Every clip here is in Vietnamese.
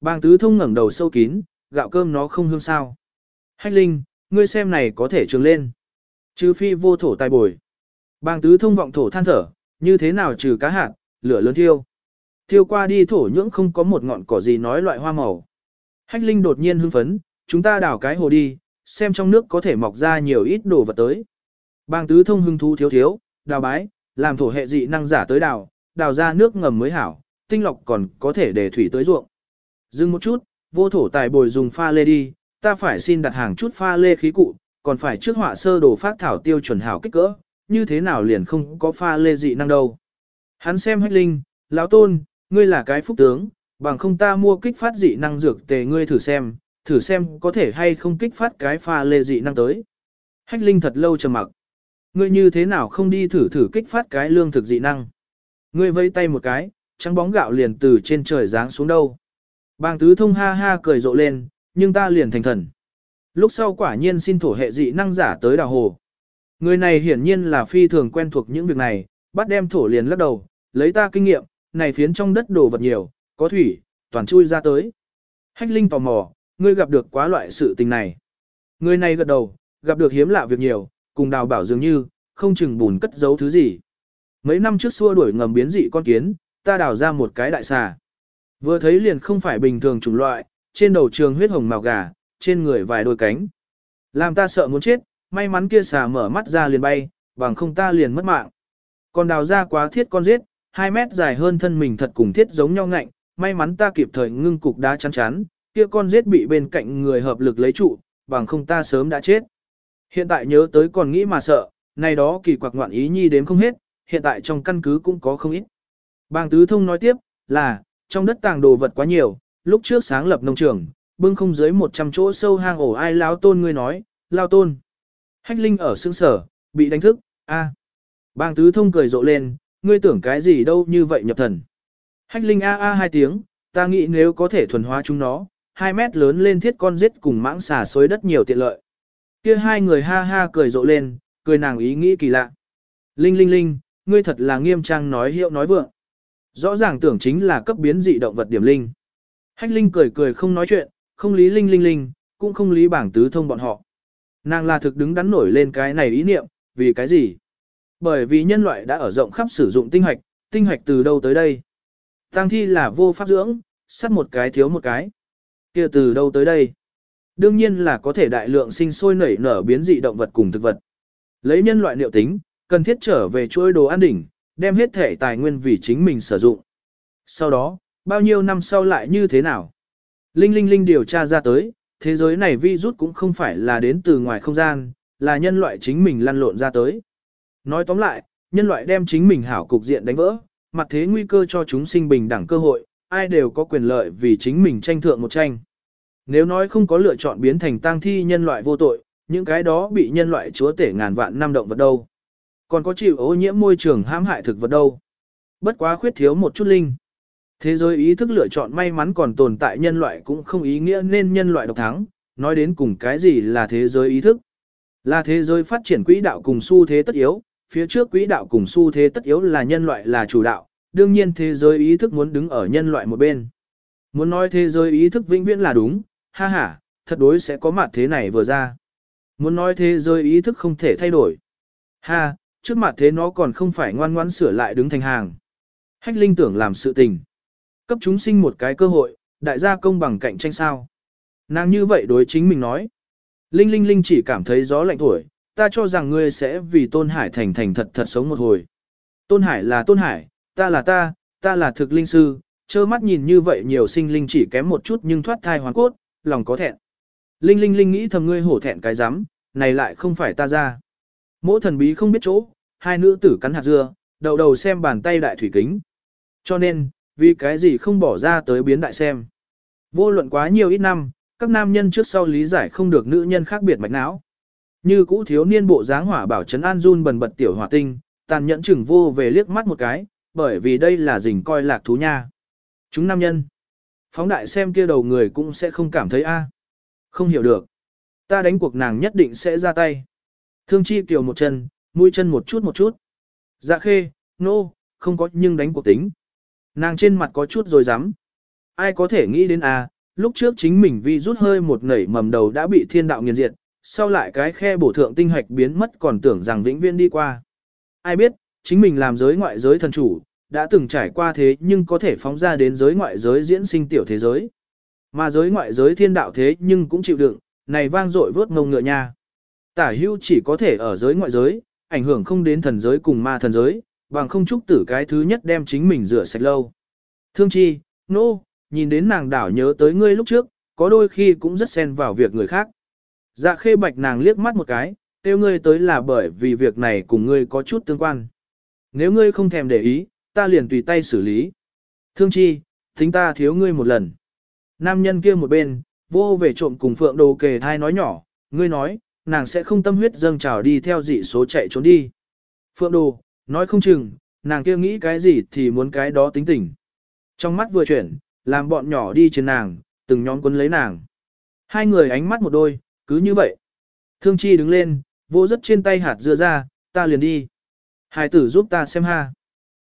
Bàng tứ thông ngẩng đầu sâu kín, gạo cơm nó không hương sao. Hách linh, ngươi xem này có thể trường lên. Trừ phi vô thổ tài bồi. Bàng tứ thông vọng thổ than thở, như thế nào trừ cá hạt, lửa lớn thiêu. Thiêu qua đi thổ nhưỡng không có một ngọn cỏ gì nói loại hoa màu. Hách linh đột nhiên hưng phấn, chúng ta đào cái hồ đi, xem trong nước có thể mọc ra nhiều ít đồ vật tới. Bàng tứ thông hưng thú thiếu thiếu, đào bái, làm thổ hệ dị năng giả tới đào, đào ra nước ngầm mới hảo, tinh lọc còn có thể để thủy tới ruộng. Dừng một chút, vô thổ tài bồi dùng pha lê đi, ta phải xin đặt hàng chút pha lê khí cụ, còn phải trước họa sơ đồ phát thảo tiêu chuẩn hảo kích cỡ, như thế nào liền không có pha lê dị năng đâu. Hắn xem hách linh, lão tôn, ngươi là cái phúc tướng, bằng không ta mua kích phát dị năng dược tề ngươi thử xem, thử xem có thể hay không kích phát cái pha lê dị năng tới. Hách linh thật lâu trầm mặc. Ngươi như thế nào không đi thử thử kích phát cái lương thực dị năng. Ngươi vây tay một cái, trắng bóng gạo liền từ trên trời giáng xuống đâu. Bàng tứ thông ha ha cười rộ lên, nhưng ta liền thành thần. Lúc sau quả nhiên xin thổ hệ dị năng giả tới đào hồ. Người này hiển nhiên là phi thường quen thuộc những việc này, bắt đem thổ liền lắc đầu, lấy ta kinh nghiệm, này phiến trong đất đồ vật nhiều, có thủy, toàn chui ra tới. Hách Linh tò mò, ngươi gặp được quá loại sự tình này. Người này gật đầu, gặp được hiếm lạ việc nhiều, cùng đào bảo dường như, không chừng bùn cất giấu thứ gì. Mấy năm trước xua đuổi ngầm biến dị con kiến, ta đào ra một cái đại xà. Vừa thấy liền không phải bình thường chủng loại, trên đầu trường huyết hồng màu gà, trên người vài đôi cánh. Làm ta sợ muốn chết, may mắn kia xà mở mắt ra liền bay, bằng không ta liền mất mạng. Còn đào ra quá thiết con giết, 2 mét dài hơn thân mình thật cùng thiết giống nhau ngạnh, may mắn ta kịp thời ngưng cục đá chắn chắn, kia con giết bị bên cạnh người hợp lực lấy trụ, bằng không ta sớm đã chết. Hiện tại nhớ tới còn nghĩ mà sợ, này đó kỳ quặc ngoạn ý nhi đếm không hết, hiện tại trong căn cứ cũng có không ít. Bàng Tứ Thông nói tiếp, là, trong đất tàng đồ vật quá nhiều, lúc trước sáng lập nông trường, bưng không dưới 100 chỗ sâu hang ổ ai lao tôn ngươi nói, lao tôn. Hách Linh ở xương sở, bị đánh thức, a. Bàng Tứ Thông cười rộ lên, ngươi tưởng cái gì đâu như vậy nhập thần. Hách Linh a a hai tiếng, ta nghĩ nếu có thể thuần hóa chúng nó, 2 mét lớn lên thiết con giết cùng mãng xà xối đất nhiều tiện lợi. Kia hai người ha ha cười rộ lên, cười nàng ý nghĩ kỳ lạ. Linh linh linh, ngươi thật là nghiêm trang nói hiệu nói vượng. Rõ ràng tưởng chính là cấp biến dị động vật điểm linh. Hách linh cười cười không nói chuyện, không lý linh linh linh, cũng không lý bảng tứ thông bọn họ. Nàng là thực đứng đắn nổi lên cái này ý niệm, vì cái gì? Bởi vì nhân loại đã ở rộng khắp sử dụng tinh hoạch, tinh hoạch từ đâu tới đây? Tăng thi là vô pháp dưỡng, sắt một cái thiếu một cái. kia từ đâu tới đây? Đương nhiên là có thể đại lượng sinh sôi nảy nở biến dị động vật cùng thực vật. Lấy nhân loại liệu tính, cần thiết trở về chuỗi đồ an đỉnh, đem hết thể tài nguyên vì chính mình sử dụng. Sau đó, bao nhiêu năm sau lại như thế nào? Linh Linh Linh điều tra ra tới, thế giới này vi rút cũng không phải là đến từ ngoài không gian, là nhân loại chính mình lăn lộn ra tới. Nói tóm lại, nhân loại đem chính mình hảo cục diện đánh vỡ, mặt thế nguy cơ cho chúng sinh bình đẳng cơ hội, ai đều có quyền lợi vì chính mình tranh thượng một tranh. Nếu nói không có lựa chọn biến thành tang thi nhân loại vô tội, những cái đó bị nhân loại chúa tể ngàn vạn năm động vật đâu. Còn có chịu ô nhiễm môi trường hãm hại thực vật đâu. Bất quá khuyết thiếu một chút linh. Thế giới ý thức lựa chọn may mắn còn tồn tại nhân loại cũng không ý nghĩa nên nhân loại độc thắng, nói đến cùng cái gì là thế giới ý thức. Là thế giới phát triển quỹ đạo cùng xu thế tất yếu, phía trước quỹ đạo cùng xu thế tất yếu là nhân loại là chủ đạo, đương nhiên thế giới ý thức muốn đứng ở nhân loại một bên. Muốn nói thế giới ý thức vĩnh viễn là đúng, ha ha, thật đối sẽ có mặt thế này vừa ra. Muốn nói thế giới ý thức không thể thay đổi. Ha, trước mặt thế nó còn không phải ngoan ngoãn sửa lại đứng thành hàng. Hách linh tưởng làm sự tình. Cấp chúng sinh một cái cơ hội, đại gia công bằng cạnh tranh sao. Nàng như vậy đối chính mình nói. Linh linh linh chỉ cảm thấy gió lạnh thổi, ta cho rằng ngươi sẽ vì Tôn Hải thành thành thật thật sống một hồi. Tôn Hải là Tôn Hải, ta là ta, ta là thực linh sư, trơ mắt nhìn như vậy nhiều sinh linh chỉ kém một chút nhưng thoát thai hoàn cốt, lòng có thẹn. Linh linh linh nghĩ thầm ngươi hổ thẹn cái rắm này lại không phải ta ra. Mỗ thần bí không biết chỗ, hai nữ tử cắn hạt dưa, đầu đầu xem bàn tay đại thủy kính. Cho nên, vì cái gì không bỏ ra tới biến đại xem. Vô luận quá nhiều ít năm, các nam nhân trước sau lý giải không được nữ nhân khác biệt mạch não. Như cũ thiếu niên bộ dáng hỏa bảo trấn an run bần bật tiểu hỏa tinh, tàn nhẫn chừng vô về liếc mắt một cái, bởi vì đây là rình coi lạc thú nha. Chúng nam nhân. Phóng đại xem kia đầu người cũng sẽ không cảm thấy a Không hiểu được. Ta đánh cuộc nàng nhất định sẽ ra tay. Thương chi kiều một chân, mũi chân một chút một chút. Dạ khê, nô, no, không có nhưng đánh cuộc tính. Nàng trên mặt có chút rồi dám. Ai có thể nghĩ đến à, lúc trước chính mình vì rút hơi một nảy mầm đầu đã bị thiên đạo nghiền diệt, sau lại cái khe bổ thượng tinh hạch biến mất còn tưởng rằng vĩnh viễn đi qua. Ai biết, chính mình làm giới ngoại giới thần chủ, đã từng trải qua thế nhưng có thể phóng ra đến giới ngoại giới diễn sinh tiểu thế giới. Mà giới ngoại giới thiên đạo thế nhưng cũng chịu đựng, này vang dội vớt ngông ngựa nha. Tả hưu chỉ có thể ở giới ngoại giới, ảnh hưởng không đến thần giới cùng ma thần giới, bằng không chúc tử cái thứ nhất đem chính mình rửa sạch lâu. Thương chi, nô, no, nhìn đến nàng đảo nhớ tới ngươi lúc trước, có đôi khi cũng rất xen vào việc người khác. Dạ khê bạch nàng liếc mắt một cái, tiêu ngươi tới là bởi vì việc này cùng ngươi có chút tương quan. Nếu ngươi không thèm để ý, ta liền tùy tay xử lý. Thương chi, tính ta thiếu ngươi một lần. Nam nhân kia một bên, vô về trộm cùng phượng đồ kề thai nói nhỏ, ngươi nói, nàng sẽ không tâm huyết dâng trào đi theo dị số chạy trốn đi. Phượng đồ, nói không chừng, nàng kia nghĩ cái gì thì muốn cái đó tính tình. Trong mắt vừa chuyển, làm bọn nhỏ đi trên nàng, từng nhóm quấn lấy nàng. Hai người ánh mắt một đôi, cứ như vậy. Thương chi đứng lên, vô rất trên tay hạt dưa ra, ta liền đi. hải tử giúp ta xem ha.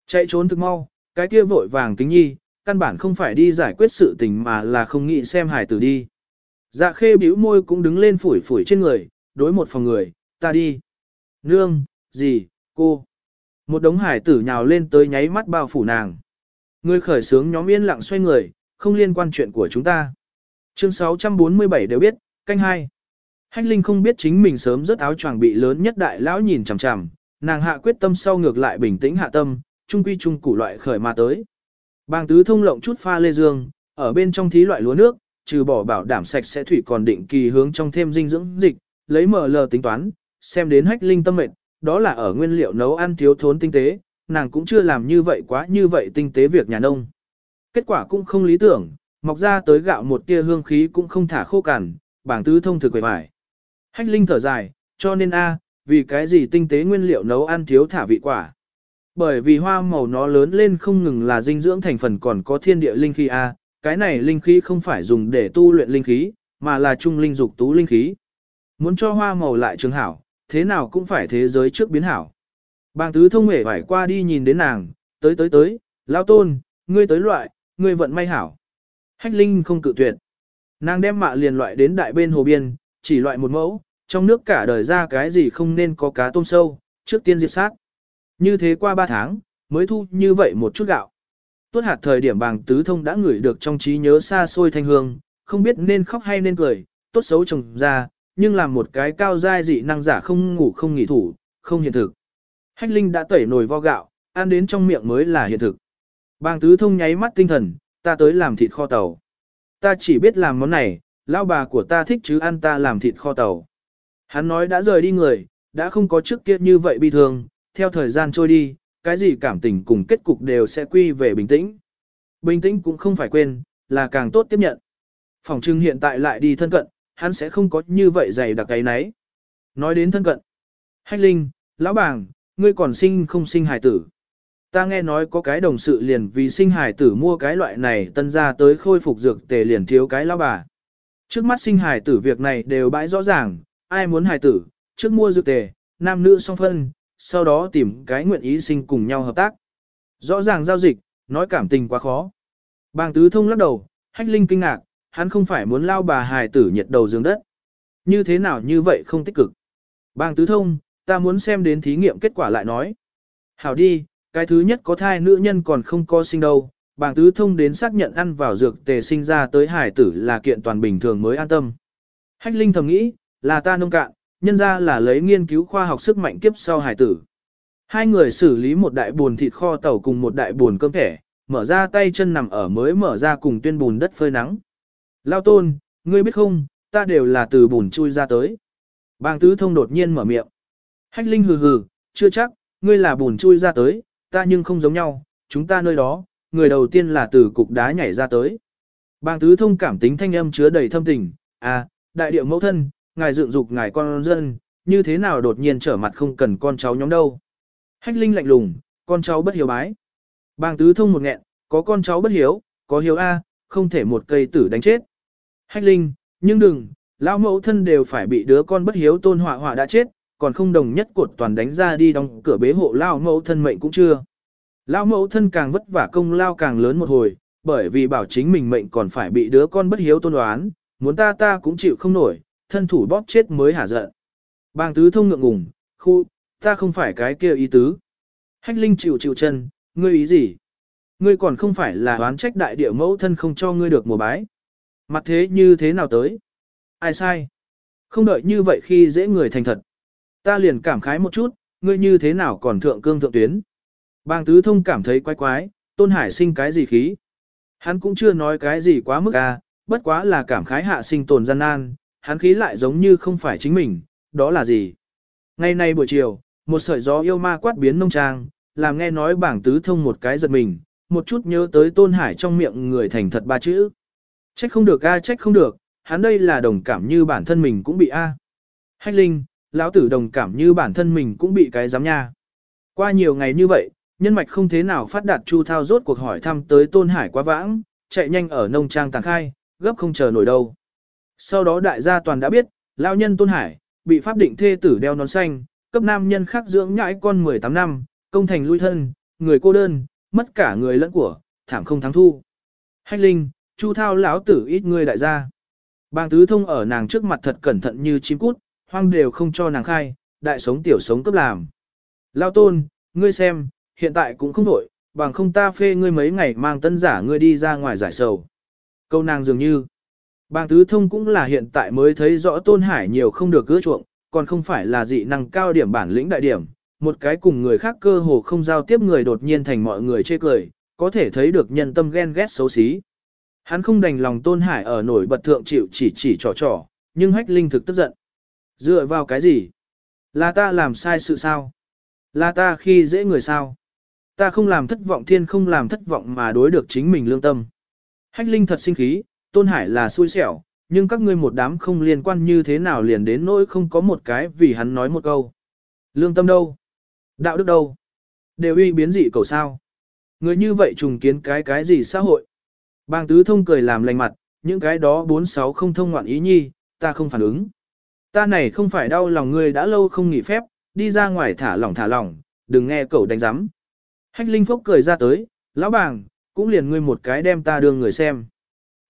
Chạy trốn thực mau, cái kia vội vàng kính nhi, căn bản không phải đi giải quyết sự tình mà là không nghĩ xem hải tử đi. Dạ khê bĩu môi cũng đứng lên phủi phủi trên người, đối một phòng người, ta đi. Nương, gì, cô. Một đống hải tử nhào lên tới nháy mắt bao phủ nàng. Người khởi sướng nhóm yên lặng xoay người, không liên quan chuyện của chúng ta. Chương 647 đều biết, canh hai. Hách Linh không biết chính mình sớm rớt áo choàng bị lớn nhất đại lão nhìn chằm chằm, nàng hạ quyết tâm sau ngược lại bình tĩnh hạ tâm, trung quy trung củ loại khởi mà tới. Bàng tứ thông lộng chút pha lê dương, ở bên trong thí loại lúa nước, trừ bỏ bảo đảm sạch sẽ thủy còn định kỳ hướng trong thêm dinh dưỡng dịch, lấy mở lờ tính toán, xem đến hách linh tâm mệnh, đó là ở nguyên liệu nấu ăn thiếu thốn tinh tế, nàng cũng chưa làm như vậy quá như vậy tinh tế việc nhà nông. Kết quả cũng không lý tưởng, mọc ra tới gạo một tia hương khí cũng không thả khô cằn, bảng tứ thông thực quầy vải. Hách linh thở dài, cho nên a, vì cái gì tinh tế nguyên liệu nấu ăn thiếu thả vị quả. Bởi vì hoa màu nó lớn lên không ngừng là dinh dưỡng thành phần còn có thiên địa linh khí A, cái này linh khí không phải dùng để tu luyện linh khí, mà là trung linh dục tú linh khí. Muốn cho hoa màu lại trường hảo, thế nào cũng phải thế giới trước biến hảo. Bàng tứ thông hề phải qua đi nhìn đến nàng, tới tới tới, lao tôn, ngươi tới loại, ngươi vận may hảo. Hách linh không cự tuyệt. Nàng đem mạ liền loại đến đại bên hồ biên, chỉ loại một mẫu, trong nước cả đời ra cái gì không nên có cá tôm sâu, trước tiên diệt sát. Như thế qua 3 tháng, mới thu như vậy một chút gạo. Tuốt hạt thời điểm bàng tứ thông đã ngửi được trong trí nhớ xa xôi thanh hương, không biết nên khóc hay nên cười, tốt xấu trồng ra, nhưng làm một cái cao giai dị năng giả không ngủ không nghỉ thủ, không hiện thực. Hách Linh đã tẩy nồi vo gạo, ăn đến trong miệng mới là hiện thực. Bàng tứ thông nháy mắt tinh thần, ta tới làm thịt kho tàu. Ta chỉ biết làm món này, lão bà của ta thích chứ ăn ta làm thịt kho tàu. Hắn nói đã rời đi người, đã không có trước kia như vậy bi thương, theo thời gian trôi đi, cái gì cảm tình cùng kết cục đều sẽ quy về bình tĩnh. Bình tĩnh cũng không phải quên, là càng tốt tiếp nhận. Phòng trưng hiện tại lại đi thân cận, hắn sẽ không có như vậy dày đặc cái nấy. Nói đến thân cận. Hách Linh, lão bàng, ngươi còn sinh không sinh hài tử. Ta nghe nói có cái đồng sự liền vì sinh hài tử mua cái loại này tân ra tới khôi phục dược tề liền thiếu cái lão bà. Trước mắt sinh hài tử việc này đều bãi rõ ràng, ai muốn hài tử, trước mua dược tề, nam nữ song phân, sau đó tìm cái nguyện ý sinh cùng nhau hợp tác. Rõ ràng giao dịch, nói cảm tình quá khó. Bàng tứ thông lắc đầu, hách linh kinh ngạc, hắn không phải muốn lao bà hài tử nhiệt đầu giường đất. Như thế nào như vậy không tích cực. Bàng tứ thông, ta muốn xem đến thí nghiệm kết quả lại nói. Hảo đi, cái thứ nhất có thai nữ nhân còn không có sinh đâu. Bàng tứ thông đến xác nhận ăn vào dược tề sinh ra tới hài tử là kiện toàn bình thường mới an tâm. Hách linh thầm nghĩ, là ta nông cạn, nhân ra là lấy nghiên cứu khoa học sức mạnh kiếp sau hải tử. Hai người xử lý một đại buồn thịt kho tàu cùng một đại buồn cơm thẻ, mở ra tay chân nằm ở mới mở ra cùng tuyên bùn đất phơi nắng. Lao tôn, ngươi biết không, ta đều là từ bùn chui ra tới. Bàng tứ thông đột nhiên mở miệng. Hách linh hừ hừ, chưa chắc, ngươi là bùn chui ra tới, ta nhưng không giống nhau, chúng ta nơi đó, người đầu tiên là từ cục đá nhảy ra tới. Bàng tứ thông cảm tính thanh âm chứa đầy thâm tình, à, đại địa mẫu thân, ngài dựng dục ngài con dân, như thế nào đột nhiên trở mặt không cần con cháu nhóm đâu. Hách Linh lạnh lùng, con cháu bất hiếu bái. Bàng tứ thông một nghẹn, có con cháu bất hiếu, có hiếu A, không thể một cây tử đánh chết. Hách Linh, nhưng đừng, lão mẫu thân đều phải bị đứa con bất hiếu tôn họa họa đã chết, còn không đồng nhất cột toàn đánh ra đi đóng cửa bế hộ lão mẫu thân mệnh cũng chưa. Lão mẫu thân càng vất vả công lao càng lớn một hồi, bởi vì bảo chính mình mệnh còn phải bị đứa con bất hiếu tôn đoán, muốn ta ta cũng chịu không nổi, thân thủ bóp chết mới hả giận. Bàng tứ thông ngượng ngùng, khu, ta không phải cái kia ý tứ. Hách linh chịu chịu chân, ngươi ý gì? Ngươi còn không phải là đoán trách đại địa mẫu thân không cho ngươi được mùa bái. Mặt thế như thế nào tới? Ai sai? Không đợi như vậy khi dễ người thành thật. Ta liền cảm khái một chút, ngươi như thế nào còn thượng cương thượng tuyến. Bàng tứ thông cảm thấy quái quái, tôn hải sinh cái gì khí. Hắn cũng chưa nói cái gì quá mức à, bất quá là cảm khái hạ sinh tồn gian nan, hắn khí lại giống như không phải chính mình, đó là gì? Ngày nay buổi chiều, một sợi gió yêu ma quát biến nông trang, làm nghe nói bảng tứ thông một cái giật mình, một chút nhớ tới tôn hải trong miệng người thành thật ba chữ. Trách không được a trách không được, hắn đây là đồng cảm như bản thân mình cũng bị a. Hách linh, lão tử đồng cảm như bản thân mình cũng bị cái giám nha. Qua nhiều ngày như vậy, nhân mạch không thế nào phát đạt Chu Thao rốt cuộc hỏi thăm tới Tôn Hải quá vãng, chạy nhanh ở nông trang tàng khai, gấp không chờ nổi đâu. Sau đó đại gia toàn đã biết, lão nhân Tôn Hải, bị pháp định thê tử đeo nón xanh, cấp nam nhân khác dưỡng nhãi con 18 năm, công thành lui thân, người cô đơn, mất cả người lẫn của, thảm không thắng thu. Hách linh, Chu Thao lão tử ít người đại gia. Bàng tứ thông ở nàng trước mặt thật cẩn thận như chim cút, hoang đều không cho nàng khai, đại sống tiểu sống cấp làm. Lao tôn, ngươi xem, hiện tại cũng không đổi, bằng không ta phê ngươi mấy ngày mang tân giả ngươi đi ra ngoài giải sầu. Câu nàng dường như, bàng tứ thông cũng là hiện tại mới thấy rõ tôn hải nhiều không được cưa chuộng, còn không phải là dị năng cao điểm bản lĩnh đại điểm, một cái cùng người khác cơ hồ không giao tiếp người đột nhiên thành mọi người chê cười, có thể thấy được nhân tâm ghen ghét xấu xí. Hắn không đành lòng tôn hải ở nổi bật thượng chịu chỉ chỉ trò trò, nhưng hách linh thực tức giận. Dựa vào cái gì? Là ta làm sai sự sao? Là ta khi dễ người sao? Ta không làm thất vọng thiên không làm thất vọng mà đối được chính mình lương tâm. Hách linh thật sinh khí, tôn hải là xui xẻo, nhưng các ngươi một đám không liên quan như thế nào liền đến nỗi không có một cái vì hắn nói một câu. Lương tâm đâu? Đạo đức đâu? Đều uy biến dị cầu sao? Người như vậy trùng kiến cái cái gì xã hội? Bang tứ thông cười làm lành mặt, những cái đó bốn sáu không thông ngoạn ý nhi, ta không phản ứng. Ta này không phải đau lòng ngươi đã lâu không nghỉ phép, đi ra ngoài thả lỏng thả lỏng, đừng nghe cậu đánh giám. Hách Linh Phúc cười ra tới, lão bàng, cũng liền ngươi một cái đem ta đưa người xem.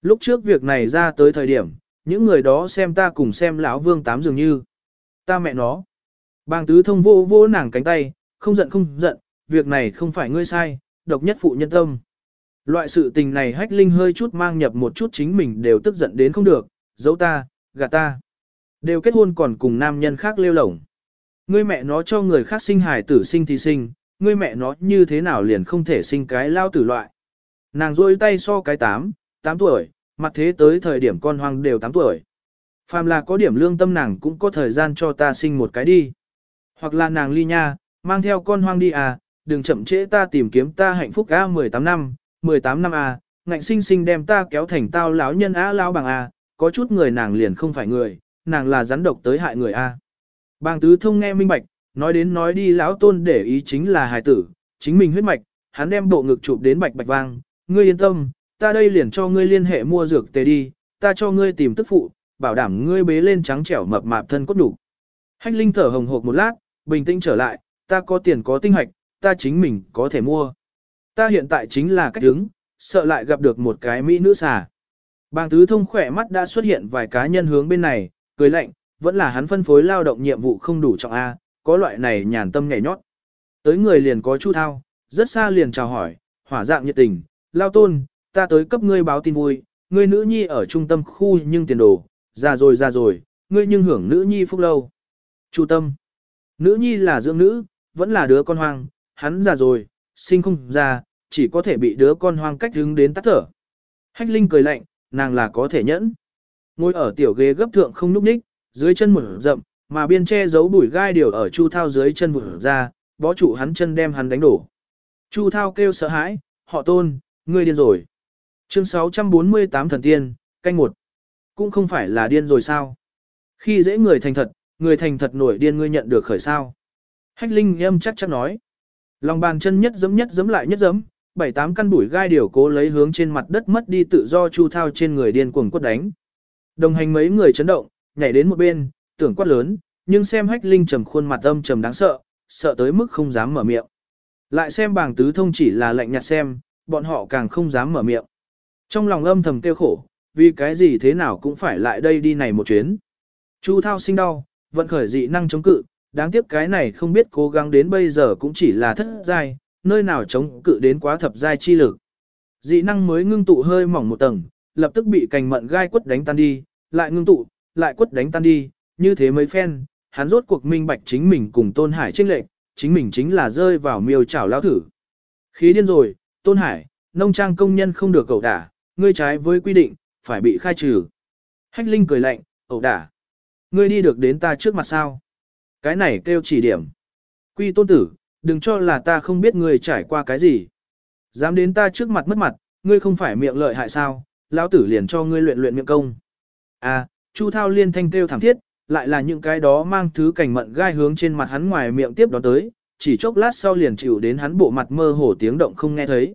Lúc trước việc này ra tới thời điểm, những người đó xem ta cùng xem lão vương tám dường như. Ta mẹ nó. Bàng tứ thông vô vô nàng cánh tay, không giận không giận, việc này không phải ngươi sai, độc nhất phụ nhân tâm. Loại sự tình này hách linh hơi chút mang nhập một chút chính mình đều tức giận đến không được, giấu ta, gạt ta. Đều kết hôn còn cùng nam nhân khác lêu lổng. Ngươi mẹ nó cho người khác sinh hài tử sinh thì sinh, ngươi mẹ nó như thế nào liền không thể sinh cái lao tử loại. Nàng rôi tay so cái 8, 8 tuổi, mặt thế tới thời điểm con hoang đều 8 tuổi. Phàm là có điểm lương tâm nàng cũng có thời gian cho ta sinh một cái đi. Hoặc là nàng ly nha, mang theo con hoang đi à, đừng chậm trễ ta tìm kiếm ta hạnh phúc a 18 năm, 18 năm à, ngạnh sinh sinh đem ta kéo thành tao lão nhân á lao bằng à, có chút người nàng liền không phải người, nàng là rắn độc tới hại người a. Bàng tứ thông nghe minh bạch, nói đến nói đi lão tôn để ý chính là hài tử, chính mình huyết mạch, hắn đem bộ ngực chụp đến bạch bạch vang, ngươi yên tâm, ta đây liền cho ngươi liên hệ mua dược tề đi, ta cho ngươi tìm tức phụ, bảo đảm ngươi bế lên trắng trẻo mập mạp thân cốt đủ. Hách Linh thở hồng hộc một lát, bình tĩnh trở lại, ta có tiền có tinh hạch, ta chính mình có thể mua. Ta hiện tại chính là cách đứng, sợ lại gặp được một cái mỹ nữ xà. Bàng tứ thông khỏe mắt đã xuất hiện vài cá nhân hướng bên này, cười lạnh, vẫn là hắn phân phối lao động nhiệm vụ không đủ trọng A, có loại này nhàn tâm nhảy nhót. Tới người liền có chu thao, rất xa liền chào hỏi, hỏa dạng nhiệt tình, lao tôn, ta tới cấp ngươi báo tin vui, ngươi nữ nhi ở trung tâm khu nhưng tiền đồ, ra rồi ra rồi, ngươi nhưng hưởng nữ nhi phúc lâu. Chu tâm, nữ nhi là dưỡng nữ, vẫn là đứa con hoang, hắn già rồi, sinh không ra, chỉ có thể bị đứa con hoang cách đứng đến tắt thở. Hách Linh cười lạnh, nàng là có thể nhẫn. Ngồi ở tiểu ghế gấp thượng không núp ních, dưới chân một rậm, mà biên che giấu bụi gai điều ở Chu Thao dưới chân vụt ra, bó trụ hắn chân đem hắn đánh đổ. Chu Thao kêu sợ hãi, họ tôn, ngươi điên rồi. Chương 648 thần tiên, canh một. Cũng không phải là điên rồi sao. Khi dễ người thành thật, người thành thật nổi điên ngươi nhận được khởi sao. Hách Linh em chắc chắn nói. Lòng bàn chân nhất giấm nhất giấm lại nhất giấm, bảy tám căn bụi gai điều cố lấy hướng trên mặt đất mất đi tự do Chu Thao trên người điên cuồng quất đánh. Đồng hành mấy người chấn động, nhảy đến một bên, tưởng quát lớn, nhưng xem hách linh trầm khuôn mặt âm trầm đáng sợ, sợ tới mức không dám mở miệng. Lại xem bảng tứ thông chỉ là lạnh nhạt xem, bọn họ càng không dám mở miệng. Trong lòng âm thầm kêu khổ, vì cái gì thế nào cũng phải lại đây đi này một chuyến. Chu thao sinh đau, vận khởi dị năng chống cự, đáng tiếc cái này không biết cố gắng đến bây giờ cũng chỉ là thất giai, nơi nào chống cự đến quá thập giai chi lực. Dị năng mới ngưng tụ hơi mỏng một tầng, lập tức bị cành mận gai quất đánh tan đi, lại ngưng tụ, lại quất đánh tan đi, như thế mấy phen, hắn rốt cuộc minh bạch chính mình cùng Tôn Hải chênh lệch, chính mình chính là rơi vào miêu chảo lao thử. Khí điên rồi, Tôn Hải, nông trang công nhân không được cậu đả, ngươi trái với quy định, phải bị khai trừ. Hách Linh cười lạnh, ẩu đả. Ngươi đi được đến ta trước mặt sao? Cái này kêu chỉ điểm. Quy tôn tử, đừng cho là ta không biết ngươi trải qua cái gì. Dám đến ta trước mặt mất mặt, ngươi không phải miệng lợi hại sao, lão tử liền cho ngươi luyện luyện miệng công. À, Chu Thao liên thanh kêu thẳng thiết, lại là những cái đó mang thứ cảnh mận gai hướng trên mặt hắn ngoài miệng tiếp đó tới, chỉ chốc lát sau liền chịu đến hắn bộ mặt mơ hồ tiếng động không nghe thấy.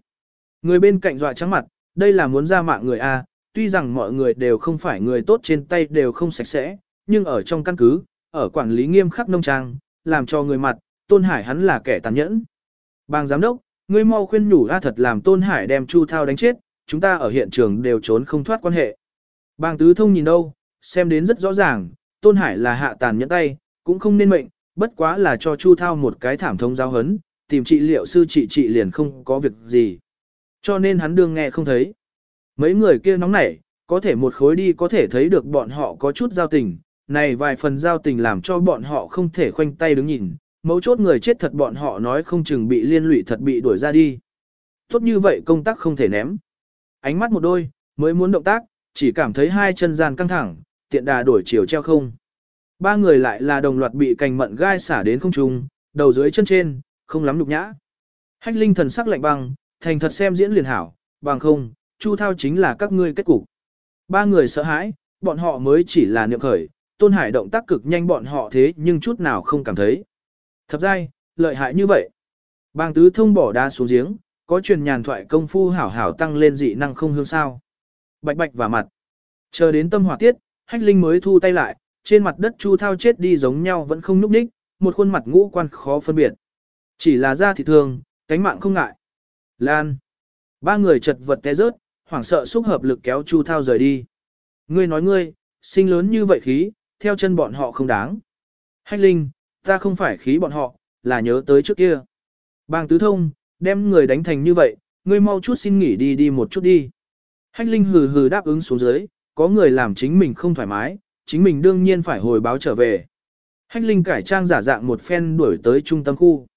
Người bên cạnh dọa trắng mặt, đây là muốn ra mạng người A, tuy rằng mọi người đều không phải người tốt trên tay đều không sạch sẽ, nhưng ở trong căn cứ, ở quản lý nghiêm khắc nông trang, làm cho người mặt, Tôn Hải hắn là kẻ tàn nhẫn. Bang giám đốc, ngươi mau khuyên nhủ A thật làm Tôn Hải đem Chu Thao đánh chết, chúng ta ở hiện trường đều trốn không thoát quan hệ. Bang tứ thông nhìn đâu, xem đến rất rõ ràng, Tôn Hải là hạ tàn nhẫn tay, cũng không nên mệnh, bất quá là cho Chu Thao một cái thảm thông giáo hấn, tìm trị liệu sư trị trị liền không có việc gì. Cho nên hắn đương nghe không thấy. Mấy người kia nóng nảy, có thể một khối đi có thể thấy được bọn họ có chút giao tình, này vài phần giao tình làm cho bọn họ không thể khoanh tay đứng nhìn, mấu chốt người chết thật bọn họ nói không chừng bị liên lụy thật bị đuổi ra đi. Tốt như vậy công tác không thể ném. Ánh mắt một đôi, mới muốn động tác, chỉ cảm thấy hai chân gian căng thẳng, tiện đà đổi chiều treo không. Ba người lại là đồng loạt bị cành mận gai xả đến không trung, đầu dưới chân trên, không lắm nhục nhã. Hách linh thần sắc lạnh băng, thành thật xem diễn liền hảo, bằng không, chu thao chính là các ngươi kết cục. Ba người sợ hãi, bọn họ mới chỉ là niệm khởi, tôn hải động tác cực nhanh bọn họ thế nhưng chút nào không cảm thấy. Thập giai, lợi hại như vậy. Bang tứ thông bỏ đá xuống giếng, có truyền nhàn thoại công phu hảo hảo tăng lên dị năng không hương sao. Bạch bạch và mặt. Chờ đến tâm hỏa tiết, hách linh mới thu tay lại, trên mặt đất chu thao chết đi giống nhau vẫn không núp ních, một khuôn mặt ngũ quan khó phân biệt. Chỉ là da thịt thường, cánh mạng không ngại. Lan. Ba người chật vật té rớt, hoảng sợ xúc hợp lực kéo Chu Thao rời đi. Ngươi nói ngươi, sinh lớn như vậy khí, theo chân bọn họ không đáng. Hách Linh, ta không phải khí bọn họ, là nhớ tới trước kia. Bang tứ thông, đem người đánh thành như vậy, ngươi mau chút xin nghỉ đi đi một chút đi. Hách Linh hừ hừ đáp ứng xuống dưới, có người làm chính mình không thoải mái, chính mình đương nhiên phải hồi báo trở về. Hách Linh cải trang giả dạng một phen đuổi tới trung tâm khu.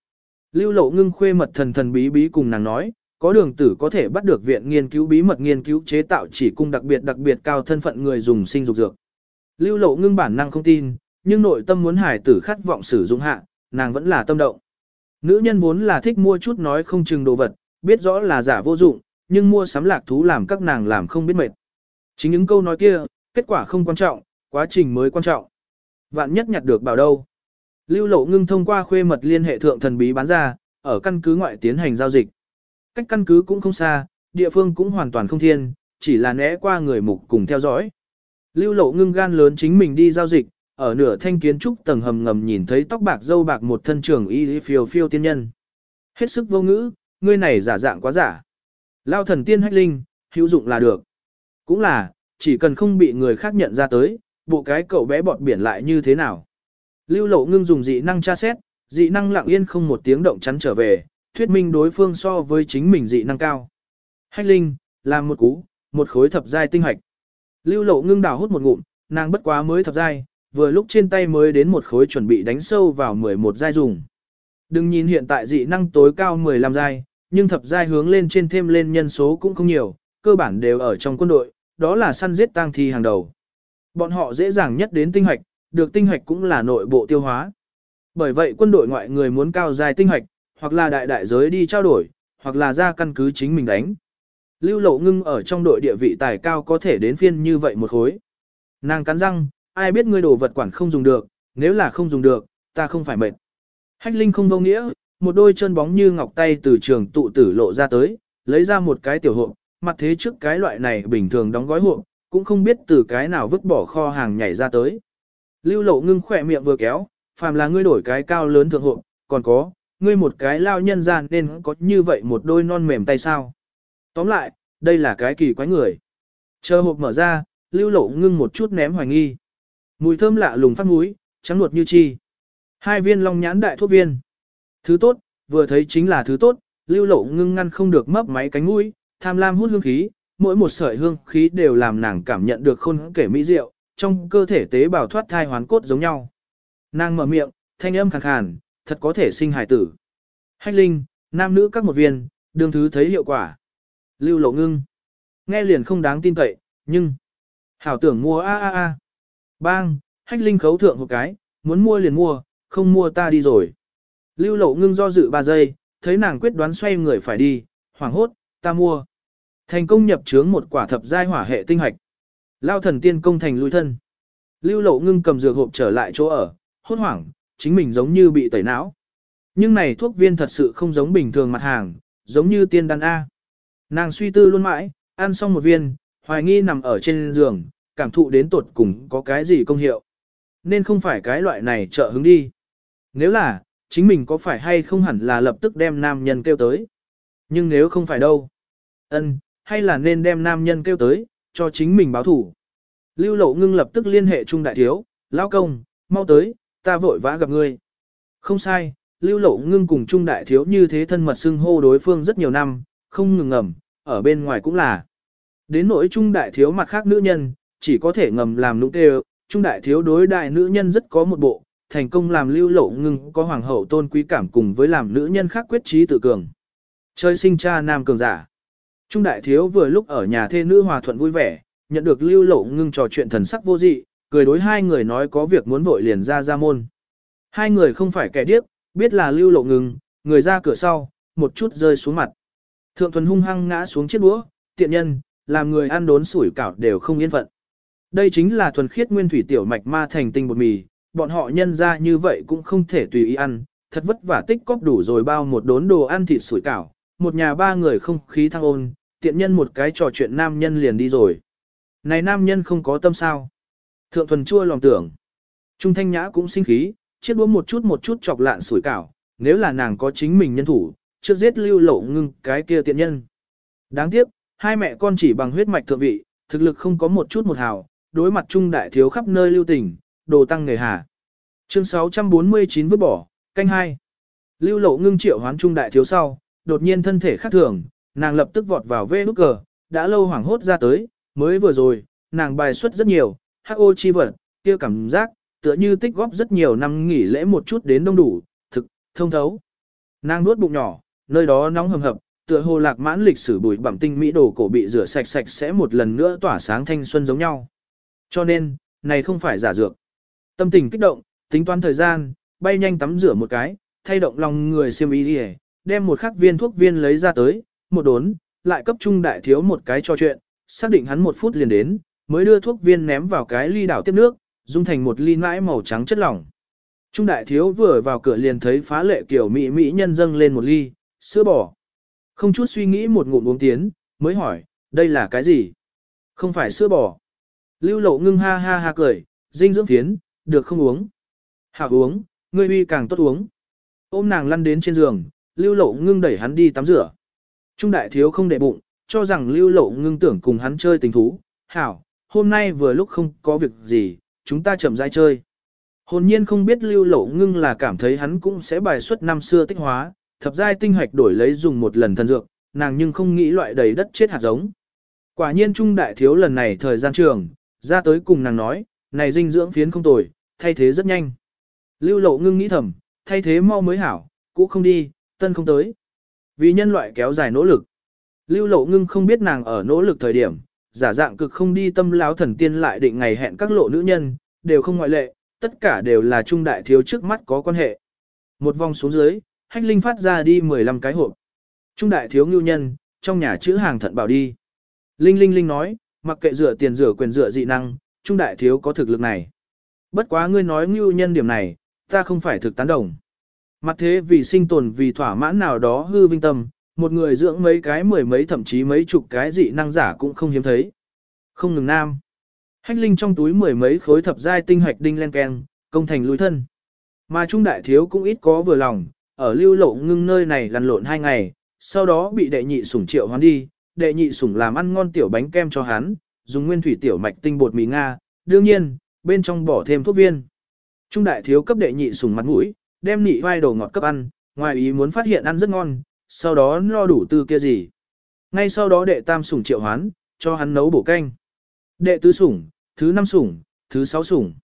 Lưu lộ ngưng khuê mật thần thần bí bí cùng nàng nói, có đường tử có thể bắt được viện nghiên cứu bí mật nghiên cứu chế tạo chỉ cung đặc biệt đặc biệt cao thân phận người dùng sinh dục dược. Lưu lộ ngưng bản năng không tin, nhưng nội tâm muốn hải tử khát vọng sử dụng hạ, nàng vẫn là tâm động. Nữ nhân vốn là thích mua chút nói không chừng đồ vật, biết rõ là giả vô dụng, nhưng mua sắm lạc thú làm các nàng làm không biết mệt. Chính những câu nói kia, kết quả không quan trọng, quá trình mới quan trọng. Vạn nhất nhặt được bảo đâu. Lưu lộ ngưng thông qua khuê mật liên hệ thượng thần bí bán ra, ở căn cứ ngoại tiến hành giao dịch. Cách căn cứ cũng không xa, địa phương cũng hoàn toàn không thiên, chỉ là né qua người mục cùng theo dõi. Lưu lộ ngưng gan lớn chính mình đi giao dịch, ở nửa thanh kiến trúc tầng hầm ngầm nhìn thấy tóc bạc dâu bạc một thân trường y phiêu phiêu tiên nhân. Hết sức vô ngữ, ngươi này giả dạng quá giả. Lao thần tiên hách linh, hữu dụng là được. Cũng là, chỉ cần không bị người khác nhận ra tới, bộ cái cậu bé bọt biển lại như thế nào. Lưu lộ ngưng dùng dị năng tra xét, dị năng lặng yên không một tiếng động chắn trở về, thuyết minh đối phương so với chính mình dị năng cao. Hách linh, làm một cú, một khối thập giai tinh hạch. Lưu lộ ngưng đào hút một ngụm, nàng bất quá mới thập giai, vừa lúc trên tay mới đến một khối chuẩn bị đánh sâu vào 11 giai dùng. Đừng nhìn hiện tại dị năng tối cao 15 giai, nhưng thập giai hướng lên trên thêm lên nhân số cũng không nhiều, cơ bản đều ở trong quân đội, đó là săn giết tang thi hàng đầu. Bọn họ dễ dàng nhất đến tinh hoạch, được tinh hoạch cũng là nội bộ tiêu hóa. Bởi vậy quân đội ngoại người muốn cao giai tinh hoạch, hoặc là đại đại giới đi trao đổi, hoặc là ra căn cứ chính mình đánh. Lưu lộ ngưng ở trong đội địa vị tài cao có thể đến phiên như vậy một khối. Nàng cắn răng, ai biết ngươi đồ vật quản không dùng được, nếu là không dùng được, ta không phải mệt. Hách Linh không vô nghĩa, một đôi chân bóng như ngọc tay từ trường tụ tử lộ ra tới, lấy ra một cái tiểu hộp, mặt thế trước cái loại này bình thường đóng gói hộp, cũng không biết từ cái nào vứt bỏ kho hàng nhảy ra tới. Lưu lộ ngưng khỏe miệng vừa kéo, phàm là ngươi đổi cái cao lớn thượng hộp, còn có, ngươi một cái lao nhân gian nên có như vậy một đôi non mềm tay sao. Tóm lại, đây là cái kỳ quái người. Chờ hộp mở ra, lưu lộ ngưng một chút ném hoài nghi. Mùi thơm lạ lùng phát mũi, trắng nuột như chi. Hai viên long nhãn đại thuốc viên. Thứ tốt, vừa thấy chính là thứ tốt, lưu lộ ngưng ngăn không được mấp máy cánh mũi, tham lam hút hương khí, mỗi một sợi hương khí đều làm nàng cảm nhận được khôn kể mỹ diệu, trong cơ thể tế bào thoát thai hoán cốt giống nhau. Nàng mở miệng, thanh âm khàn khàn, thật có thể sinh hài tử. Hách linh, nam nữ các một viên, đương thứ thấy hiệu quả. Lưu lộ ngưng. Nghe liền không đáng tin cậy, nhưng... Hảo tưởng mua a a a. Bang, hách linh khấu thượng một cái, muốn mua liền mua, không mua ta đi rồi. Lưu lộ ngưng do dự 3 giây, thấy nàng quyết đoán xoay người phải đi, hoảng hốt, ta mua. Thành công nhập trướng một quả thập giai hỏa hệ tinh hạch. Lao thần tiên công thành lui thân. Lưu lộ ngưng cầm dược hộp trở lại chỗ ở, hốt hoảng, chính mình giống như bị tẩy não. Nhưng này thuốc viên thật sự không giống bình thường mặt hàng, giống như tiên đan A. Nàng suy tư luôn mãi, ăn xong một viên, hoài nghi nằm ở trên giường, cảm thụ đến tột cùng có cái gì công hiệu. Nên không phải cái loại này trợ hứng đi. Nếu là, chính mình có phải hay không hẳn là lập tức đem nam nhân kêu tới. Nhưng nếu không phải đâu. ân hay là nên đem nam nhân kêu tới, cho chính mình báo thủ. Lưu lộ ngưng lập tức liên hệ Trung Đại Thiếu, lão công, mau tới, ta vội vã gặp ngươi. Không sai, Lưu lộ ngưng cùng Trung Đại Thiếu như thế thân mật xưng hô đối phương rất nhiều năm, không ngừng ngầm, ở bên ngoài cũng là. Đến nỗi Trung Đại Thiếu mặt khác nữ nhân, chỉ có thể ngầm làm nũng tê Trung Đại Thiếu đối đại nữ nhân rất có một bộ, thành công làm lưu lộ ngưng có hoàng hậu tôn quý cảm cùng với làm nữ nhân khác quyết trí tự cường. Chơi sinh cha nam cường giả. Trung đại thiếu vừa lúc ở nhà thê nữ hòa thuận vui vẻ, nhận được lưu lộ ngưng trò chuyện thần sắc vô dị, cười đối hai người nói có việc muốn vội liền ra ra môn. Hai người không phải kẻ điếc, biết là lưu lộ ngưng, người ra cửa sau, một chút rơi xuống mặt. Thượng thuần hung hăng ngã xuống chiếc đũa, tiện nhân, làm người ăn đốn sủi cảo đều không yên phận. Đây chính là thuần khiết nguyên thủy tiểu mạch ma thành tinh bột mì, bọn họ nhân ra như vậy cũng không thể tùy ý ăn, thật vất vả tích cóp đủ rồi bao một đốn đồ ăn thịt sủi cảo, một nhà ba người không khí thăng ôn, tiện nhân một cái trò chuyện nam nhân liền đi rồi. Này nam nhân không có tâm sao. Thượng thuần chua lòng tưởng. Trung thanh nhã cũng sinh khí, chiếc đũa một chút một chút chọc lạn sủi cảo, nếu là nàng có chính mình nhân thủ, trước giết lưu lộ ngưng cái kia tiện nhân. Đáng tiếc, hai mẹ con chỉ bằng huyết mạch thượng vị, thực lực không có một chút một hào, đối mặt trung đại thiếu khắp nơi lưu tình, đồ tăng nghề hà. Chương 649 vứt bỏ, canh hai. Lưu lộ ngưng triệu hoán trung đại thiếu sau, đột nhiên thân thể khác thường, nàng lập tức vọt vào vê nút cờ, đã lâu hoảng hốt ra tới, mới vừa rồi, nàng bài xuất rất nhiều, hắc ô chi vật, kia cảm giác, tựa như tích góp rất nhiều năm nghỉ lễ một chút đến đông đủ, thực, thông thấu. Nàng nuốt bụng nhỏ, nơi đó nóng hầm hập, tựa hồ lạc mãn lịch sử bụi bặm tinh mỹ đồ cổ bị rửa sạch sạch sẽ một lần nữa tỏa sáng thanh xuân giống nhau. Cho nên, này không phải giả dược. Tâm tình kích động, tính toán thời gian, bay nhanh tắm rửa một cái, thay động lòng người xiêm y đi đem một khắc viên thuốc viên lấy ra tới, một đốn, lại cấp trung đại thiếu một cái cho chuyện, xác định hắn một phút liền đến, mới đưa thuốc viên ném vào cái ly đảo tiếp nước, dung thành một ly mãi màu trắng chất lỏng. Trung đại thiếu vừa vào cửa liền thấy phá lệ kiểu mỹ mỹ nhân dâng lên một ly, sữa bò. Không chút suy nghĩ một ngụm uống tiến, mới hỏi, đây là cái gì? Không phải sữa bò. Lưu lộ ngưng ha ha ha cười, dinh dưỡng phiến, được không uống. Hảo uống, ngươi uy càng tốt uống. Ôm nàng lăn đến trên giường, lưu lộ ngưng đẩy hắn đi tắm rửa. Trung đại thiếu không để bụng, cho rằng lưu lộ ngưng tưởng cùng hắn chơi tình thú. Hảo, hôm nay vừa lúc không có việc gì, chúng ta chậm rãi chơi. Hồn nhiên không biết lưu lộ ngưng là cảm thấy hắn cũng sẽ bài xuất năm xưa tích hóa, thập giai tinh hoạch đổi lấy dùng một lần thần dược, nàng nhưng không nghĩ loại đầy đất chết hạt giống. Quả nhiên trung đại thiếu lần này thời gian trường, ra tới cùng nàng nói, này dinh dưỡng phiến không tồi, thay thế rất nhanh. Lưu lộ ngưng nghĩ thầm, thay thế mau mới hảo, cũ không đi, tân không tới. Vì nhân loại kéo dài nỗ lực. Lưu lộ ngưng không biết nàng ở nỗ lực thời điểm, giả dạng cực không đi tâm láo thần tiên lại định ngày hẹn các lộ nữ nhân, đều không ngoại lệ, tất cả đều là trung đại thiếu trước mắt có quan hệ. Một vòng xuống dưới, hách linh phát ra đi 15 cái hộp. Trung đại thiếu ngưu nhân, trong nhà chữ hàng thận bảo đi. Linh linh linh nói, mặc kệ rửa tiền rửa quyền rửa dị năng, trung đại thiếu có thực lực này. Bất quá ngươi nói ngưu nhân điểm này, ta không phải thực tán đồng. Mặt thế vì sinh tồn vì thỏa mãn nào đó hư vinh tâm, một người dưỡng mấy cái mười mấy thậm chí mấy chục cái dị năng giả cũng không hiếm thấy. Không ngừng nam. Hách linh trong túi mười mấy khối thập giai tinh hoạch đinh len keng, công thành lùi thân. Mà trung đại thiếu cũng ít có vừa lòng, ở lưu lộ ngưng nơi này lăn lộn hai ngày, sau đó bị đệ nhị sủng triệu hoán đi, đệ nhị sủng làm ăn ngon tiểu bánh kem cho hắn, dùng nguyên thủy tiểu mạch tinh bột mì Nga, đương nhiên, bên trong bỏ thêm thuốc viên. Trung đại thiếu cấp đệ nhị sủng mặt mũi, đem nị vai đồ ngọt cấp ăn, ngoài ý muốn phát hiện ăn rất ngon, sau đó no đủ tư kia gì. Ngay sau đó đệ tam sủng triệu hoán, cho hắn nấu bổ canh. Đệ tứ sủng, thứ năm sủng, thứ sáu sủng.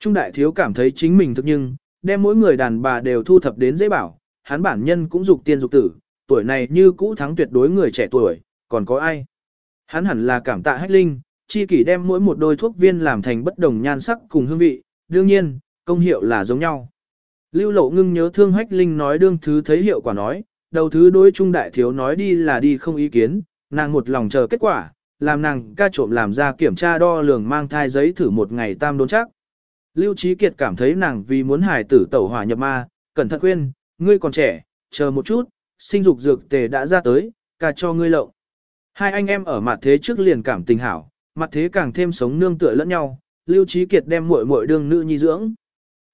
Trung đại thiếu cảm thấy chính mình thực nhưng, đem mỗi người đàn bà đều thu thập đến dễ bảo, hắn bản nhân cũng dục tiên dục tử, tuổi này như cũ thắng tuyệt đối người trẻ tuổi, còn có ai. Hắn hẳn là cảm tạ hách linh, chi kỷ đem mỗi một đôi thuốc viên làm thành bất đồng nhan sắc cùng hương vị, đương nhiên, công hiệu là giống nhau. Lưu lộ ngưng nhớ thương hách linh nói đương thứ thấy hiệu quả nói, đầu thứ đối trung đại thiếu nói đi là đi không ý kiến, nàng một lòng chờ kết quả, làm nàng ca trộm làm ra kiểm tra đo lường mang thai giấy thử một ngày tam đốn chắc. Lưu Trí Kiệt cảm thấy nàng vì muốn hài tử tẩu hỏa nhập ma, cẩn thận khuyên, ngươi còn trẻ, chờ một chút, sinh dục dược tề đã ra tới, cả cho ngươi lộng. Hai anh em ở mặt thế trước liền cảm tình hảo, mặt thế càng thêm sống nương tựa lẫn nhau, Lưu Trí Kiệt đem muội muội đương nữ nhi dưỡng.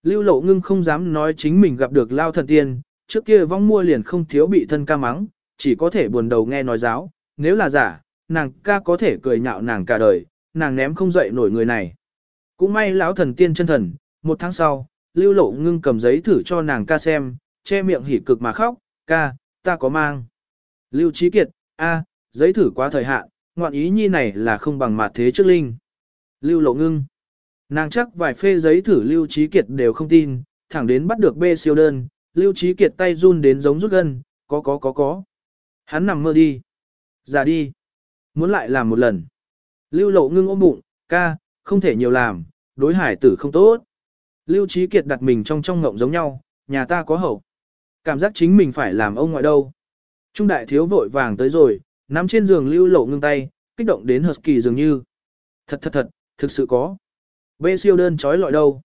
Lưu Lộ Ngưng không dám nói chính mình gặp được lao thần tiên, trước kia vong mua liền không thiếu bị thân ca mắng, chỉ có thể buồn đầu nghe nói giáo, nếu là giả, nàng ca có thể cười nhạo nàng cả đời, nàng ném không dậy nổi người này. Cũng may lão thần tiên chân thần, một tháng sau, Lưu Lộ Ngưng cầm giấy thử cho nàng ca xem, che miệng hỉ cực mà khóc, ca, ta có mang. Lưu Trí Kiệt, a, giấy thử quá thời hạn, ngoạn ý nhi này là không bằng mặt thế trước linh. Lưu Lộ Ngưng, nàng chắc vài phê giấy thử Lưu Trí Kiệt đều không tin, thẳng đến bắt được bê siêu đơn, Lưu Trí Kiệt tay run đến giống rút gân, có có có có. Hắn nằm mơ đi. Già đi. Muốn lại làm một lần. Lưu Lộ Ngưng ôm bụng, ca, không thể nhiều làm, đối hải tử không tốt. Lưu Trí Kiệt đặt mình trong trong ngộng giống nhau, nhà ta có hậu. Cảm giác chính mình phải làm ông ngoại đâu. Trung đại thiếu vội vàng tới rồi, nằm trên giường lưu lộ ngưng tay, kích động đến hợp kỳ dường như. Thật thật thật, thực sự có. Bê siêu đơn trói lọi đâu.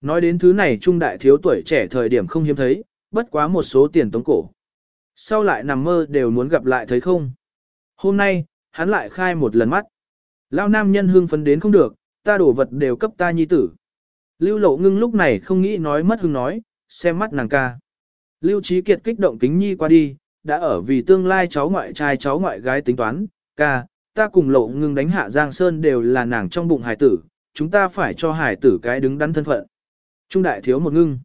Nói đến thứ này trung đại thiếu tuổi trẻ thời điểm không hiếm thấy, bất quá một số tiền tống cổ. Sau lại nằm mơ đều muốn gặp lại thấy không. Hôm nay, hắn lại khai một lần mắt. Lao nam nhân hương phấn đến không được, ta đổ vật đều cấp ta nhi tử. Lưu lộ ngưng lúc này không nghĩ nói mất hứng nói, xem mắt nàng ca. Lưu Trí Kiệt kích động kính nhi qua đi, đã ở vì tương lai cháu ngoại trai cháu ngoại gái tính toán, ca, ta cùng lộ ngưng đánh hạ Giang Sơn đều là nàng trong bụng hải tử, chúng ta phải cho hải tử cái đứng đắn thân phận. Trung đại thiếu một ngưng.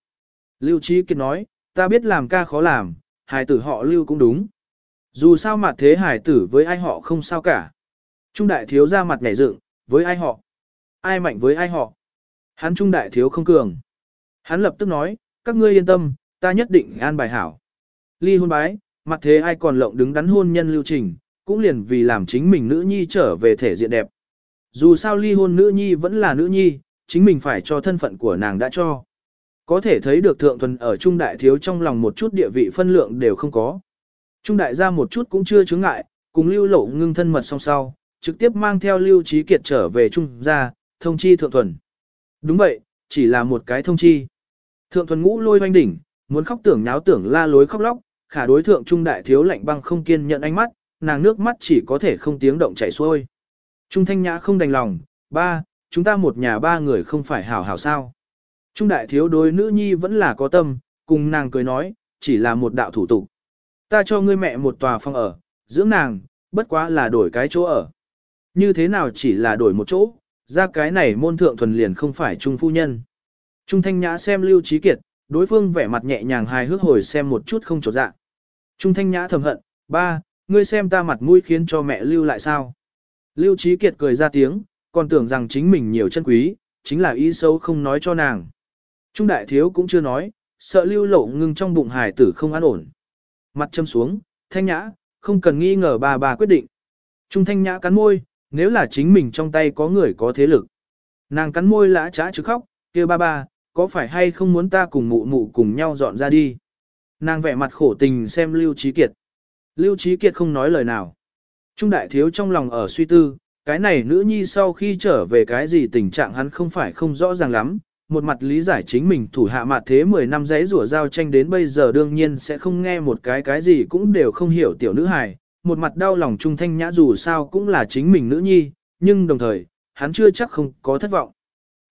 Lưu Trí Kiệt nói, ta biết làm ca khó làm, hải tử họ Lưu cũng đúng. Dù sao mặt thế hải tử với ai họ không sao cả. Trung đại thiếu ra mặt nhảy dựng, với ai họ. Ai mạnh với ai họ. Hắn trung đại thiếu không cường. Hắn lập tức nói, các ngươi yên tâm, ta nhất định an bài hảo. Ly hôn bái, mặt thế ai còn lộng đứng đắn hôn nhân lưu trình, cũng liền vì làm chính mình nữ nhi trở về thể diện đẹp. Dù sao ly hôn nữ nhi vẫn là nữ nhi, chính mình phải cho thân phận của nàng đã cho. Có thể thấy được thượng thuần ở trung đại thiếu trong lòng một chút địa vị phân lượng đều không có. Trung đại ra một chút cũng chưa chướng ngại, cùng lưu lộ ngưng thân mật song sau, trực tiếp mang theo lưu trí kiệt trở về trung gia, thông chi thượng thuần. Đúng vậy, chỉ là một cái thông chi. Thượng thuần ngũ lôi hoanh đỉnh, muốn khóc tưởng nháo tưởng la lối khóc lóc, khả đối thượng trung đại thiếu lạnh băng không kiên nhận ánh mắt, nàng nước mắt chỉ có thể không tiếng động chảy xuôi. Trung thanh nhã không đành lòng, ba, chúng ta một nhà ba người không phải hảo hảo sao. Trung đại thiếu đối nữ nhi vẫn là có tâm, cùng nàng cười nói, chỉ là một đạo thủ tục. Ta cho ngươi mẹ một tòa phòng ở, dưỡng nàng, bất quá là đổi cái chỗ ở. Như thế nào chỉ là đổi một chỗ, ra cái này môn thượng thuần liền không phải trung phu nhân. Trung thanh nhã xem lưu trí kiệt, đối phương vẻ mặt nhẹ nhàng hài hước hồi xem một chút không trột dạ. Trung thanh nhã thầm hận, ba, ngươi xem ta mặt mũi khiến cho mẹ lưu lại sao. Lưu Trí Kiệt cười ra tiếng, còn tưởng rằng chính mình nhiều chân quý, chính là ý xấu không nói cho nàng. Trung đại thiếu cũng chưa nói, sợ lưu lộ ngưng trong bụng hài tử không an ổn. Mặt châm xuống, thanh nhã, không cần nghi ngờ bà bà quyết định. Trung thanh nhã cắn môi, nếu là chính mình trong tay có người có thế lực. Nàng cắn môi lã trá chứ khóc, kia ba ba, có phải hay không muốn ta cùng mụ mụ cùng nhau dọn ra đi? Nàng vẻ mặt khổ tình xem Lưu Trí Kiệt. Lưu Trí Kiệt không nói lời nào. Trung đại thiếu trong lòng ở suy tư, cái này nữ nhi sau khi trở về cái gì tình trạng hắn không phải không rõ ràng lắm. Một mặt lý giải chính mình thủ hạ mặt thế 10 năm giấy rủa giao tranh đến bây giờ đương nhiên sẽ không nghe một cái cái gì cũng đều không hiểu tiểu nữ hài. Một mặt đau lòng trung thanh nhã dù sao cũng là chính mình nữ nhi, nhưng đồng thời, hắn chưa chắc không có thất vọng.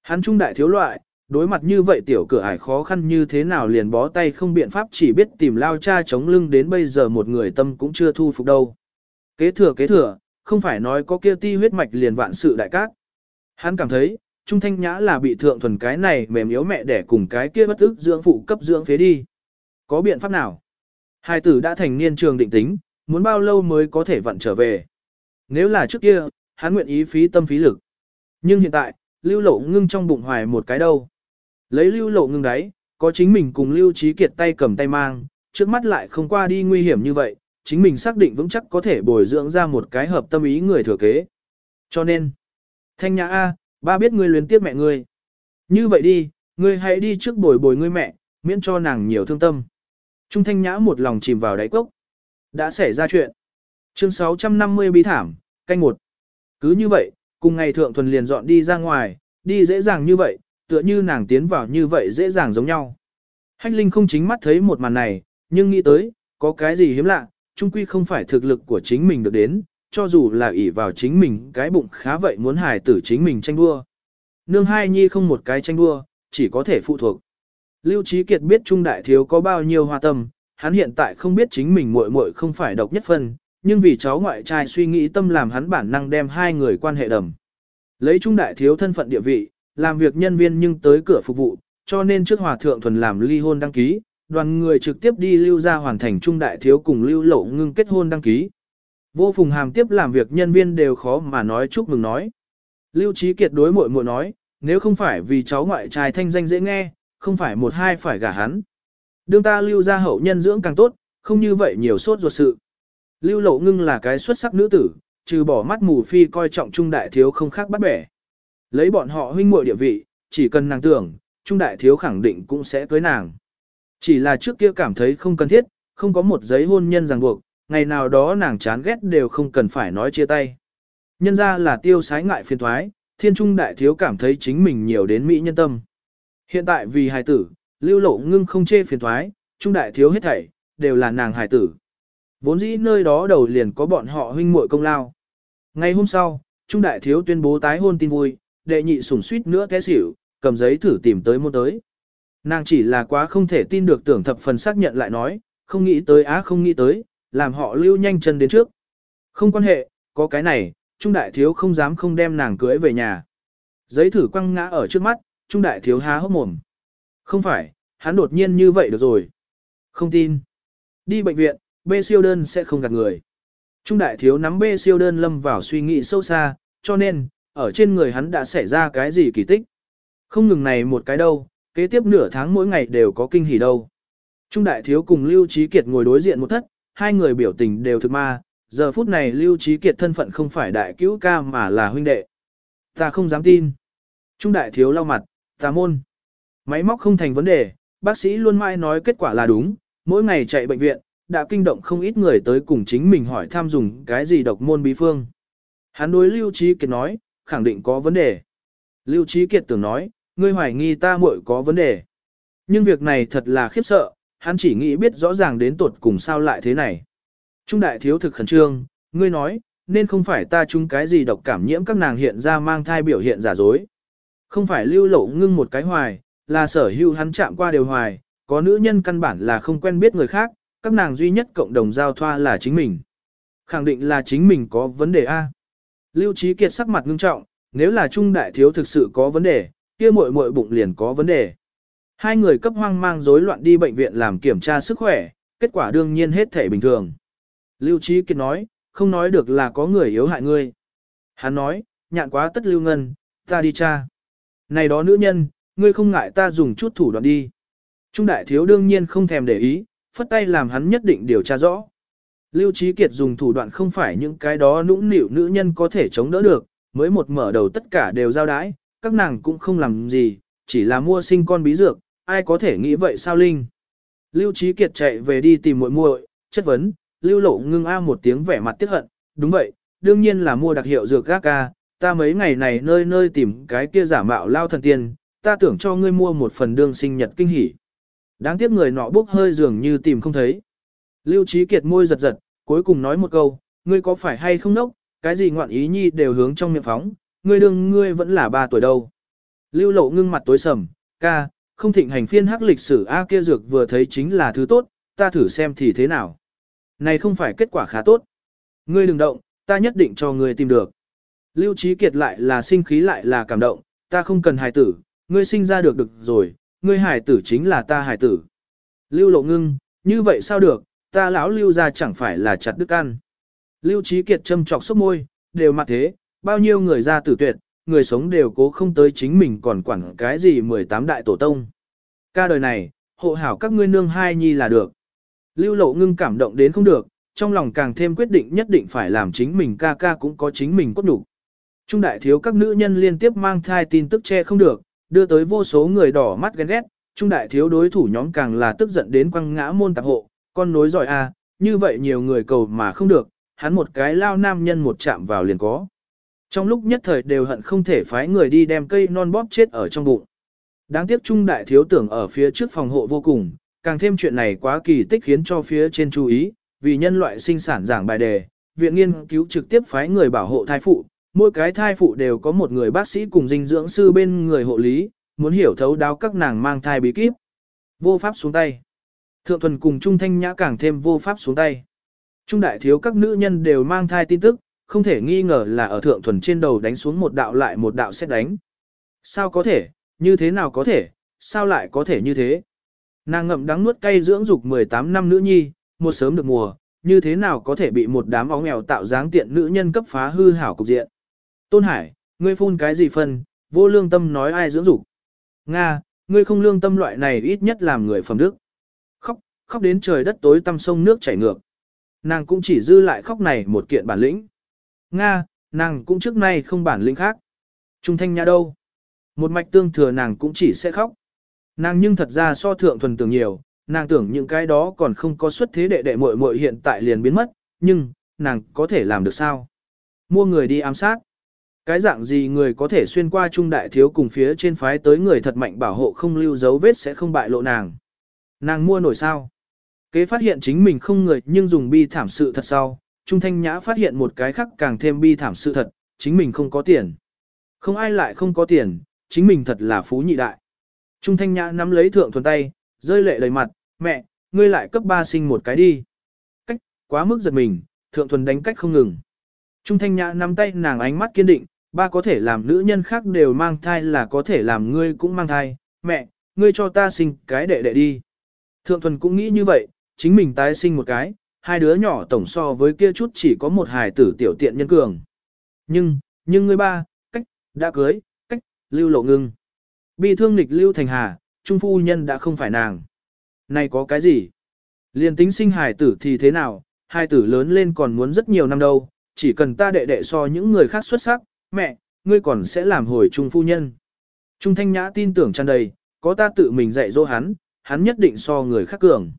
Hắn trung đại thiếu loại, đối mặt như vậy tiểu cửa ải khó khăn như thế nào liền bó tay không biện pháp chỉ biết tìm lao cha chống lưng đến bây giờ một người tâm cũng chưa thu phục đâu. Kế thừa kế thừa, không phải nói có kia ti huyết mạch liền vạn sự đại cát. Hắn cảm thấy, Trung Thanh Nhã là bị thượng thuần cái này mềm yếu mẹ để cùng cái kia bất ức dưỡng phụ cấp dưỡng phế đi. Có biện pháp nào? Hai tử đã thành niên trường định tính, muốn bao lâu mới có thể vận trở về. Nếu là trước kia, hắn nguyện ý phí tâm phí lực. Nhưng hiện tại, lưu lộ ngưng trong bụng hoài một cái đâu. Lấy lưu lộ ngưng đấy, có chính mình cùng lưu trí kiệt tay cầm tay mang, trước mắt lại không qua đi nguy hiểm như vậy, chính mình xác định vững chắc có thể bồi dưỡng ra một cái hợp tâm ý người thừa kế. Cho nên, thanh nhã A, ba biết ngươi luyến tiếc mẹ ngươi. Như vậy đi, ngươi hãy đi trước bồi bồi ngươi mẹ, miễn cho nàng nhiều thương tâm. Trung thanh nhã một lòng chìm vào đáy cốc. Đã xảy ra chuyện. Chương 650 bí thảm, canh một. Cứ như vậy, cùng ngày thượng thuần liền dọn đi ra ngoài, đi dễ dàng như vậy, tựa như nàng tiến vào như vậy dễ dàng giống nhau. Hách Linh không chính mắt thấy một màn này, nhưng nghĩ tới, có cái gì hiếm lạ, chung quy không phải thực lực của chính mình được đến, cho dù là ỷ vào chính mình cái bụng khá vậy muốn hài tử chính mình tranh đua. Nương hai nhi không một cái tranh đua, chỉ có thể phụ thuộc. Lưu Trí Kiệt biết Trung Đại Thiếu có bao nhiêu hoa tâm, hắn hiện tại không biết chính mình muội muội không phải độc nhất phân, nhưng vì cháu ngoại trai suy nghĩ tâm làm hắn bản năng đem hai người quan hệ đầm. Lấy Trung Đại Thiếu thân phận địa vị, làm việc nhân viên nhưng tới cửa phục vụ, cho nên trước hòa thượng thuần làm ly hôn đăng ký, đoàn người trực tiếp đi lưu ra hoàn thành Trung Đại Thiếu cùng lưu lộ ngưng kết hôn đăng ký. Vô phùng hàm tiếp làm việc nhân viên đều khó mà nói chúc mừng nói. Lưu Trí Kiệt đối muội muội nói, nếu không phải vì cháu ngoại trai thanh danh dễ nghe, không phải một hai phải gả hắn. Đương ta lưu ra hậu nhân dưỡng càng tốt, không như vậy nhiều sốt ruột sự. Lưu lộ ngưng là cái xuất sắc nữ tử, trừ bỏ mắt mù phi coi trọng trung đại thiếu không khác bắt bẻ. Lấy bọn họ huynh muội địa vị, chỉ cần nàng tưởng, trung đại thiếu khẳng định cũng sẽ cưới nàng. Chỉ là trước kia cảm thấy không cần thiết, không có một giấy hôn nhân ràng buộc, ngày nào đó nàng chán ghét đều không cần phải nói chia tay. Nhân ra là tiêu sái ngại phiền thoái, thiên trung đại thiếu cảm thấy chính mình nhiều đến mỹ nhân tâm. Hiện tại vì hài tử, lưu lộ ngưng không chê phiền thoái, trung đại thiếu hết thảy, đều là nàng hải tử. Vốn dĩ nơi đó đầu liền có bọn họ huynh muội công lao. Ngày hôm sau, trung đại thiếu tuyên bố tái hôn tin vui, đệ nhị sủng suýt nữa té xỉu, cầm giấy thử tìm tới môn tới. Nàng chỉ là quá không thể tin được tưởng thập phần xác nhận lại nói, không nghĩ tới á không nghĩ tới, làm họ lưu nhanh chân đến trước. Không quan hệ, có cái này, Trung Đại Thiếu không dám không đem nàng cưới về nhà. Giấy thử quăng ngã ở trước mắt, Trung Đại Thiếu há hốc mồm. Không phải, hắn đột nhiên như vậy được rồi. Không tin. Đi bệnh viện, B siêu đơn sẽ không gạt người. Trung Đại Thiếu nắm B siêu đơn lâm vào suy nghĩ sâu xa, cho nên, ở trên người hắn đã xảy ra cái gì kỳ tích. Không ngừng này một cái đâu, kế tiếp nửa tháng mỗi ngày đều có kinh hỉ đâu. Trung Đại Thiếu cùng Lưu Trí Kiệt ngồi đối diện một thất, hai người biểu tình đều thực ma, giờ phút này Lưu Trí Kiệt thân phận không phải đại cứu ca mà là huynh đệ. Ta không dám tin. Trung đại thiếu lau mặt, ta môn. Máy móc không thành vấn đề, bác sĩ luôn mãi nói kết quả là đúng, mỗi ngày chạy bệnh viện, đã kinh động không ít người tới cùng chính mình hỏi tham dùng cái gì độc môn bí phương. Hắn đối Lưu Trí Kiệt nói, khẳng định có vấn đề. Lưu Trí Kiệt tưởng nói, ngươi hoài nghi ta muội có vấn đề. Nhưng việc này thật là khiếp sợ, hắn chỉ nghĩ biết rõ ràng đến tột cùng sao lại thế này. Trung đại thiếu thực khẩn trương, ngươi nói, nên không phải ta chung cái gì độc cảm nhiễm các nàng hiện ra mang thai biểu hiện giả dối. Không phải lưu lộ ngưng một cái hoài, là sở hữu hắn chạm qua đều hoài, có nữ nhân căn bản là không quen biết người khác, các nàng duy nhất cộng đồng giao thoa là chính mình. Khẳng định là chính mình có vấn đề A. Lưu Trí Kiệt sắc mặt ngưng trọng, nếu là trung đại thiếu thực sự có vấn đề, kia muội muội bụng liền có vấn đề. Hai người cấp hoang mang rối loạn đi bệnh viện làm kiểm tra sức khỏe, kết quả đương nhiên hết thể bình thường. Lưu Trí Kiệt nói, không nói được là có người yếu hại ngươi. Hắn nói, nhạn quá tất lưu ngân, ta đi cha. Này đó nữ nhân, ngươi không ngại ta dùng chút thủ đoạn đi. Trung đại thiếu đương nhiên không thèm để ý, phất tay làm hắn nhất định điều tra rõ. Lưu Trí Kiệt dùng thủ đoạn không phải những cái đó nũng nịu nữ nhân có thể chống đỡ được, mới một mở đầu tất cả đều giao đái, các nàng cũng không làm gì, chỉ là mua sinh con bí dược, ai có thể nghĩ vậy sao Linh. Lưu Trí Kiệt chạy về đi tìm muội muội, chất vấn, lưu lộ ngưng a một tiếng vẻ mặt tiếc hận, đúng vậy, đương nhiên là mua đặc hiệu dược gác ca, ta mấy ngày này nơi nơi tìm cái kia giả mạo lao thần tiên, ta tưởng cho ngươi mua một phần đương sinh nhật kinh hỉ. Đáng tiếc người nọ bốc hơi dường như tìm không thấy. Lưu Trí Kiệt môi giật giật, cuối cùng nói một câu, ngươi có phải hay không nốc, cái gì ngoạn ý nhi đều hướng trong miệng phóng, ngươi đương ngươi vẫn là ba tuổi đâu. Lưu lộ ngưng mặt tối sầm, ca, không thịnh hành phiên hắc lịch sử A kia dược vừa thấy chính là thứ tốt, ta thử xem thì thế nào. Này không phải kết quả khá tốt. Ngươi đừng động, ta nhất định cho ngươi tìm được. Lưu Trí Kiệt lại là sinh khí lại là cảm động, ta không cần hài tử, ngươi sinh ra được được rồi, ngươi hải tử chính là ta hải tử. Lưu Lộ Ngưng, như vậy sao được, ta lão Lưu ra chẳng phải là chặt đức ăn. Lưu Trí Kiệt châm trọc sốc môi, đều mặt thế, bao nhiêu người ra tử tuyệt, người sống đều cố không tới chính mình còn quản cái gì 18 đại tổ tông. Ca đời này, hộ hảo các ngươi nương hai nhi là được. Lưu Lộ Ngưng cảm động đến không được, trong lòng càng thêm quyết định nhất định phải làm chính mình ca ca cũng có chính mình cốt đủ. Trung đại thiếu các nữ nhân liên tiếp mang thai tin tức che không được, đưa tới vô số người đỏ mắt ghen ghét, trung đại thiếu đối thủ nhóm càng là tức giận đến quăng ngã môn tạp hộ, con nối giỏi a, à, như vậy nhiều người cầu mà không được, hắn một cái lao nam nhân một chạm vào liền có. Trong lúc nhất thời đều hận không thể phái người đi đem cây non bóp chết ở trong bụng. Đáng tiếc trung đại thiếu tưởng ở phía trước phòng hộ vô cùng, càng thêm chuyện này quá kỳ tích khiến cho phía trên chú ý, vì nhân loại sinh sản giảng bài đề, viện nghiên cứu trực tiếp phái người bảo hộ thai phụ, mỗi cái thai phụ đều có một người bác sĩ cùng dinh dưỡng sư bên người hộ lý, muốn hiểu thấu đáo các nàng mang thai bí kíp. Vô pháp xuống tay. Thượng thuần cùng Trung Thanh Nhã càng thêm vô pháp xuống tay. Trung đại thiếu các nữ nhân đều mang thai tin tức, không thể nghi ngờ là ở thượng thuần trên đầu đánh xuống một đạo lại một đạo xét đánh. Sao có thể, như thế nào có thể, sao lại có thể như thế? Nàng ngậm đắng nuốt cay dưỡng dục 18 năm nữ nhi, một sớm được mùa, như thế nào có thể bị một đám óng nghèo tạo dáng tiện nữ nhân cấp phá hư hảo cục diện. Tôn Hải, ngươi phun cái gì phân, vô lương tâm nói ai dưỡng dục. Nga, ngươi không lương tâm loại này ít nhất làm người phẩm đức. Khóc, khóc đến trời đất tối tăm sông nước chảy ngược. Nàng cũng chỉ dư lại khóc này một kiện bản lĩnh. Nga, nàng cũng trước nay không bản lĩnh khác. Trung thanh nhà đâu? Một mạch tương thừa nàng cũng chỉ sẽ khóc. Nàng nhưng thật ra so thượng thuần tưởng nhiều, nàng tưởng những cái đó còn không có xuất thế đệ đệ muội muội hiện tại liền biến mất, nhưng, nàng có thể làm được sao? Mua người đi ám sát. Cái dạng gì người có thể xuyên qua trung đại thiếu cùng phía trên phái tới người thật mạnh bảo hộ không lưu dấu vết sẽ không bại lộ nàng. Nàng mua nổi sao? Kế phát hiện chính mình không người nhưng dùng bi thảm sự thật sau, Trung Thanh Nhã phát hiện một cái khác càng thêm bi thảm sự thật, chính mình không có tiền. Không ai lại không có tiền, chính mình thật là phú nhị đại. Trung Thanh Nhã nắm lấy thượng thuần tay, rơi lệ đầy mặt, mẹ, ngươi lại cấp ba sinh một cái đi. Cách, quá mức giật mình, thượng thuần đánh cách không ngừng. Trung Thanh Nhã nắm tay nàng ánh mắt kiên định, ba có thể làm nữ nhân khác đều mang thai là có thể làm ngươi cũng mang thai, mẹ, ngươi cho ta sinh cái đệ đệ đi. Thượng thuần cũng nghĩ như vậy, chính mình tái sinh một cái, hai đứa nhỏ tổng so với kia chút chỉ có một hài tử tiểu tiện nhân cường. Nhưng, nhưng ngươi ba, cách, đã cưới, cách, lưu lộ ngưng. Bi thương nịch lưu thành hà, trung phu nhân đã không phải nàng. Này có cái gì? Liên tính sinh hài tử thì thế nào, hài tử lớn lên còn muốn rất nhiều năm đâu, chỉ cần ta đệ đệ so những người khác xuất sắc, mẹ, ngươi còn sẽ làm hồi trung phu nhân. Trung thanh nhã tin tưởng tràn đầy, có ta tự mình dạy dỗ hắn, hắn nhất định so người khác cường.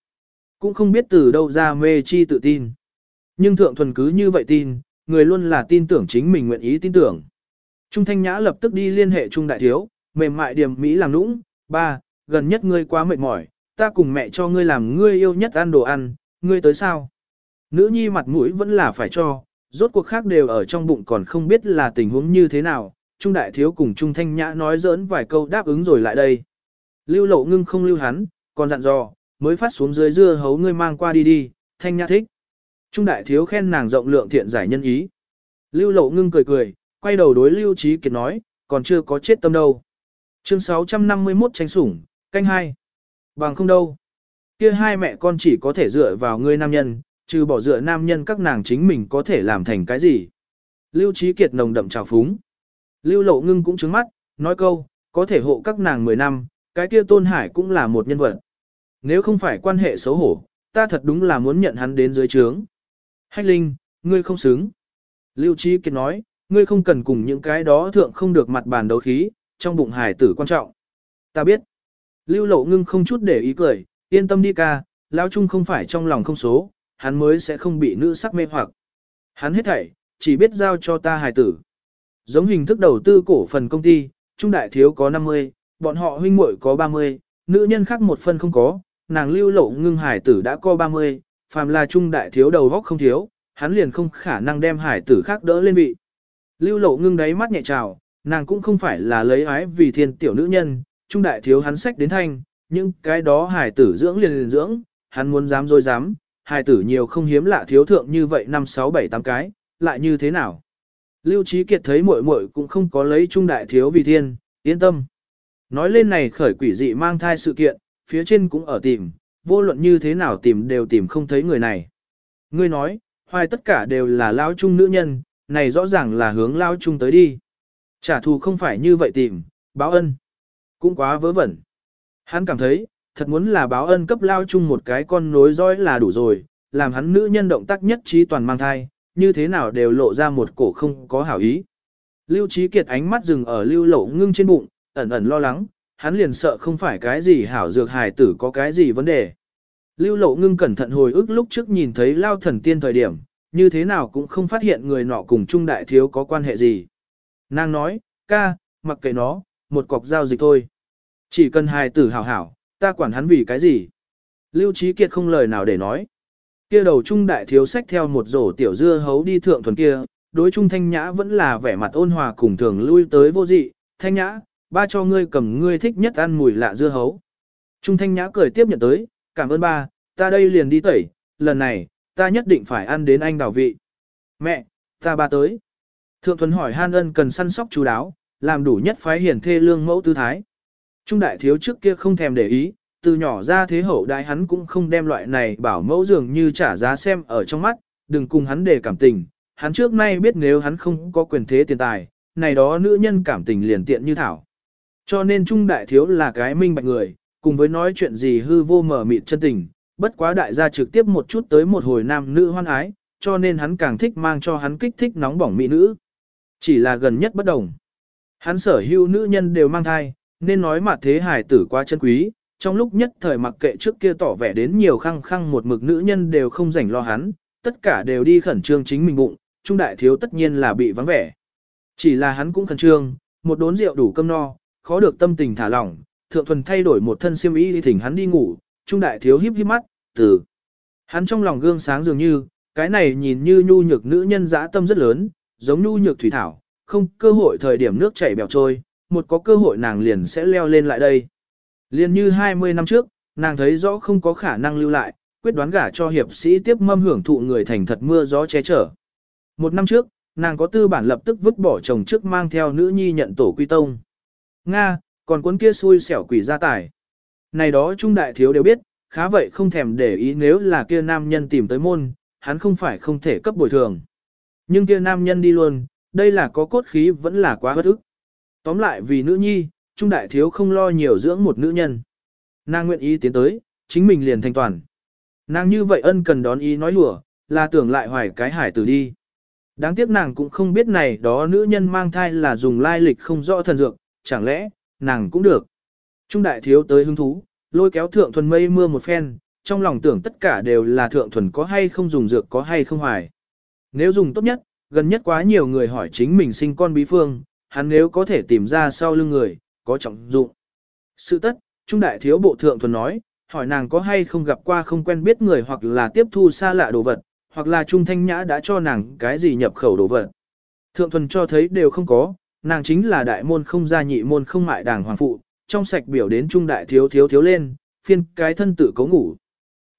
Cũng không biết từ đâu ra mê chi tự tin. Nhưng thượng thuần cứ như vậy tin, người luôn là tin tưởng chính mình nguyện ý tin tưởng. Trung thanh nhã lập tức đi liên hệ Trung đại thiếu, mềm mại điểm Mỹ làm nũng, ba, gần nhất ngươi quá mệt mỏi, ta cùng mẹ cho ngươi làm ngươi yêu nhất ăn đồ ăn, ngươi tới sao? Nữ nhi mặt mũi vẫn là phải cho, rốt cuộc khác đều ở trong bụng còn không biết là tình huống như thế nào, Trung Đại Thiếu cùng Trung Thanh Nhã nói giỡn vài câu đáp ứng rồi lại đây. Lưu lộ ngưng không lưu hắn, còn dặn dò, mới phát xuống dưới dưa hấu ngươi mang qua đi đi, Thanh Nhã thích. Trung Đại Thiếu khen nàng rộng lượng thiện giải nhân ý. Lưu lộ ngưng cười cười, quay đầu đối Lưu Trí Kiệt nói, còn chưa có chết tâm đâu. Chương 651 tranh sủng, canh hai. Bằng không đâu. Kia hai mẹ con chỉ có thể dựa vào ngươi nam nhân, trừ bỏ dựa nam nhân các nàng chính mình có thể làm thành cái gì. Lưu Trí Kiệt nồng đậm trào phúng. Lưu Lộ Ngưng cũng trứng mắt, nói câu, có thể hộ các nàng 10 năm, cái kia Tôn Hải cũng là một nhân vật. Nếu không phải quan hệ xấu hổ, ta thật đúng là muốn nhận hắn đến dưới trướng. Hách Linh, ngươi không xứng. Lưu Trí Kiệt nói, ngươi không cần cùng những cái đó thượng không được mặt bàn đấu khí, trong bụng hải tử quan trọng. Ta biết. Lưu Lộ Ngưng không chút để ý cười, yên tâm đi ca, lão trung không phải trong lòng không số, hắn mới sẽ không bị nữ sắc mê hoặc. Hắn hết thảy, chỉ biết giao cho ta hài tử. Giống hình thức đầu tư cổ phần công ty, trung đại thiếu có 50, bọn họ huynh muội có 30, nữ nhân khác một phân không có, nàng lưu lộ ngưng hải tử đã có 30, phàm là trung đại thiếu đầu góc không thiếu, hắn liền không khả năng đem hải tử khác đỡ lên vị. Lưu lộ ngưng đáy mắt nhẹ trào, nàng cũng không phải là lấy ái vì thiên tiểu nữ nhân, trung đại thiếu hắn sách đến thanh, nhưng cái đó hải tử dưỡng liền liền dưỡng, hắn muốn dám rồi dám, hài tử nhiều không hiếm lạ thiếu thượng như vậy năm sáu bảy tám cái, lại như thế nào? Lưu Trí Kiệt thấy muội muội cũng không có lấy trung đại thiếu vì thiên, yên tâm. Nói lên này khởi quỷ dị mang thai sự kiện, phía trên cũng ở tìm, vô luận như thế nào tìm đều tìm không thấy người này. Ngươi nói, hoài tất cả đều là lao trung nữ nhân, này rõ ràng là hướng lao trung tới đi. Trả thù không phải như vậy tìm, báo ân. Cũng quá vớ vẩn. Hắn cảm thấy, thật muốn là báo ân cấp lao chung một cái con nối dõi là đủ rồi, làm hắn nữ nhân động tác nhất trí toàn mang thai, như thế nào đều lộ ra một cổ không có hảo ý. Lưu Trí Kiệt ánh mắt dừng ở lưu lộ ngưng trên bụng, ẩn ẩn lo lắng, hắn liền sợ không phải cái gì hảo dược hài tử có cái gì vấn đề. Lưu lộ ngưng cẩn thận hồi ức lúc trước nhìn thấy lao thần tiên thời điểm, như thế nào cũng không phát hiện người nọ cùng trung đại thiếu có quan hệ gì. Nàng nói, ca, mặc kệ nó, một cọc giao dịch thôi. Chỉ cần hài tử hảo hảo, ta quản hắn vì cái gì. Lưu Trí Kiệt không lời nào để nói. Kia đầu trung đại thiếu sách theo một rổ tiểu dưa hấu đi thượng thuần kia, đối trung thanh nhã vẫn là vẻ mặt ôn hòa cùng thường lui tới vô dị, thanh nhã, ba cho ngươi cầm ngươi thích nhất ăn mùi lạ dưa hấu. Trung thanh nhã cười tiếp nhận tới, cảm ơn ba, ta đây liền đi tẩy, lần này, ta nhất định phải ăn đến anh đào vị. Mẹ, ta ba tới. Thượng thuần hỏi han ân cần săn sóc chú đáo, làm đủ nhất phái hiển thê lương mẫu tư thái. Trung đại thiếu trước kia không thèm để ý, từ nhỏ ra thế hậu đại hắn cũng không đem loại này bảo mẫu dường như trả giá xem ở trong mắt, đừng cùng hắn để cảm tình. Hắn trước nay biết nếu hắn không có quyền thế tiền tài, này đó nữ nhân cảm tình liền tiện như thảo. Cho nên Trung đại thiếu là cái minh bạch người, cùng với nói chuyện gì hư vô mở mịt chân tình, bất quá đại gia trực tiếp một chút tới một hồi nam nữ hoan ái, cho nên hắn càng thích mang cho hắn kích thích nóng bỏng mỹ nữ. Chỉ là gần nhất bất đồng. Hắn sở hữu nữ nhân đều mang thai, nên nói mà thế hài tử quá chân quý, trong lúc nhất thời mặc kệ trước kia tỏ vẻ đến nhiều khăng khăng một mực nữ nhân đều không rảnh lo hắn, tất cả đều đi khẩn trương chính mình bụng, trung đại thiếu tất nhiên là bị vắng vẻ. Chỉ là hắn cũng khẩn trương, một đốn rượu đủ cơm no, khó được tâm tình thả lỏng, thượng thuần thay đổi một thân xiêm y đi thỉnh hắn đi ngủ, trung đại thiếu híp híp mắt, từ. Hắn trong lòng gương sáng dường như, cái này nhìn như nhu nhược nữ nhân dã tâm rất lớn, giống nhu nhược thủy thảo, không cơ hội thời điểm nước chảy bèo trôi, một có cơ hội nàng liền sẽ leo lên lại đây. Liên như 20 năm trước, nàng thấy rõ không có khả năng lưu lại, quyết đoán gả cho hiệp sĩ tiếp mâm hưởng thụ người thành thật mưa gió che chở. Một năm trước, nàng có tư bản lập tức vứt bỏ chồng trước mang theo nữ nhi nhận tổ quy tông. Nga, còn cuốn kia xui xẻo quỷ gia tài. Này đó trung đại thiếu đều biết, khá vậy không thèm để ý nếu là kia nam nhân tìm tới môn, hắn không phải không thể cấp bồi thường. Nhưng kia nam nhân đi luôn, đây là có cốt khí vẫn là quá bất ức. Tóm lại vì nữ nhi, trung đại thiếu không lo nhiều dưỡng một nữ nhân. Nàng nguyện ý tiến tới, chính mình liền thành toàn. Nàng như vậy ân cần đón ý nói lùa, là tưởng lại hoài cái hải tử đi. Đáng tiếc nàng cũng không biết này đó nữ nhân mang thai là dùng lai lịch không rõ thần dược, chẳng lẽ, nàng cũng được. Trung đại thiếu tới hứng thú, lôi kéo thượng thuần mây mưa một phen, trong lòng tưởng tất cả đều là thượng thuần có hay không dùng dược có hay không hoài. Nếu dùng tốt nhất, gần nhất quá nhiều người hỏi chính mình sinh con bí phương, hắn nếu có thể tìm ra sau lưng người, có trọng dụng. Sự tất, Trung Đại Thiếu Bộ Thượng Thuần nói, hỏi nàng có hay không gặp qua không quen biết người hoặc là tiếp thu xa lạ đồ vật, hoặc là Trung Thanh Nhã đã cho nàng cái gì nhập khẩu đồ vật. Thượng Thuần cho thấy đều không có, nàng chính là đại môn không gia nhị môn không mại đảng hoàng phụ, trong sạch biểu đến Trung Đại Thiếu Thiếu Thiếu lên, phiên cái thân tự cấu ngủ.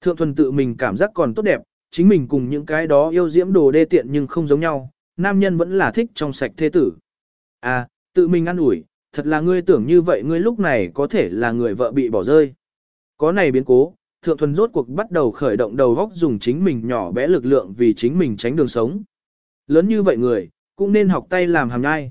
Thượng Thuần tự mình cảm giác còn tốt đẹp, chính mình cùng những cái đó yêu diễm đồ đê tiện nhưng không giống nhau, nam nhân vẫn là thích trong sạch thế tử. À, tự mình ăn ủi, thật là ngươi tưởng như vậy ngươi lúc này có thể là người vợ bị bỏ rơi. Có này biến cố, thượng thuần rốt cuộc bắt đầu khởi động đầu góc dùng chính mình nhỏ bé lực lượng vì chính mình tránh đường sống. Lớn như vậy người, cũng nên học tay làm hàm nhai.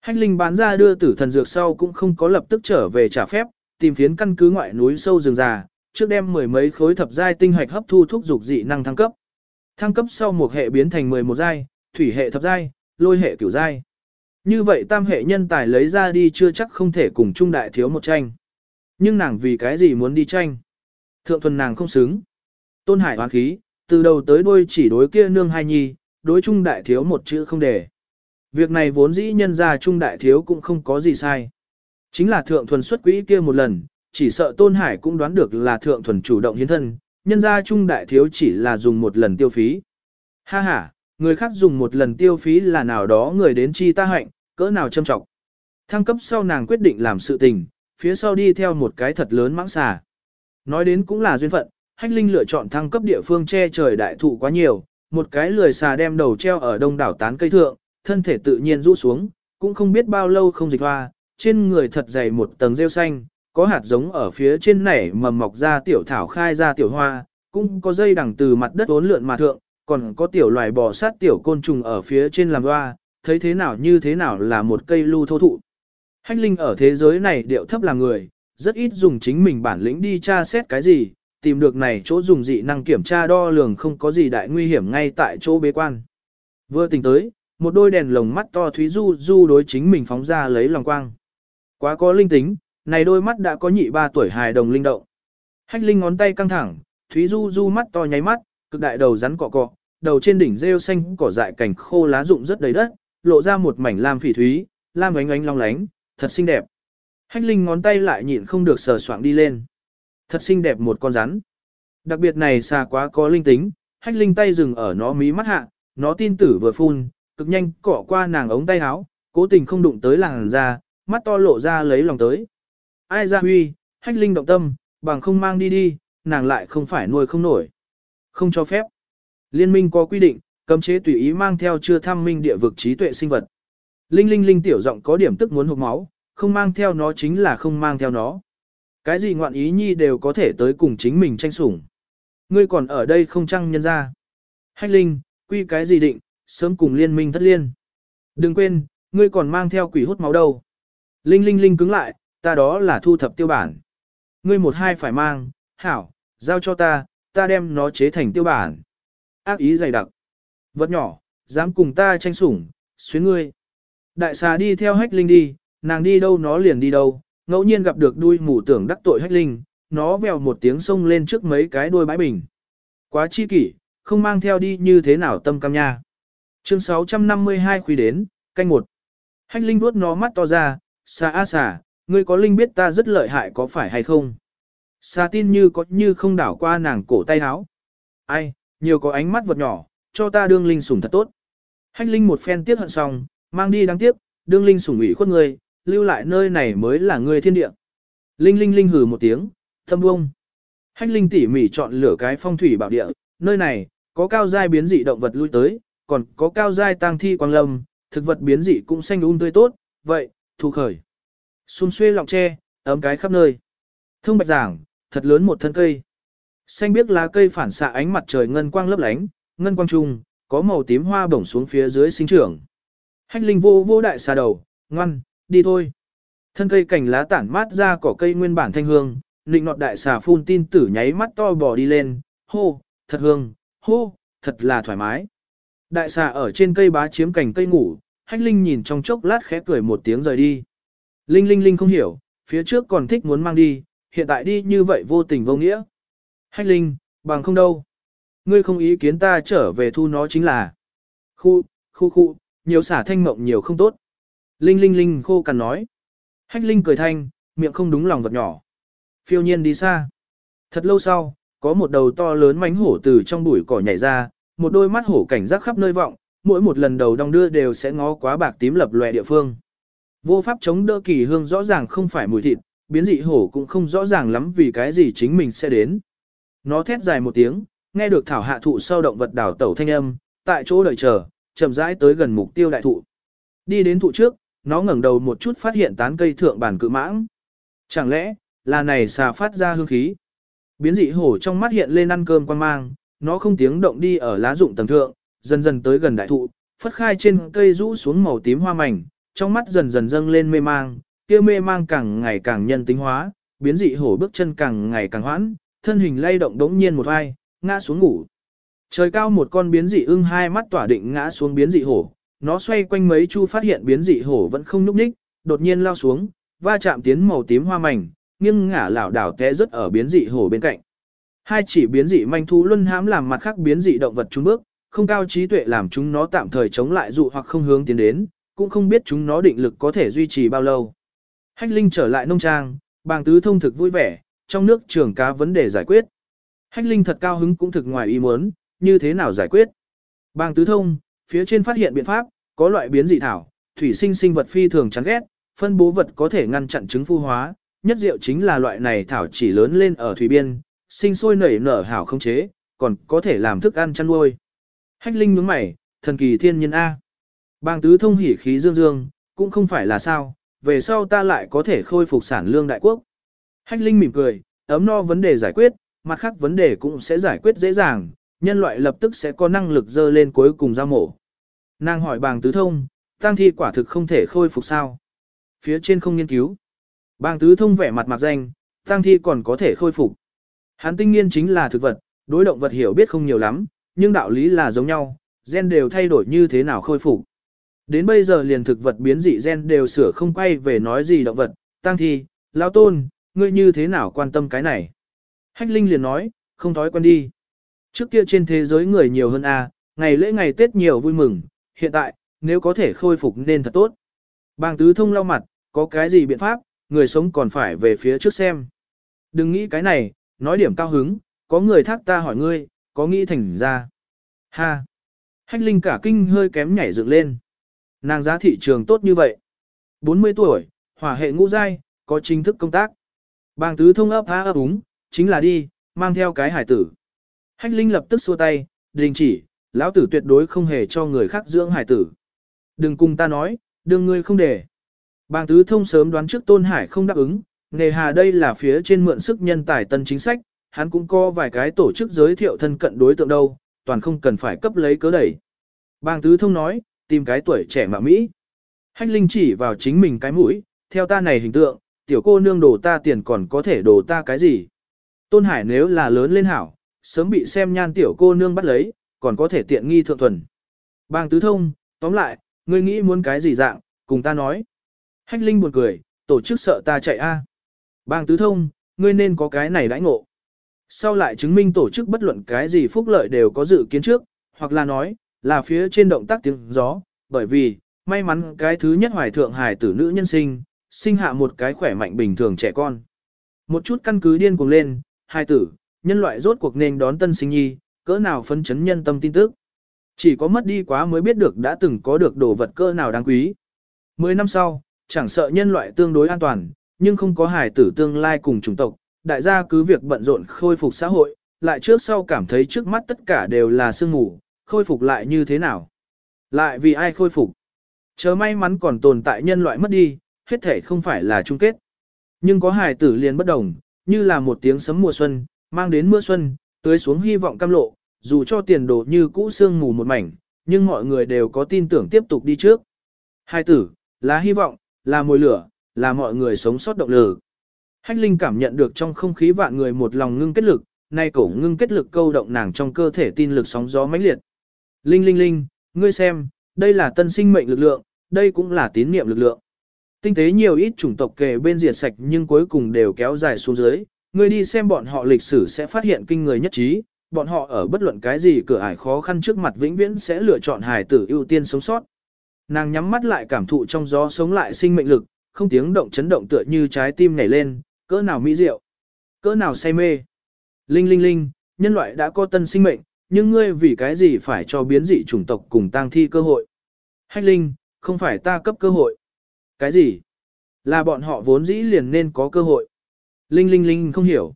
Hách linh bán ra đưa tử thần dược sau cũng không có lập tức trở về trả phép, tìm phiến căn cứ ngoại núi sâu rừng già, trước đem mười mấy khối thập giai tinh hạch hấp thu thuốc dục dị năng thăng cấp. Thăng cấp sau một hệ biến thành 11 giai, thủy hệ thập giai, lôi hệ cửu giai. Như vậy tam hệ nhân tài lấy ra đi chưa chắc không thể cùng trung đại thiếu một tranh. Nhưng nàng vì cái gì muốn đi tranh? Thượng thuần nàng không xứng. Tôn hải hoán khí, từ đầu tới đuôi chỉ đối kia nương hai nhi, đối trung đại thiếu một chữ không để. Việc này vốn dĩ nhân ra trung đại thiếu cũng không có gì sai. Chính là thượng thuần xuất quỹ kia một lần, chỉ sợ tôn hải cũng đoán được là thượng thuần chủ động hiến thân, nhân ra trung đại thiếu chỉ là dùng một lần tiêu phí. Ha ha, người khác dùng một lần tiêu phí là nào đó người đến chi ta hạnh, cỡ nào châm trọng. Thăng cấp sau nàng quyết định làm sự tình, phía sau đi theo một cái thật lớn mãng xà. Nói đến cũng là duyên phận, Hách Linh lựa chọn thăng cấp địa phương che trời đại thụ quá nhiều, một cái lười xà đem đầu treo ở đông đảo tán cây thượng, thân thể tự nhiên rũ xuống, cũng không biết bao lâu không dịch hoa, trên người thật dày một tầng rêu xanh, có hạt giống ở phía trên nảy mầm mọc ra tiểu thảo khai ra tiểu hoa, cũng có dây đằng từ mặt đất uốn lượn mà thượng, còn có tiểu loài bò sát tiểu côn trùng ở phía trên làm hoa, thấy thế nào như thế nào là một cây lưu thô thụ. Hách Linh ở thế giới này điệu thấp là người, rất ít dùng chính mình bản lĩnh đi tra xét cái gì, tìm được này chỗ dùng dị năng kiểm tra đo lường không có gì đại nguy hiểm ngay tại chỗ bế quan. Vừa tỉnh tới, một đôi đèn lồng mắt to Thúy Du Du đối chính mình phóng ra lấy lòng quang. Quá có linh tính, này đôi mắt đã có nhị ba tuổi hài đồng linh động. Hách Linh ngón tay căng thẳng, Thúy Du Du mắt to nháy mắt, cực đại đầu rắn cọ cọ, đầu trên đỉnh rêu xanh cỏ dại cảnh khô lá rụng rất đầy đất, lộ ra một mảnh lam phỉ thúy, lam ánh ánh long lánh, thật xinh đẹp. Hách Linh ngón tay lại nhịn không được sờ soạng đi lên. Thật xinh đẹp một con rắn. Đặc biệt này xa quá có linh tính, Hách Linh tay dừng ở nó mí mắt hạ, nó tin tử vừa phun, cực nhanh cỏ qua nàng ống tay áo, cố tình không đụng tới làng ra, mắt to lộ ra lấy lòng tới. Ai ra huy, Hách Linh động tâm, bằng không mang đi đi, nàng lại không phải nuôi không nổi. Không cho phép. Liên minh có quy định, cấm chế tùy ý mang theo chưa tham minh địa vực trí tuệ sinh vật. Linh linh linh tiểu giọng có điểm tức muốn hộc máu, không mang theo nó chính là không mang theo nó. Cái gì ngoạn ý nhi đều có thể tới cùng chính mình tranh sủng. Ngươi còn ở đây không trăng nhân ra. Hách linh, quy cái gì định, sớm cùng liên minh thất liên. Đừng quên, ngươi còn mang theo quỷ hút máu đâu. Linh linh linh cứng lại, ta đó là thu thập tiêu bản. Ngươi một hai phải mang, hảo, giao cho ta, ta đem nó chế thành tiêu bản. Ác ý dày đặc. Vật nhỏ, dám cùng ta tranh sủng, xuyến ngươi. Đại xà đi theo hách linh đi, nàng đi đâu nó liền đi đâu, ngẫu nhiên gặp được đuôi mù tưởng đắc tội hách linh, nó vèo một tiếng sông lên trước mấy cái đuôi bãi bình. Quá chi kỷ, không mang theo đi như thế nào tâm cam nha. Chương 652 khuy đến, canh một. Hách linh vuốt nó mắt to ra, xà a xà, ngươi có linh biết ta rất lợi hại có phải hay không? Xà tin như có như không đảo qua nàng cổ tay áo. Ai, nhiều có ánh mắt vật nhỏ, cho ta đương linh sủng thật tốt. Hách linh một phen tiếc hận xong, mang đi đáng tiếc, đương linh sủng ủy khuất ngươi, lưu lại nơi này mới là ngươi thiên địa. Linh linh linh hừ một tiếng, thâm bông. Hách linh tỉ mỉ chọn lửa cái phong thủy bảo địa, nơi này, có cao giai biến dị động vật lui tới, còn có cao giai tang thi quang lâm, thực vật biến dị cũng xanh um tươi tốt, vậy, thu khởi. Xung xuê lọng tre, ấm cái khắp nơi. Thông bạch giảng, thật lớn một thân cây. Xanh biếc lá cây phản xạ ánh mặt trời ngân quang lấp lánh, ngân quang trung, có màu tím hoa bổng xuống phía dưới sinh trưởng. Hách linh vô vô đại xà đầu, ngoan, đi thôi. Thân cây cành lá tản mát ra cỏ cây nguyên bản thanh hương, nịnh nọt đại xà phun tin tử nháy mắt to bò đi lên, hô, thật hương, hô, thật là thoải mái. Đại xà ở trên cây bá chiếm cành cây ngủ, hách linh nhìn trong chốc lát khẽ cười một tiếng rời đi. Linh linh linh không hiểu, phía trước còn thích muốn mang đi, hiện tại đi như vậy vô tình vô nghĩa. Hách linh, bằng không đâu. Ngươi không ý kiến ta trở về thu nó chính là. Khu, khu khu, nhiều xả thanh mộng nhiều không tốt. Linh linh linh khô cằn nói. Hách linh cười thanh, miệng không đúng lòng vật nhỏ. Phiêu nhiên đi xa. Thật lâu sau, có một đầu to lớn mánh hổ từ trong bụi cỏ nhảy ra, một đôi mắt hổ cảnh giác khắp nơi vọng, mỗi một lần đầu đong đưa đều sẽ ngó quá bạc tím lập lòe địa phương. Vô pháp chống đỡ kỳ hương rõ ràng không phải mùi thịt, biến dị hổ cũng không rõ ràng lắm vì cái gì chính mình sẽ đến. Nó thét dài một tiếng, nghe được thảo hạ thụ sau động vật đảo tẩu thanh âm, tại chỗ đợi chờ, chậm rãi tới gần mục tiêu đại thụ. Đi đến thụ trước, nó ngẩng đầu một chút phát hiện tán cây thượng bản cự mãng. Chẳng lẽ, là này xà phát ra hương khí? Biến dị hổ trong mắt hiện lên ăn cơm quan mang, nó không tiếng động đi ở lá rụng tầng thượng, dần dần tới gần đại thụ, phất khai trên cây rũ xuống màu tím hoa mảnh, trong mắt dần dần dâng lên mê mang, kia mê mang càng ngày càng nhân tính hóa, biến dị hổ bước chân càng ngày càng hoãn, thân hình lay động đống nhiên một vai, ngã xuống ngủ. Trời cao một con biến dị ưng hai mắt tỏa định ngã xuống biến dị hổ, nó xoay quanh mấy chu phát hiện biến dị hổ vẫn không nhúc nhích, đột nhiên lao xuống, va chạm tiến màu tím hoa mảnh, nghiêng ngả lảo đảo té rất ở biến dị hổ bên cạnh. Hai chỉ biến dị manh thú luân hãm làm mặt khác biến dị động vật chúng bước, không cao trí tuệ làm chúng nó tạm thời chống lại dụ hoặc không hướng tiến đến, cũng không biết chúng nó định lực có thể duy trì bao lâu. Hách Linh trở lại nông trang, bàng tứ thông thực vui vẻ, trong nước trường cá vấn đề giải quyết. Hách Linh thật cao hứng cũng thực ngoài ý muốn, như thế nào giải quyết. Bang tứ thông, phía trên phát hiện biện pháp, có loại biến dị thảo, thủy sinh sinh vật phi thường chán ghét, phân bố vật có thể ngăn chặn trứng phu hóa, nhất diệu chính là loại này thảo chỉ lớn lên ở thủy biên, sinh sôi nảy nở hảo không chế, còn có thể làm thức ăn chăn nuôi. Hách Linh nhướng mày, thần kỳ thiên nhân A. Bang tứ thông hỉ khí dương dương, cũng không phải là sao, về sau ta lại có thể khôi phục sản lương đại quốc. Hách Linh mỉm cười, ấm no vấn đề giải quyết, mặt khác vấn đề cũng sẽ giải quyết dễ dàng, nhân loại lập tức sẽ có năng lực dơ lên cuối cùng ra mổ. Nàng hỏi bàng tứ thông, tăng thi quả thực không thể khôi phục sao. Phía trên không nghiên cứu. Bàng tứ thông vẻ mặt mặt danh, tăng thi còn có thể khôi phục. Hắn tinh nghiên chính là thực vật, đối động vật hiểu biết không nhiều lắm, nhưng đạo lý là giống nhau, gen đều thay đổi như thế nào khôi phục. Đến bây giờ liền thực vật biến dị gen đều sửa không quay về nói gì động vật, tăng thi, lao tôn, ngươi như thế nào quan tâm cái này. Hách Linh liền nói, không thói quen đi. Trước kia trên thế giới người nhiều hơn a, ngày lễ ngày Tết nhiều vui mừng, hiện tại, nếu có thể khôi phục nên thật tốt. Bàng tứ thông lau mặt, có cái gì biện pháp, người sống còn phải về phía trước xem. Đừng nghĩ cái này, nói điểm cao hứng, có người thác ta hỏi ngươi, có nghĩ thành ra. Ha! Hách Linh cả kinh hơi kém nhảy dựng lên. Nàng giá thị trường tốt như vậy. 40 tuổi, hỏa hệ ngũ giai, có chính thức công tác. Bàng tứ thông ấp há ấp úng, chính là đi, mang theo cái hải tử. Hách Linh lập tức xua tay, đình chỉ, lão tử tuyệt đối không hề cho người khác dưỡng hải tử. Đừng cùng ta nói, đừng ngươi không để. Bàng tứ thông sớm đoán trước Tôn Hải không đáp ứng, nề hà đây là phía trên mượn sức nhân tài tân chính sách, hắn cũng có vài cái tổ chức giới thiệu thân cận đối tượng đâu, toàn không cần phải cấp lấy cớ đẩy. Bàng tứ thông nói, tìm cái tuổi trẻ mà Mỹ. Hách Linh chỉ vào chính mình cái mũi, theo ta này hình tượng, tiểu cô nương đổ ta tiền còn có thể đổ ta cái gì. Tôn Hải nếu là lớn lên hảo, sớm bị xem nhan tiểu cô nương bắt lấy, còn có thể tiện nghi thượng thuần. Bang tứ thông, tóm lại, ngươi nghĩ muốn cái gì dạng, cùng ta nói. Hách Linh buồn cười, tổ chức sợ ta chạy a. Bang tứ thông, ngươi nên có cái này đãi ngộ. Sau lại chứng minh tổ chức bất luận cái gì phúc lợi đều có dự kiến trước, hoặc là nói, là phía trên động tác tiếng gió, bởi vì, may mắn cái thứ nhất hoài thượng hài tử nữ nhân sinh, sinh hạ một cái khỏe mạnh bình thường trẻ con. Một chút căn cứ điên cuồng lên, hai tử, nhân loại rốt cuộc nên đón tân sinh nhi, cỡ nào phấn chấn nhân tâm tin tức. Chỉ có mất đi quá mới biết được đã từng có được đồ vật cỡ nào đáng quý. Mười năm sau, chẳng sợ nhân loại tương đối an toàn, nhưng không có hài tử tương lai cùng chủng tộc, đại gia cứ việc bận rộn khôi phục xã hội, lại trước sau cảm thấy trước mắt tất cả đều là sương mù, khôi phục lại như thế nào? Lại vì ai khôi phục? Chớ may mắn còn tồn tại nhân loại mất đi, hết thể không phải là chung kết. Nhưng có hài tử liền bất đồng, như là một tiếng sấm mùa xuân, mang đến mưa xuân, tưới xuống hy vọng cam lộ, dù cho tiền đồ như cũ sương mù một mảnh, nhưng mọi người đều có tin tưởng tiếp tục đi trước. Hai tử, là hy vọng, là mùi lửa, là mọi người sống sót động lực. Hách Linh cảm nhận được trong không khí vạn người một lòng ngưng kết lực, nay cổ ngưng kết lực câu động nàng trong cơ thể tin lực sóng gió mãnh liệt. Linh linh linh, ngươi xem, đây là tân sinh mệnh lực lượng, đây cũng là tín niệm lực lượng. Tinh tế nhiều ít chủng tộc kề bên diệt sạch nhưng cuối cùng đều kéo dài xuống dưới, Người đi xem bọn họ lịch sử sẽ phát hiện kinh người nhất trí, bọn họ ở bất luận cái gì cửa ải khó khăn trước mặt vĩnh viễn sẽ lựa chọn hài tử ưu tiên sống sót. Nàng nhắm mắt lại cảm thụ trong gió sống lại sinh mệnh lực, không tiếng động chấn động tựa như trái tim nhảy lên, cỡ nào mỹ diệu, cỡ nào say mê. Linh linh linh, nhân loại đã có tân sinh mệnh, nhưng ngươi vì cái gì phải cho biến dị chủng tộc cùng tang thi cơ hội? Hách linh, không phải ta cấp cơ hội. Cái gì? Là bọn họ vốn dĩ liền nên có cơ hội. Linh Linh Linh không hiểu.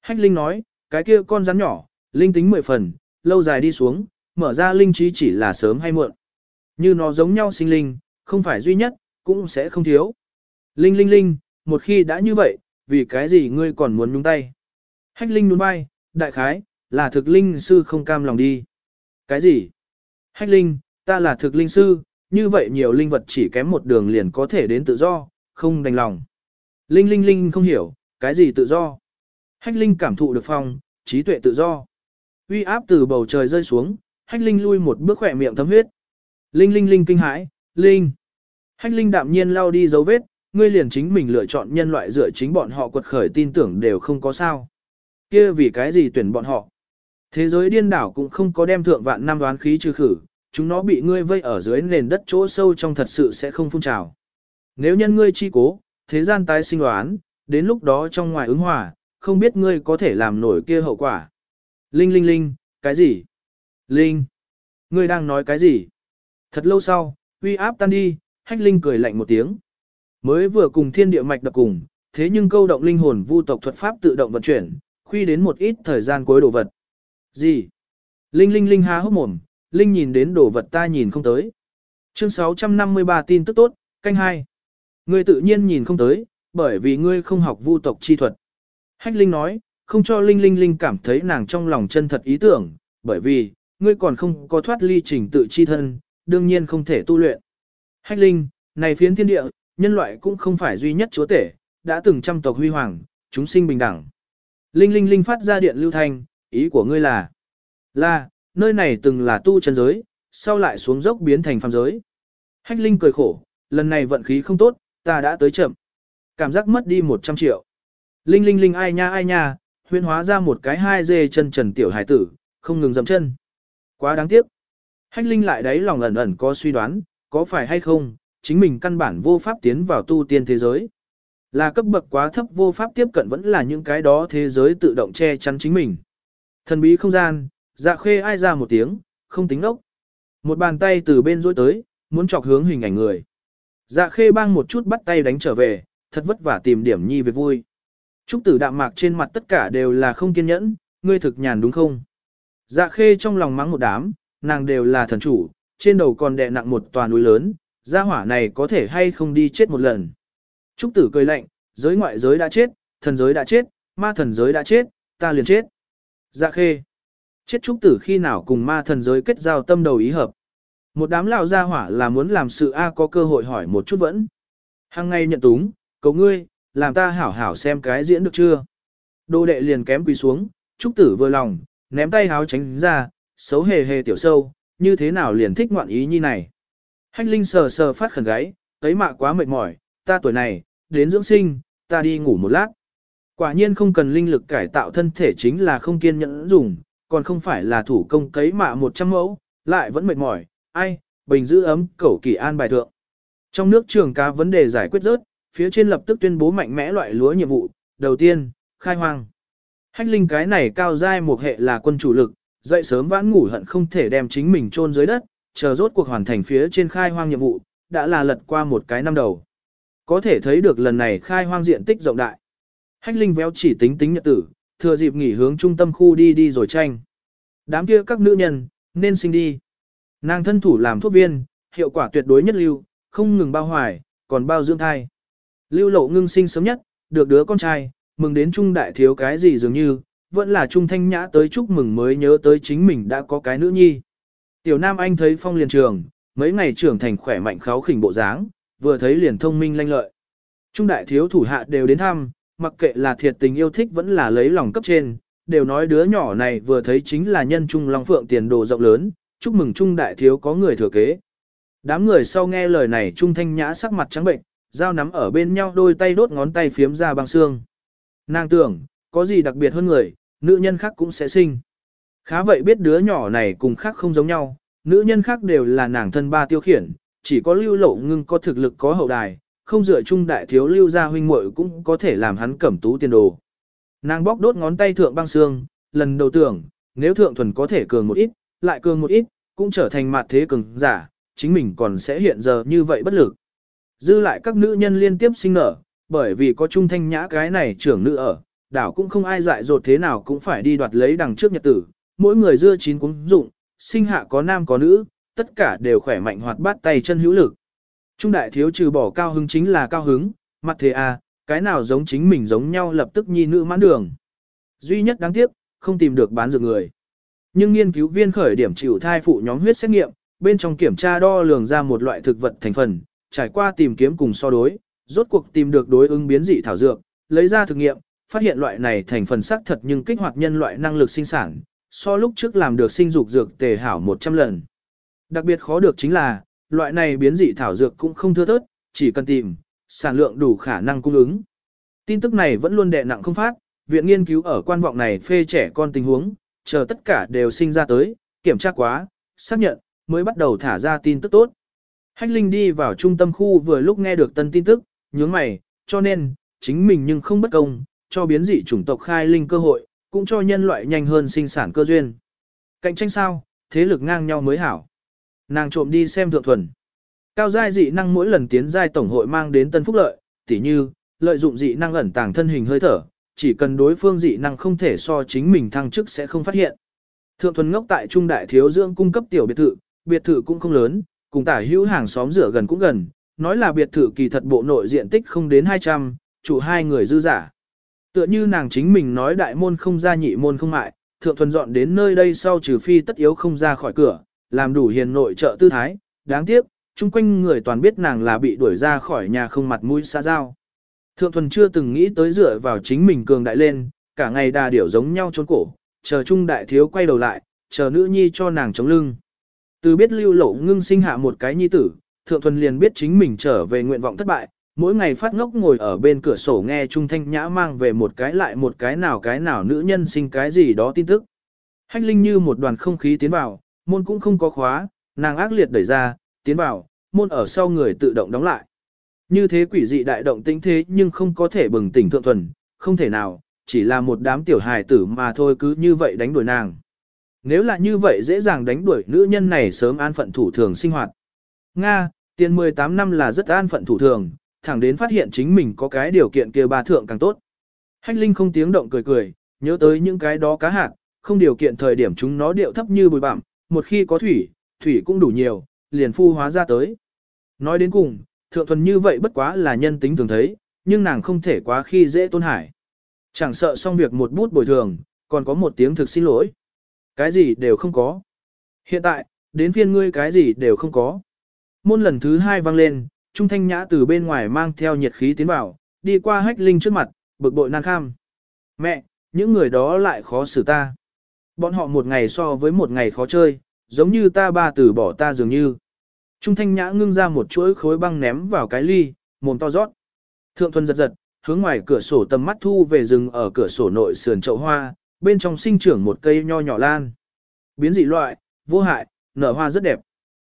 Hách Linh nói, cái kia con rắn nhỏ, linh tính mười phần, lâu dài đi xuống, mở ra linh trí chỉ là sớm hay muộn. Như nó giống nhau sinh linh, không phải duy nhất, cũng sẽ không thiếu. Linh Linh Linh, một khi đã như vậy, vì cái gì ngươi còn muốn nhúng tay? Hách Linh nhún vai, đại khái, là thực linh sư không cam lòng đi. Cái gì? Hách Linh, ta là thực linh sư, như vậy nhiều linh vật chỉ kém một đường liền có thể đến tự do, không đành lòng. Linh Linh Linh không hiểu, cái gì tự do? Hách Linh cảm thụ được phong, trí tuệ tự do. Uy áp từ bầu trời rơi xuống, Hách Linh lui một bước khỏe miệng thấm huyết. Linh Linh Linh kinh hãi, Linh. Hách Linh đạm nhiên lao đi dấu vết, ngươi liền chính mình lựa chọn nhân loại dựa chính bọn họ quật khởi tin tưởng đều không có sao. Kia vì cái gì tuyển bọn họ? Thế giới điên đảo cũng không có đem thượng vạn năm đoán khí trừ khử, chúng nó bị ngươi vây ở dưới nền đất chỗ sâu trong thật sự sẽ không phun trào. Nếu nhân ngươi chi cố, thế gian tái sinh đoán, đến lúc đó trong ngoài ứng hòa, không biết ngươi có thể làm nổi kia hậu quả. Linh linh linh, cái gì? Linh, ngươi đang nói cái gì? Thật lâu sau, uy áp tan đi, hách linh cười lạnh một tiếng. Mới vừa cùng thiên địa mạch đập cùng, thế nhưng câu động linh hồn vu tộc thuật pháp tự động vận chuyển, khuy đến một ít thời gian cuối đồ vật. Gì? Linh Linh Linh há hốc mồm, Linh nhìn đến đồ vật ta nhìn không tới. Chương 653 tin tức tốt, canh hai. Ngươi tự nhiên nhìn không tới, bởi vì ngươi không học vu tộc chi thuật. Hách Linh nói, không cho Linh Linh Linh cảm thấy nàng trong lòng chân thật ý tưởng, bởi vì, ngươi còn không có thoát ly trình tự chi thân, đương nhiên không thể tu luyện. Hách Linh, này phiến thiên địa, nhân loại cũng không phải duy nhất chúa tể, đã từng trăm tộc huy hoàng, chúng sinh bình đẳng. Linh Linh Linh phát ra điện lưu thanh, ý của ngươi là, là, nơi này từng là tu chân giới, sau lại xuống dốc biến thành phàm giới. Hách Linh cười khổ, lần này vận khí không tốt, ta đã tới chậm. Cảm giác mất đi 100 triệu. Linh Linh Linh ai nha ai nha, huyên hóa ra một cái hai dê chân trần tiểu hải tử, không ngừng dầm chân. Quá đáng tiếc. Hách Linh lại đấy lòng ẩn ẩn có suy đoán, có phải hay không, chính mình căn bản vô pháp tiến vào tu tiên thế giới. Là cấp bậc quá thấp vô pháp tiếp cận vẫn là những cái đó thế giới tự động che chắn chính mình. Thần bí không gian, dạ khê ai ra một tiếng, không tính nốc. Một bàn tay từ bên dối tới, muốn chọc hướng hình ảnh người. Dạ khê bang một chút bắt tay đánh trở về, thật vất vả tìm điểm nhi việc vui. Trúc tử đạm mạc trên mặt tất cả đều là không kiên nhẫn, ngươi thực nhàn đúng không? Dạ khê trong lòng mắng một đám, nàng đều là thần chủ, trên đầu còn đè nặng một tòa núi lớn, gia hỏa này có thể hay không đi chết một lần. Trúc tử cười lạnh, giới ngoại giới đã chết, thần giới đã chết, ma thần giới đã chết, ta liền chết. Dạ khê. Chết trúc tử khi nào cùng ma thần giới kết giao tâm đầu ý hợp. Một đám lão gia hỏa là muốn làm sự A có cơ hội hỏi một chút vẫn. Hằng ngày nhận túng, cầu ngươi, làm ta hảo hảo xem cái diễn được chưa. Đô đệ liền kém quỳ xuống, trúc tử vừa lòng, ném tay háo tránh ra, xấu hề hề tiểu sâu, như thế nào liền thích ngoạn ý như này. Hách Linh sờ sờ phát khẩn gáy, thấy mạ quá mệt mỏi, ta tuổi này, đến dưỡng sinh, ta đi ngủ một lát. Quả nhiên không cần linh lực cải tạo thân thể chính là không kiên nhẫn dùng, còn không phải là thủ công cấy mạ 100 mẫu, lại vẫn mệt mỏi, ai, bình giữ ấm, cẩu kỳ an bài thượng. Trong nước trường cá vấn đề giải quyết rớt, phía trên lập tức tuyên bố mạnh mẽ loại lúa nhiệm vụ, đầu tiên, khai hoang. Hách linh cái này cao giai một hệ là quân chủ lực, dậy sớm vãn ngủ hận không thể đem chính mình chôn dưới đất, chờ rốt cuộc hoàn thành phía trên khai hoang nhiệm vụ, đã là lật qua một cái năm đầu. Có thể thấy được lần này khai hoang diện tích rộng đại. Hách Linh véo chỉ tính tính nhật tử, thừa dịp nghỉ hướng trung tâm khu đi đi rồi tranh. Đám kia các nữ nhân, nên sinh đi. Nàng thân thủ làm thuốc viên, hiệu quả tuyệt đối nhất lưu, không ngừng bao hoài, còn bao dưỡng thai. Lưu lộ ngưng sinh sớm nhất, được đứa con trai, mừng đến trung đại thiếu cái gì dường như, vẫn là trung thanh nhã tới chúc mừng mới nhớ tới chính mình đã có cái nữ nhi. Tiểu Nam Anh thấy phong liền trường, mấy ngày trưởng thành khỏe mạnh kháo khỉnh bộ dáng, vừa thấy liền thông minh lanh lợi. Trung đại thiếu thủ hạ đều đến thăm, mặc kệ là thiệt tình yêu thích vẫn là lấy lòng cấp trên, đều nói đứa nhỏ này vừa thấy chính là nhân trung long phượng tiền đồ rộng lớn, chúc mừng trung đại thiếu có người thừa kế. Đám người sau nghe lời này trung thanh nhã sắc mặt trắng bệnh, dao nắm ở bên nhau đôi tay đốt ngón tay phiếm ra băng xương. Nàng tưởng, có gì đặc biệt hơn người, nữ nhân khác cũng sẽ sinh. Khá vậy biết đứa nhỏ này cùng khác không giống nhau, nữ nhân khác đều là nàng thân ba tiêu khiển, chỉ có lưu lộ ngưng có thực lực có hậu đài, không dựa chung đại thiếu lưu gia huynh muội cũng có thể làm hắn cẩm tú tiền đồ. Nàng bóc đốt ngón tay thượng băng xương, lần đầu tưởng, nếu thượng thuần có thể cường một ít, lại cường một ít, cũng trở thành mặt thế cường giả, chính mình còn sẽ hiện giờ như vậy bất lực. Dư lại các nữ nhân liên tiếp sinh nở, bởi vì có trung thanh nhã cái này trưởng nữ ở, đảo cũng không ai dại dột thế nào cũng phải đi đoạt lấy đằng trước nhật tử, mỗi người dưa chín cũng dụng, sinh hạ có nam có nữ, tất cả đều khỏe mạnh hoạt bát tay chân hữu lực. Trung đại thiếu trừ bỏ cao hứng chính là cao hứng, mặt thế à, cái nào giống chính mình giống nhau lập tức nhi nữ mãn đường. Duy nhất đáng tiếc, không tìm được bán dược người. Nhưng nghiên cứu viên khởi điểm chịu thai phụ nhóm huyết xét nghiệm, bên trong kiểm tra đo lường ra một loại thực vật thành phần, trải qua tìm kiếm cùng so đối, rốt cuộc tìm được đối ứng biến dị thảo dược, lấy ra thực nghiệm, phát hiện loại này thành phần sắc thật nhưng kích hoạt nhân loại năng lực sinh sản, so lúc trước làm được sinh dục dược tề hảo 100 lần. Đặc biệt khó được chính là, loại này biến dị thảo dược cũng không thưa thớt, chỉ cần tìm, sản lượng đủ khả năng cung ứng. Tin tức này vẫn luôn đè nặng không phát, viện nghiên cứu ở quan vọng này phê trẻ con tình huống, chờ tất cả đều sinh ra tới, kiểm tra quá, xác nhận, mới bắt đầu thả ra tin tức tốt. Hách Linh đi vào trung tâm khu vừa lúc nghe được tân tin tức, nhướng mày, cho nên, chính mình nhưng không bất công, cho biến dị chủng tộc khai linh cơ hội, cũng cho nhân loại nhanh hơn sinh sản cơ duyên. Cạnh tranh sao, thế lực ngang nhau mới hảo. Nàng trộm đi xem thượng thuần. Cao giai dị năng mỗi lần tiến giai tổng hội mang đến tân phúc lợi, tỉ như, lợi dụng dị năng ẩn tàng thân hình hơi thở, chỉ cần đối phương dị năng không thể so chính mình thăng chức sẽ không phát hiện. Thượng thuần ngốc tại trung đại thiếu dưỡng cung cấp tiểu biệt thự, biệt thự cũng không lớn, cùng tả hữu hàng xóm rửa gần cũng gần, nói là biệt thự kỳ thật bộ nội diện tích không đến 200, chủ hai người dư giả. Tựa như nàng chính mình nói đại môn không ra nhị môn không mại, thượng thuần dọn đến nơi đây sau trừ phi tất yếu không ra khỏi cửa, làm đủ hiền nội trợ tư thái, đáng tiếc, chung quanh người toàn biết nàng là bị đuổi ra khỏi nhà không mặt mũi xa giao. Thượng thuần chưa từng nghĩ tới dựa vào chính mình cường đại lên, cả ngày đà điểu giống nhau trốn cổ, chờ trung đại thiếu quay đầu lại, chờ nữ nhi cho nàng chống lưng. Từ biết lưu lộ ngưng sinh hạ một cái nhi tử, thượng thuần liền biết chính mình trở về nguyện vọng thất bại, mỗi ngày phát ngốc ngồi ở bên cửa sổ nghe Trung Thanh Nhã mang về một cái lại một cái nào cái nào nữ nhân sinh cái gì đó tin tức. Hách Linh như một đoàn không khí tiến vào, môn cũng không có khóa, nàng ác liệt đẩy ra, tiến vào, môn ở sau người tự động đóng lại. Như thế quỷ dị đại động tĩnh thế nhưng không có thể bừng tỉnh thượng thuần, không thể nào, chỉ là một đám tiểu hài tử mà thôi cứ như vậy đánh đuổi nàng. Nếu là như vậy dễ dàng đánh đuổi nữ nhân này sớm an phận thủ thường sinh hoạt. Nga, tiền 18 năm là rất an phận thủ thường, thẳng đến phát hiện chính mình có cái điều kiện kia ba thượng càng tốt. Hách Linh không tiếng động cười cười, nhớ tới những cái đó cá hạt, không điều kiện thời điểm chúng nó điệu thấp như bùi bặm, một khi có thủy, thủy cũng đủ nhiều, liền phu hóa ra tới. Nói đến cùng, thượng thuần như vậy bất quá là nhân tính thường thấy, nhưng nàng không thể quá khi dễ tôn hải. Chẳng sợ xong việc một bút bồi thường, còn có một tiếng thực xin lỗi. Cái gì đều không có. Hiện tại, đến phiên ngươi cái gì đều không có. Môn lần thứ hai vang lên, Trung Thanh Nhã từ bên ngoài mang theo nhiệt khí tiến vào, đi qua hách linh trước mặt, bực bội nan kham. Mẹ, những người đó lại khó xử ta. Bọn họ một ngày so với một ngày khó chơi, giống như ta ba tử bỏ ta dường như. Trung Thanh Nhã ngưng ra một chuỗi khối băng ném vào cái ly, mồm to rót. Thượng Thuần giật giật, hướng ngoài cửa sổ tầm mắt thu về rừng ở cửa sổ nội sườn chậu hoa, bên trong sinh trưởng một cây nho nhỏ lan. Biến dị loại, vô hại, nở hoa rất đẹp.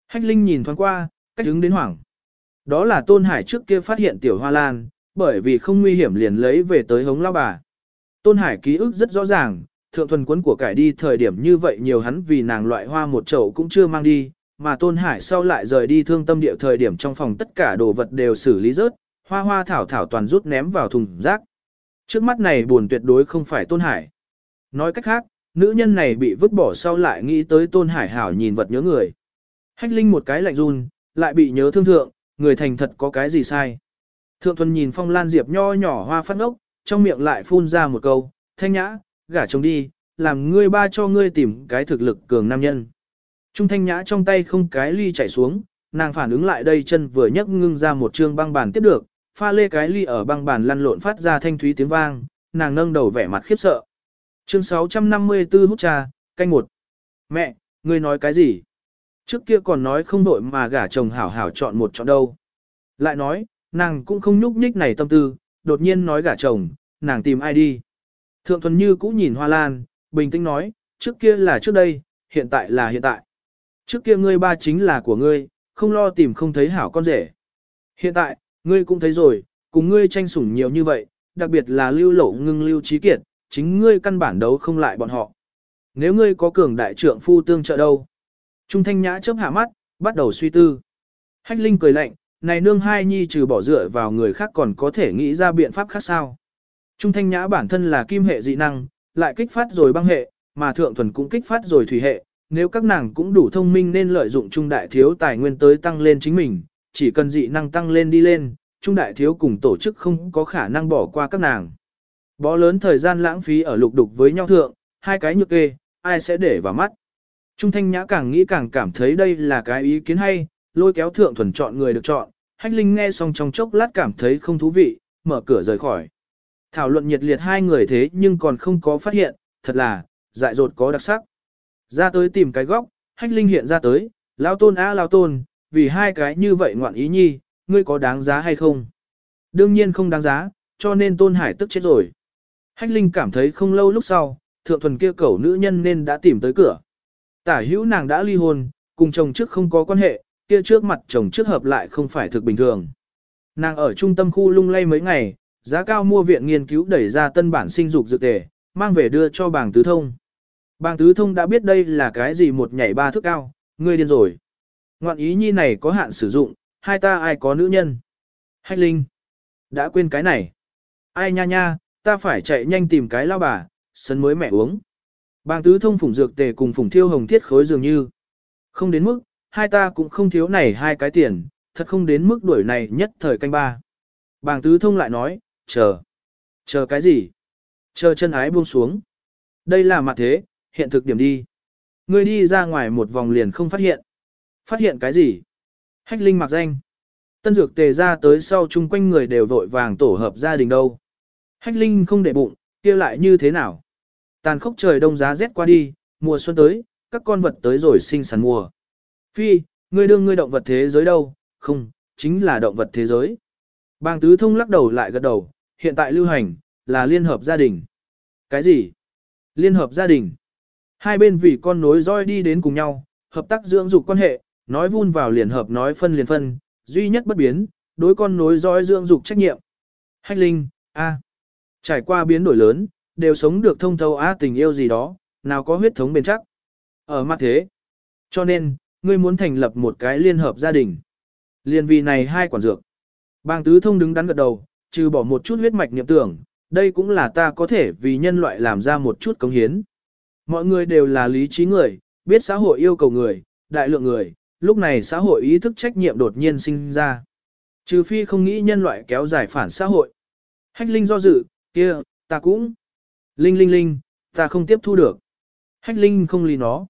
Hách Linh nhìn thoáng qua, cách đứng đến hoảng. Đó là Tôn Hải trước kia phát hiện tiểu hoa lan, bởi vì không nguy hiểm liền lấy về tới hống lao bà. Tôn Hải ký ức rất rõ ràng, thượng thuần quấn của cải đi thời điểm như vậy nhiều hắn vì nàng loại hoa một chậu cũng chưa mang đi, mà Tôn Hải sau lại rời đi thương tâm địa thời điểm trong phòng tất cả đồ vật đều xử lý rớt, hoa hoa thảo thảo toàn rút ném vào thùng rác. Trước mắt này buồn tuyệt đối không phải Tôn Hải. Nói cách khác, nữ nhân này bị vứt bỏ sau lại nghĩ tới Tôn Hải hảo nhìn vật nhớ người. Hách Linh một cái lạnh run, lại bị nhớ thương thượng, người thành thật có cái gì sai. Thượng thuần nhìn phong lan diệp nho nhỏ hoa phát ngốc, trong miệng lại phun ra một câu, thanh nhã, gả chồng đi, làm ngươi ba cho ngươi tìm cái thực lực cường nam nhân. Trung thanh nhã trong tay không cái ly chảy xuống, nàng phản ứng lại đây chân vừa nhấc ngưng ra một trương băng bàn tiếp được, pha lê cái ly ở băng bàn lăn lộn phát ra thanh thúy tiếng vang, nàng nâng đầu vẻ mặt khiếp sợ. Chương 654 hút trà, canh một. Mẹ, ngươi nói cái gì? Trước kia còn nói không đội mà gả chồng hảo hảo chọn một chọn đâu. Lại nói, nàng cũng không nhúc nhích này tâm tư, đột nhiên nói gả chồng, nàng tìm ai đi. Thượng thuần như cũ nhìn hoa lan, bình tĩnh nói, trước kia là trước đây, hiện tại là hiện tại. Trước kia ngươi ba chính là của ngươi, không lo tìm không thấy hảo con rể. Hiện tại, ngươi cũng thấy rồi, cùng ngươi tranh sủng nhiều như vậy, đặc biệt là lưu lộ ngưng lưu trí kiệt, chính ngươi căn bản đấu không lại bọn họ. Nếu ngươi có cường đại trượng phu tương trợ đâu? Trung thanh nhã chớp hạ mắt, bắt đầu suy tư. Hách Linh cười lạnh, này nương hai nhi trừ bỏ dựa vào người khác còn có thể nghĩ ra biện pháp khác sao. Trung thanh nhã bản thân là kim hệ dị năng, lại kích phát rồi băng hệ, mà thượng thuần cũng kích phát rồi thủy hệ. Nếu các nàng cũng đủ thông minh nên lợi dụng trung đại thiếu tài nguyên tới tăng lên chính mình, chỉ cần dị năng tăng lên đi lên, trung đại thiếu cùng tổ chức không có khả năng bỏ qua các nàng. Bó lớn thời gian lãng phí ở lục đục với nhau thượng, hai cái nhược kê, ai sẽ để vào mắt. Trung thanh nhã càng nghĩ càng cảm thấy đây là cái ý kiến hay, lôi kéo thượng thuần chọn người được chọn, hách linh nghe xong trong chốc lát cảm thấy không thú vị, mở cửa rời khỏi. Thảo luận nhiệt liệt hai người thế nhưng còn không có phát hiện, thật là, dại dột có đặc sắc. Ra tới tìm cái góc, hách linh hiện ra tới, lao tôn á lao tôn, vì hai cái như vậy ngoạn ý nhi, ngươi có đáng giá hay không? Đương nhiên không đáng giá, cho nên tôn hải tức chết rồi. Hách linh cảm thấy không lâu lúc sau, thượng thuần kia cẩu nữ nhân nên đã tìm tới cửa. Tả hữu nàng đã ly hôn, cùng chồng trước không có quan hệ, kia trước mặt chồng trước hợp lại không phải thực bình thường. Nàng ở trung tâm khu lung lay mấy ngày, giá cao mua viện nghiên cứu đẩy ra tân bản sinh dục dược tề, mang về đưa cho bàng tứ thông. Bàng tứ thông đã biết đây là cái gì một nhảy ba thước cao, ngươi điên rồi. Ngoạn ý nhi này có hạn sử dụng, hai ta ai có nữ nhân. Hách linh. Đã quên cái này. Ai nha nha, ta phải chạy nhanh tìm cái lao bà, sân mới mẹ uống. Bàng tứ thông phủng dược tề cùng phủng thiêu hồng thiết khối dường như. Không đến mức, hai ta cũng không thiếu này hai cái tiền, thật không đến mức đuổi này nhất thời canh ba. Bàng tứ thông lại nói, chờ. Chờ cái gì? Chờ chân ái buông xuống. Đây là mặt thế, hiện thực điểm đi. Ngươi đi ra ngoài một vòng liền không phát hiện. Phát hiện cái gì? Hách linh mặc danh. Tân dược tề ra tới sau chung quanh người đều vội vàng tổ hợp gia đình đâu. Hách linh không để bụng, kia lại như thế nào? Tàn khốc trời đông giá rét qua đi, mùa xuân tới, các con vật tới rồi sinh sản mùa. Phi, ngươi đương ngươi động vật thế giới đâu? Không, chính là động vật thế giới. Bàng tứ thông lắc đầu lại gật đầu, hiện tại lưu hành, là liên hợp gia đình. Cái gì? Liên hợp gia đình. Hai bên vì con nối roi đi đến cùng nhau, hợp tác dưỡng dục quan hệ, nói vun vào liền hợp nói phân liền phân, duy nhất bất biến, đối con nối roi dưỡng dục trách nhiệm. Hách linh, a, trải qua biến đổi lớn, đều sống được thông thấu á tình yêu gì đó, nào có huyết thống bền chắc. Ở mặt thế. Cho nên, ngươi muốn thành lập một cái liên hợp gia đình. Liên vì này hai quản dược. Bang tứ thông đứng đắn gật đầu, trừ bỏ một chút huyết mạch niệm tưởng, đây cũng là ta có thể vì nhân loại làm ra một chút công hiến. Mọi người đều là lý trí người, biết xã hội yêu cầu người, đại lượng người, lúc này xã hội ý thức trách nhiệm đột nhiên sinh ra. Trừ phi không nghĩ nhân loại kéo dài phản xã hội. Hách Linh do dự, kia, ta cũng. Linh Linh Linh, ta không tiếp thu được. Hách Linh không lý nó.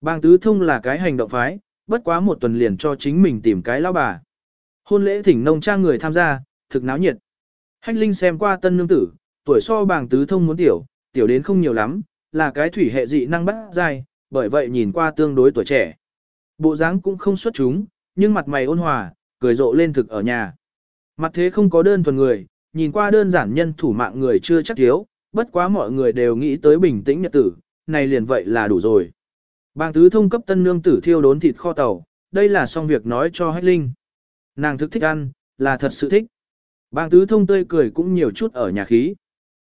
Bang tứ thông là cái hành động phái, bất quá một tuần liền cho chính mình tìm cái lão bà. Hôn lễ thỉnh nông trang người tham gia, thực náo nhiệt. Hách Linh xem qua tân nương tử, tuổi so bàng tứ thông muốn tiểu, tiểu đến không nhiều lắm, là cái thủy hệ dị năng bắt dai, bởi vậy nhìn qua tương đối tuổi trẻ. Bộ dáng cũng không xuất chúng, nhưng mặt mày ôn hòa, cười rộ lên thực ở nhà. Mặt thế không có đơn thuần người, nhìn qua đơn giản nhân thủ mạng người chưa chắc thiếu, bất quá mọi người đều nghĩ tới bình tĩnh nhật tử, này liền vậy là đủ rồi. Bàng tứ thông cấp tân nương tử thiêu đốn thịt kho tàu, đây là xong việc nói cho Hách Linh. Nàng thức thích ăn, là thật sự thích. Bàng tứ thông tươi cười cũng nhiều chút ở nhà khí.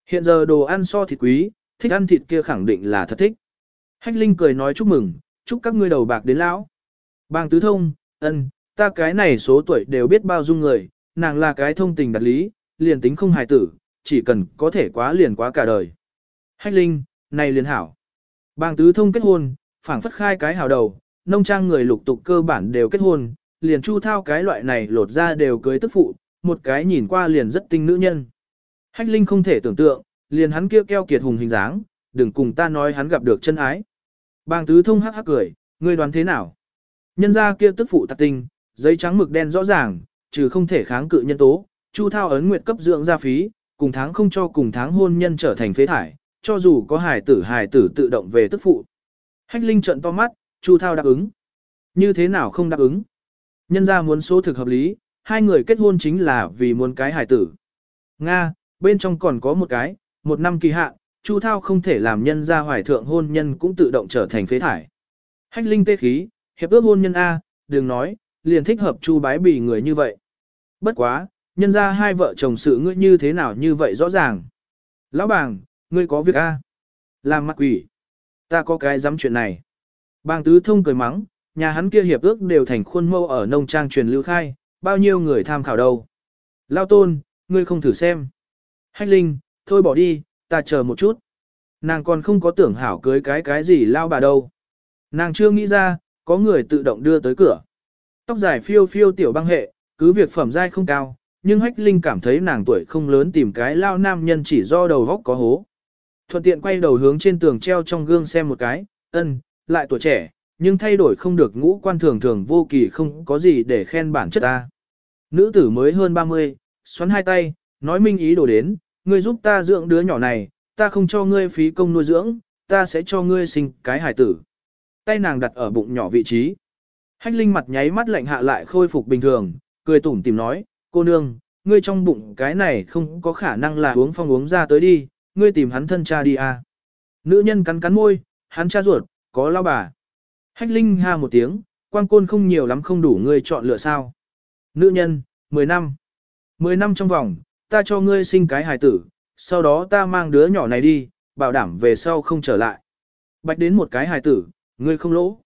Hiện giờ đồ ăn so thịt quý, thích ăn thịt kia khẳng định là thật thích. Hách Linh cười nói chúc mừng, chúc các ngươi đầu bạc đến lão. Bàng tứ thông, ân, ta cái này số tuổi đều biết bao dung người, nàng là cái thông tình đặt lý, liền tính không hài tử, chỉ cần có thể quá liền quá cả đời. Hách Linh, này liền hảo. Bàng tứ thông kết hôn, phảng phất khai cái hảo đầu, nông trang người lục tục cơ bản đều kết hôn, liền chu thao cái loại này lột ra đều cưới tức phụ, một cái nhìn qua liền rất tinh nữ nhân. Hách Linh không thể tưởng tượng, liền hắn kia keo kiệt hùng hình dáng, đừng cùng ta nói hắn gặp được chân ái. Bàng tứ thông hắc hắc cười, ngươi đoán thế nào? Nhân ra kia tức phụ tạc tinh, giấy trắng mực đen rõ ràng, trừ không thể kháng cự nhân tố, Chu Thao ấn nguyệt cấp dưỡng gia phí, cùng tháng không cho cùng tháng hôn nhân trở thành phế thải, cho dù có hài tử hài tử tự động về tức phụ. Hách Linh trận to mắt, Chu Thao đáp ứng. Như thế nào không đáp ứng? Nhân ra muốn số thực hợp lý, hai người kết hôn chính là vì muốn cái hài tử. Nga, bên trong còn có một cái, một năm kỳ hạn, Chu Thao không thể làm nhân ra hoài thượng hôn nhân cũng tự động trở thành phế thải. Hách Linh tê khí, hiệp ước hôn nhân A, đừng nói, liền thích hợp Chu bái bì người như vậy. Bất quá, nhân ra hai vợ chồng sự ngươi như thế nào như vậy rõ ràng. Lão bàng, ngươi có việc A. Làm mặt quỷ. Ta có cái dám chuyện này. Bàng tứ thông cười mắng, nhà hắn kia hiệp ước đều thành khuôn mẫu ở nông trang truyền lưu khai, bao nhiêu người tham khảo đâu. Lao tôn, ngươi không thử xem. Hách linh, thôi bỏ đi, ta chờ một chút. Nàng còn không có tưởng hảo cưới cái cái gì lao bà đâu. Nàng chưa nghĩ ra, có người tự động đưa tới cửa. Tóc dài phiêu phiêu tiểu băng hệ, cứ việc phẩm giai không cao, nhưng Hách Linh cảm thấy nàng tuổi không lớn tìm cái lao nam nhân chỉ do đầu góc có hố. Thuận tiện quay đầu hướng trên tường treo trong gương xem một cái, ân, lại tuổi trẻ, nhưng thay đổi không được ngũ quan thường thường vô kỳ không có gì để khen bản chất ta. Nữ tử mới hơn 30, xoắn hai tay, nói minh ý đồ đến, ngươi giúp ta dưỡng đứa nhỏ này, ta không cho ngươi phí công nuôi dưỡng, ta sẽ cho ngươi sinh cái hài tử. Tay nàng đặt ở bụng nhỏ vị trí. Hách linh mặt nháy mắt lạnh hạ lại khôi phục bình thường, cười tủm tìm nói, cô nương, ngươi trong bụng cái này không có khả năng là uống phong uống ra tới đi, ngươi tìm hắn thân cha đi à. Nữ nhân cắn cắn môi, hắn cha ruột, có lao bà. Hách linh ha một tiếng, quan côn không nhiều lắm không đủ ngươi chọn lựa sao. Nữ nhân, 10 năm. 10 năm trong vòng, ta cho ngươi sinh cái hài tử, sau đó ta mang đứa nhỏ này đi, bảo đảm về sau không trở lại. Bạch đến một cái hài tử, ngươi không lỗ.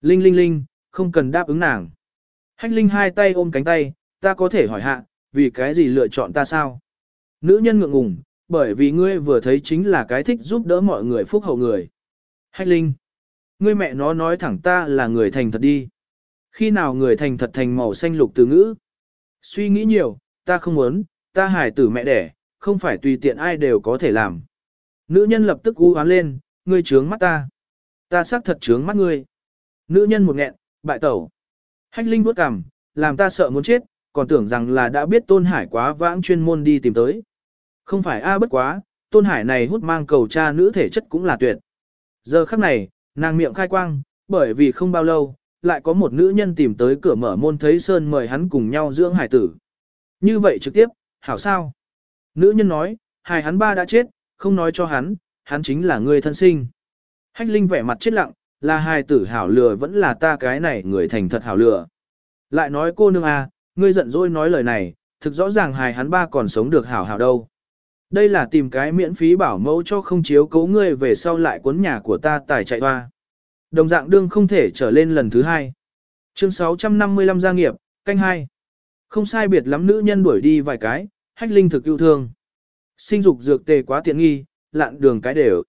Linh linh linh, không cần đáp ứng nàng. Hách linh hai tay ôm cánh tay, ta có thể hỏi hạ, vì cái gì lựa chọn ta sao? Nữ nhân ngượng ngùng, Bởi vì ngươi vừa thấy chính là cái thích giúp đỡ mọi người phúc hậu người. Hách Linh. Ngươi mẹ nó nói thẳng ta là người thành thật đi. Khi nào người thành thật thành màu xanh lục từ ngữ? Suy nghĩ nhiều, ta không muốn, ta hài tử mẹ đẻ, không phải tùy tiện ai đều có thể làm. Nữ nhân lập tức u hoán lên, ngươi trướng mắt ta. Ta xác thật trướng mắt ngươi. Nữ nhân một nghẹn, bại tẩu. Hách Linh vuốt cằm, làm ta sợ muốn chết, còn tưởng rằng là đã biết Tôn Hải quá vãng chuyên môn đi tìm tới. Không phải a bất quá, Tôn Hải này hút mang cầu cha nữ thể chất cũng là tuyệt. Giờ khắc này, nàng miệng khai quang, bởi vì không bao lâu, lại có một nữ nhân tìm tới cửa mở môn thấy Sơn mời hắn cùng nhau dưỡng hải tử. Như vậy trực tiếp, hảo sao? Nữ nhân nói, hài hắn ba đã chết, không nói cho hắn, hắn chính là người thân sinh. Hách Linh vẻ mặt chết lặng, là hài tử hảo lừa vẫn là ta cái này người thành thật hảo lừa. Lại nói cô nương à, ngươi giận dỗi nói lời này, thực rõ ràng hài hắn ba còn sống được hảo hảo đâu. Đây là tìm cái miễn phí bảo mẫu cho không chiếu cố ngươi về sau lại cuốn nhà của ta tài chạy hoa. Đồng dạng đương không thể trở lên lần thứ hai. Chương 655 gia nghiệp, canh hai. Không sai biệt lắm nữ nhân đuổi đi vài cái, hách linh thực yêu thương. Sinh dục dược tề quá tiện nghi, lạn đường cái đều.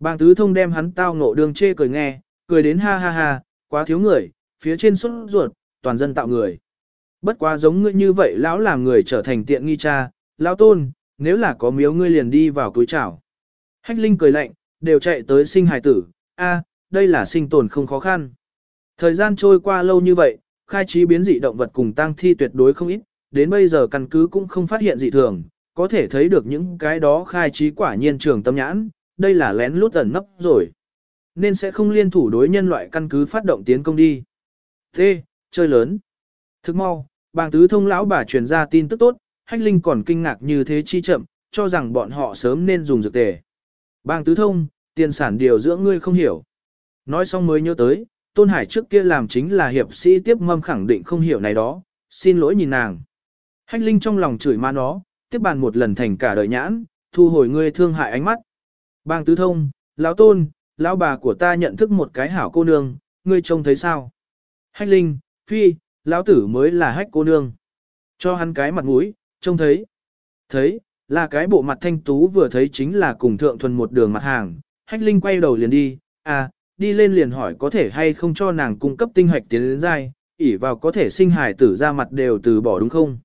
Bàng tứ thông đem hắn tao ngộ đường chê cười nghe, cười đến ha ha ha, quá thiếu người, phía trên xuất ruột, toàn dân tạo người. Bất quá giống ngươi như vậy lão làm người trở thành tiện nghi cha, lão tôn, nếu là có miếu ngươi liền đi vào túi chảo. Hách Linh cười lạnh, đều chạy tới sinh hài tử, a, đây là sinh tồn không khó khăn. Thời gian trôi qua lâu như vậy, khai trí biến dị động vật cùng tăng thi tuyệt đối không ít, đến bây giờ căn cứ cũng không phát hiện dị thường, có thể thấy được những cái đó khai trí quả nhiên trường tâm nhãn, đây là lén lút ẩn nấp rồi. Nên sẽ không liên thủ đối nhân loại căn cứ phát động tiến công đi. Thế, chơi lớn. Thức mau, bàng tứ thông lão bà truyền ra tin tức tốt, hách linh còn kinh ngạc như thế chi chậm, cho rằng bọn họ sớm nên dùng dược tề. Bàng tứ thông, tiền sản điều dưỡng ngươi không hiểu. Nói xong mới nhớ tới, Tôn Hải trước kia làm chính là hiệp sĩ tiếp mâm khẳng định không hiểu này đó, xin lỗi nhìn nàng. Hách Linh trong lòng chửi ma nó, tiếp bàn một lần thành cả đời nhãn, thu hồi ngươi thương hại ánh mắt. Bang tứ thông, lão tôn, lão bà của ta nhận thức một cái hảo cô nương, ngươi trông thấy sao? Hách Linh, phi, lão tử mới là hách cô nương. Cho hắn cái mặt mũi, trông thấy. Thấy, là cái bộ mặt thanh tú vừa thấy chính là cùng thượng thuần một đường mặt hàng. Hách Linh quay đầu liền đi, à, đi lên liền hỏi có thể hay không cho nàng cung cấp tinh hoạch tiến đến dai, ỉ vào có thể sinh hài tử ra mặt đều từ bỏ đúng không?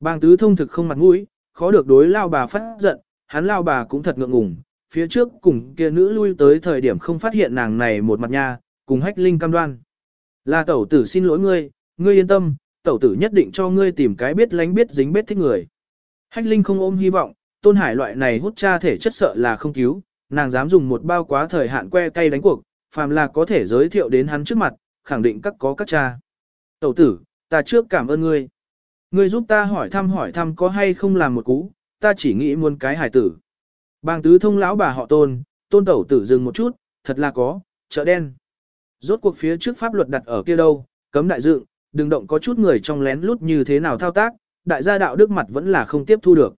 Bang tứ thông thực không mặt mũi, khó được đối lao bà phát giận, hắn lao bà cũng thật ngượng ngùng, phía trước cùng kia nữ lui tới thời điểm không phát hiện nàng này một mặt nha, cùng hách linh cam đoan. Là tẩu tử xin lỗi ngươi, ngươi yên tâm, tẩu tử nhất định cho ngươi tìm cái biết lánh biết dính biết thích người. Hách linh không ôm hy vọng, tôn hải loại này hút cha thể chất sợ là không cứu, nàng dám dùng một bao quá thời hạn que cây đánh cuộc, phàm là có thể giới thiệu đến hắn trước mặt, khẳng định các có các cha. Tẩu tử, ta trước cảm ơn ngươi. Ngươi giúp ta hỏi thăm hỏi thăm có hay không làm một cú, ta chỉ nghĩ muốn cái hải tử. Bang tứ thông lão bà họ tôn, tôn tẩu tử dừng một chút, thật là có, chợ đen. Rốt cuộc phía trước pháp luật đặt ở kia đâu, cấm đại dựng, đừng động có chút người trong lén lút như thế nào thao tác, đại gia đạo đức mặt vẫn là không tiếp thu được.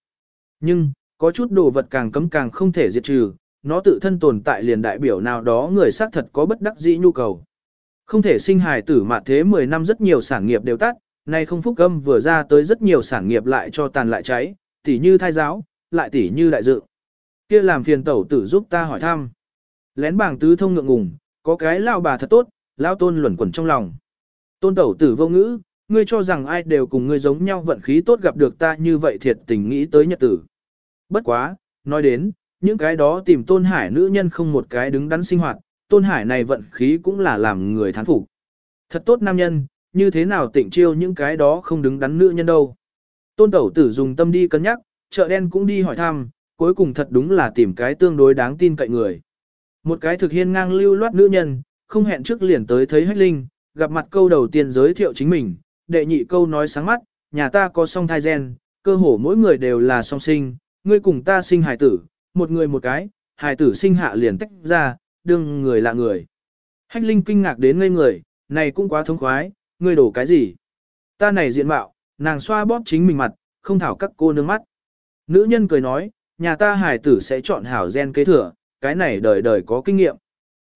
Nhưng, có chút đồ vật càng cấm càng không thể diệt trừ, nó tự thân tồn tại liền đại biểu nào đó người xác thật có bất đắc dĩ nhu cầu. Không thể sinh hài tử mà thế 10 năm rất nhiều sản nghiệp đều tắt, nay không phúc âm vừa ra tới rất nhiều sản nghiệp lại cho tàn lại cháy, tỉ như thai giáo, lại tỉ như đại dự. kia làm phiền tẩu tử giúp ta hỏi thăm. Lén bảng tứ thông ngượng ngùng, có cái lao bà thật tốt, lao tôn luẩn quẩn trong lòng. Tôn tẩu tử vô ngữ, ngươi cho rằng ai đều cùng ngươi giống nhau vận khí tốt gặp được ta như vậy thiệt tình nghĩ tới nhật tử. Bất quá, nói đến, những cái đó tìm tôn hải nữ nhân không một cái đứng đắn sinh hoạt, tôn hải này vận khí cũng là làm người thán phục. Thật tốt nam nhân, như thế nào tịnh chiêu những cái đó không đứng đắn nữ nhân đâu. Tôn tẩu tử dùng tâm đi cân nhắc, chợ đen cũng đi hỏi thăm, cuối cùng thật đúng là tìm cái tương đối đáng tin cậy người. Một cái thực hiên ngang lưu loát nữ nhân, không hẹn trước liền tới thấy hách linh, gặp mặt câu đầu tiên giới thiệu chính mình, đệ nhị câu nói sáng mắt, nhà ta có song thai gen, cơ hồ mỗi người đều là song sinh, ngươi cùng ta sinh hài tử, một người một cái, hài tử sinh hạ liền tách ra, đương người lạ người. Hách linh kinh ngạc đến ngây người, này cũng quá thông khoái, ngươi đổ cái gì? Ta này diện mạo, nàng xoa bóp chính mình mặt, không thảo các cô nương mắt. Nữ nhân cười nói, nhà ta hài tử sẽ chọn hảo gen kế thừa, cái này đời đời có kinh nghiệm.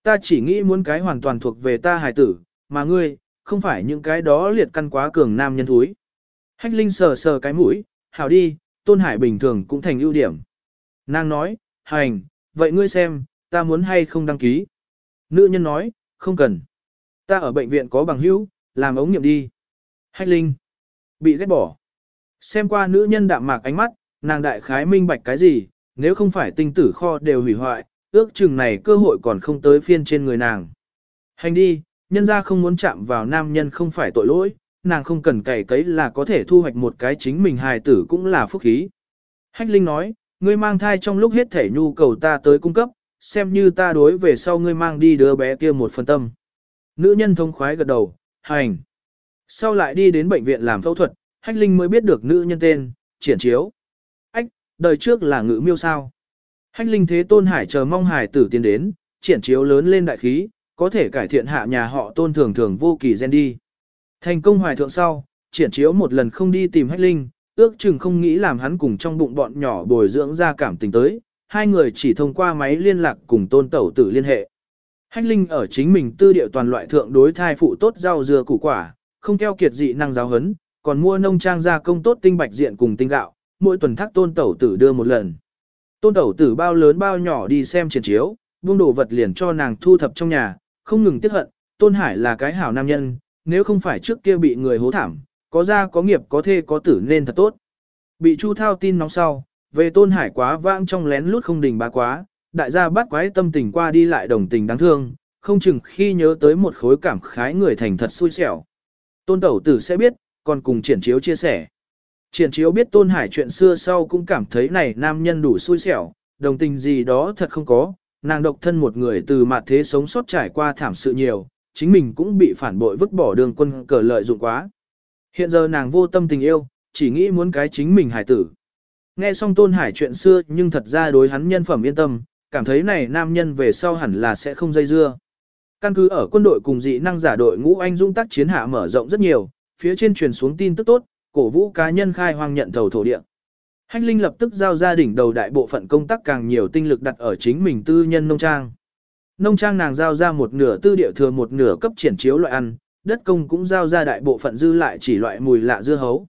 Ta chỉ nghĩ muốn cái hoàn toàn thuộc về ta hài tử, mà ngươi, không phải những cái đó liệt căn quá cường nam nhân thúi. Hách Linh sờ sờ cái mũi, hảo đi, Tôn Hải bình thường cũng thành ưu điểm. Nàng nói, hành, vậy ngươi xem, ta muốn hay không đăng ký. Nữ nhân nói, không cần. Ta ở bệnh viện có bằng hữu, làm ống nghiệm đi. Hách Linh. Bị ghét bỏ. Xem qua nữ nhân đạm mạc ánh mắt, nàng đại khái minh bạch cái gì, nếu không phải tinh tử kho đều hủy hoại, ước chừng này cơ hội còn không tới phiên trên người nàng. Hành đi, nhân ra không muốn chạm vào nam nhân không phải tội lỗi, nàng không cần cày cấy là có thể thu hoạch một cái chính mình hài tử cũng là phúc khí. Hách Linh nói, ngươi mang thai trong lúc hết thể nhu cầu ta tới cung cấp, xem như ta đối về sau ngươi mang đi đứa bé kia một phần tâm. Nữ nhân thông khoái gật đầu, hành. Sau lại đi đến bệnh viện làm phẫu thuật, Hách Linh mới biết được nữ nhân tên, triển chiếu. Ách, đời trước là ngữ miêu sao. Hách Linh thế tôn hải chờ mong hải tử tiến đến, triển chiếu lớn lên đại khí, có thể cải thiện hạ nhà họ tôn thường thường vô kỳ gen đi. Thành công hoài thượng sau, triển chiếu một lần không đi tìm Hách Linh, ước chừng không nghĩ làm hắn cùng trong bụng bọn nhỏ bồi dưỡng ra cảm tình tới, hai người chỉ thông qua máy liên lạc cùng tôn tẩu tử liên hệ. Hách Linh ở chính mình tư địa toàn loại thượng đối thai phụ tốt rau dưa củ quả, không keo kiệt dị năng giáo hấn, còn mua nông trang gia công tốt tinh bạch diện cùng tinh gạo, mỗi tuần thác tôn tẩu tử đưa một lần. Tôn tẩu tử bao lớn bao nhỏ đi xem triển chiếu, buông đồ vật liền cho nàng thu thập trong nhà, không ngừng tiếc hận, tôn hải là cái hảo nam nhân, nếu không phải trước kia bị người hố thảm, có gia có nghiệp có thê có tử nên thật tốt. Bị Chu Thao tin nóng sau, về tôn hải quá vãng trong lén lút không đình bá quá, đại gia bắt quái tâm tình qua đi lại đồng tình đáng thương, không chừng khi nhớ tới một khối cảm khái người thành thật xui xẻo. Tôn tẩu tử sẽ biết, còn cùng triển chiếu chia sẻ. Triển chiếu biết tôn hải chuyện xưa sau cũng cảm thấy này nam nhân đủ xui xẻo, đồng tình gì đó thật không có, nàng độc thân một người từ mặt thế sống sót trải qua thảm sự nhiều, chính mình cũng bị phản bội vứt bỏ đường quân cờ lợi dụng quá. Hiện giờ nàng vô tâm tình yêu, chỉ nghĩ muốn cái chính mình hải tử. Nghe xong tôn hải chuyện xưa nhưng thật ra đối hắn nhân phẩm yên tâm, cảm thấy này nam nhân về sau hẳn là sẽ không dây dưa. Căn cứ ở quân đội cùng dị năng giả đội ngũ anh dung tác chiến hạ mở rộng rất nhiều, phía trên truyền xuống tin tức tốt, cổ vũ cá nhân khai hoang nhận thầu thổ địa. Hách Linh lập tức giao gia đỉnh đầu đại bộ phận công tác càng nhiều tinh lực đặt ở chính mình tư nhân nông trang. Nông trang nàng giao ra một nửa tư địa thừa một nửa cấp triển chiếu loại ăn, đất công cũng giao ra đại bộ phận dư lại chỉ loại mùi lạ dưa hấu.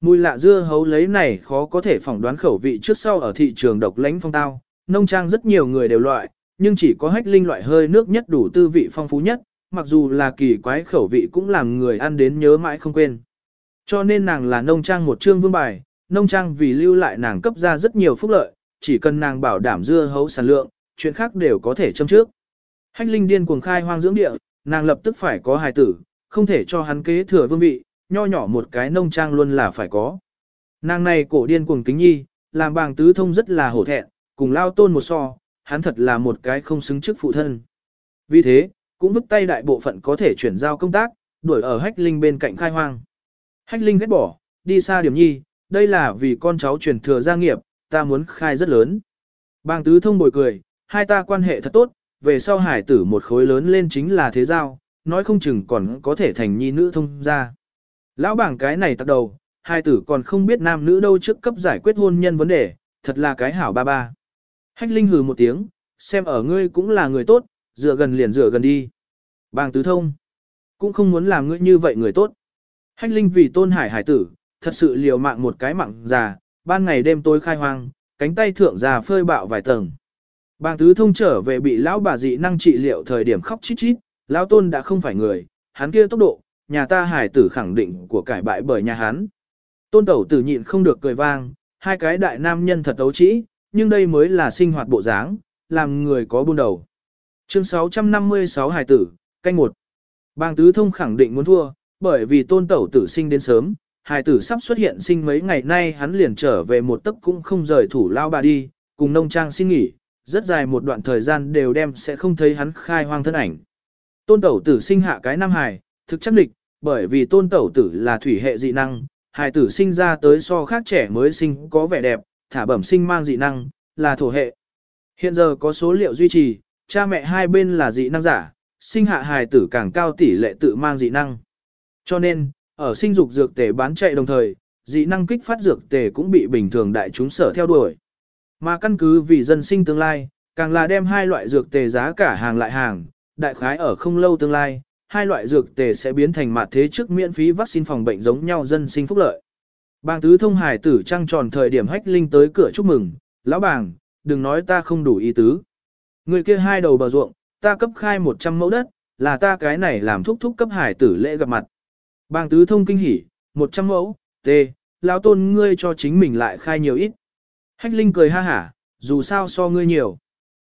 Mùi lạ dưa hấu lấy này khó có thể phỏng đoán khẩu vị trước sau ở thị trường độc lãnh phong tao, nông trang rất nhiều người đều loại, nhưng chỉ có hách linh loại hơi nước nhất đủ tư vị phong phú nhất, mặc dù là kỳ quái khẩu vị cũng làm người ăn đến nhớ mãi không quên. Cho nên nàng là nông trang một chương vương bài, nông trang vì lưu lại nàng cấp ra rất nhiều phúc lợi, chỉ cần nàng bảo đảm dưa hấu sản lượng, chuyện khác đều có thể châm trước. Hách linh điên cuồng khai hoang dưỡng địa, nàng lập tức phải có hài tử, không thể cho hắn kế thừa vương vị, nho nhỏ một cái nông trang luôn là phải có. Nàng này cổ điên cuồng kính nhi, làm bàng tứ thông rất là hổ thẹn, cùng lao tôn một so, hắn thật là một cái không xứng trước phụ thân. Vì thế, cũng vứt tay đại bộ phận có thể chuyển giao công tác, đuổi ở hách linh bên cạnh khai hoang. Hách linh ghét bỏ, đi xa điểm nhi, đây là vì con cháu truyền thừa gia nghiệp, ta muốn khai rất lớn. Bàng tứ thông bồi cười, hai ta quan hệ thật tốt, về sau hải tử một khối lớn lên chính là thế giao, nói không chừng còn có thể thành nhi nữ thông gia. Lão bảng cái này tắt đầu, hai tử còn không biết nam nữ đâu trước cấp giải quyết hôn nhân vấn đề, thật là cái hảo ba ba. Hách Linh hừ một tiếng, xem ở ngươi cũng là người tốt, dựa gần liền dựa gần đi. Bàng tứ thông, cũng không muốn làm ngươi như vậy người tốt. Hách Linh vì tôn hải hải tử, thật sự liều mạng một cái mạng già, ban ngày đêm tối khai hoang, cánh tay thượng già phơi bạo vài tầng. Bàng tứ thông trở về bị lão bà dị năng trị liệu thời điểm khóc chít chít, lão tôn đã không phải người, hắn kia tốc độ, nhà ta hải tử khẳng định của cải bại bởi nhà hắn. Tôn tẩu tử nhịn không được cười vang, hai cái đại nam nhân thật ấu trĩ, nhưng đây mới là sinh hoạt bộ dáng, làm người có buôn đầu. Chương 656 hải tử, canh một. Bàng tứ thông khẳng định muốn thua, bởi vì tôn tẩu tử sinh đến sớm, hải tử sắp xuất hiện sinh mấy ngày nay hắn liền trở về một tấc cũng không rời thủ lao bà đi, cùng nông trang xin nghỉ, rất dài một đoạn thời gian đều đem sẽ không thấy hắn khai hoang thân ảnh. Tôn tẩu tử sinh hạ cái nam hài, thực chắc địch, bởi vì tôn tẩu tử là thủy hệ dị năng, hài tử sinh ra tới so khác trẻ mới sinh có vẻ đẹp, thả bẩm sinh mang dị năng, là thổ hệ. Hiện giờ có số liệu duy trì, cha mẹ hai bên là dị năng giả, sinh hạ hài tử càng cao tỷ lệ tự mang dị năng. Cho nên, ở sinh dục dược tề bán chạy đồng thời, dị năng kích phát dược tề cũng bị bình thường đại chúng sở theo đuổi. Mà căn cứ vì dân sinh tương lai, càng là đem hai loại dược tề giá cả hàng lại hàng, đại khái ở không lâu tương lai, hai loại dược tề sẽ biến thành mặt thế trước miễn phí vaccine phòng bệnh giống nhau dân sinh phúc lợi. Bàng tứ thông hải tử trăng tròn thời điểm hách linh tới cửa chúc mừng, lão bàng, đừng nói ta không đủ ý tứ. Người kia hai đầu bờ ruộng, ta cấp khai 100 mẫu đất, là ta cái này làm thúc thúc cấp hải tử lễ gặp mặt. Bàng tứ thông kinh hỉ, 100 mẫu, tê, lão tôn ngươi cho chính mình lại khai nhiều ít. Hách Linh cười ha hả, dù sao so ngươi nhiều.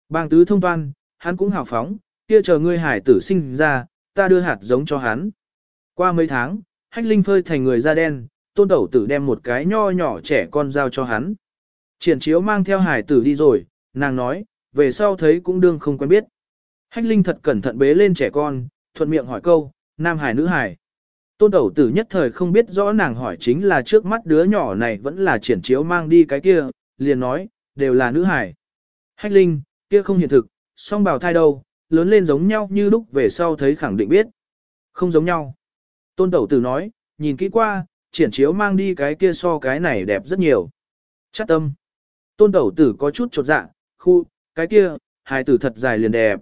Bàng tứ thông toan, hắn cũng hào phóng, kia chờ ngươi hải tử sinh ra, ta đưa hạt giống cho hắn. Qua mấy tháng, Hách Linh phơi thành người da đen, tôn tẩu tử đem một cái nho nhỏ trẻ con giao cho hắn. Triển chiếu mang theo hải tử đi rồi, nàng nói, về sau thấy cũng đương không quen biết. Hách Linh thật cẩn thận bế lên trẻ con, thuận miệng hỏi câu, nam hải nữ hải. Tôn tẩu tử nhất thời không biết rõ nàng hỏi chính là trước mắt đứa nhỏ này vẫn là triển chiếu mang đi cái kia, liền nói, đều là nữ hải. Hách Linh, kia không hiện thực, song bào thai đâu, lớn lên giống nhau như lúc về sau thấy khẳng định biết. Không giống nhau. Tôn tẩu tử nói, nhìn kỹ qua, triển chiếu mang đi cái kia so cái này đẹp rất nhiều. Chắc tâm. Tôn tẩu tử có chút chột dạ, khu, cái kia, hài tử thật dài liền đẹp.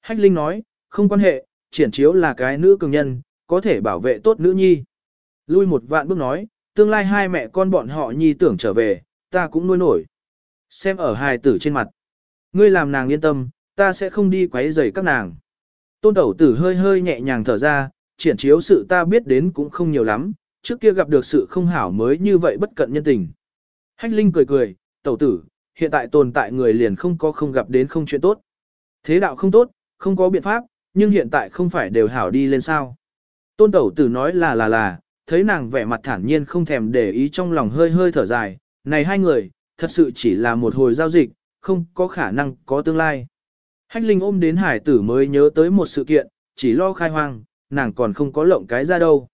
Hách Linh nói, không quan hệ, triển chiếu là cái nữ cường nhân, có thể bảo vệ tốt nữ nhi. Lui một vạn bước nói, tương lai hai mẹ con bọn họ nhi tưởng trở về, ta cũng nuôi nổi. Xem ở hài tử trên mặt. Ngươi làm nàng yên tâm, ta sẽ không đi quấy rầy các nàng. Tôn tẩu tử hơi hơi nhẹ nhàng thở ra, triển chiếu sự ta biết đến cũng không nhiều lắm, trước kia gặp được sự không hảo mới như vậy bất cận nhân tình. Hách Linh cười cười, tẩu tử, hiện tại tồn tại người liền không có không gặp đến không chuyện tốt. Thế đạo không tốt, không có biện pháp, nhưng hiện tại không phải đều hảo đi lên sao. Tôn tẩu tử nói là là là, thấy nàng vẻ mặt thản nhiên không thèm để ý trong lòng hơi hơi thở dài, này hai người, thật sự chỉ là một hồi giao dịch, không có khả năng có tương lai. Hách Linh ôm đến hải tử mới nhớ tới một sự kiện, chỉ lo khai hoang, nàng còn không có lộng cái ra đâu.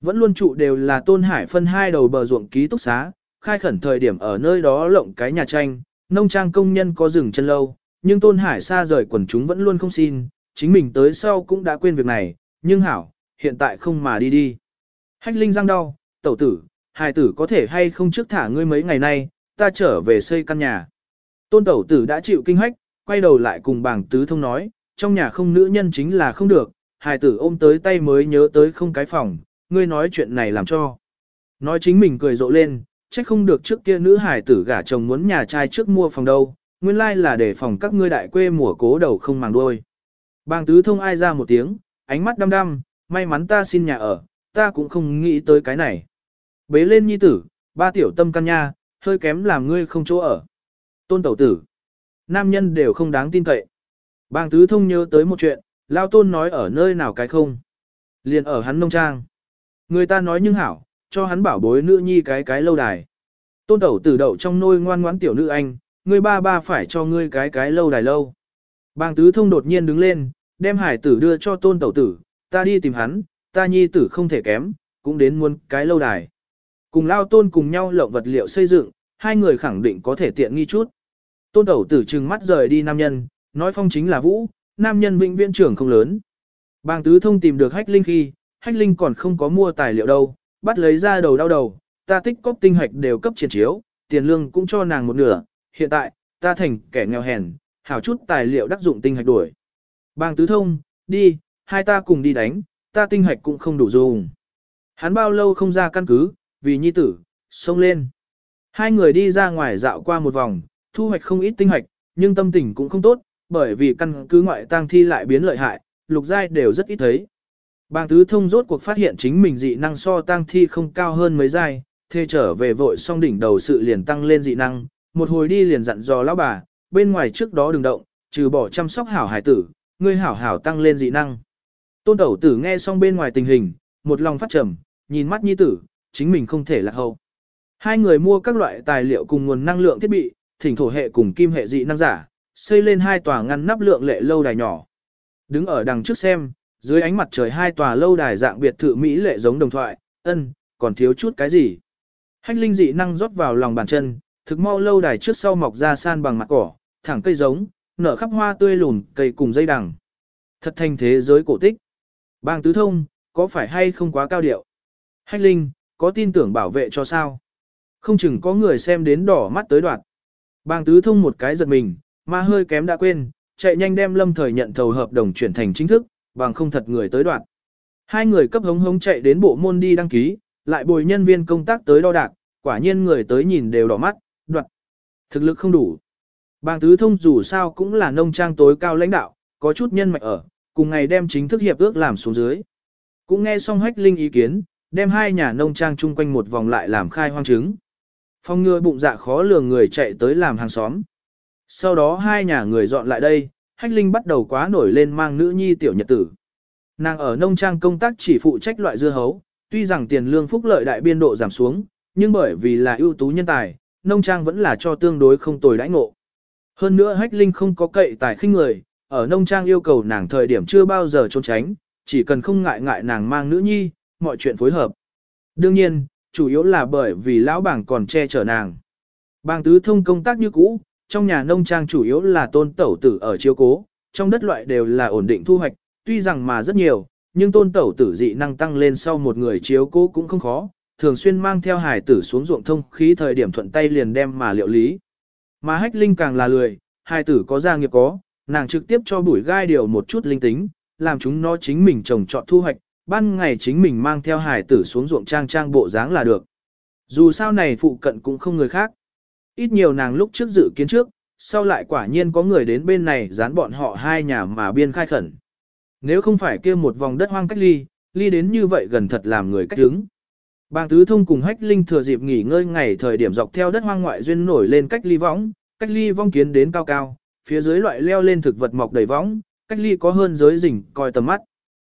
Vẫn luôn trụ đều là tôn hải phân hai đầu bờ ruộng ký túc xá, khai khẩn thời điểm ở nơi đó lộng cái nhà tranh, nông trang công nhân có rừng chân lâu, nhưng tôn hải xa rời quần chúng vẫn luôn không xin, chính mình tới sau cũng đã quên việc này, nhưng hảo, hiện tại không mà đi đi. Hách Linh răng đau, tẩu tử, hài tử có thể hay không trước thả ngươi mấy ngày nay, ta trở về xây căn nhà. Tôn tẩu tử đã chịu kinh hách, quay đầu lại cùng bảng tứ thông nói, trong nhà không nữ nhân chính là không được, hài tử ôm tới tay mới nhớ tới không cái phòng, ngươi nói chuyện này làm cho. Nói chính mình cười rộ lên, trách không được trước kia nữ hài tử gả chồng muốn nhà trai trước mua phòng đâu, nguyên lai là để phòng các ngươi đại quê mùa cố đầu không màng đuôi. Bàng tứ thông ai ra một tiếng, ánh mắt đăm đăm, may mắn ta xin nhà ở, ta cũng không nghĩ tới cái này. Bế lên nhi tử, ba tiểu tâm căn nha, hơi kém làm ngươi không chỗ ở. Tôn tẩu tử, nam nhân đều không đáng tin cậy. Bàng tứ thông nhớ tới một chuyện, lao tôn nói ở nơi nào cái không. Liền ở hắn nông trang. Người ta nói nhưng hảo, cho hắn bảo bối nữ nhi cái cái lâu đài. Tôn tẩu tử đậu trong nôi ngoan ngoãn tiểu nữ anh, ngươi ba ba phải cho ngươi cái cái lâu đài lâu. Bàng tứ thông đột nhiên đứng lên, đem hải tử đưa cho tôn tẩu tử, ta đi tìm hắn, ta nhi tử không thể kém, cũng đến muốn cái lâu đài. Cùng lao tôn cùng nhau lộng vật liệu xây dựng, hai người khẳng định có thể tiện nghi chút. Tôn tẩu tử trừng mắt rời đi nam nhân, nói phong chính là vũ, nam nhân vĩnh viễn trưởng không lớn. Bàng tứ thông tìm được hách linh khi, hách linh còn không có mua tài liệu đâu, bắt lấy ra đầu đau đầu, ta tích cóp tinh hạch đều cấp triển chiếu, tiền lương cũng cho nàng một nửa, hiện tại, ta thành kẻ nghèo hèn, hảo chút tài liệu đắc dụng tinh hạch đuổi. Bàng tứ thông, đi, hai ta cùng đi đánh, ta tinh hạch cũng không đủ dùng. Hắn bao lâu không ra căn cứ, vì nhi tử, xông lên. Hai người đi ra ngoài dạo qua một vòng, thu hoạch không ít tinh hoạch, nhưng tâm tình cũng không tốt, bởi vì căn cứ ngoại tang thi lại biến lợi hại, lục giai đều rất ít thấy. Bàng tứ thông rốt cuộc phát hiện chính mình dị năng so tang thi không cao hơn mấy giai, thê trở về vội song đỉnh đầu sự liền tăng lên dị năng, một hồi đi liền dặn dò lão bà, bên ngoài trước đó đừng động, trừ bỏ chăm sóc hảo hải tử, ngươi hảo hảo tăng lên dị năng. Tôn tẩu tử nghe xong bên ngoài tình hình, một lòng phát trầm, nhìn mắt nhi tử, chính mình không thể lạc hậu. Hai người mua các loại tài liệu cùng nguồn năng lượng thiết bị, thỉnh thổ hệ cùng kim hệ dị năng giả, xây lên hai tòa ngăn nắp lượng lệ lâu đài nhỏ. Đứng ở đằng trước xem, dưới ánh mặt trời hai tòa lâu đài dạng biệt thự Mỹ lệ giống đồng thoại, ân, còn thiếu chút cái gì. Hách linh dị năng rót vào lòng bàn chân, thực mau lâu đài trước sau mọc ra san bằng mặt cỏ, thẳng cây giống, nở khắp hoa tươi lùn, cây cùng dây đằng. Thật thành thế giới cổ tích. Bang tứ thông, có phải hay không quá cao điệu? Hách linh, có tin tưởng bảo vệ cho sao? Không chừng có người xem đến đỏ mắt tới đoạn. Bang tứ thông một cái giật mình, mà hơi kém đã quên, chạy nhanh đem lâm thời nhận thầu hợp đồng chuyển thành chính thức, bằng không thật người tới đoạn. Hai người cấp hống hống chạy đến bộ môn đi đăng ký, lại bồi nhân viên công tác tới đo đạc, quả nhiên người tới nhìn đều đỏ mắt, đoạt. Thực lực không đủ. Bàng Tứ Thông dù sao cũng là nông trang tối cao lãnh đạo, có chút nhân mạch ở, cùng ngày đem chính thức hiệp ước làm xuống dưới. Cũng nghe xong hách linh ý kiến, đem hai nhà nông trang chung quanh một vòng lại làm khai hoang trứng. Phong ngừa bụng dạ khó lường người chạy tới làm hàng xóm. Sau đó hai nhà người dọn lại đây, hách linh bắt đầu quá nổi lên mang nữ nhi tiểu nhật tử. Nàng ở nông trang công tác chỉ phụ trách loại dưa hấu, tuy rằng tiền lương phúc lợi đại biên độ giảm xuống, nhưng bởi vì là ưu tú nhân tài, nông trang vẫn là cho tương đối không tồi đãi ngộ. Hơn nữa hách linh không có cậy tài khinh người, ở nông trang yêu cầu nàng thời điểm chưa bao giờ trốn tránh, chỉ cần không ngại ngại nàng mang nữ nhi, mọi chuyện phối hợp. Đương nhiên, chủ yếu là bởi vì lão bảng còn che chở nàng. Bàng tứ thông công tác như cũ, trong nhà nông trang chủ yếu là tôn tẩu tử ở chiếu cố, trong đất loại đều là ổn định thu hoạch, tuy rằng mà rất nhiều, nhưng tôn tẩu tử dị năng tăng lên sau một người chiếu cố cũng không khó, thường xuyên mang theo hải tử xuống ruộng thông khí thời điểm thuận tay liền đem mà liệu lý. Mà hách linh càng là lười, hải tử có gia nghiệp có, nàng trực tiếp cho bụi gai điều một chút linh tính, làm chúng nó chính mình trồng trọt thu hoạch, ban ngày chính mình mang theo hải tử xuống ruộng trang trang bộ dáng là được. Dù sao này phụ cận cũng không người khác. Ít nhiều nàng lúc trước dự kiến trước, sau lại quả nhiên có người đến bên này dán bọn họ hai nhà mà biên khai khẩn. Nếu không phải kia một vòng đất hoang cách ly, ly đến như vậy gần thật làm người cách đứng. Bàng Tứ Thông cùng Hách Linh thừa dịp nghỉ ngơi ngày thời điểm dọc theo đất hoang ngoại duyên nổi lên cách ly võng, cách ly vong kiến đến cao cao, phía dưới loại leo lên thực vật mọc đầy võng, cách ly có hơn giới rình coi tầm mắt.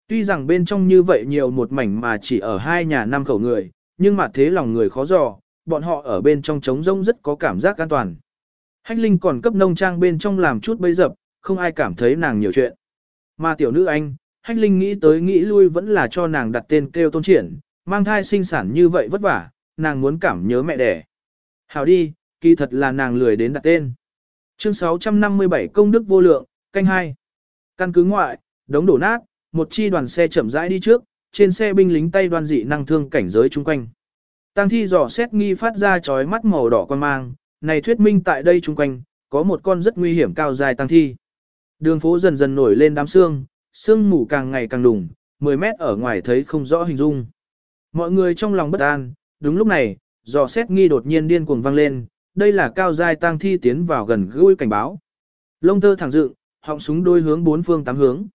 Tuy rằng bên trong như vậy nhiều một mảnh mà chỉ ở hai nhà năm khẩu người, nhưng mà thế lòng người khó dò, bọn họ ở bên trong trống rông rất có cảm giác an toàn. Hách Linh còn cấp nông trang bên trong làm chút bấy dập, không ai cảm thấy nàng nhiều chuyện. Mà tiểu nữ anh, Hách Linh nghĩ tới nghĩ lui vẫn là cho nàng đặt tên kêu tôn triển, mang thai sinh sản như vậy vất vả, nàng muốn cảm nhớ mẹ đẻ. Hào đi, kỳ thật là nàng lười đến đặt tên. Chương 657 Công đức vô lượng, canh 2. Căn cứ ngoại, đống đổ nát, một chi đoàn xe chậm rãi đi trước, trên xe binh lính tay đoan dị năng thương cảnh giới chung quanh. Tăng thi dò xét nghi phát ra chói mắt màu đỏ quan mang, này thuyết minh tại đây chung quanh, có một con rất nguy hiểm cao dài tăng thi. Đường phố dần dần nổi lên đám sương, sương mù càng ngày càng đùng, 10 mét ở ngoài thấy không rõ hình dung. Mọi người trong lòng bất an, đúng lúc này, dò xét nghi đột nhiên điên cuồng vang lên, đây là cao dài tăng thi tiến vào gần gũi cảnh báo. Lông tơ thẳng dựng, họng súng đôi hướng bốn phương tám hướng.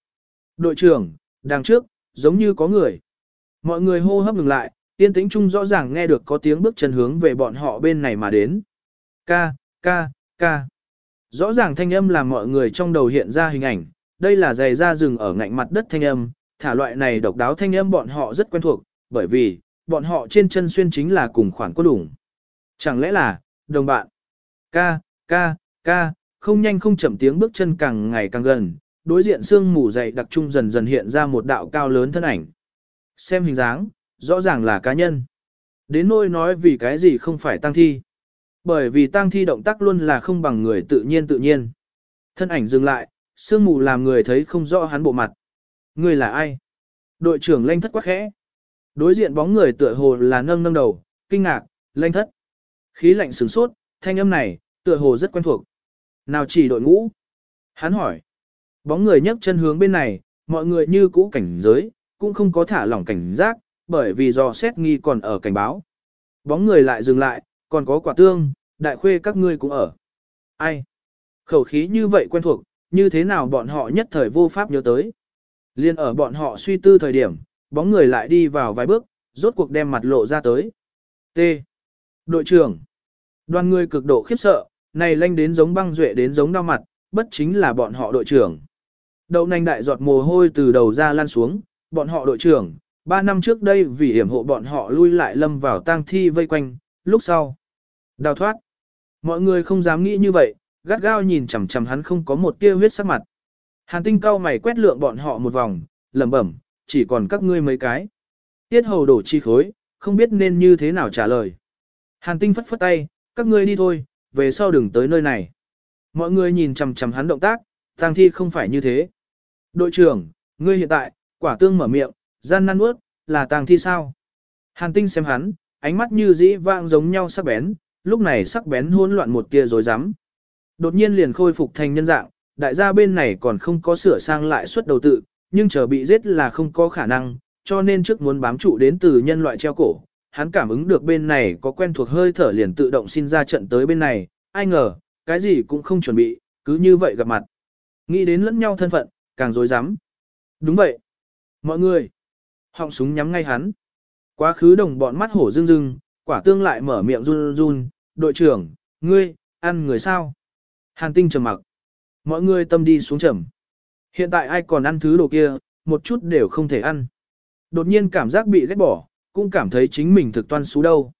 Đội trưởng, đằng trước, giống như có người. Mọi người hô hấp ngừng lại, tiên tĩnh chung rõ ràng nghe được có tiếng bước chân hướng về bọn họ bên này mà đến. Ca, ca, ca. Rõ ràng thanh âm làm mọi người trong đầu hiện ra hình ảnh, đây là giày da rừng ở ngạnh mặt đất thanh âm, thả loại này độc đáo thanh âm bọn họ rất quen thuộc, bởi vì, bọn họ trên chân xuyên chính là cùng khoản quân đủng. Chẳng lẽ là, đồng bạn, ca, ca, ca, không nhanh không chậm tiếng bước chân càng ngày càng gần, đối diện xương mù dày đặc trung dần dần hiện ra một đạo cao lớn thân ảnh. Xem hình dáng, rõ ràng là cá nhân. Đến nôi nói vì cái gì không phải tăng thi. Bởi vì tăng thi động tác luôn là không bằng người tự nhiên tự nhiên. Thân ảnh dừng lại, sương mù làm người thấy không rõ hắn bộ mặt. Người là ai? Đội trưởng lanh thất quá khẽ. Đối diện bóng người tựa hồ là nâng nâng đầu, kinh ngạc, lanh thất. Khí lạnh sửng sốt, thanh âm này, tựa hồ rất quen thuộc. Nào chỉ đội ngũ? Hắn hỏi. Bóng người nhấc chân hướng bên này, mọi người như cũ cảnh giới, cũng không có thả lỏng cảnh giác, bởi vì do xét nghi còn ở cảnh báo. Bóng người lại dừng lại, còn có quả tương, đại khuê các ngươi cũng ở. Ai? Khẩu khí như vậy quen thuộc, như thế nào bọn họ nhất thời vô pháp nhớ tới. Liên ở bọn họ suy tư thời điểm, bóng người lại đi vào vài bước, rốt cuộc đem mặt lộ ra tới. T. Đội trưởng. Đoàn người cực độ khiếp sợ, này lanh đến giống băng duệ đến giống đau mặt, bất chính là bọn họ đội trưởng. Đậu nành đại giọt mồ hôi từ đầu ra lan xuống, bọn họ đội trưởng, ba năm trước đây vì hiểm hộ bọn họ lui lại lâm vào tang thi vây quanh, lúc sau. Đào thoát. Mọi người không dám nghĩ như vậy, gắt gao nhìn chằm chằm hắn không có một tia huyết sắc mặt. Hàn tinh cao mày quét lượng bọn họ một vòng, lẩm bẩm, chỉ còn các ngươi mấy cái. Tiết hầu đổ chi khối, không biết nên như thế nào trả lời. Hàn tinh phất phất tay, các ngươi đi thôi, về sau đừng tới nơi này. Mọi người nhìn chằm chằm hắn động tác, tang thi không phải như thế. Đội trưởng, ngươi hiện tại, quả tương mở miệng, gian nan nuốt, là tang thi sao? Hàn tinh xem hắn, ánh mắt như dĩ vang giống nhau sắc bén, lúc này sắc bén hỗn loạn một tia rồi dám. Đột nhiên liền khôi phục thành nhân dạng, đại gia bên này còn không có sửa sang lại suất đầu tự, nhưng chờ bị giết là không có khả năng, cho nên trước muốn bám trụ đến từ nhân loại treo cổ. Hắn cảm ứng được bên này có quen thuộc hơi thở liền tự động xin ra trận tới bên này, ai ngờ, cái gì cũng không chuẩn bị, cứ như vậy gặp mặt. Nghĩ đến lẫn nhau thân phận, càng dối rắm Đúng vậy. Mọi người. Họng súng nhắm ngay hắn. Quá khứ đồng bọn mắt hổ rưng rưng, quả tương lại mở miệng run run, đội trưởng, ngươi, ăn người sao? Hàn tinh trầm mặc. Mọi người tâm đi xuống trầm. Hiện tại ai còn ăn thứ đồ kia, một chút đều không thể ăn. Đột nhiên cảm giác bị ghét bỏ, cũng cảm thấy chính mình thực toan xú đâu.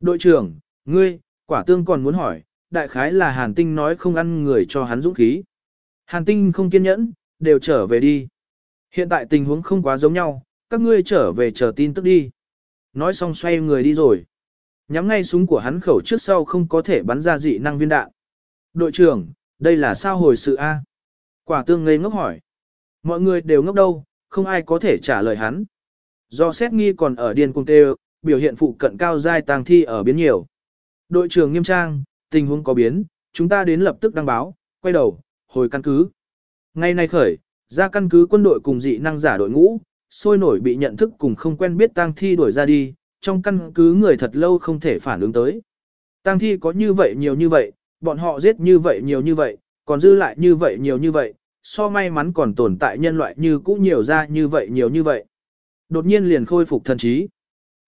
Đội trưởng, ngươi, quả tương còn muốn hỏi, đại khái là hàn tinh nói không ăn người cho hắn dũng khí. Hàn tinh không kiên nhẫn, đều trở về đi. Hiện tại tình huống không quá giống nhau, các ngươi trở về chờ tin tức đi. Nói xong xoay người đi rồi. Nhắm ngay súng của hắn khẩu trước sau không có thể bắn ra dị năng viên đạn. Đội trưởng, đây là sao hồi sự A? Quả tương ngây ngốc hỏi. Mọi người đều ngốc đâu, không ai có thể trả lời hắn. Do xét nghi còn ở điên cung tê, biểu hiện phụ cận cao giai tàng thi ở biến nhiều. Đội trưởng nghiêm trang, tình huống có biến, chúng ta đến lập tức đăng báo, quay đầu, hồi căn cứ ngày nay khởi, ra căn cứ quân đội cùng dị năng giả đội ngũ, sôi nổi bị nhận thức cùng không quen biết tang thi đuổi ra đi, trong căn cứ người thật lâu không thể phản ứng tới. Tang thi có như vậy nhiều như vậy, bọn họ giết như vậy nhiều như vậy, còn dư lại như vậy nhiều như vậy, so may mắn còn tồn tại nhân loại như cũ nhiều ra như vậy nhiều như vậy. Đột nhiên liền khôi phục thần trí.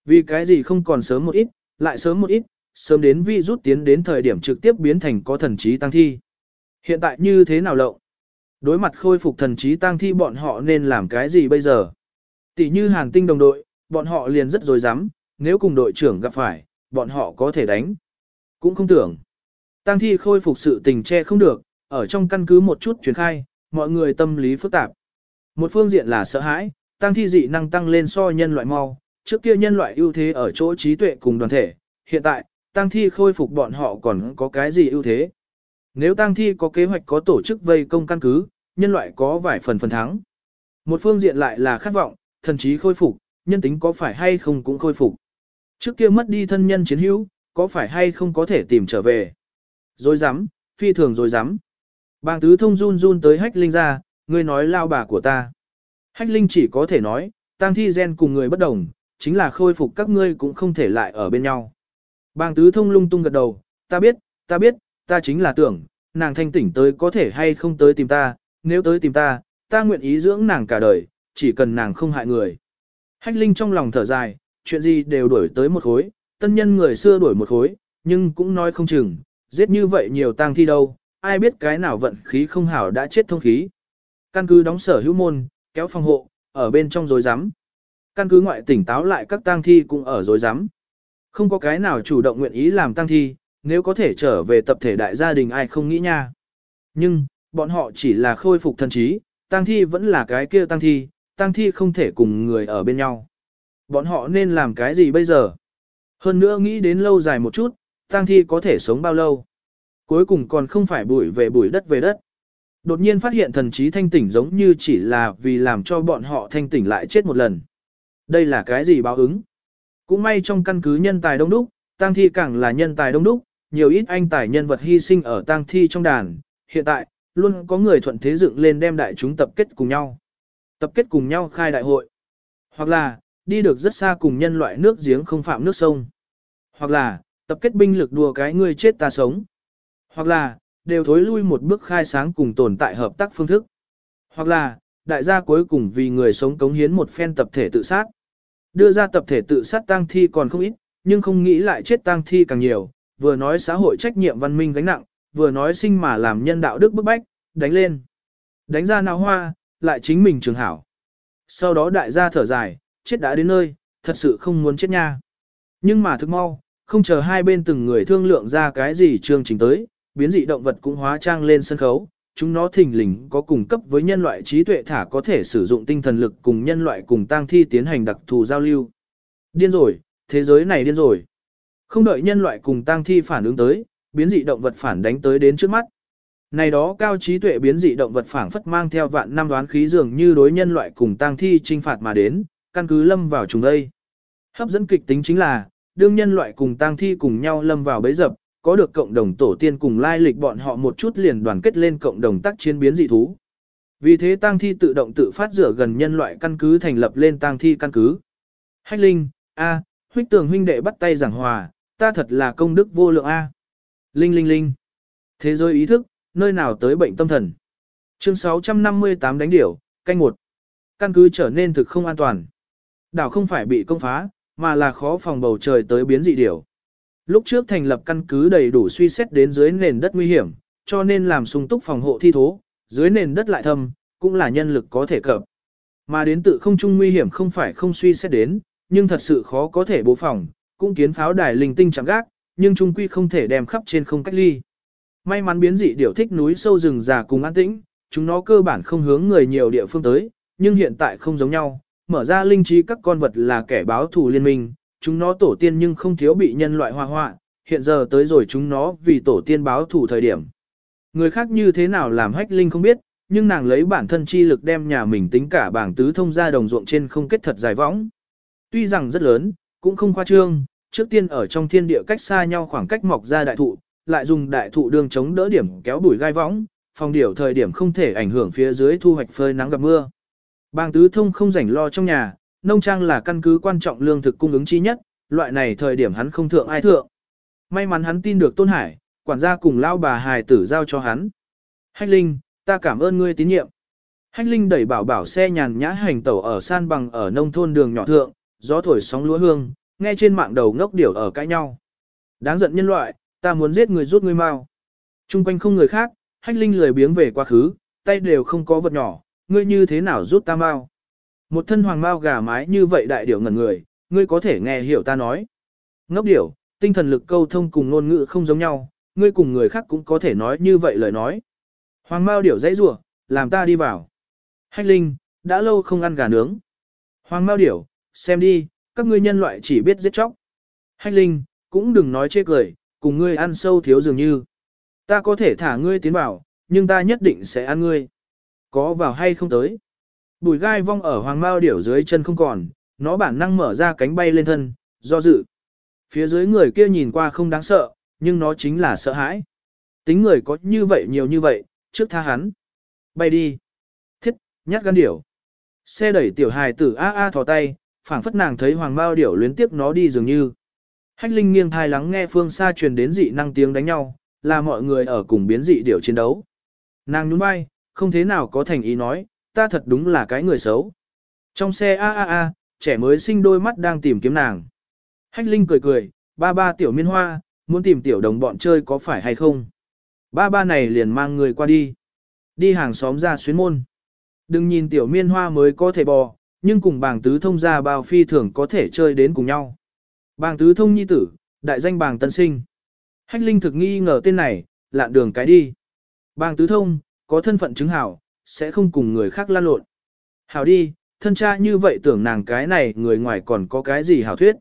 Vì cái gì không còn sớm một ít, lại sớm một ít, sớm đến vi rút tiến đến thời điểm trực tiếp biến thành có thần trí tăng thi. Hiện tại như thế nào lậu? Đối mặt khôi phục thần trí Tang thi bọn họ nên làm cái gì bây giờ? Tỷ như hàn tinh đồng đội, bọn họ liền rất dối rắm nếu cùng đội trưởng gặp phải, bọn họ có thể đánh. Cũng không tưởng. Tang thi khôi phục sự tình che không được, ở trong căn cứ một chút truyền khai, mọi người tâm lý phức tạp. Một phương diện là sợ hãi, tăng thi dị năng tăng lên so nhân loại mau, trước kia nhân loại ưu thế ở chỗ trí tuệ cùng đoàn thể, hiện tại, tăng thi khôi phục bọn họ còn có cái gì ưu thế. Nếu tang thi có kế hoạch có tổ chức vây công căn cứ, nhân loại có vài phần phần thắng. Một phương diện lại là khát vọng, thần trí khôi phục, nhân tính có phải hay không cũng khôi phục. Trước kia mất đi thân nhân chiến hữu, có phải hay không có thể tìm trở về. Rồi dám, phi thường rồi dám. Bàng tứ thông run run tới hách linh ra, ngươi nói lao bà của ta. Hách linh chỉ có thể nói, tang thi gen cùng người bất đồng, chính là khôi phục các ngươi cũng không thể lại ở bên nhau. Bàng tứ thông lung tung gật đầu, ta biết, ta biết, ta chính là tưởng, nàng thanh tỉnh tới có thể hay không tới tìm ta, nếu tới tìm ta, ta nguyện ý dưỡng nàng cả đời, chỉ cần nàng không hại người. Hách Linh trong lòng thở dài, chuyện gì đều đuổi tới một khối, tân nhân người xưa đuổi một khối, nhưng cũng nói không chừng, giết như vậy nhiều tang thi đâu, ai biết cái nào vận khí không hảo đã chết thông khí. Căn cứ đóng sở hữu môn, kéo phòng hộ, ở bên trong rối rắm. Căn cứ ngoại tỉnh táo lại các tang thi cũng ở rối rắm. Không có cái nào chủ động nguyện ý làm tang thi, nếu có thể trở về tập thể đại gia đình ai không nghĩ nha. Nhưng, bọn họ chỉ là khôi phục thần trí, tang thi vẫn là cái kia tang thi, tang thi không thể cùng người ở bên nhau. Bọn họ nên làm cái gì bây giờ? Hơn nữa nghĩ đến lâu dài một chút, tang thi có thể sống bao lâu? Cuối cùng còn không phải bụi về bụi đất về đất. Đột nhiên phát hiện thần trí thanh tỉnh giống như chỉ là vì làm cho bọn họ thanh tỉnh lại chết một lần. Đây là cái gì báo ứng? Cũng may trong căn cứ nhân tài đông đúc, tang thi càng là nhân tài đông đúc, nhiều ít anh tài nhân vật hy sinh ở tang thi trong đàn. Hiện tại, luôn có người thuận thế dựng lên đem đại chúng tập kết cùng nhau. Tập kết cùng nhau khai đại hội. Hoặc là, đi được rất xa cùng nhân loại nước giếng không phạm nước sông. Hoặc là, tập kết binh lực đùa cái người chết ta sống. Hoặc là, đều thối lui một bước khai sáng cùng tồn tại hợp tác phương thức. Hoặc là, đại gia cuối cùng vì người sống cống hiến một phen tập thể tự sát. Đưa ra tập thể tự sát tang thi còn không ít, nhưng không nghĩ lại chết tang thi càng nhiều, vừa nói xã hội trách nhiệm văn minh gánh nặng, vừa nói sinh mà làm nhân đạo đức bức bách, đánh lên. Đánh ra nào hoa, lại chính mình trường hảo. Sau đó đại gia thở dài, chết đã đến nơi, thật sự không muốn chết nha. Nhưng mà thức mau, không chờ hai bên từng người thương lượng ra cái gì chương trình tới, biến dị động vật cũng hóa trang lên sân khấu, chúng nó thình lình có cùng cấp với nhân loại trí tuệ thả có thể sử dụng tinh thần lực cùng nhân loại cùng tang thi tiến hành đặc thù giao lưu. Điên rồi, thế giới này điên rồi. Không đợi nhân loại cùng tang thi phản ứng tới, biến dị động vật phản đánh tới đến trước mắt. Này đó cao trí tuệ biến dị động vật phản phất mang theo vạn năm đoán khí dường như đối nhân loại cùng tang thi trinh phạt mà đến, căn cứ lâm vào trùng đây. Hấp dẫn kịch tính chính là, đương nhân loại cùng tang thi cùng nhau lâm vào bấy dập, có được cộng đồng tổ tiên cùng lai lịch bọn họ một chút liền đoàn kết lên cộng đồng tác chiến biến dị thú. Vì thế tang thi tự động tự phát rửa gần nhân loại căn cứ thành lập lên tang thi căn cứ. Hách Linh, A, à, huyết tường huynh đệ bắt tay giảng hòa, ta thật là công đức vô lượng A. Linh linh linh. Thế giới ý thức, nơi nào tới bệnh tâm thần. Chương 658 đánh điểu, canh một. Căn cứ trở nên thực không an toàn. Đảo không phải bị công phá, mà là khó phòng bầu trời tới biến dị điểu. Lúc trước thành lập căn cứ đầy đủ suy xét đến dưới nền đất nguy hiểm, cho nên làm sung túc phòng hộ thi thố, dưới nền đất lại thâm, cũng là nhân lực có thể cập. Mà đến tự không trung nguy hiểm không phải không suy xét đến, nhưng thật sự khó có thể bố phòng, cũng kiến pháo đài linh tinh chẳng gác, nhưng trung quy không thể đem khắp trên không cách ly. May mắn biến dị điểu thích núi sâu rừng già cùng an tĩnh, chúng nó cơ bản không hướng người nhiều địa phương tới, nhưng hiện tại không giống nhau, mở ra linh trí các con vật là kẻ báo thù liên minh, chúng nó tổ tiên nhưng không thiếu bị nhân loại hoa hoa, hiện giờ tới rồi chúng nó vì tổ tiên báo thù thời điểm. Người khác như thế nào làm hách linh không biết, nhưng nàng lấy bản thân chi lực đem nhà mình tính cả bảng tứ thông ra đồng ruộng trên không kết thật dài võng. Tuy rằng rất lớn, cũng không khoa trương, trước tiên ở trong thiên địa cách xa nhau khoảng cách mọc ra đại thụ, lại dùng đại thụ đường chống đỡ điểm kéo bùi gai võng, phòng điều thời điểm không thể ảnh hưởng phía dưới thu hoạch phơi nắng gặp mưa. Bàng tứ thông không rảnh lo trong nhà, nông trang là căn cứ quan trọng lương thực cung ứng chi nhất, loại này thời điểm hắn không thượng ai thượng. May mắn hắn tin được Tôn Hải, quản gia cùng lao bà hài tử giao cho hắn. Hách Linh, ta cảm ơn ngươi tín nhiệm. Hách Linh đẩy bảo bảo xe nhàn nhã hành tẩu ở san bằng ở nông thôn đường nhỏ thượng, gió thổi sóng lúa hương, nghe trên mạng đầu ngốc điểu ở cãi nhau. Đáng giận nhân loại, ta muốn giết người rút ngươi mau. Trung quanh không người khác, Hách Linh lười biếng về quá khứ, tay đều không có vật nhỏ, ngươi như thế nào rút ta mau. Một thân hoàng mao gà mái như vậy đại điểu ngẩn người, ngươi có thể nghe hiểu ta nói. Ngốc điểu, tinh thần lực câu thông cùng ngôn ngữ không giống nhau, ngươi cùng người khác cũng có thể nói như vậy lời nói. Hoàng mao điểu dãy rủa, làm ta đi vào. Hách Linh, đã lâu không ăn gà nướng. Hoàng mao điểu, xem đi, các ngươi nhân loại chỉ biết giết chóc. Hách Linh, cũng đừng nói chê cười, cùng ngươi ăn sâu thiếu dường như. Ta có thể thả ngươi tiến vào, nhưng ta nhất định sẽ ăn ngươi. Có vào hay không tới? Bùi gai vong ở hoàng mao điểu dưới chân không còn, nó bản năng mở ra cánh bay lên thân, do dự. Phía dưới người kia nhìn qua không đáng sợ, nhưng nó chính là sợ hãi. Tính người có như vậy nhiều như vậy, trước tha hắn. Bay đi. Thiết, nhát gan điểu. Xe đẩy tiểu hài tử a a thò tay, phảng phất nàng thấy hoàng bao điểu luyến tiếp nó đi dường như. Hách Linh nghiêng thai lắng nghe phương xa truyền đến dị năng tiếng đánh nhau, là mọi người ở cùng biến dị điểu chiến đấu. Nàng nhún vai, không thế nào có thành ý nói, ta thật đúng là cái người xấu. Trong xe a a a, trẻ mới sinh đôi mắt đang tìm kiếm nàng. Hách Linh cười cười, ba ba tiểu miên hoa, muốn tìm tiểu đồng bọn chơi có phải hay không? Ba ba này liền mang người qua đi. Đi hàng xóm ra xuyến môn. Đừng nhìn tiểu miên hoa mới có thể bò, nhưng cùng bàng tứ thông ra bao phi thường có thể chơi đến cùng nhau. Bàng tứ thông nhi tử, đại danh bàng tân sinh. Hách Linh thực nghi ngờ tên này, lạn đường cái đi. Bàng tứ thông, có thân phận chứng hảo, sẽ không cùng người khác lan lộn. Hảo đi, thân cha như vậy tưởng nàng cái này người ngoài còn có cái gì hảo thuyết.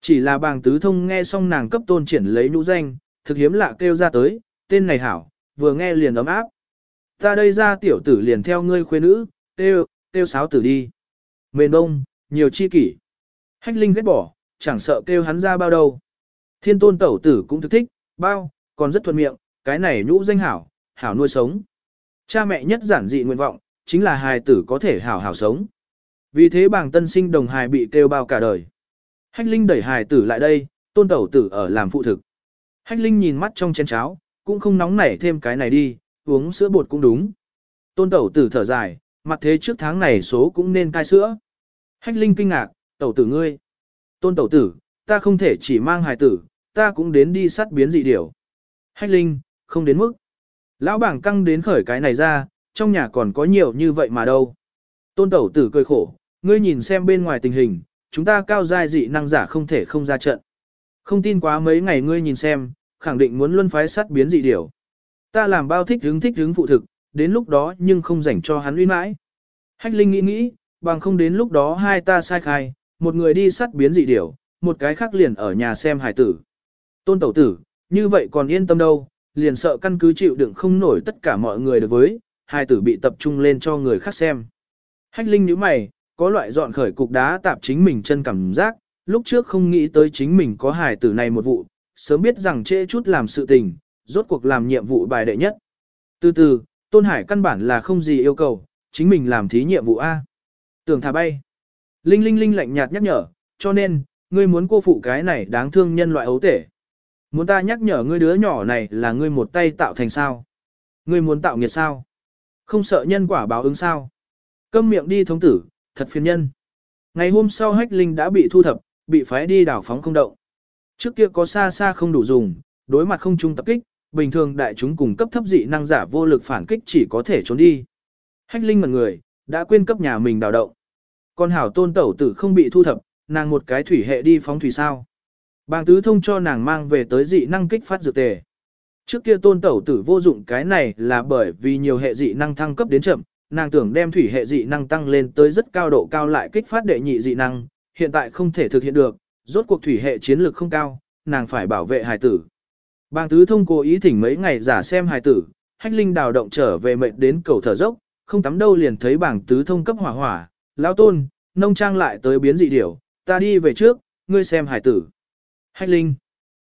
Chỉ là bàng tứ thông nghe xong nàng cấp tôn triển lấy nhũ danh, thực hiếm lạ kêu ra tới, tên này hảo, vừa nghe liền ấm áp. Ta đây ra tiểu tử liền theo ngươi khuê nữ, têu, têu sáo tử đi. Mền bông, nhiều chi kỷ. Hách linh ghét bỏ, chẳng sợ kêu hắn ra bao đâu. Thiên tôn tẩu tử cũng thức thích, bao, còn rất thuận miệng, cái này nhũ danh hảo, hảo nuôi sống. Cha mẹ nhất giản dị nguyện vọng, chính là hài tử có thể hảo hảo sống. Vì thế bàng tân sinh đồng hài bị kêu bao cả đời. Hách Linh đẩy hài tử lại đây, tôn tẩu tử ở làm phụ thực. Hách Linh nhìn mắt trong chén cháo, cũng không nóng nảy thêm cái này đi, uống sữa bột cũng đúng. Tôn tẩu tử thở dài, mặt thế trước tháng này số cũng nên cai sữa. Hách Linh kinh ngạc, tẩu tử ngươi. Tôn tẩu tử, ta không thể chỉ mang hài tử, ta cũng đến đi sát biến dị điểu. Hách Linh, không đến mức. Lão bảng căng đến khởi cái này ra, trong nhà còn có nhiều như vậy mà đâu. Tôn tẩu tử cười khổ, ngươi nhìn xem bên ngoài tình hình, chúng ta cao giai dị năng giả không thể không ra trận. Không tin quá mấy ngày ngươi nhìn xem, khẳng định muốn luân phái sát biến dị điểu. Ta làm bao thích hứng thích hứng phụ thực, đến lúc đó nhưng không dành cho hắn uy mãi. Hách Linh nghĩ nghĩ, bằng không đến lúc đó hai ta sai khai, một người đi sắt biến dị điểu, một cái khác liền ở nhà xem hải tử. Tôn tẩu tử, như vậy còn yên tâm đâu, liền sợ căn cứ chịu đựng không nổi tất cả mọi người được với, Hải tử bị tập trung lên cho người khác xem. Hách Linh nhíu mày, có loại dọn khởi cục đá tạp chính mình chân cảm giác, lúc trước không nghĩ tới chính mình có Hải tử này một vụ, sớm biết rằng trễ chút làm sự tình, rốt cuộc làm nhiệm vụ bài đệ nhất. Từ từ, Tôn Hải căn bản là không gì yêu cầu, chính mình làm thí nhiệm vụ A. Tưởng thả bay. Linh Linh Linh lạnh nhạt nhắc nhở, cho nên, ngươi muốn cô phụ cái này đáng thương nhân loại ấu tể. Muốn ta nhắc nhở ngươi đứa nhỏ này là ngươi một tay tạo thành sao? Ngươi muốn tạo nghiệt sao? Không sợ nhân quả báo ứng sao? Câm miệng đi thống tử, thật phiền nhân. Ngày hôm sau Hách Linh đã bị thu thập, bị phái đi đảo phóng không động. Trước kia có xa xa không đủ dùng, đối mặt không trung tập kích, bình thường đại chúng cùng cấp thấp dị năng giả vô lực phản kích chỉ có thể trốn đi. Hách Linh mật người, đã quên cấp nhà mình đào động. Con hảo tôn tẩu tử không bị thu thập, nàng một cái thủy hệ đi phóng thủy sao. Bàng tứ thông cho nàng mang về tới dị năng kích phát dược tề. Trước kia tôn tẩu tử vô dụng cái này là bởi vì nhiều hệ dị năng thăng cấp đến chậm, nàng tưởng đem thủy hệ dị năng tăng lên tới rất cao độ cao lại kích phát đệ nhị dị năng, hiện tại không thể thực hiện được, rốt cuộc thủy hệ chiến lược không cao, nàng phải bảo vệ hài tử. Bàng tứ thông cố ý thỉnh mấy ngày giả xem hài tử, hách linh đào động trở về mệt đến cầu thở dốc, không tắm đâu liền thấy bảng tứ thông cấp hỏa hỏa, lão tôn, nông trang lại tới biến dị điểu, ta đi về trước, ngươi xem hài tử. Hách linh,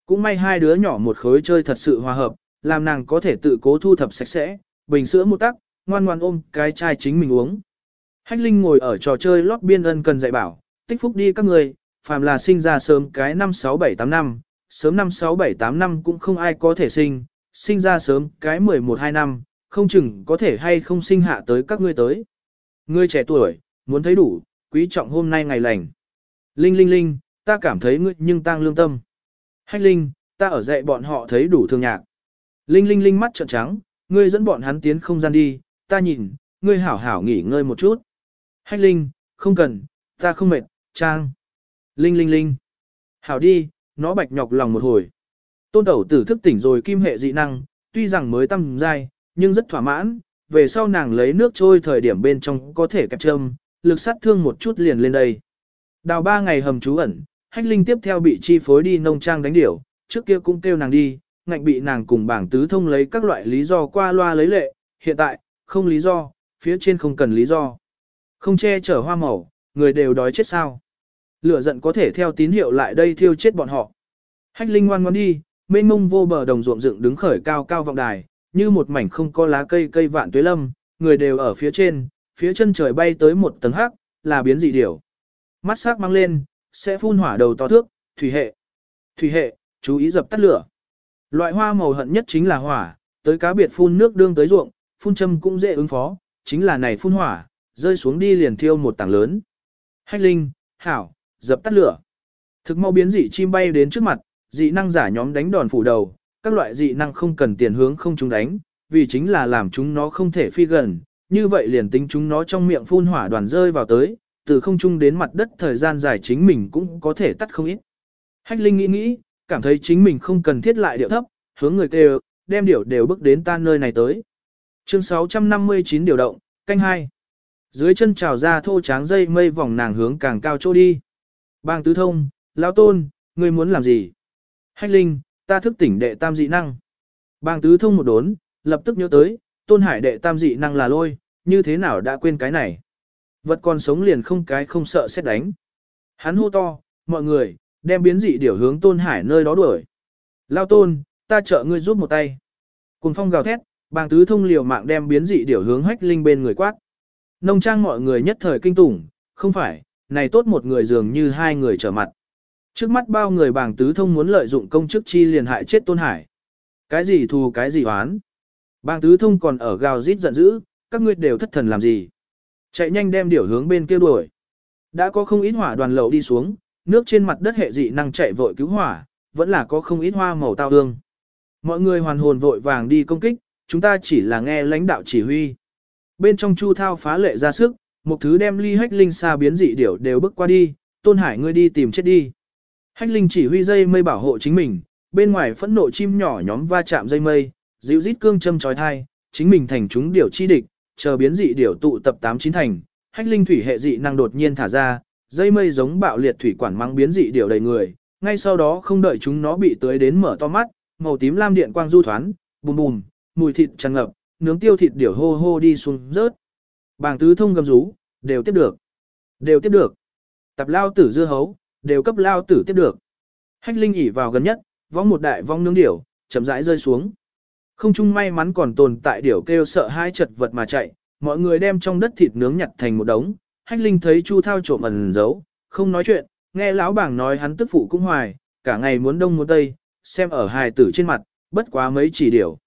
cũng may hai đứa nhỏ một khối chơi thật sự hòa hợp, làm nàng có thể tự cố thu thập sạch sẽ, bình sữa một tắc, ngoan ngoan ôm cái chai chính mình uống. Hách linh ngồi ở trò chơi lót biên ân cần dạy bảo, tích phúc đi các người, phàm là sinh ra sớm cái năm 6 7 8 năm, sớm năm 6 7 8 năm cũng không ai có thể sinh, sinh ra sớm cái 11 2 năm, không chừng có thể hay không sinh hạ tới các ngươi tới. Ngươi trẻ tuổi, muốn thấy đủ, quý trọng hôm nay ngày lành. Linh linh linh, ta cảm thấy ngươi nhưng tăng lương tâm. Hách linh, ta ở dạy bọn họ thấy đủ thương nhạc. Linh linh linh mắt trợn trắng, ngươi dẫn bọn hắn tiến không gian đi, ta nhìn, ngươi hảo hảo nghỉ ngơi một chút. Hách linh, không cần, ta không mệt, trang. Linh linh linh. Hảo đi, nó bạch nhọc lòng một hồi. Tôn tẩu tử thức tỉnh rồi kim hệ dị năng, tuy rằng mới tăm dai, nhưng rất thỏa mãn, về sau nàng lấy nước trôi thời điểm bên trong có thể kẹp châm, lực sát thương một chút liền lên đây. Đào ba ngày hầm trú ẩn, hách linh tiếp theo bị chi phối đi nông trang đánh điểu, trước kia cũng kêu nàng đi, ngạnh bị nàng cùng bảng tứ thông lấy các loại lý do qua loa lấy lệ, hiện tại, không lý do, phía trên không cần lý do. Không che chở hoa màu, người đều đói chết sao. Lửa giận có thể theo tín hiệu lại đây thiêu chết bọn họ. Hách linh ngoan ngoan đi, mênh mông vô bờ đồng ruộng dựng đứng khởi cao cao vọng đài, như một mảnh không có lá cây cây vạn tuế lâm, người đều ở phía trên, phía chân trời bay tới một tầng hắc, là biến dị điểu. Mắt sắc mang lên, sẽ phun hỏa đầu to thước, thủy hệ. Thủy hệ, chú ý dập tắt lửa. Loại hoa màu hận nhất chính là hỏa, tới cá biệt phun nước đương tới ruộng, phun châm cũng dễ ứng phó, chính là này phun hỏa, rơi xuống đi liền thiêu một tảng lớn. Hách linh, hảo, dập tắt lửa. Thực mau biến dị chim bay đến trước mặt, dị năng giả nhóm đánh đòn phủ đầu, các loại dị năng không cần tiền hướng không chúng đánh, vì chính là làm chúng nó không thể phi gần, như vậy liền tính chúng nó trong miệng phun hỏa đoàn rơi vào tới, từ không trung đến mặt đất thời gian dài chính mình cũng có thể tắt không ít. Hách Linh nghĩ nghĩ, cảm thấy chính mình không cần thiết lại điệu thấp, hướng người kêu, đem điệu đều bước đến tan nơi này tới. Chương 659 điều động, canh hai. Dưới chân trào ra thô tráng dây mây vòng nàng hướng càng cao chỗ đi. Bang tứ thông, lão tôn, ngươi muốn làm gì? Hách Linh, ta thức tỉnh đệ tam dị năng. Bang tứ thông một đốn, lập tức nhớ tới, tôn hải đệ tam dị năng là lôi, như thế nào đã quên cái này. Vật còn sống liền không cái không sợ xét đánh. Hắn hô to, mọi người, đem biến dị điểu hướng tôn hải nơi đó đuổi. Lao tôn, ta trợ ngươi giúp một tay. Cùng phong gào thét, bàng tứ thông liều mạng đem biến dị điểu hướng hách linh bên người quát. Nông trang mọi người nhất thời kinh tủng, không phải, này tốt một người dường như hai người trở mặt. Trước mắt bao người bàng tứ thông muốn lợi dụng công chức chi liền hại chết tôn hải. Cái gì thù cái gì oán. Bàng tứ thông còn ở gào rít giận dữ, các ngươi đều thất thần làm gì. Chạy nhanh đem điểu hướng bên kia đuổi. Đã có không ít hỏa đoàn lậu đi xuống, nước trên mặt đất hệ dị năng chạy vội cứu hỏa, vẫn là có không ít hoa màu tao hương. Mọi người hoàn hồn vội vàng đi công kích, chúng ta chỉ là nghe lãnh đạo chỉ huy. Bên trong chu thao phá lệ ra sức, một thứ đem ly hách linh xa biến dị điểu đều bước qua đi, tôn hải ngươi đi tìm chết đi. Hách linh chỉ huy dây mây bảo hộ chính mình, bên ngoài phẫn nộ chim nhỏ nhóm va chạm dây mây, dịu rít cương châm trói thai, chính mình thành chúng điểu chi địch, chờ biến dị điểu tụ tập 89 thành, hách linh thủy hệ dị năng đột nhiên thả ra, dây mây giống bạo liệt thủy quản mang biến dị điểu đầy người, ngay sau đó không đợi chúng nó bị tới đến mở to mắt, màu tím lam điện quang du thoán, bùm bùm, mùi thịt tràn ngập, nướng tiêu thịt điểu hô hô đi xuống rớt. Bàng tứ thông gầm rú, đều tiếp được. Đều tiếp được. Tập lao tử dưa hấu, đều cấp lao tử tiếp được. Hách linh ỉ vào gần nhất, vong một đại vong nướng điểu, chậm rãi rơi xuống. Không chung may mắn còn tồn tại điểu kêu sợ hai chật vật mà chạy, mọi người đem trong đất thịt nướng nhặt thành một đống. Hách linh thấy Chu Thao trộm ẩn giấu, không nói chuyện, nghe lão bảng nói hắn tức phụ cũng hoài, cả ngày muốn đông muốn tây, xem ở hài tử trên mặt, bất quá mấy chỉ điểu.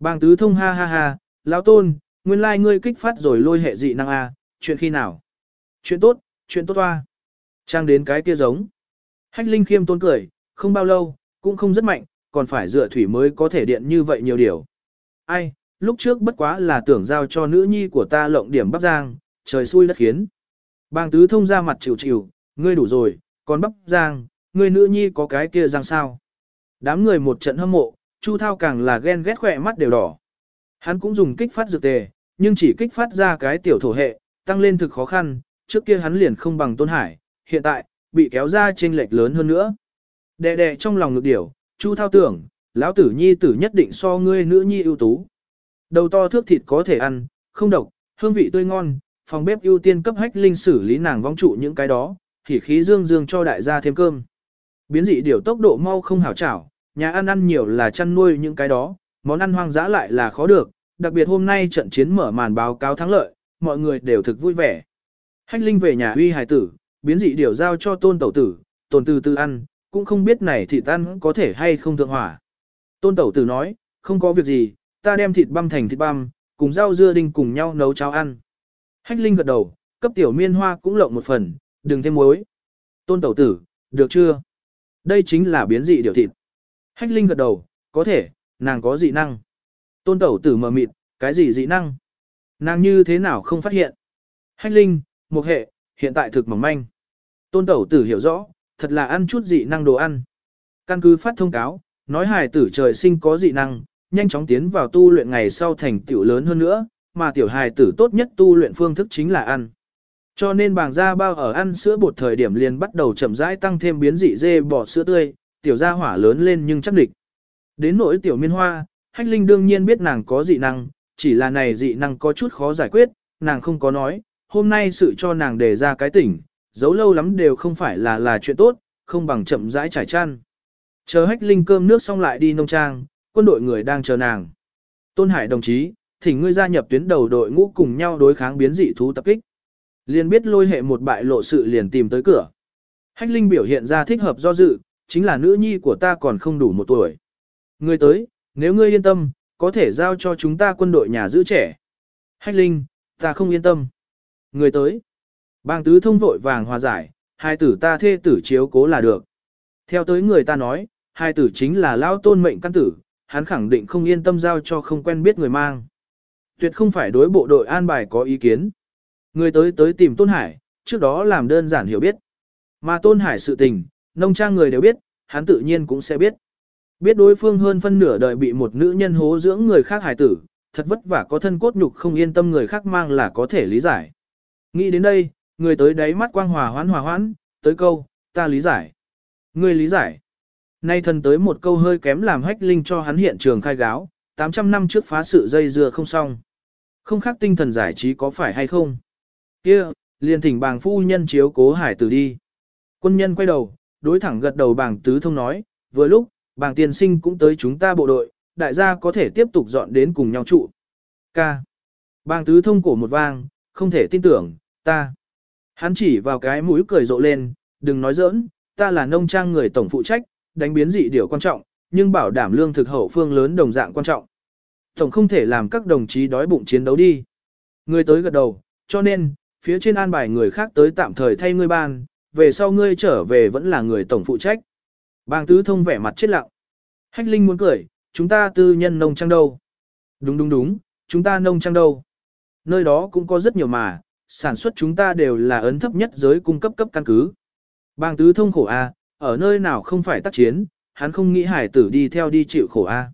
Bàng tứ thông ha ha ha, lão tôn, nguyên lai like ngươi kích phát rồi lôi hệ dị năng A, chuyện khi nào? Chuyện tốt, chuyện tốt toa. Trang đến cái kia giống. Hách Linh khiêm tôn cười, không bao lâu, cũng không rất mạnh, còn phải dựa thủy mới có thể điện như vậy nhiều điều. Ai, lúc trước bất quá là tưởng giao cho nữ nhi của ta lộng điểm bắp giang, trời xui đất khiến. Bàng tứ thông ra mặt chịu chịu, ngươi đủ rồi, còn bắp giang, ngươi nữ nhi có cái kia giang sao. Đám người một trận hâm mộ, Chu Thao càng là ghen ghét khỏe mắt đều đỏ. Hắn cũng dùng kích phát dược tề, nhưng chỉ kích phát ra cái tiểu thổ hệ, tăng lên thực khó khăn, trước kia hắn liền không bằng Tôn Hải, hiện tại, bị kéo ra chênh lệch lớn hơn nữa. Đè đè trong lòng ngực điểu, Chu Thao tưởng, lão tử nhi tử nhất định so ngươi nữ nhi ưu tú. Đầu to thước thịt có thể ăn, không độc, hương vị tươi ngon, phòng bếp ưu tiên cấp hách linh xử lý nàng vong trụ những cái đó, thì khí dương dương cho đại gia thêm cơm. Biến dị điều tốc độ mau không hảo chảo, nhà ăn ăn nhiều là chăn nuôi những cái đó, món ăn hoang dã lại là khó được, đặc biệt hôm nay trận chiến mở màn báo cáo thắng lợi, mọi người đều thực vui vẻ. Hách linh về nhà uy hài tử, biến dị điều giao cho tôn tẩu tử, tồn từ từ ăn, cũng không biết này thịt ăn có thể hay không thượng hỏa. Tôn tẩu tử nói, không có việc gì, ta đem thịt băm thành thịt băm, cùng rau dưa đinh cùng nhau nấu cháo ăn. Hách Linh gật đầu, cấp tiểu miên hoa cũng lộng một phần, đừng thêm muối. Tôn tẩu tử, được chưa? Đây chính là biến dị điều thịt. Hách Linh gật đầu, có thể, nàng có dị năng. Tôn tẩu tử mờ mịt, cái gì dị năng? Nàng như thế nào không phát hiện? Hách Linh, một hệ, hiện tại thực mỏng manh. Tôn tẩu tử hiểu rõ, thật là ăn chút dị năng đồ ăn. Căn cứ phát thông cáo, nói hài tử trời sinh có dị năng, nhanh chóng tiến vào tu luyện ngày sau thành tiểu lớn hơn nữa, mà tiểu hài tử tốt nhất tu luyện phương thức chính là ăn. Cho nên Bàng gia bao ở ăn sữa bột thời điểm liền bắt đầu chậm rãi tăng thêm biến dị dê bò sữa tươi, tiểu gia hỏa lớn lên nhưng chắc địch. Đến nỗi tiểu miên hoa, hách linh đương nhiên biết nàng có dị năng, chỉ là này dị năng có chút khó giải quyết, nàng không có nói, hôm nay sự cho nàng đề ra cái tỉnh, giấu lâu lắm đều không phải là là chuyện tốt, không bằng chậm rãi trải chăn. Chờ hách linh cơm nước xong lại đi nông trang, quân đội người đang chờ nàng. Tôn Hải đồng chí, thỉnh ngươi gia nhập tuyến đầu đội ngũ cùng nhau đối kháng biến dị thú tập kích. Liền biết lôi hệ một bại lộ sự liền tìm tới cửa. Hách Linh biểu hiện ra thích hợp do dự, chính là nữ nhi của ta còn không đủ một tuổi. Ngươi tới, nếu ngươi yên tâm, có thể giao cho chúng ta quân đội nhà giữ trẻ. Hách Linh, ta không yên tâm. Ngươi tới. Bang tứ thông vội vàng hòa giải, hai tử ta thê tử chiếu cố là được. Theo tới người ta nói, hai tử chính là lao tôn mệnh căn tử, hắn khẳng định không yên tâm giao cho không quen biết người mang. Tuyệt không phải đối bộ đội an bài có ý kiến. Người tới tới tìm Tôn Hải, trước đó làm đơn giản hiểu biết. Mà Tôn Hải sự tình, nông trang người đều biết, hắn tự nhiên cũng sẽ biết. Biết đối phương hơn phân nửa đời bị một nữ nhân hố dưỡng người khác hài tử, thật vất vả có thân cốt nhục không yên tâm người khác mang là có thể lý giải. Nghĩ đến đây, người tới đáy mắt quang hòa hoãn hòa hoãn, tới câu, ta lý giải. Người lý giải. Nay thần tới một câu hơi kém làm hách linh cho hắn hiện trường khai gáo, 800 năm trước phá sự dây dưa không xong. Không khác tinh thần giải trí có phải hay không? kia liền thỉnh bàng phu nhân chiếu cố hải tử đi. Quân nhân quay đầu, đối thẳng gật đầu bàng tứ thông nói, vừa lúc, bàng tiên sinh cũng tới chúng ta bộ đội, đại gia có thể tiếp tục dọn đến cùng nhau trụ. k Bàng tứ thông cổ một vang, không thể tin tưởng, ta. Hắn chỉ vào cái mũi cười rộ lên, đừng nói giỡn, ta là nông trang người tổng phụ trách, đánh biến dị điều quan trọng, nhưng bảo đảm lương thực hậu phương lớn đồng dạng quan trọng. Tổng không thể làm các đồng chí đói bụng chiến đấu đi. Người tới gật đầu, cho nên, phía trên an bài người khác tới tạm thời thay ngươi ban, về sau ngươi trở về vẫn là người tổng phụ trách. Bang tứ thông vẻ mặt chết lặng. Hách Linh muốn cười, chúng ta tư nhân nông trang đâu. Đúng đúng đúng, chúng ta nông trang đâu. Nơi đó cũng có rất nhiều mà, sản xuất chúng ta đều là ấn thấp nhất giới cung cấp cấp căn cứ. Bang tứ thông khổ A, ở nơi nào không phải tác chiến, hắn không nghĩ hải tử đi theo đi chịu khổ A.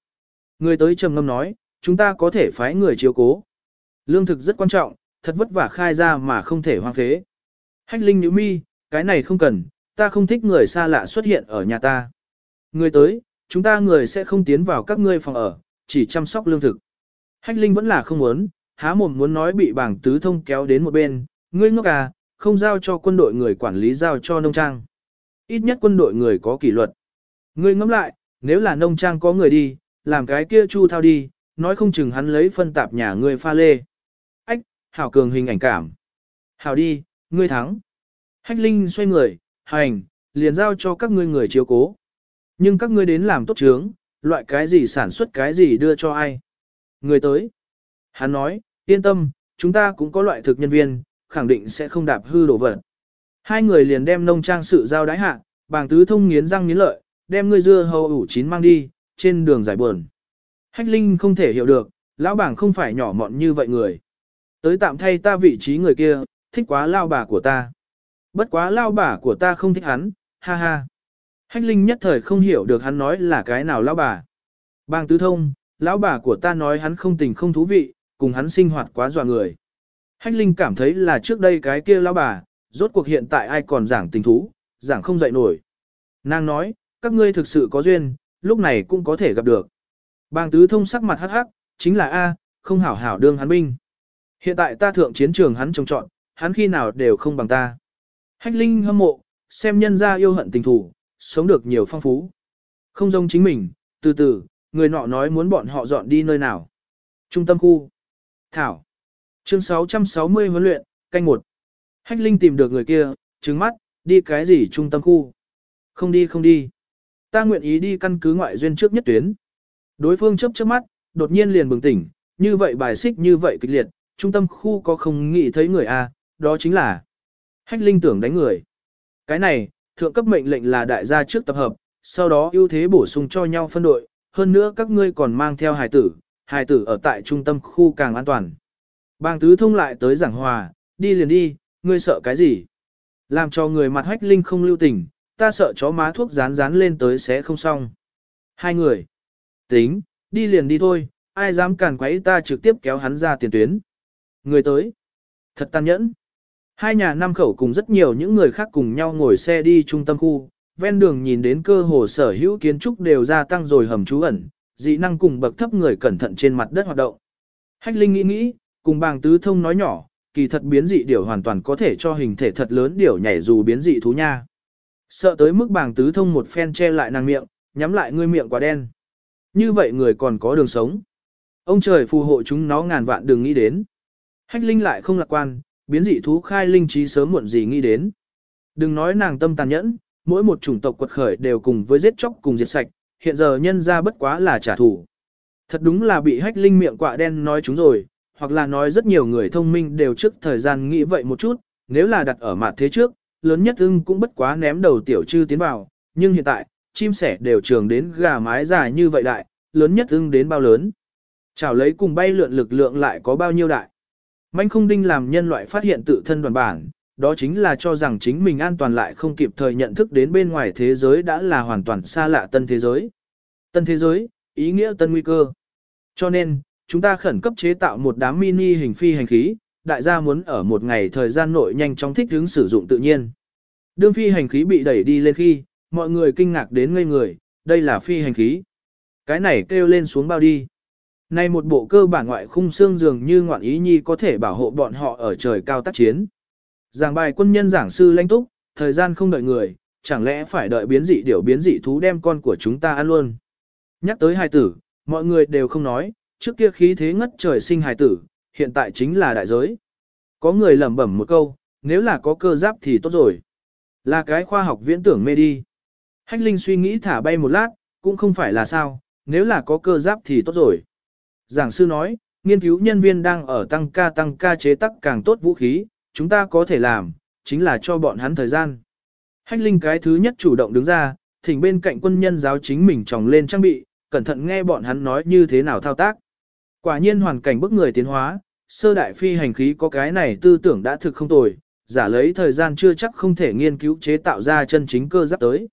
Người tới trầm ngâm nói, chúng ta có thể phái người chiếu cố. Lương thực rất quan trọng, thật vất vả khai ra mà không thể hoang phế. Hách linh nhíu mi, cái này không cần, ta không thích người xa lạ xuất hiện ở nhà ta. Người tới, chúng ta người sẽ không tiến vào các ngươi phòng ở, chỉ chăm sóc lương thực. Hách linh vẫn là không muốn, há mồm muốn nói bị bảng tứ thông kéo đến một bên, ngươi ngốc à, không giao cho quân đội người quản lý giao cho nông trang. Ít nhất quân đội người có kỷ luật. Ngươi ngẫm lại, nếu là nông trang có người đi, làm cái kia chu thao đi, nói không chừng hắn lấy phân tạp nhà ngươi pha lê. Ách, hảo cường hình ảnh cảm. Hảo đi, ngươi thắng. Hách Linh xoay người, hành, liền giao cho các ngươi người chiếu cố. Nhưng các ngươi đến làm tốt trướng, loại cái gì sản xuất cái gì đưa cho ai. Người tới. Hắn nói, yên tâm, chúng ta cũng có loại thực nhân viên, khẳng định sẽ không đạp hư đổ vật. Hai người liền đem nông trang sự giao đái hạ, bàng tứ thông nghiến răng nghiến lợi, đem ngươi dưa hầu ủ chín mang đi, trên đường giải buồn. Hách Linh không thể hiểu được, lão bảng không phải nhỏ mọn như vậy người. Tới tạm thay ta vị trí người kia, thích quá lao bà của ta. Bất quá lao bà của ta không thích hắn, ha ha. Hách Linh nhất thời không hiểu được hắn nói là cái nào lão bà. Bang tứ thông, lão bà của ta nói hắn không tình không thú vị, cùng hắn sinh hoạt quá dọa người. Hách Linh cảm thấy là trước đây cái kia lão bà, rốt cuộc hiện tại ai còn giảng tình thú, giảng không dậy nổi. Nàng nói, các ngươi thực sự có duyên, lúc này cũng có thể gặp được. Bang tứ thông sắc mặt hắc hắc, chính là A, không hảo hảo đương hắn binh. Hiện tại ta thượng chiến trường hắn trông trọn, hắn khi nào đều không bằng ta. Hách Linh hâm mộ, xem nhân ra yêu hận tình thủ, sống được nhiều phong phú. Không giống chính mình, từ từ, người nọ nói muốn bọn họ dọn đi nơi nào. Trung tâm khu. Thảo. Chương 660 huấn luyện, canh một. Hách Linh tìm được người kia, trứng mắt, đi cái gì trung tâm khu. Không đi không đi. Ta nguyện ý đi căn cứ ngoại duyên trước nhất tuyến. Đối phương chấp chớp mắt, đột nhiên liền bừng tỉnh, như vậy bài xích như vậy kịch liệt, trung tâm khu có không nghĩ thấy người A, đó chính là Hách Linh tưởng đánh người. Cái này, thượng cấp mệnh lệnh là đại gia trước tập hợp, sau đó ưu thế bổ sung cho nhau phân đội, hơn nữa các ngươi còn mang theo hài tử, hài tử ở tại trung tâm khu càng an toàn. Bang tứ thông lại tới giảng hòa, đi liền đi, ngươi sợ cái gì? Làm cho người mặt hách linh không lưu tình, ta sợ chó má thuốc rán rán lên tới sẽ không xong. Hai người. Tính, đi liền đi thôi, ai dám cản quấy ta trực tiếp kéo hắn ra tiền tuyến. Người tới. Thật tàn nhẫn. Hai nhà năm khẩu cùng rất nhiều những người khác cùng nhau ngồi xe đi trung tâm khu, ven đường nhìn đến cơ hồ sở hữu kiến trúc đều gia tăng rồi hầm trú ẩn, dị năng cùng bậc thấp người cẩn thận trên mặt đất hoạt động. Hách Linh nghĩ nghĩ, cùng bàng tứ thông nói nhỏ, kỳ thật biến dị điểu hoàn toàn có thể cho hình thể thật lớn điểu nhảy dù biến dị thú nha. Sợ tới mức bàng tứ thông một phen che lại nàng miệng, nhắm lại ngươi miệng quá đen. Như vậy người còn có đường sống. Ông trời phù hộ chúng nó ngàn vạn đừng nghĩ đến. Hách Linh lại không lạc quan, biến dị thú khai linh trí sớm muộn gì nghĩ đến. Đừng nói nàng tâm tàn nhẫn, mỗi một chủng tộc quật khởi đều cùng với giết chóc cùng diệt sạch, hiện giờ nhân ra bất quá là trả thù. Thật đúng là bị hách linh miệng quạ đen nói chúng rồi, hoặc là nói rất nhiều người thông minh đều trước thời gian nghĩ vậy một chút, nếu là đặt ở mặt thế trước, lớn nhất ưng cũng bất quá ném đầu tiểu trư tiến vào, nhưng hiện tại, chim sẻ đều trường đến gà mái dài như vậy đại, lớn nhất ưng đến bao lớn. Chào lấy cùng bay lượn lực lượng lại có bao nhiêu đại. Manh không đinh làm nhân loại phát hiện tự thân đoàn bản, đó chính là cho rằng chính mình an toàn lại không kịp thời nhận thức đến bên ngoài thế giới đã là hoàn toàn xa lạ tân thế giới. Tân thế giới, ý nghĩa tân nguy cơ. Cho nên, chúng ta khẩn cấp chế tạo một đám mini hình phi hành khí, đại gia muốn ở một ngày thời gian nội nhanh chóng thích ứng sử dụng tự nhiên. Đương phi hành khí bị đẩy đi lên khi, mọi người kinh ngạc đến ngây người, đây là phi hành khí. Cái này kêu lên xuống bao đi. Nay một bộ cơ bản ngoại khung xương dường như ngoạn ý nhi có thể bảo hộ bọn họ ở trời cao tác chiến. Giảng bài quân nhân giảng sư lãnh túc, thời gian không đợi người, chẳng lẽ phải đợi biến dị điều biến dị thú đem con của chúng ta ăn luôn. Nhắc tới hài tử, mọi người đều không nói, trước kia khí thế ngất trời sinh hài tử, hiện tại chính là đại giới. Có người lẩm bẩm một câu, nếu là có cơ giáp thì tốt rồi. Là cái khoa học viễn tưởng mê đi. Hách Linh suy nghĩ thả bay một lát, cũng không phải là sao, nếu là có cơ giáp thì tốt rồi. Giảng sư nói, nghiên cứu nhân viên đang ở tăng ca tăng ca chế tác càng tốt vũ khí, chúng ta có thể làm, chính là cho bọn hắn thời gian. Hách Linh cái thứ nhất chủ động đứng ra, thỉnh bên cạnh quân nhân giáo chính mình tròng lên trang bị, cẩn thận nghe bọn hắn nói như thế nào thao tác. Quả nhiên hoàn cảnh bức người tiến hóa, sơ đại phi hành khí có cái này tư tưởng đã thực không tồi, giả lấy thời gian chưa chắc không thể nghiên cứu chế tạo ra chân chính cơ giáp tới.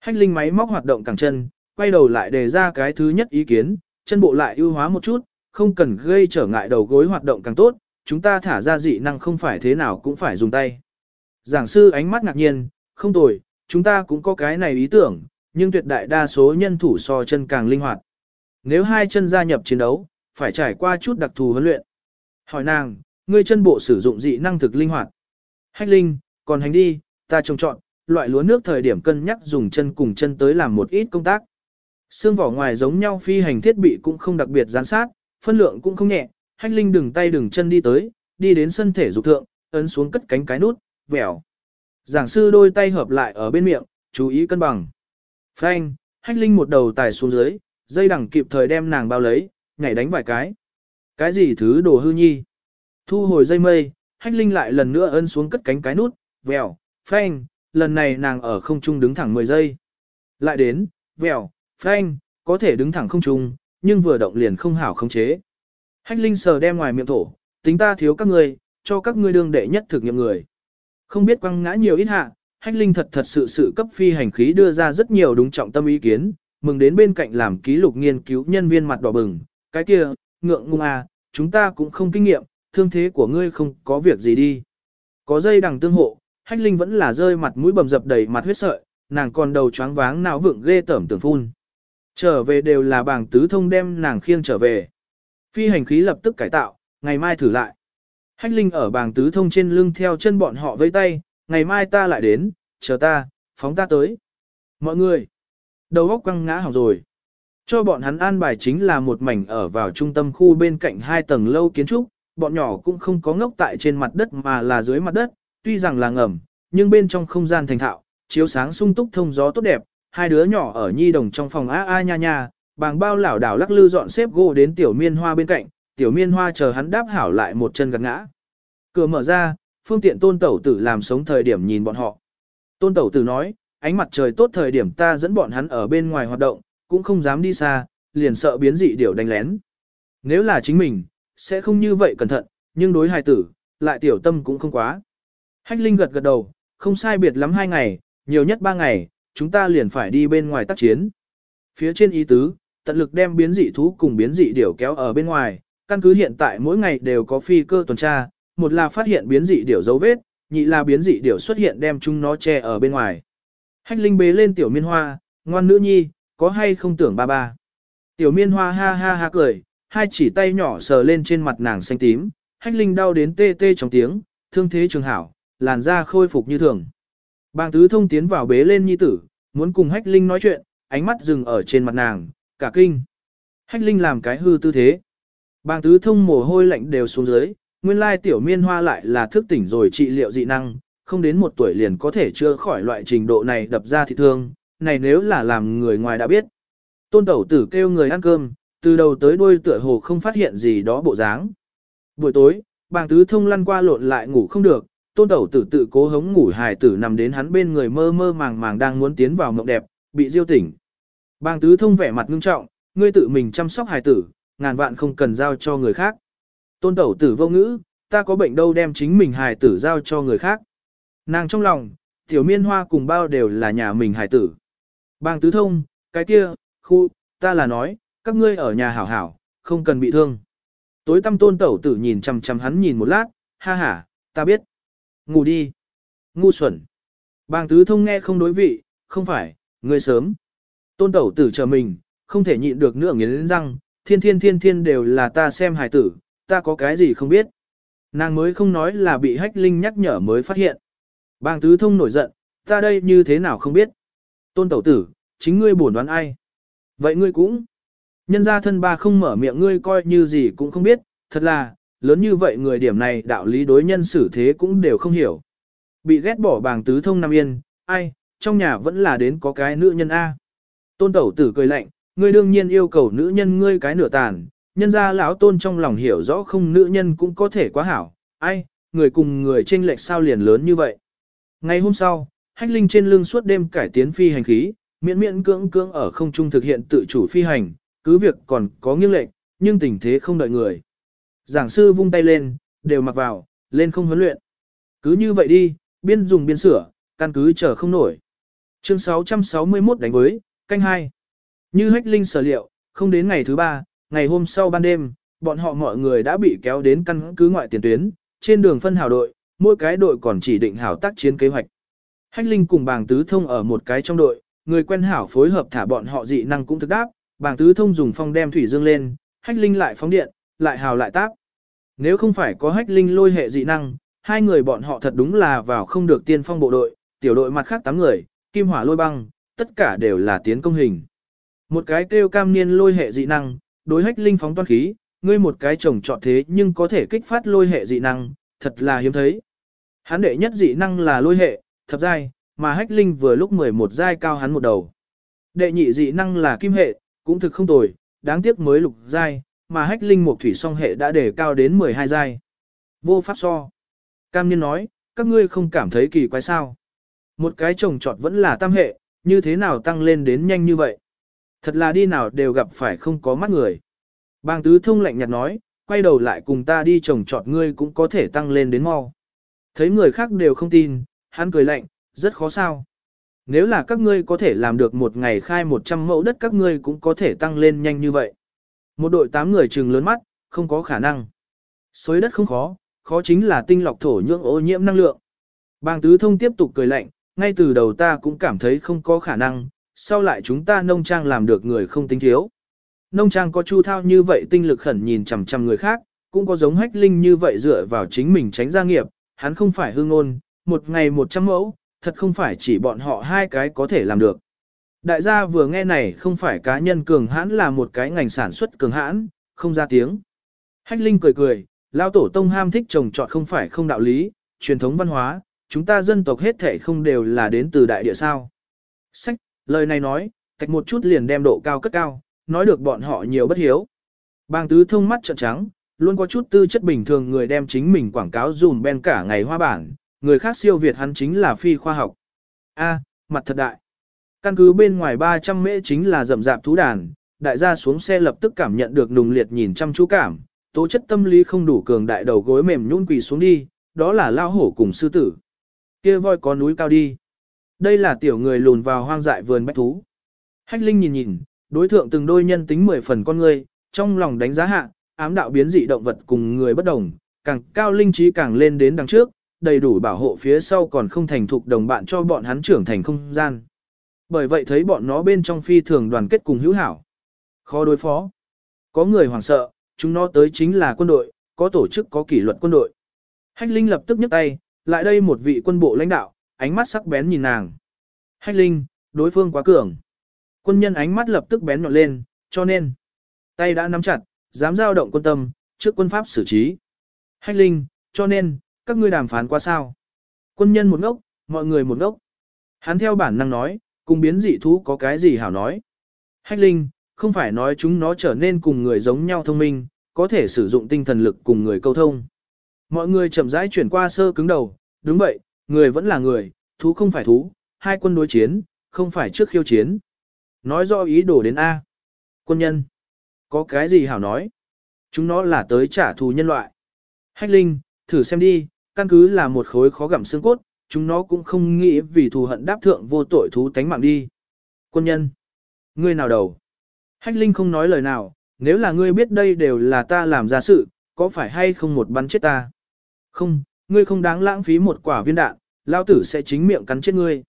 Hách Linh máy móc hoạt động càng chân, quay đầu lại đề ra cái thứ nhất ý kiến, chân bộ lại ưu hóa một chút, không cần gây trở ngại đầu gối hoạt động càng tốt, chúng ta thả ra dị năng không phải thế nào cũng phải dùng tay. Giảng sư ánh mắt ngạc nhiên, không tồi, chúng ta cũng có cái này ý tưởng, nhưng tuyệt đại đa số nhân thủ so chân càng linh hoạt. Nếu hai chân gia nhập chiến đấu, phải trải qua chút đặc thù huấn luyện. Hỏi nàng, ngươi chân bộ sử dụng dị năng thực linh hoạt. Hách linh, còn hành đi, ta trông chọn, loại lúa nước thời điểm cân nhắc dùng chân cùng chân tới làm một ít công tác. Xương vỏ ngoài giống nhau phi hành thiết bị cũng không đặc biệt gián sát, phân lượng cũng không nhẹ, hách linh đừng tay đừng chân đi tới, đi đến sân thể dục thượng, ấn xuống cất cánh cái nút, vèo. Giảng sư đôi tay hợp lại ở bên miệng, chú ý cân bằng. Phanh, hách linh một đầu tài xuống dưới, dây đằng kịp thời đem nàng bao lấy, nhảy đánh vài cái. Cái gì thứ đồ hư nhi? Thu hồi dây mây, hách linh lại lần nữa ấn xuống cất cánh cái nút, vèo, phanh, lần này nàng ở không trung đứng thẳng 10 giây. Lại đến, vèo, phanh, có thể đứng thẳng không trung, nhưng vừa động liền không hảo khống chế. Hách linh sờ đem ngoài miệng thổ, tính ta thiếu các ngươi, cho các ngươi đương đệ nhất thực nghiệm người. Không biết quăng ngã nhiều ít hạ, hách linh thật thật sự sự cấp phi hành khí đưa ra rất nhiều đúng trọng tâm ý kiến, mừng đến bên cạnh làm ký lục nghiên cứu nhân viên mặt đỏ bừng, cái kia, ngượng ngung à, chúng ta cũng không kinh nghiệm, thương thế của ngươi không có việc gì đi. Có dây đằng tương hộ, hách linh vẫn là rơi mặt mũi bầm dập đầy mặt huyết sợi, nàng còn đầu choáng váng não vượng ghê tởm tưởng phun. Trở về đều là bảng tứ thông đem nàng khiêng trở về. Phi hành khí lập tức cải tạo, ngày mai thử lại. Hách Linh ở bảng tứ thông trên lưng theo chân bọn họ vây tay, ngày mai ta lại đến, chờ ta, phóng ta tới. Mọi người, đầu óc quăng ngã hỏng rồi. Cho bọn hắn an bài chính là một mảnh ở vào trung tâm khu bên cạnh hai tầng lâu kiến trúc, bọn nhỏ cũng không có ngốc tại trên mặt đất mà là dưới mặt đất, tuy rằng là ngầm, nhưng bên trong không gian thành thạo, chiếu sáng sung túc thông gió tốt đẹp, hai đứa nhỏ ở nhi đồng trong phòng a a nha nha, bàng bao lảo đảo lắc lư dọn xếp gỗ đến tiểu miên hoa bên cạnh, tiểu miên hoa chờ hắn đáp hảo lại một chân gạt ngã. Cửa mở ra, phương tiện tôn tẩu tử làm sống thời điểm nhìn bọn họ. Tôn tẩu tử nói, ánh mặt trời tốt thời điểm ta dẫn bọn hắn ở bên ngoài hoạt động, cũng không dám đi xa, liền sợ biến dị điều đánh lén. Nếu là chính mình, sẽ không như vậy cẩn thận, nhưng đối hài tử, lại tiểu tâm cũng không quá. Hách Linh gật gật đầu, không sai biệt lắm hai ngày, nhiều nhất ba ngày, chúng ta liền phải đi bên ngoài tác chiến. Phía trên ý tứ, tận lực đem biến dị thú cùng biến dị điểu kéo ở bên ngoài, căn cứ hiện tại mỗi ngày đều có phi cơ tuần tra, một là phát hiện biến dị điểu dấu vết, nhị là biến dị điểu xuất hiện đem chúng nó che ở bên ngoài. Hách Linh bế lên tiểu miên hoa, ngoan nữ nhi, có hay không tưởng ba ba. Tiểu miên hoa ha ha ha cười, hai chỉ tay nhỏ sờ lên trên mặt nàng xanh tím, hách linh đau đến tê tê trong tiếng, thương thế trường hảo, làn da khôi phục như thường. Bàng tứ thông tiến vào bế lên nhi tử, muốn cùng hách linh nói chuyện, ánh mắt dừng ở trên mặt nàng, cả kinh. Hách linh làm cái hư tư thế. Bàng tứ thông mồ hôi lạnh đều xuống dưới, nguyên lai tiểu miên hoa lại là thức tỉnh rồi trị liệu dị năng, không đến một tuổi liền có thể chữa khỏi loại trình độ này đập ra thị thương, này nếu là làm người ngoài đã biết. Tôn tẩu tử kêu người ăn cơm, từ đầu tới đuôi tựa hồ không phát hiện gì đó bộ dáng. Buổi tối, bàng tứ thông lăn qua lộn lại ngủ không được, tôn tẩu tử tự cố hống ngủ hài tử nằm đến hắn bên người mơ mơ màng màng đang muốn tiến vào mộng đẹp, bị diêu tỉnh. Bàng tứ thông vẻ mặt ngưng trọng, ngươi tự mình chăm sóc hài tử, ngàn vạn không cần giao cho người khác. Tôn tẩu tử vô ngữ, ta có bệnh đâu đem chính mình hài tử giao cho người khác. Nàng trong lòng, tiểu miên hoa cùng bao đều là nhà mình hài tử. Bàng tứ thông, cái kia, khu, ta là nói, các ngươi ở nhà hảo hảo, không cần bị thương. Tối tâm tôn tẩu tử nhìn chằm chằm hắn nhìn một lát, ha ha, ta biết. Ngủ đi. Ngu xuẩn. Bàng tứ thông nghe không đối vị, không phải, ngươi sớm. Tôn tẩu tử chờ mình, không thể nhịn được nữa nghiến răng, thiên thiên thiên thiên đều là ta xem hài tử, ta có cái gì không biết. Nàng mới không nói là bị hách linh nhắc nhở mới phát hiện. Bàng tứ thông nổi giận, ta đây như thế nào không biết. Tôn tẩu tử, chính ngươi bổn đoán ai. Vậy ngươi cũng. Nhân gia thân ba không mở miệng ngươi coi như gì cũng không biết, thật là, lớn như vậy người điểm này đạo lý đối nhân xử thế cũng đều không hiểu. Bị ghét bỏ bàng tứ thông Nam Yên, ai, trong nhà vẫn là đến có cái nữ nhân A. Tôn tẩu tử cười lạnh, ngươi đương nhiên yêu cầu nữ nhân ngươi cái nửa tàn, nhân gia lão tôn trong lòng hiểu rõ không nữ nhân cũng có thể quá hảo, ai, người cùng người tranh lệch sao liền lớn như vậy. Ngày hôm sau, hách linh trên lưng suốt đêm cải tiến phi hành khí, miễn miễn cưỡng cưỡng ở không trung thực hiện tự chủ phi hành, cứ việc còn có nghiêng lệnh, nhưng tình thế không đợi người. Giảng sư vung tay lên, đều mặc vào, lên không huấn luyện. Cứ như vậy đi, biên dùng biên sửa, căn cứ chờ không nổi. Chương 661 đánh với, canh 2. Như hách linh sở liệu, không đến ngày thứ ba, ngày hôm sau ban đêm, bọn họ mọi người đã bị kéo đến căn cứ ngoại tiền tuyến, trên đường phân hào đội, mỗi cái đội còn chỉ định hảo tác chiến kế hoạch. Hách linh cùng bàng tứ thông ở một cái trong đội, người quen hảo phối hợp thả bọn họ dị năng cũng thực đáp, bàng tứ thông dùng phong đem thủy dương lên, hách linh lại phóng điện, lại hào lại tác nếu không phải có hách linh lôi hệ dị năng, hai người bọn họ thật đúng là vào không được tiên phong bộ đội, tiểu đội mặt khác 8 người, kim hỏa lôi băng, tất cả đều là tiến công hình. Một cái kêu cam niên lôi hệ dị năng, đối hách linh phóng toan khí, ngươi một cái chồng chọn thế nhưng có thể kích phát lôi hệ dị năng, thật là hiếm thấy. Hắn đệ nhất dị năng là lôi hệ, thập giai, mà hách linh vừa lúc 11 giai cao hắn một đầu. Đệ nhị dị năng là kim hệ, cũng thực không tồi, đáng tiếc mới lục giai, mà hách linh mục thủy song hệ đã đề cao đến 12 giai. Vô pháp so. Cam Niên nói, các ngươi không cảm thấy kỳ quái sao. Một cái trồng trọt vẫn là tam hệ, như thế nào tăng lên đến nhanh như vậy. Thật là đi nào đều gặp phải không có mắt người. Bang tứ thông lạnh nhạt nói, quay đầu lại cùng ta đi trồng trọt ngươi cũng có thể tăng lên đến mau. Thấy người khác đều không tin, hắn cười lạnh, rất khó sao. Nếu là các ngươi có thể làm được một ngày khai 100 mẫu đất các ngươi cũng có thể tăng lên nhanh như vậy. Một đội 8 người trừng lớn mắt, không có khả năng. Xới đất không khó, khó chính là tinh lọc thổ nhưỡng ô nhiễm năng lượng. Bang tứ thông tiếp tục cười lạnh, ngay từ đầu ta cũng cảm thấy không có khả năng, sau lại chúng ta nông trang làm được người không tính thiếu. Nông trang có chu thao như vậy tinh lực khẩn nhìn chằm chằm người khác, cũng có giống hách linh như vậy dựa vào chính mình tránh gia nghiệp, hắn không phải hương ngôn, một ngày một trăm mẫu, thật không phải chỉ bọn họ hai cái có thể làm được. Đại gia vừa nghe này không phải cá nhân cường hãn là một cái ngành sản xuất cường hãn, không ra tiếng. Hách Linh cười cười, lao tổ tông ham thích trồng trọt không phải không đạo lý, truyền thống văn hóa, chúng ta dân tộc hết thể không đều là đến từ đại địa sao. Sách, lời này nói, cách một chút liền đem độ cao cất cao, nói được bọn họ nhiều bất hiếu. Bang tứ thông mắt trợn trắng, luôn có chút tư chất bình thường người đem chính mình quảng cáo dùm ben cả ngày hoa bản, người khác siêu việt hắn chính là phi khoa học. A, mặt thật đại. Căn cứ bên ngoài 300 mễ chính là rậm rạp thú đàn, đại gia xuống xe lập tức cảm nhận được nùng liệt nhìn chăm chú cảm, tố chất tâm lý không đủ cường đại đầu gối mềm nhún quỳ xuống đi, đó là lao hổ cùng sư tử. Kia voi có núi cao đi. Đây là tiểu người lùn vào hoang dại vườn bách thú. Hách Linh nhìn nhìn, đối thượng từng đôi nhân tính 10 phần con người, trong lòng đánh giá hạ, ám đạo biến dị động vật cùng người bất đồng, càng cao linh trí càng lên đến đằng trước, đầy đủ bảo hộ phía sau còn không thành thục đồng bạn cho bọn hắn trưởng thành không gian. Bởi vậy thấy bọn nó bên trong phi thường đoàn kết cùng hữu hảo. Khó đối phó. Có người hoảng sợ, chúng nó tới chính là quân đội, có tổ chức có kỷ luật quân đội. Hách Linh lập tức nhấc tay, lại đây một vị quân bộ lãnh đạo, ánh mắt sắc bén nhìn nàng. Hách Linh, đối phương quá cường. Quân nhân ánh mắt lập tức bén nhọn lên, cho nên, tay đã nắm chặt, dám giao động quân tâm, trước quân pháp xử trí. Hách Linh, cho nên, các ngươi đàm phán qua sao? Quân nhân một ngốc, mọi người một ngốc. Hắn theo bản năng nói, cùng biến dị thú có cái gì hảo nói. Hách Linh, không phải nói chúng nó trở nên cùng người giống nhau thông minh, có thể sử dụng tinh thần lực cùng người câu thông. Mọi người chậm rãi chuyển qua sơ cứng đầu, đúng vậy, người vẫn là người, thú không phải thú, hai quân đối chiến, không phải trước khiêu chiến. Nói do ý đồ đến A. Quân nhân, có cái gì hảo nói? Chúng nó là tới trả thù nhân loại. Hách Linh, thử xem đi, căn cứ là một khối khó gặm xương cốt, chúng nó cũng không nghĩ vì thù hận đáp thượng vô tội thú tánh mạng đi. Quân nhân, ngươi nào đầu? Hách Linh không nói lời nào, nếu là ngươi biết đây đều là ta làm ra sự, có phải hay không một bắn chết ta? Không, ngươi không đáng lãng phí một quả viên đạn, lao tử sẽ chính miệng cắn chết ngươi.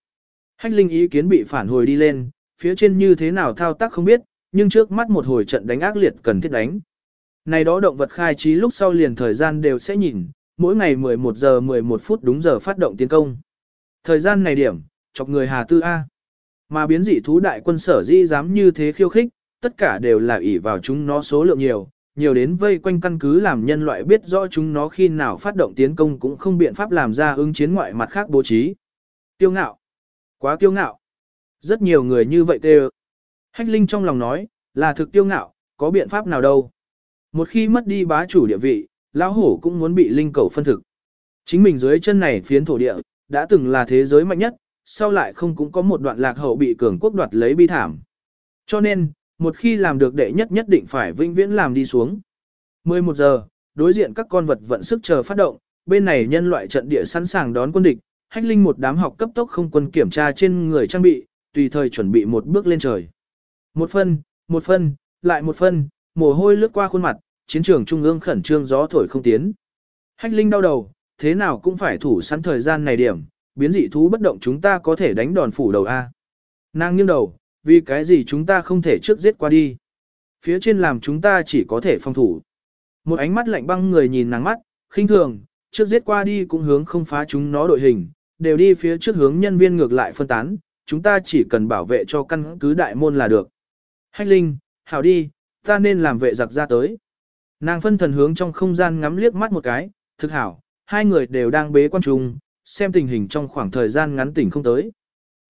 Hách Linh ý kiến bị phản hồi đi lên, phía trên như thế nào thao tác không biết, nhưng trước mắt một hồi trận đánh ác liệt cần thiết đánh. Này đó động vật khai trí lúc sau liền thời gian đều sẽ nhìn, mỗi ngày 11 giờ 11 phút đúng giờ phát động tiến công. Thời gian này điểm, chọc người Hà Tư A. Mà biến dị thú đại quân sở di dám như thế khiêu khích, tất cả đều là ỷ vào chúng nó số lượng nhiều, nhiều đến vây quanh căn cứ làm nhân loại biết rõ chúng nó khi nào phát động tiến công cũng không biện pháp làm ra ứng chiến ngoại mặt khác bố trí. Tiêu ngạo. Quá tiêu ngạo. Rất nhiều người như vậy tê Hách Linh trong lòng nói, là thực tiêu ngạo, có biện pháp nào đâu. Một khi mất đi bá chủ địa vị, lão hổ cũng muốn bị linh cầu phân thực. Chính mình dưới chân này phiến thổ địa, đã từng là thế giới mạnh nhất, sau lại không cũng có một đoạn lạc hậu bị cường quốc đoạt lấy bi thảm. Cho nên, một khi làm được đệ nhất nhất định phải vĩnh viễn làm đi xuống. 11 giờ, đối diện các con vật vận sức chờ phát động, bên này nhân loại trận địa sẵn sàng đón quân địch, hách linh một đám học cấp tốc không quân kiểm tra trên người trang bị, tùy thời chuẩn bị một bước lên trời. Một phân, một phân, lại một phân, mồ hôi lướt qua khuôn mặt, chiến trường trung ương khẩn trương gió thổi không tiến. Hách Linh đau đầu, thế nào cũng phải thủ sẵn thời gian này điểm, biến dị thú bất động chúng ta có thể đánh đòn phủ đầu A. Nàng nghiêng đầu, vì cái gì chúng ta không thể trước giết qua đi. Phía trên làm chúng ta chỉ có thể phòng thủ. Một ánh mắt lạnh băng người nhìn nàng mắt, khinh thường, trước giết qua đi cũng hướng không phá chúng nó đội hình, đều đi phía trước hướng nhân viên ngược lại phân tán, chúng ta chỉ cần bảo vệ cho căn cứ đại môn là được. Hách Linh, hảo đi, ta nên làm vệ giặc ra tới. Nàng phân thần hướng trong không gian ngắm liếc mắt một cái, thực hảo, hai người đều đang bế quan trùng, xem tình hình trong khoảng thời gian ngắn tỉnh không tới.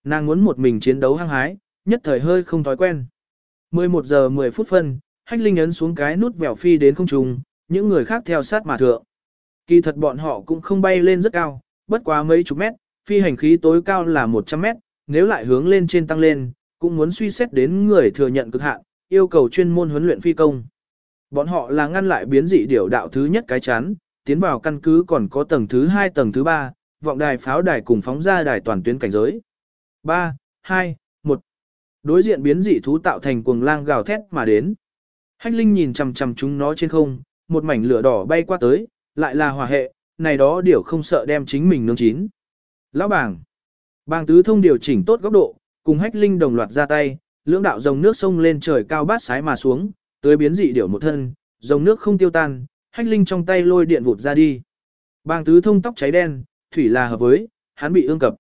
Nàng muốn một mình chiến đấu hăng hái, nhất thời hơi không thói quen. 11 giờ 10 phút phân, Hách Linh ấn xuống cái nút vèo phi đến không trung, những người khác theo sát mà thượng. Kỳ thật bọn họ cũng không bay lên rất cao, bất quá mấy chục mét, phi hành khí tối cao là 100 mét, nếu lại hướng lên trên tăng lên, cũng muốn suy xét đến người thừa nhận cực hạn, yêu cầu chuyên môn huấn luyện phi công. Bọn họ là ngăn lại biến dị điểu đạo thứ nhất cái chán, tiến vào căn cứ còn có tầng thứ 2 tầng thứ 3, vọng đài pháo đài cùng phóng ra đài toàn tuyến cảnh giới. 3, 2, 1. Đối diện biến dị thú tạo thành cuồng lang gào thét mà đến. Hách Linh nhìn chằm chằm chúng nó trên không, một mảnh lửa đỏ bay qua tới, lại là hỏa hệ, này đó điểu không sợ đem chính mình nướng chín. Lão bảng. Bàng tứ thông điều chỉnh tốt góc độ, cùng Hách Linh đồng loạt ra tay, lưỡng đạo dòng nước sông lên trời cao bát sái mà xuống, tới biến dị điểu một thân, dòng nước không tiêu tan, Hách Linh trong tay lôi điện vụt ra đi. Bàng tứ thông tóc cháy đen, thủy là hợp với, hắn bị ương cập.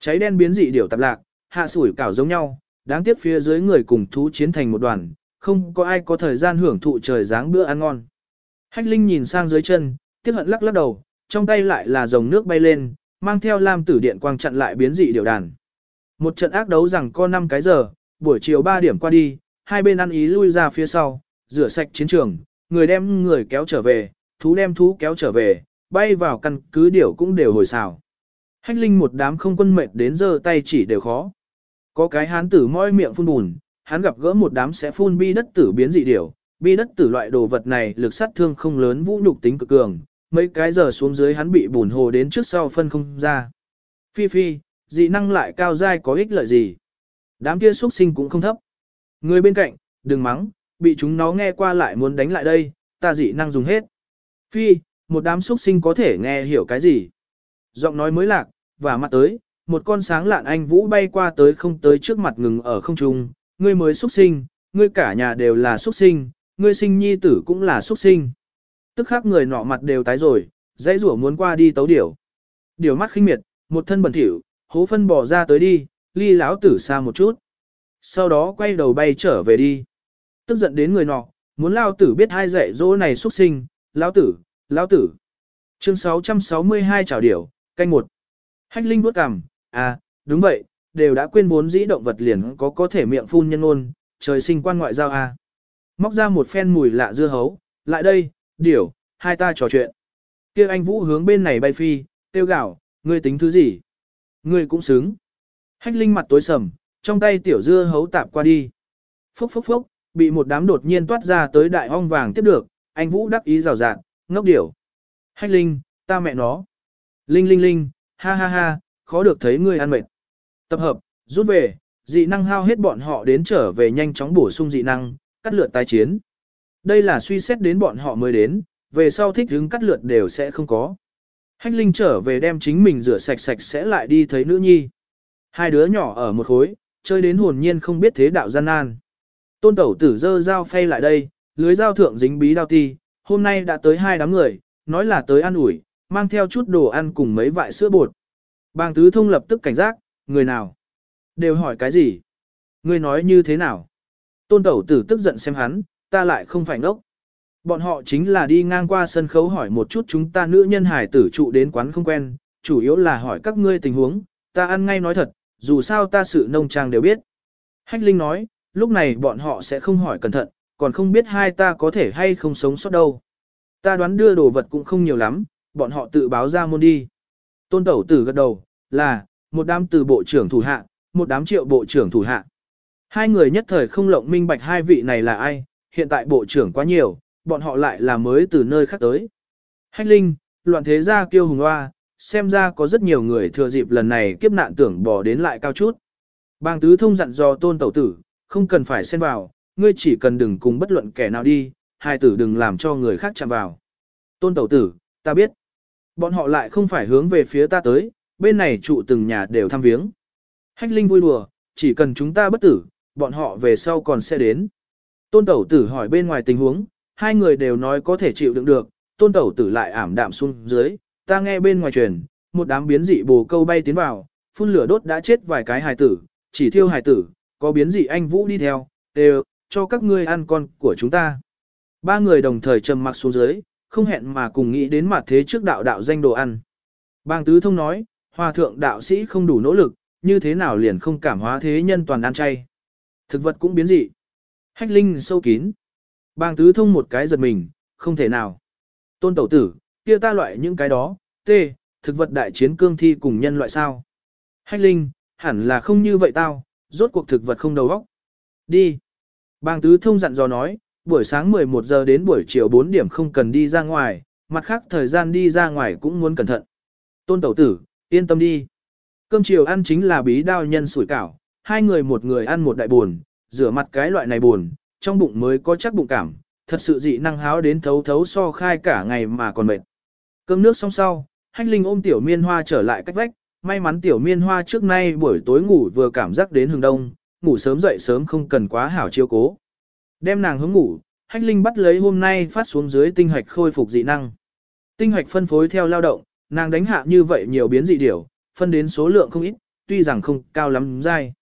Cháy đen biến dị điểu tạp lạc, hạ sủi cảo giống nhau, đáng tiếc phía dưới người cùng thú chiến thành một đoàn, không có ai có thời gian hưởng thụ trời dáng bữa ăn ngon. Hách Linh nhìn sang dưới chân, tiếc hận lắc lắc đầu, trong tay lại là dòng nước bay lên, mang theo lam tử điện quang chặn lại biến dị điều đàn. Một trận ác đấu rằng có 5 cái giờ, buổi chiều 3 điểm qua đi, hai bên ăn ý lui ra phía sau, rửa sạch chiến trường, người đem người kéo trở về, thú đem thú kéo trở về, bay vào căn cứ điểu cũng đều hồi xào. Hách Linh một đám không quân mệt đến giờ tay chỉ đều khó. Có cái hán tử moi miệng phun bùn, hắn gặp gỡ một đám sẽ phun bi đất tử biến dị điểu, bi đất tử loại đồ vật này lực sát thương không lớn vũ nhục tính cực cường, mấy cái giờ xuống dưới hắn bị bùn hồ đến trước sau phân không ra. Phi phi, dị năng lại cao dai có ích lợi gì? Đám kia xuất sinh cũng không thấp. Người bên cạnh, đừng mắng, bị chúng nó nghe qua lại muốn đánh lại đây, ta dị năng dùng hết. Phi, một đám xuất sinh có thể nghe hiểu cái gì? Giọng nói mới lạc, và mặt tới, một con sáng lạn anh vũ bay qua tới không tới trước mặt ngừng ở không trung, ngươi mới xuất sinh, ngươi cả nhà đều là xuất sinh, ngươi sinh nhi tử cũng là xuất sinh. Tức khắc người nọ mặt đều tái rồi, dãy rủa muốn qua đi tấu điểu. Điều mắt khinh miệt, một thân bẩn thỉu, hố phân bỏ ra tới đi, ly lão tử xa một chút. Sau đó quay đầu bay trở về đi. Tức giận đến người nọ, muốn lao tử biết hai dạy dỗ này xuất sinh, lão tử, lão tử. Chương 662 trào điểu, canh một. Hách Linh bước cằm, à, đúng vậy, đều đã quên vốn dĩ động vật liền có có thể miệng phun nhân ôn, trời sinh quan ngoại giao à. Móc ra một phen mùi lạ dưa hấu, lại đây, điểu, hai ta trò chuyện. kia anh Vũ hướng bên này bay phi, tiêu gạo, ngươi tính thứ gì? Ngươi cũng xứng. Hách Linh mặt tối sầm, trong tay tiểu dưa hấu tạp qua đi. Phốc phốc phốc, bị một đám đột nhiên toát ra tới đại hong vàng tiếp được, anh Vũ đắc ý rào rạt, ngốc điểu. Hách Linh, ta mẹ nó. Linh linh linh, ha ha ha, khó được thấy ngươi ăn mệt. Tập hợp, rút về, dị năng hao hết bọn họ đến trở về nhanh chóng bổ sung dị năng, cắt lượt tái chiến. Đây là suy xét đến bọn họ mới đến, về sau thích hứng cắt lượt đều sẽ không có. Hách Linh trở về đem chính mình rửa sạch sạch sẽ lại đi thấy nữ nhi. Hai đứa nhỏ ở một khối, chơi đến hồn nhiên không biết thế đạo gian nan. Tôn tẩu tử dơ dao phay lại đây, lưới dao thượng dính bí đao ti, hôm nay đã tới hai đám người, nói là tới ăn ủi, mang theo chút đồ ăn cùng mấy vại sữa bột. Bàng tứ thông lập tức cảnh giác, người nào? Đều hỏi cái gì? Người nói như thế nào? Tôn tẩu tử tức giận xem hắn, ta lại không phải ngốc. Bọn họ chính là đi ngang qua sân khấu hỏi một chút chúng ta nữ nhân hải tử trụ đến quán không quen, chủ yếu là hỏi các ngươi tình huống, ta ăn ngay nói thật, dù sao ta sự nông trang đều biết. Hách Linh nói, lúc này bọn họ sẽ không hỏi cẩn thận, còn không biết hai ta có thể hay không sống sót đâu. Ta đoán đưa đồ vật cũng không nhiều lắm, bọn họ tự báo ra môn đi. Tôn tẩu tử gật đầu, là, một đám từ bộ trưởng thủ hạ, một đám triệu bộ trưởng thủ hạ. Hai người nhất thời không lộng minh bạch hai vị này là ai, hiện tại bộ trưởng quá nhiều, bọn họ lại là mới từ nơi khác tới. Hách Linh, loạn thế gia kiêu hùng hoa, xem ra có rất nhiều người thừa dịp lần này kiếp nạn tưởng bỏ đến lại cao chút. Bang tứ thông dặn do tôn tẩu tử, không cần phải xen vào, ngươi chỉ cần đừng cùng bất luận kẻ nào đi, hai tử đừng làm cho người khác chạm vào. Tôn tẩu tử, ta biết. Bọn họ lại không phải hướng về phía ta tới, bên này trụ từng nhà đều thăm viếng. Hách Linh vui đùa, chỉ cần chúng ta bất tử, bọn họ về sau còn sẽ đến. Tôn tẩu tử hỏi bên ngoài tình huống, hai người đều nói có thể chịu đựng được, tôn tẩu tử lại ảm đạm xuống dưới, ta nghe bên ngoài truyền, một đám biến dị bồ câu bay tiến vào, phun lửa đốt đã chết vài cái hài tử, chỉ thiêu hài tử, có biến dị anh Vũ đi theo, đều, cho các ngươi ăn con của chúng ta. Ba người đồng thời trầm mặc xuống dưới, không hẹn mà cùng nghĩ đến mặt thế trước đạo đạo danh đồ ăn. Bang Tứ Thông nói, hòa thượng đạo sĩ không đủ nỗ lực, như thế nào liền không cảm hóa thế nhân toàn ăn chay. Thực vật cũng biến dị. Hách linh sâu kín. Bàng tứ thông một cái giật mình, không thể nào. Tôn tẩu tử, kia ta loại những cái đó, t, thực vật đại chiến cương thi cùng nhân loại sao. Hách linh, hẳn là không như vậy tao, rốt cuộc thực vật không đầu óc. Đi. Bàng tứ thông dặn dò nói, buổi sáng 11 giờ đến buổi chiều 4 điểm không cần đi ra ngoài, mặt khác thời gian đi ra ngoài cũng muốn cẩn thận. Tôn tẩu tử, yên tâm đi. Cơm chiều ăn chính là bí đao nhân sủi cảo, hai người một người ăn một đại buồn, rửa mặt cái loại này buồn, trong bụng mới có chắc bụng cảm, thật sự dị năng háo đến thấu thấu so khai cả ngày mà còn mệt. Cơm nước xong sau, hách linh ôm tiểu miên hoa trở lại cách vách, may mắn tiểu miên hoa trước nay buổi tối ngủ vừa cảm giác đến hừng đông, ngủ sớm dậy sớm không cần quá hảo chiêu cố. Đem nàng hướng ngủ, hách linh bắt lấy hôm nay phát xuống dưới tinh hoạch khôi phục dị năng. Tinh hoạch phân phối theo lao động, nàng đánh hạ như vậy nhiều biến dị điểu, phân đến số lượng không ít, tuy rằng không cao lắm dai.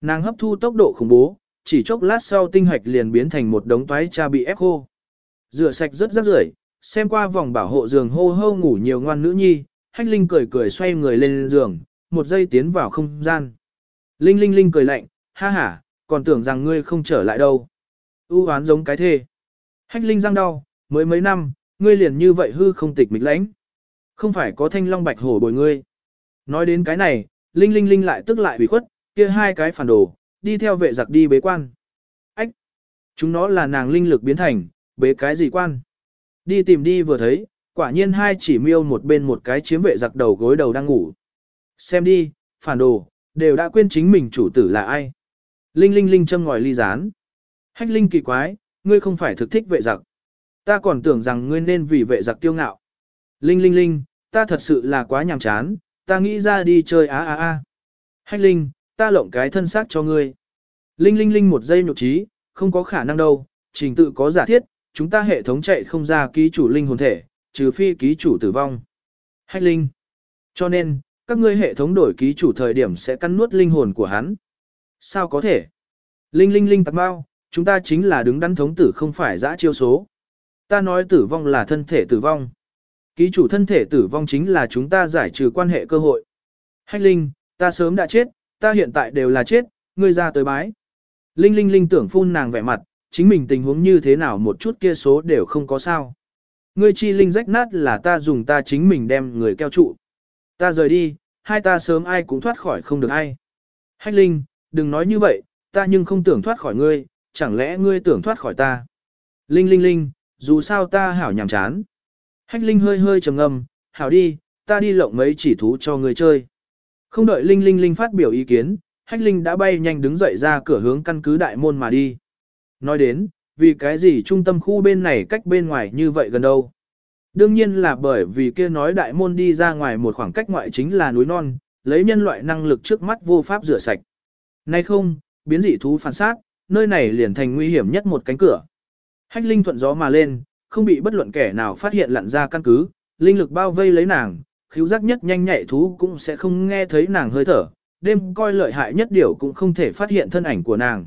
Nàng hấp thu tốc độ khủng bố, chỉ chốc lát sau tinh hoạch liền biến thành một đống toái cha bị ép khô. Rửa sạch rất rất rưởi, xem qua vòng bảo hộ giường hô hô ngủ nhiều ngoan nữ nhi, hách linh cười cười xoay người lên giường, một giây tiến vào không gian. Linh linh linh cười lạnh, ha ha, còn tưởng rằng ngươi không trở lại đâu. U hoán giống cái thê. Hách linh răng đau, mới mấy năm, ngươi liền như vậy hư không tịch mịch lãnh. Không phải có thanh long bạch hổ bồi ngươi. Nói đến cái này, linh linh linh lại tức lại bị khuất, kia hai cái phản đồ, đi theo vệ giặc đi bế quan. Ách! Chúng nó là nàng linh lực biến thành, bế cái gì quan? Đi tìm đi vừa thấy, quả nhiên hai chỉ miêu một bên một cái chiếm vệ giặc đầu gối đầu đang ngủ. Xem đi, phản đồ, đều đã quên chính mình chủ tử là ai. Linh linh linh châm ngòi ly rán. Hách linh kỳ quái, ngươi không phải thực thích vệ giặc. Ta còn tưởng rằng ngươi nên vì vệ giặc kiêu ngạo. Linh linh linh, ta thật sự là quá nhàm chán, ta nghĩ ra đi chơi á á á. Hách linh, ta lộng cái thân xác cho ngươi. Linh linh linh một giây nhục trí, không có khả năng đâu, trình tự có giả thiết, chúng ta hệ thống chạy không ra ký chủ linh hồn thể, trừ phi ký chủ tử vong. Hách linh. Cho nên, các ngươi hệ thống đổi ký chủ thời điểm sẽ cắn nuốt linh hồn của hắn. Sao có thể? Linh linh linh tạc bao, chúng ta chính là đứng đắn thống tử không phải dã chiêu số. Ta nói tử vong là thân thể tử vong. Ký chủ thân thể tử vong chính là chúng ta giải trừ quan hệ cơ hội. Hách linh, ta sớm đã chết, ta hiện tại đều là chết, ngươi ra tới bái. Linh linh linh tưởng phun nàng vẻ mặt, chính mình tình huống như thế nào một chút kia số đều không có sao. Ngươi chi linh rách nát là ta dùng ta chính mình đem người keo trụ. Ta rời đi, hai ta sớm ai cũng thoát khỏi không được ai. Hách linh, đừng nói như vậy, ta nhưng không tưởng thoát khỏi ngươi, chẳng lẽ ngươi tưởng thoát khỏi ta. Linh linh linh, dù sao ta hảo nhàm chán. Hách linh hơi hơi trầm ngâm, hảo đi, ta đi lộng mấy chỉ thú cho ngươi chơi. Không đợi Linh Linh Linh phát biểu ý kiến, Hách Linh đã bay nhanh đứng dậy ra cửa hướng căn cứ đại môn mà đi. Nói đến, vì cái gì trung tâm khu bên này cách bên ngoài như vậy gần đâu? Đương nhiên là bởi vì kia nói đại môn đi ra ngoài một khoảng cách ngoại chính là núi non, lấy nhân loại năng lực trước mắt vô pháp rửa sạch. Nay không, biến dị thú phản sát, nơi này liền thành nguy hiểm nhất một cánh cửa. Hách Linh thuận gió mà lên, không bị bất luận kẻ nào phát hiện lặn ra căn cứ, linh lực bao vây lấy nàng, khiếu giác nhất nhanh nhạy thú cũng sẽ không nghe thấy nàng hơi thở, đêm coi lợi hại nhất điều cũng không thể phát hiện thân ảnh của nàng.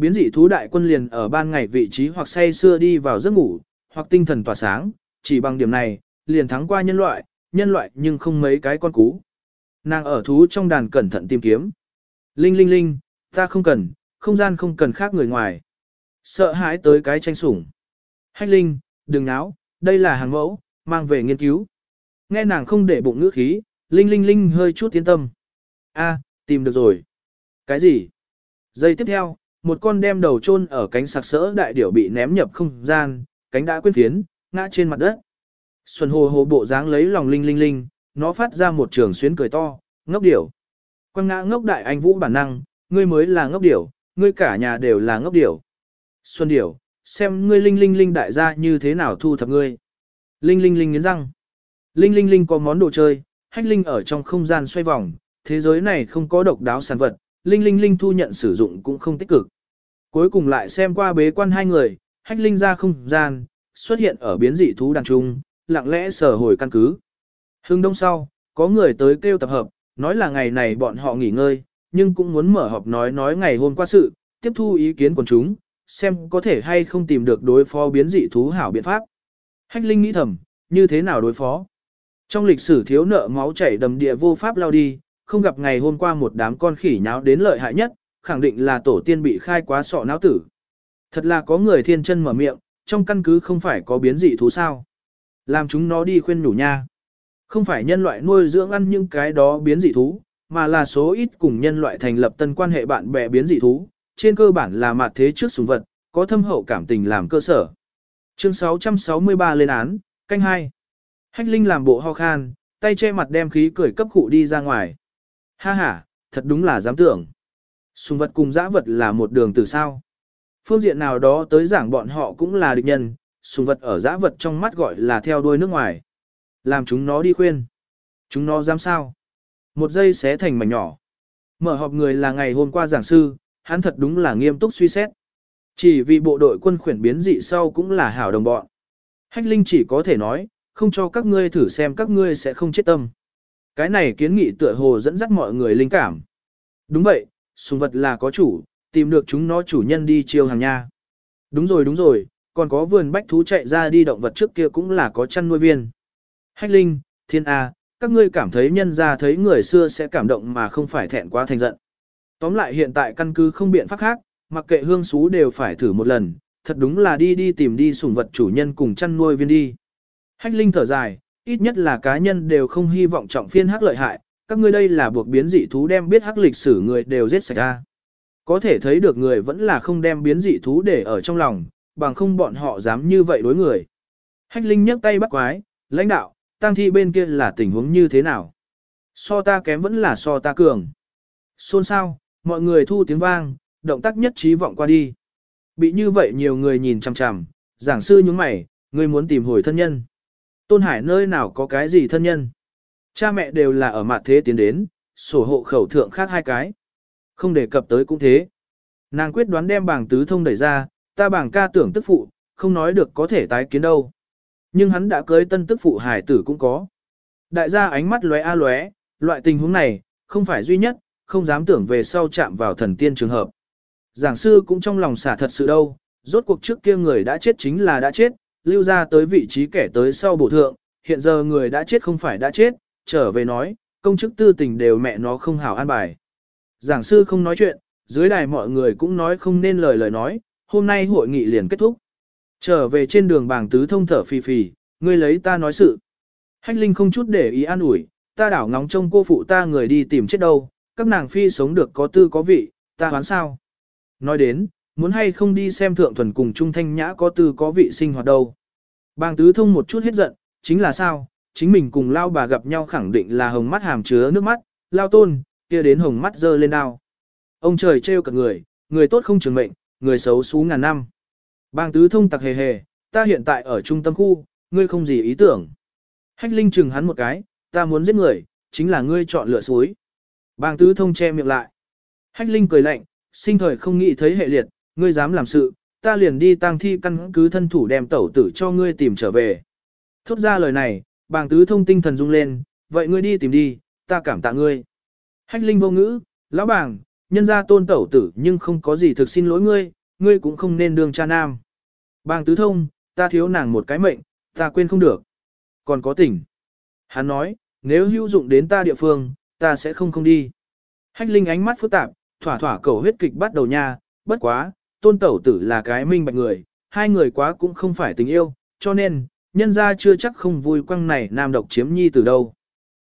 Biến dị thú đại quân liền ở ban ngày vị trí hoặc say xưa đi vào giấc ngủ, hoặc tinh thần tỏa sáng, chỉ bằng điểm này, liền thắng qua nhân loại, nhân loại nhưng không mấy cái con cú. Nàng ở thú trong đàn cẩn thận tìm kiếm. Linh linh linh, ta không cần, không gian không cần khác người ngoài. Sợ hãi tới cái tranh sủng. Hách linh, đừng náo, đây là hàng mẫu, mang về nghiên cứu. Nghe nàng không để bụng ngữ khí, Linh Linh Linh hơi chút tiến tâm. A, tìm được rồi. Cái gì? Giây tiếp theo, một con đem đầu chôn ở cánh sạc sỡ đại điểu bị ném nhập không gian, cánh đã quên phiến, ngã trên mặt đất. Xuân hồ hồ bộ dáng lấy lòng Linh Linh Linh, nó phát ra một trường xuyến cười to, ngốc điểu. Quang ngã ngốc đại anh vũ bản năng, ngươi mới là ngốc điểu, ngươi cả nhà đều là ngốc điểu. Xuân điểu, xem ngươi Linh Linh Linh đại gia như thế nào thu thập ngươi. Linh Linh Linh nghiến răng. Linh Linh Linh có món đồ chơi, hách linh ở trong không gian xoay vòng, thế giới này không có độc đáo sản vật, Linh Linh Linh thu nhận sử dụng cũng không tích cực. Cuối cùng lại xem qua bế quan hai người, hách linh ra không gian, xuất hiện ở biến dị thú đàn trung, lặng lẽ sở hồi căn cứ. Hưng đông sau, có người tới kêu tập hợp, nói là ngày này bọn họ nghỉ ngơi, nhưng cũng muốn mở họp nói nói ngày hôm qua sự, tiếp thu ý kiến của chúng, xem có thể hay không tìm được đối phó biến dị thú hảo biện pháp. Hách Linh nghĩ thầm, như thế nào đối phó? Trong lịch sử thiếu nợ máu chảy đầm địa vô pháp lao đi, không gặp ngày hôm qua một đám con khỉ nháo đến lợi hại nhất, khẳng định là tổ tiên bị khai quá sọ não tử. Thật là có người thiên chân mở miệng, trong căn cứ không phải có biến dị thú sao. Làm chúng nó đi khuyên nhủ nha. Không phải nhân loại nuôi dưỡng ăn những cái đó biến dị thú, mà là số ít cùng nhân loại thành lập tân quan hệ bạn bè biến dị thú, trên cơ bản là mặt thế trước sùng vật, có thâm hậu cảm tình làm cơ sở. Chương 663 lên án, canh 2. Hách Linh làm bộ ho khan, tay che mặt đem khí cười cấp cụ đi ra ngoài. Ha ha, thật đúng là dám tưởng. Sùng vật cùng dã vật là một đường từ sao. Phương diện nào đó tới giảng bọn họ cũng là địch nhân, sùng vật ở dã vật trong mắt gọi là theo đuôi nước ngoài. Làm chúng nó đi khuyên. Chúng nó dám sao? Một giây xé thành mảnh nhỏ. Mở họp người là ngày hôm qua giảng sư, hắn thật đúng là nghiêm túc suy xét. Chỉ vì bộ đội quân khuyển biến dị sau cũng là hảo đồng bọn. Hách Linh chỉ có thể nói, không cho các ngươi thử xem các ngươi sẽ không chết tâm. Cái này kiến nghị tựa hồ dẫn dắt mọi người linh cảm. Đúng vậy, sùng vật là có chủ, tìm được chúng nó chủ nhân đi chiêu hàng nha. Đúng rồi đúng rồi, còn có vườn bách thú chạy ra đi động vật trước kia cũng là có chăn nuôi viên. Hách Linh, Thiên A, các ngươi cảm thấy nhân ra thấy người xưa sẽ cảm động mà không phải thẹn quá thành giận. Tóm lại hiện tại căn cứ không biện pháp khác, mặc kệ hương xú đều phải thử một lần, thật đúng là đi đi tìm đi sủng vật chủ nhân cùng chăn nuôi viên đi. Hách Linh thở dài, ít nhất là cá nhân đều không hy vọng trọng phiên hắc lợi hại, các ngươi đây là buộc biến dị thú đem biết hắc lịch sử người đều giết sạch ra. Có thể thấy được người vẫn là không đem biến dị thú để ở trong lòng, bằng không bọn họ dám như vậy đối người. Hách Linh nhấc tay bắt quái, lãnh đạo, tang thi bên kia là tình huống như thế nào? So ta kém vẫn là so ta cường. Xôn sao, mọi người thu tiếng vang, động tác nhất trí vọng qua đi. Bị như vậy nhiều người nhìn chằm chằm, giảng sư nhướng mày, ngươi muốn tìm hồi thân nhân. Tôn Hải nơi nào có cái gì thân nhân? Cha mẹ đều là ở mặt thế tiến đến, sổ hộ khẩu thượng khác hai cái. Không đề cập tới cũng thế. Nàng quyết đoán đem bảng tứ thông đẩy ra, ta bảng ca tưởng tức phụ, không nói được có thể tái kiến đâu. Nhưng hắn đã cưới tân tức phụ hải tử cũng có. Đại gia ánh mắt lóe a lóe, loại tình huống này, không phải duy nhất, không dám tưởng về sau chạm vào thần tiên trường hợp. Giảng sư cũng trong lòng xả thật sự đâu, rốt cuộc trước kia người đã chết chính là đã chết, lưu ra tới vị trí kẻ tới sau bổ thượng, hiện giờ người đã chết không phải đã chết, trở về nói, công chức tư tình đều mẹ nó không hảo an bài. Giảng sư không nói chuyện, dưới đài mọi người cũng nói không nên lời lời nói, hôm nay hội nghị liền kết thúc. Trở về trên đường bàng tứ thông thở phì phì, ngươi lấy ta nói sự. Hách Linh không chút để ý an ủi, ta đảo ngóng trông cô phụ ta người đi tìm chết đâu, các nàng phi sống được có tư có vị, ta hoán sao. Nói đến, muốn hay không đi xem thượng thuần cùng Trung Thanh Nhã có tư có vị sinh hoạt đâu. Bàng tứ thông một chút hết giận, chính là sao, chính mình cùng lao bà gặp nhau khẳng định là hồng mắt hàm chứa nước mắt, lao tôn, kia đến hồng mắt dơ lên đao. Ông trời trêu cả người, người tốt không trường mệnh, người xấu xú ngàn năm. Bang tứ thông tặc hề hề, ta hiện tại ở trung tâm khu, ngươi không gì ý tưởng. Hách Linh chừng hắn một cái, ta muốn giết người, chính là ngươi chọn lựa suối. Bang tứ thông che miệng lại. Hách Linh cười lạnh, sinh thời không nghĩ thấy hệ liệt, ngươi dám làm sự, ta liền đi tang thi căn cứ thân thủ đem tẩu tử cho ngươi tìm trở về. Thốt ra lời này, bàng tứ thông tinh thần rung lên, vậy ngươi đi tìm đi, ta cảm tạ ngươi. Hách Linh vô ngữ, lão bàng, nhân ra tôn tẩu tử nhưng không có gì thực xin lỗi ngươi, ngươi cũng không nên đương cha nam. Bàng tứ thông, ta thiếu nàng một cái mệnh, ta quên không được. Còn có tỉnh. Hắn nói, nếu hữu dụng đến ta địa phương, ta sẽ không không đi. Hách Linh ánh mắt phức tạp, thỏa thỏa cầu huyết kịch bắt đầu nha, bất quá, tôn tẩu tử là cái minh bạch người, hai người quá cũng không phải tình yêu, cho nên, nhân ra chưa chắc không vui quăng này nam độc chiếm nhi từ đâu.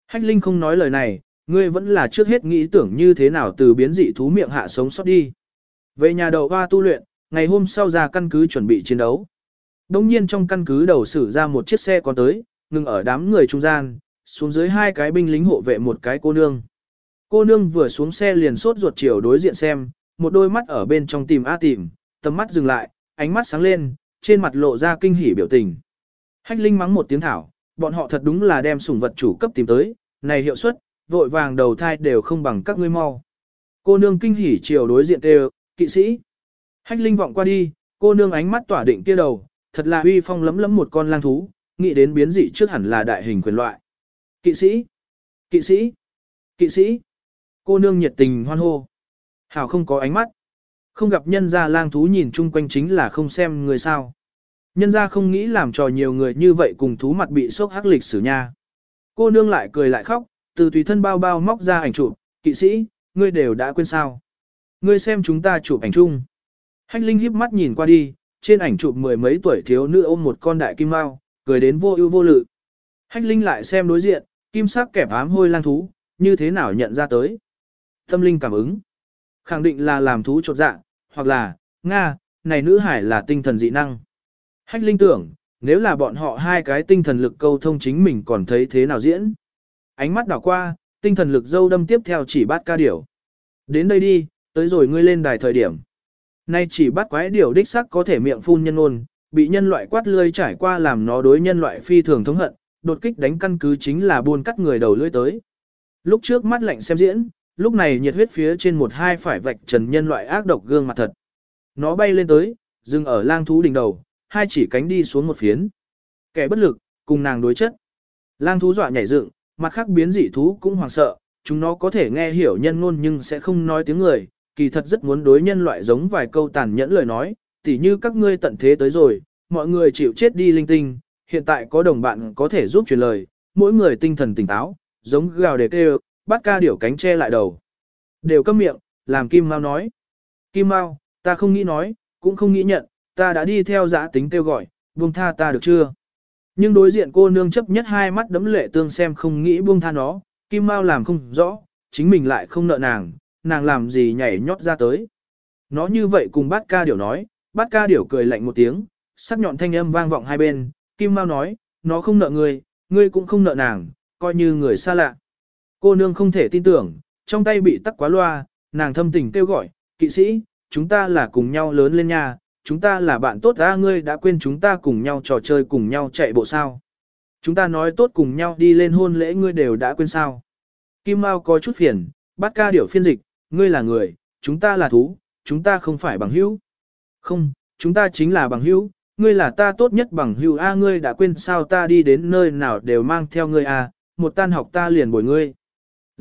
Hách Linh không nói lời này, ngươi vẫn là trước hết nghĩ tưởng như thế nào từ biến dị thú miệng hạ sống sót đi. Về nhà đầu hoa tu luyện, ngày hôm sau ra căn cứ chuẩn bị chiến đấu. Đông nhiên trong căn cứ đầu xử ra một chiếc xe còn tới, ngừng ở đám người trung gian, xuống dưới hai cái binh lính hộ vệ một cái cô nương. Cô nương vừa xuống xe liền sốt ruột chiều đối diện xem, một đôi mắt ở bên trong tìm a tìm, tầm mắt dừng lại, ánh mắt sáng lên, trên mặt lộ ra kinh hỉ biểu tình. Hách Linh mắng một tiếng thảo, bọn họ thật đúng là đem sủng vật chủ cấp tìm tới, này hiệu suất, vội vàng đầu thai đều không bằng các ngươi mau. Cô nương kinh hỉ chiều đối diện đều, kỵ sĩ. Hách Linh vọng qua đi, cô nương ánh mắt tỏa định kia đầu, thật là uy phong lấm lấm một con lang thú, nghĩ đến biến dị trước hẳn là đại hình quyền loại. Kỵ sĩ, kỵ sĩ, kỵ sĩ. Cô nương nhiệt tình hoan hô. Hảo không có ánh mắt. Không gặp nhân gia lang thú nhìn chung quanh chính là không xem người sao. Nhân gia không nghĩ làm trò nhiều người như vậy cùng thú mặt bị sốc hắc lịch sử nha. Cô nương lại cười lại khóc, từ tùy thân bao bao móc ra ảnh chụp, kỵ sĩ, ngươi đều đã quên sao. Ngươi xem chúng ta chụp ảnh chung. Hách Linh híp mắt nhìn qua đi, trên ảnh chụp mười mấy tuổi thiếu nữ ôm một con đại kim mao, cười đến vô ưu vô lự. Hách Linh lại xem đối diện, kim sắc kẹp ám hôi lang thú, như thế nào nhận ra tới. Tâm linh cảm ứng. Khẳng định là làm thú chột dạ, hoặc là, Nga, này nữ hải là tinh thần dị năng. Hách Linh tưởng, nếu là bọn họ hai cái tinh thần lực câu thông chính mình còn thấy thế nào diễn. Ánh mắt đảo qua, tinh thần lực dâu đâm tiếp theo chỉ bắt ca điểu. Đến đây đi, tới rồi ngươi lên đài thời điểm. Nay chỉ bắt quái điểu đích sắc có thể miệng phun nhân ôn, bị nhân loại quát lươi trải qua làm nó đối nhân loại phi thường thống hận, đột kích đánh căn cứ chính là buôn cắt người đầu lưỡi tới. Lúc trước mắt lạnh xem diễn, lúc này nhiệt huyết phía trên một hai phải vạch trần nhân loại ác độc gương mặt thật. Nó bay lên tới, dừng ở lang thú đỉnh đầu, hai chỉ cánh đi xuống một phiến. Kẻ bất lực, cùng nàng đối chất. Lang thú dọa nhảy dựng, mặt khác biến dị thú cũng hoảng sợ, chúng nó có thể nghe hiểu nhân ngôn nhưng sẽ không nói tiếng người, kỳ thật rất muốn đối nhân loại giống vài câu tàn nhẫn lời nói, tỉ như các ngươi tận thế tới rồi, mọi người chịu chết đi linh tinh, hiện tại có đồng bạn có thể giúp truyền lời, mỗi người tinh thần tỉnh táo, giống gào để kêu, bắt ca điểu cánh che lại đầu. Đều câm miệng, làm Kim Mao nói. Kim Mao, ta không nghĩ nói, cũng không nghĩ nhận, ta đã đi theo giã tính kêu gọi, buông tha ta được chưa? Nhưng đối diện cô nương chấp nhất hai mắt đấm lệ tương xem không nghĩ buông tha nó, Kim Mao làm không rõ, chính mình lại không nợ nàng, nàng làm gì nhảy nhót ra tới. Nó như vậy cùng bát ca điểu nói, bát ca điểu cười lạnh một tiếng, sắc nhọn thanh âm vang vọng hai bên, Kim Mao nói, nó không nợ người, ngươi cũng không nợ nàng, coi như người xa lạ. Cô nương không thể tin tưởng, trong tay bị tắc quá loa, nàng thâm tình kêu gọi, kỵ sĩ, chúng ta là cùng nhau lớn lên nha, chúng ta là bạn tốt ra ngươi đã quên chúng ta cùng nhau trò chơi cùng nhau chạy bộ sao. Chúng ta nói tốt cùng nhau đi lên hôn lễ ngươi đều đã quên sao. Kim Mao có chút phiền, bắt ca điểu phiên dịch, ngươi là người, chúng ta là thú, chúng ta không phải bằng hữu. Không, chúng ta chính là bằng hữu, ngươi là ta tốt nhất bằng hữu a ngươi đã quên sao ta đi đến nơi nào đều mang theo ngươi a, một tan học ta liền bồi ngươi.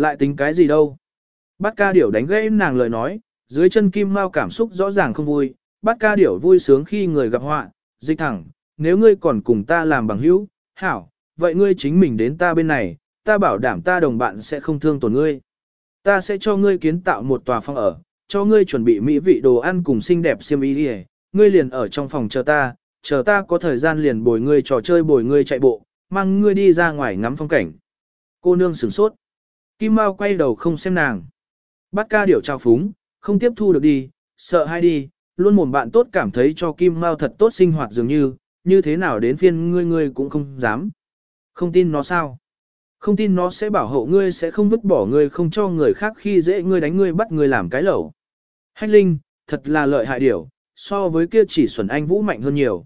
Lại tính cái gì đâu. Bát ca điểu đánh gãy nàng lời nói, dưới chân kim mau cảm xúc rõ ràng không vui, bát ca điểu vui sướng khi người gặp họa, dịch thẳng, nếu ngươi còn cùng ta làm bằng hữu, hảo, vậy ngươi chính mình đến ta bên này, ta bảo đảm ta đồng bạn sẽ không thương tổn ngươi. Ta sẽ cho ngươi kiến tạo một tòa phòng ở, cho ngươi chuẩn bị mỹ vị đồ ăn cùng xinh đẹp xiêm y đi ngươi liền ở trong phòng chờ ta, chờ ta có thời gian liền bồi ngươi trò chơi bồi ngươi chạy bộ, mang ngươi đi ra ngoài ngắm phong cảnh. Cô nương sửng sốt. Kim Mao quay đầu không xem nàng. Bắt ca điểu trao phúng, không tiếp thu được đi, sợ hay đi, luôn mồm bạn tốt cảm thấy cho Kim Mao thật tốt sinh hoạt dường như, như thế nào đến phiên ngươi ngươi cũng không dám. Không tin nó sao? Không tin nó sẽ bảo hộ ngươi sẽ không vứt bỏ ngươi không cho người khác khi dễ ngươi đánh ngươi bắt ngươi làm cái lẩu. Hách Linh, thật là lợi hại điểu, so với kia chỉ xuẩn anh vũ mạnh hơn nhiều.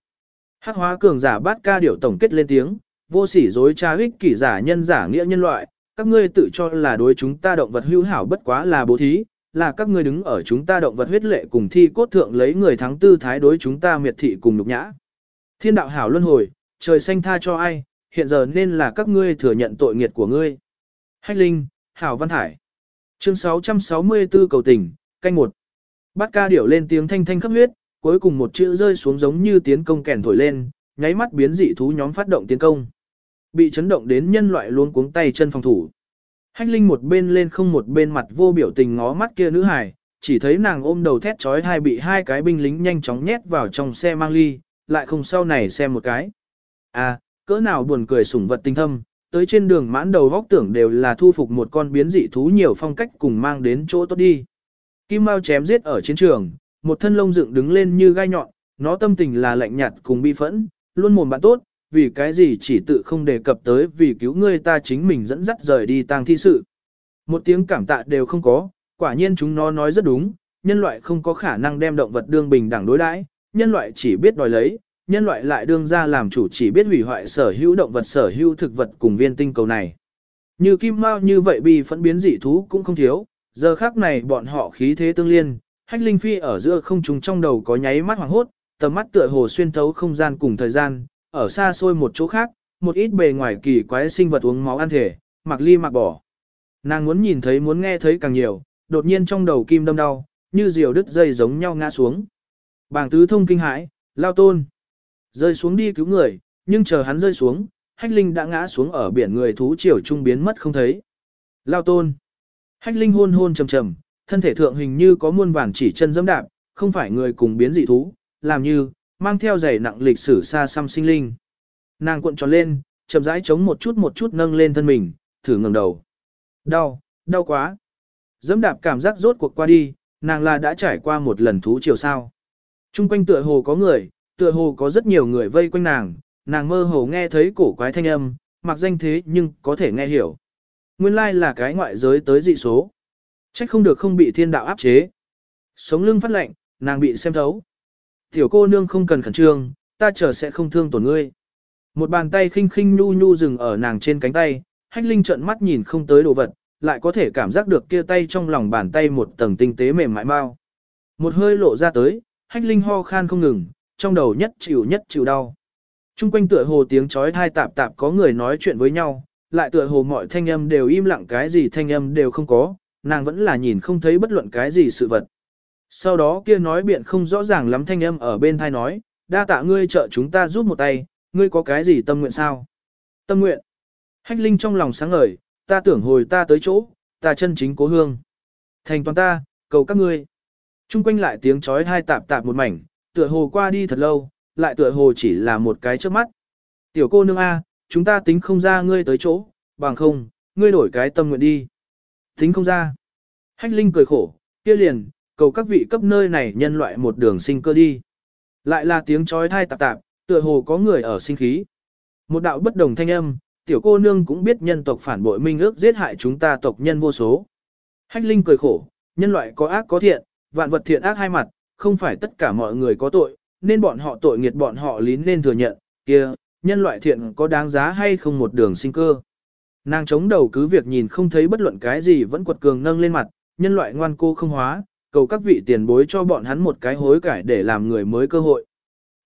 Hắc hóa cường giả bát ca điểu tổng kết lên tiếng, vô sỉ dối trá ích kỷ giả nhân giả nghĩa nhân loại, các ngươi tự cho là đối chúng ta động vật hữu hảo bất quá là bố thí, là các ngươi đứng ở chúng ta động vật huyết lệ cùng thi cốt thượng lấy người thắng tư thái đối chúng ta miệt thị cùng nhục nhã. Thiên đạo hảo luân hồi, trời xanh tha cho ai, hiện giờ nên là các ngươi thừa nhận tội nghiệt của ngươi. Hách Linh, Hảo Văn Hải. Chương 664 cầu tình, canh một. Bát ca điểu lên tiếng thanh thanh khắp huyết, cuối cùng một chữ rơi xuống giống như tiến công kèn thổi lên, nháy mắt biến dị thú nhóm phát động tiến công. Bị chấn động đến nhân loại luôn cuống tay chân phòng thủ. Hách Linh một bên lên không một bên mặt vô biểu tình ngó mắt kia nữ hài chỉ thấy nàng ôm đầu thét chói hai bị hai cái binh lính nhanh chóng nhét vào trong xe mang ly, lại không sau này xem một cái. À, cỡ nào buồn cười sủng vật tinh thâm, tới trên đường mãn đầu vóc tưởng đều là thu phục một con biến dị thú nhiều phong cách cùng mang đến chỗ tốt đi. Kim Mao chém giết ở chiến trường, một thân lông dựng đứng lên như gai nhọn, nó tâm tình là lạnh nhạt cùng bi phẫn, luôn mồm bạn tốt, vì cái gì chỉ tự không đề cập tới vì cứu ngươi ta chính mình dẫn dắt rời đi tang thi sự. Một tiếng cảm tạ đều không có, quả nhiên chúng nó nói rất đúng, nhân loại không có khả năng đem động vật đương bình đẳng đối đãi, nhân loại chỉ biết đòi lấy, nhân loại lại đương ra làm chủ chỉ biết hủy hoại sở hữu động vật sở hữu thực vật cùng viên tinh cầu này. Như kim mao như vậy bi phẫn biến dị thú cũng không thiếu, giờ khác này bọn họ khí thế tương liên, hách linh phi ở giữa không trùng trong đầu có nháy mắt hoàng hốt, tầm mắt tựa hồ xuyên thấu không gian cùng thời gian, ở xa xôi một chỗ khác, một ít bề ngoài kỳ quái sinh vật uống máu ăn thể, mặc ly mặc bỏ. Nàng muốn nhìn thấy muốn nghe thấy càng nhiều, đột nhiên trong đầu kim đâm đau, như diều đứt dây giống nhau ngã xuống. Bàng tứ thông kinh hãi, lao tôn. Rơi xuống đi cứu người, nhưng chờ hắn rơi xuống, hách linh đã ngã xuống ở biển người thú triều trung biến mất không thấy. Lao tôn. Hách linh hôn hôn trầm trầm, thân thể thượng hình như có muôn vàn chỉ chân dẫm đạp, không phải người cùng biến dị thú, làm như, mang theo dày nặng lịch sử xa xăm sinh linh. Nàng cuộn tròn lên, chậm rãi chống một chút một chút nâng lên thân mình, thử ngẩng đầu. Đau, đau quá. Dẫm đạp cảm giác rốt cuộc qua đi, nàng là đã trải qua một lần thú chiều sao. Trung quanh tựa hồ có người, tựa hồ có rất nhiều người vây quanh nàng, nàng mơ hồ nghe thấy cổ quái thanh âm, mặc danh thế nhưng có thể nghe hiểu. Nguyên lai là cái ngoại giới tới dị số. Trách không được không bị thiên đạo áp chế. Sống lưng phát lạnh, nàng bị xem thấu. Tiểu cô nương không cần khẩn trương, ta chờ sẽ không thương tổn ngươi. Một bàn tay khinh khinh nhu nhu dừng ở nàng trên cánh tay, hách linh trợn mắt nhìn không tới đồ vật, lại có thể cảm giác được kia tay trong lòng bàn tay một tầng tinh tế mềm mại mau. Một hơi lộ ra tới, hách linh ho khan không ngừng, trong đầu nhất chịu nhất chịu đau. Trung quanh tựa hồ tiếng chói thai tạp tạp có người nói chuyện với nhau, lại tựa hồ mọi thanh âm đều im lặng cái gì thanh âm đều không có, nàng vẫn là nhìn không thấy bất luận cái gì sự vật. Sau đó kia nói biện không rõ ràng lắm thanh âm ở bên thai nói, đa tạ ngươi trợ chúng ta giúp một tay, ngươi có cái gì tâm nguyện sao? Tâm nguyện. Hách Linh trong lòng sáng ngời, ta tưởng hồi ta tới chỗ, ta chân chính cố hương. Thành toàn ta, cầu các ngươi. Trung quanh lại tiếng chói hai tạp tạp một mảnh, tựa hồ qua đi thật lâu, lại tựa hồ chỉ là một cái trước mắt. Tiểu cô nương A, chúng ta tính không ra ngươi tới chỗ, bằng không, ngươi đổi cái tâm nguyện đi. Tính không ra. Hách Linh cười khổ, kia liền, cầu các vị cấp nơi này nhân loại một đường sinh cơ đi. Lại là tiếng chói thai tạp tạp, tựa hồ có người ở sinh khí. Một đạo bất đồng thanh âm, tiểu cô nương cũng biết nhân tộc phản bội minh ước giết hại chúng ta tộc nhân vô số. Hách Linh cười khổ, nhân loại có ác có thiện, vạn vật thiện ác hai mặt, không phải tất cả mọi người có tội, nên bọn họ tội nghiệt bọn họ lín nên thừa nhận, kia, nhân loại thiện có đáng giá hay không một đường sinh cơ. Nàng chống đầu cứ việc nhìn không thấy bất luận cái gì vẫn quật cường nâng lên mặt, nhân loại ngoan cô không hóa, cầu các vị tiền bối cho bọn hắn một cái hối cải để làm người mới cơ hội.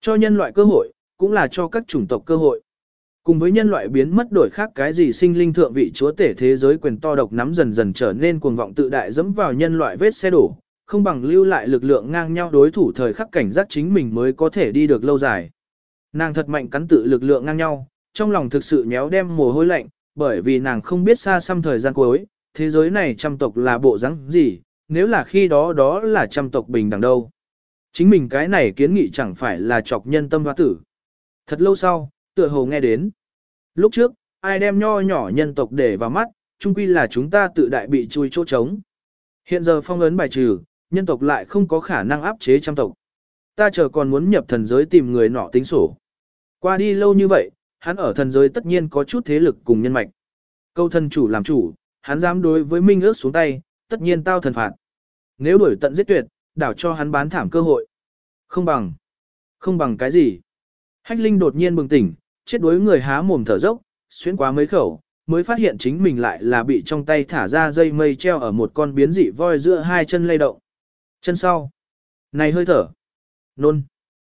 Cho nhân loại cơ hội, cũng là cho các chủng tộc cơ hội. Cùng với nhân loại biến mất đổi khác cái gì sinh linh thượng vị chúa tể thế giới quyền to độc nắm dần dần trở nên cuồng vọng tự đại dẫm vào nhân loại vết xe đổ, không bằng lưu lại lực lượng ngang nhau đối thủ thời khắc cảnh giác chính mình mới có thể đi được lâu dài. Nàng thật mạnh cắn tự lực lượng ngang nhau, trong lòng thực sự nhéo đem mồ hôi lạnh, bởi vì nàng không biết xa xăm thời gian cuối, thế giới này trăm tộc là bộ rắn gì, nếu là khi đó đó là trăm tộc bình đẳng đâu. Chính mình cái này kiến nghị chẳng phải là chọc nhân tâm hoa tử. Thật lâu sau, tựa hồ nghe đến. Lúc trước, ai đem nho nhỏ nhân tộc để vào mắt, chung quy là chúng ta tự đại bị chui chỗ trống. Hiện giờ phong ấn bài trừ, nhân tộc lại không có khả năng áp chế trăm tộc. Ta chờ còn muốn nhập thần giới tìm người nọ tính sổ. Qua đi lâu như vậy, hắn ở thần giới tất nhiên có chút thế lực cùng nhân mạch. Câu thần chủ làm chủ, hắn dám đối với minh ước xuống tay, tất nhiên tao thần phạt. Nếu đuổi tận giết tuyệt, đảo cho hắn bán thảm cơ hội. Không bằng. Không bằng cái gì. Hách Linh đột nhiên bừng tỉnh, chết đuối người há mồm thở dốc, xuyên quá mấy khẩu, mới phát hiện chính mình lại là bị trong tay thả ra dây mây treo ở một con biến dị voi giữa hai chân lay động. Chân sau. Này hơi thở. Nôn.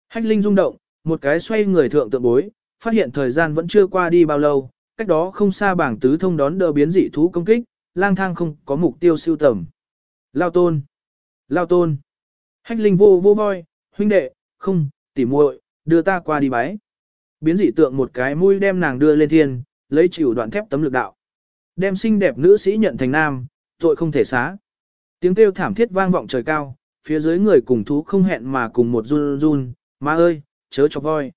Hách Linh rung động, một cái xoay người thượng tượng bối, phát hiện thời gian vẫn chưa qua đi bao lâu, cách đó không xa bảng tứ thông đón đỡ biến dị thú công kích, lang thang không có mục tiêu siêu tầm. Lao tôn. Lao tôn. Hách Linh vô vô voi, huynh đệ, không, tỉ muội, đưa ta qua đi bái. Biến dị tượng một cái mũi đem nàng đưa lên thiên, lấy chịu đoạn thép tấm lực đạo. Đem xinh đẹp nữ sĩ nhận thành nam, tội không thể xá. Tiếng kêu thảm thiết vang vọng trời cao, phía dưới người cùng thú không hẹn mà cùng một run run, má ơi, chớ cho voi.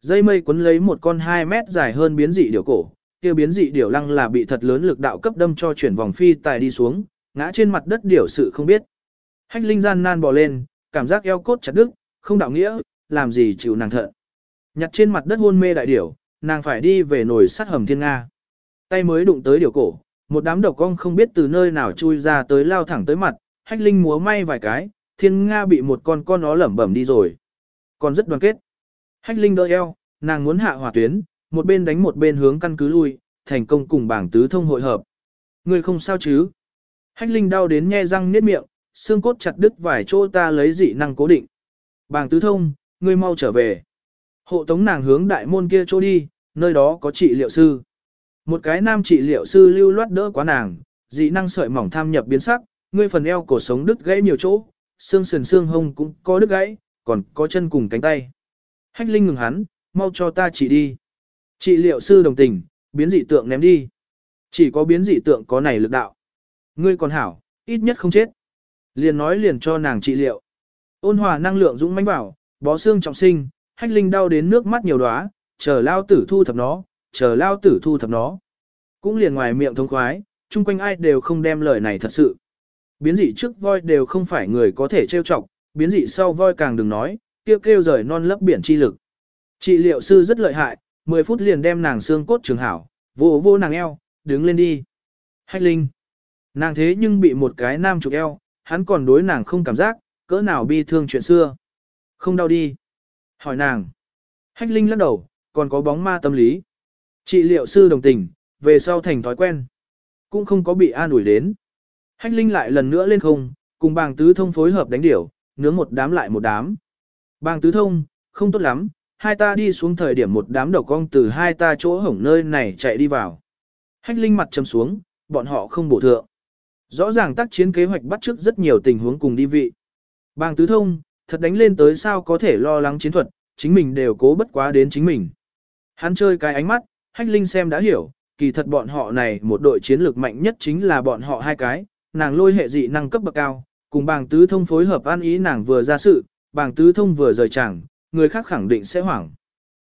Dây mây quấn lấy một con 2 mét dài hơn biến dị điều cổ, kia biến dị điểu lăng là bị thật lớn lực đạo cấp đâm cho chuyển vòng phi tài đi xuống, ngã trên mặt đất điểu sự không biết. Hách linh gian nan bò lên, cảm giác eo cốt chặt đứt, không đạo nghĩa, làm gì chịu nàng thận. Nhặt trên mặt đất hôn mê đại điểu, nàng phải đi về nồi sát hầm thiên Nga. Tay mới đụng tới điểu cổ, một đám độc cong không biết từ nơi nào chui ra tới lao thẳng tới mặt, hách linh múa may vài cái, thiên Nga bị một con con nó lẩm bẩm đi rồi. Còn rất đoàn kết. Hách linh đỡ eo, nàng muốn hạ hỏa tuyến, một bên đánh một bên hướng căn cứ lui, thành công cùng bảng tứ thông hội hợp. Người không sao chứ? Hách linh đau đến nhe răng niết miệng, xương cốt chặt đứt vài chỗ ta lấy dị năng cố định. Bàng tứ thông, ngươi mau trở về. Hộ tống nàng hướng đại môn kia chỗ đi, nơi đó có trị liệu sư. Một cái nam trị liệu sư lưu loát đỡ quá nàng, dị năng sợi mỏng tham nhập biến sắc, ngươi phần eo cổ sống đứt gãy nhiều chỗ, xương sườn xương hông cũng có đứt gãy, còn có chân cùng cánh tay. Hách Linh ngừng hắn, mau cho ta chỉ đi. Trị liệu sư đồng tình, biến dị tượng ném đi. Chỉ có biến dị tượng có này lực đạo. Ngươi còn hảo, ít nhất không chết. Liền nói liền cho nàng trị liệu. Ôn hòa năng lượng dũng mãnh bảo, bó xương trọng sinh, hách linh đau đến nước mắt nhiều đóa, chờ lao tử thu thập nó, chờ lao tử thu thập nó. Cũng liền ngoài miệng thông khoái, chung quanh ai đều không đem lời này thật sự. Biến dị trước voi đều không phải người có thể trêu chọc, biến dị sau voi càng đừng nói, kêu kêu rời non lấp biển chi lực. Trị liệu sư rất lợi hại, 10 phút liền đem nàng xương cốt trường hảo, vô vô nàng eo, đứng lên đi. Hách linh. Nàng thế nhưng bị một cái nam chụp eo, hắn còn đối nàng không cảm giác, cỡ nào bi thương chuyện xưa. Không đau đi. Hỏi nàng. Hách linh lắc đầu, còn có bóng ma tâm lý. Trị liệu sư đồng tình, về sau thành thói quen. Cũng không có bị an ủi đến. Hách linh lại lần nữa lên không, cùng bàng tứ thông phối hợp đánh điểu, nướng một đám lại một đám. Bàng tứ thông, không tốt lắm, hai ta đi xuống thời điểm một đám đầu cong từ hai ta chỗ hổng nơi này chạy đi vào. Hách linh mặt trầm xuống, bọn họ không bổ thượng. Rõ ràng tác chiến kế hoạch bắt trước rất nhiều tình huống cùng đi vị. Bàng tứ thông, thật đánh lên tới sao có thể lo lắng chiến thuật, chính mình đều cố bất quá đến chính mình. Hắn chơi cái ánh mắt, hách linh xem đã hiểu, kỳ thật bọn họ này một đội chiến lược mạnh nhất chính là bọn họ hai cái, nàng lôi hệ dị năng cấp bậc cao, cùng bàng tứ thông phối hợp an ý nàng vừa ra sự, bàng tứ thông vừa rời chẳng, người khác khẳng định sẽ hoảng.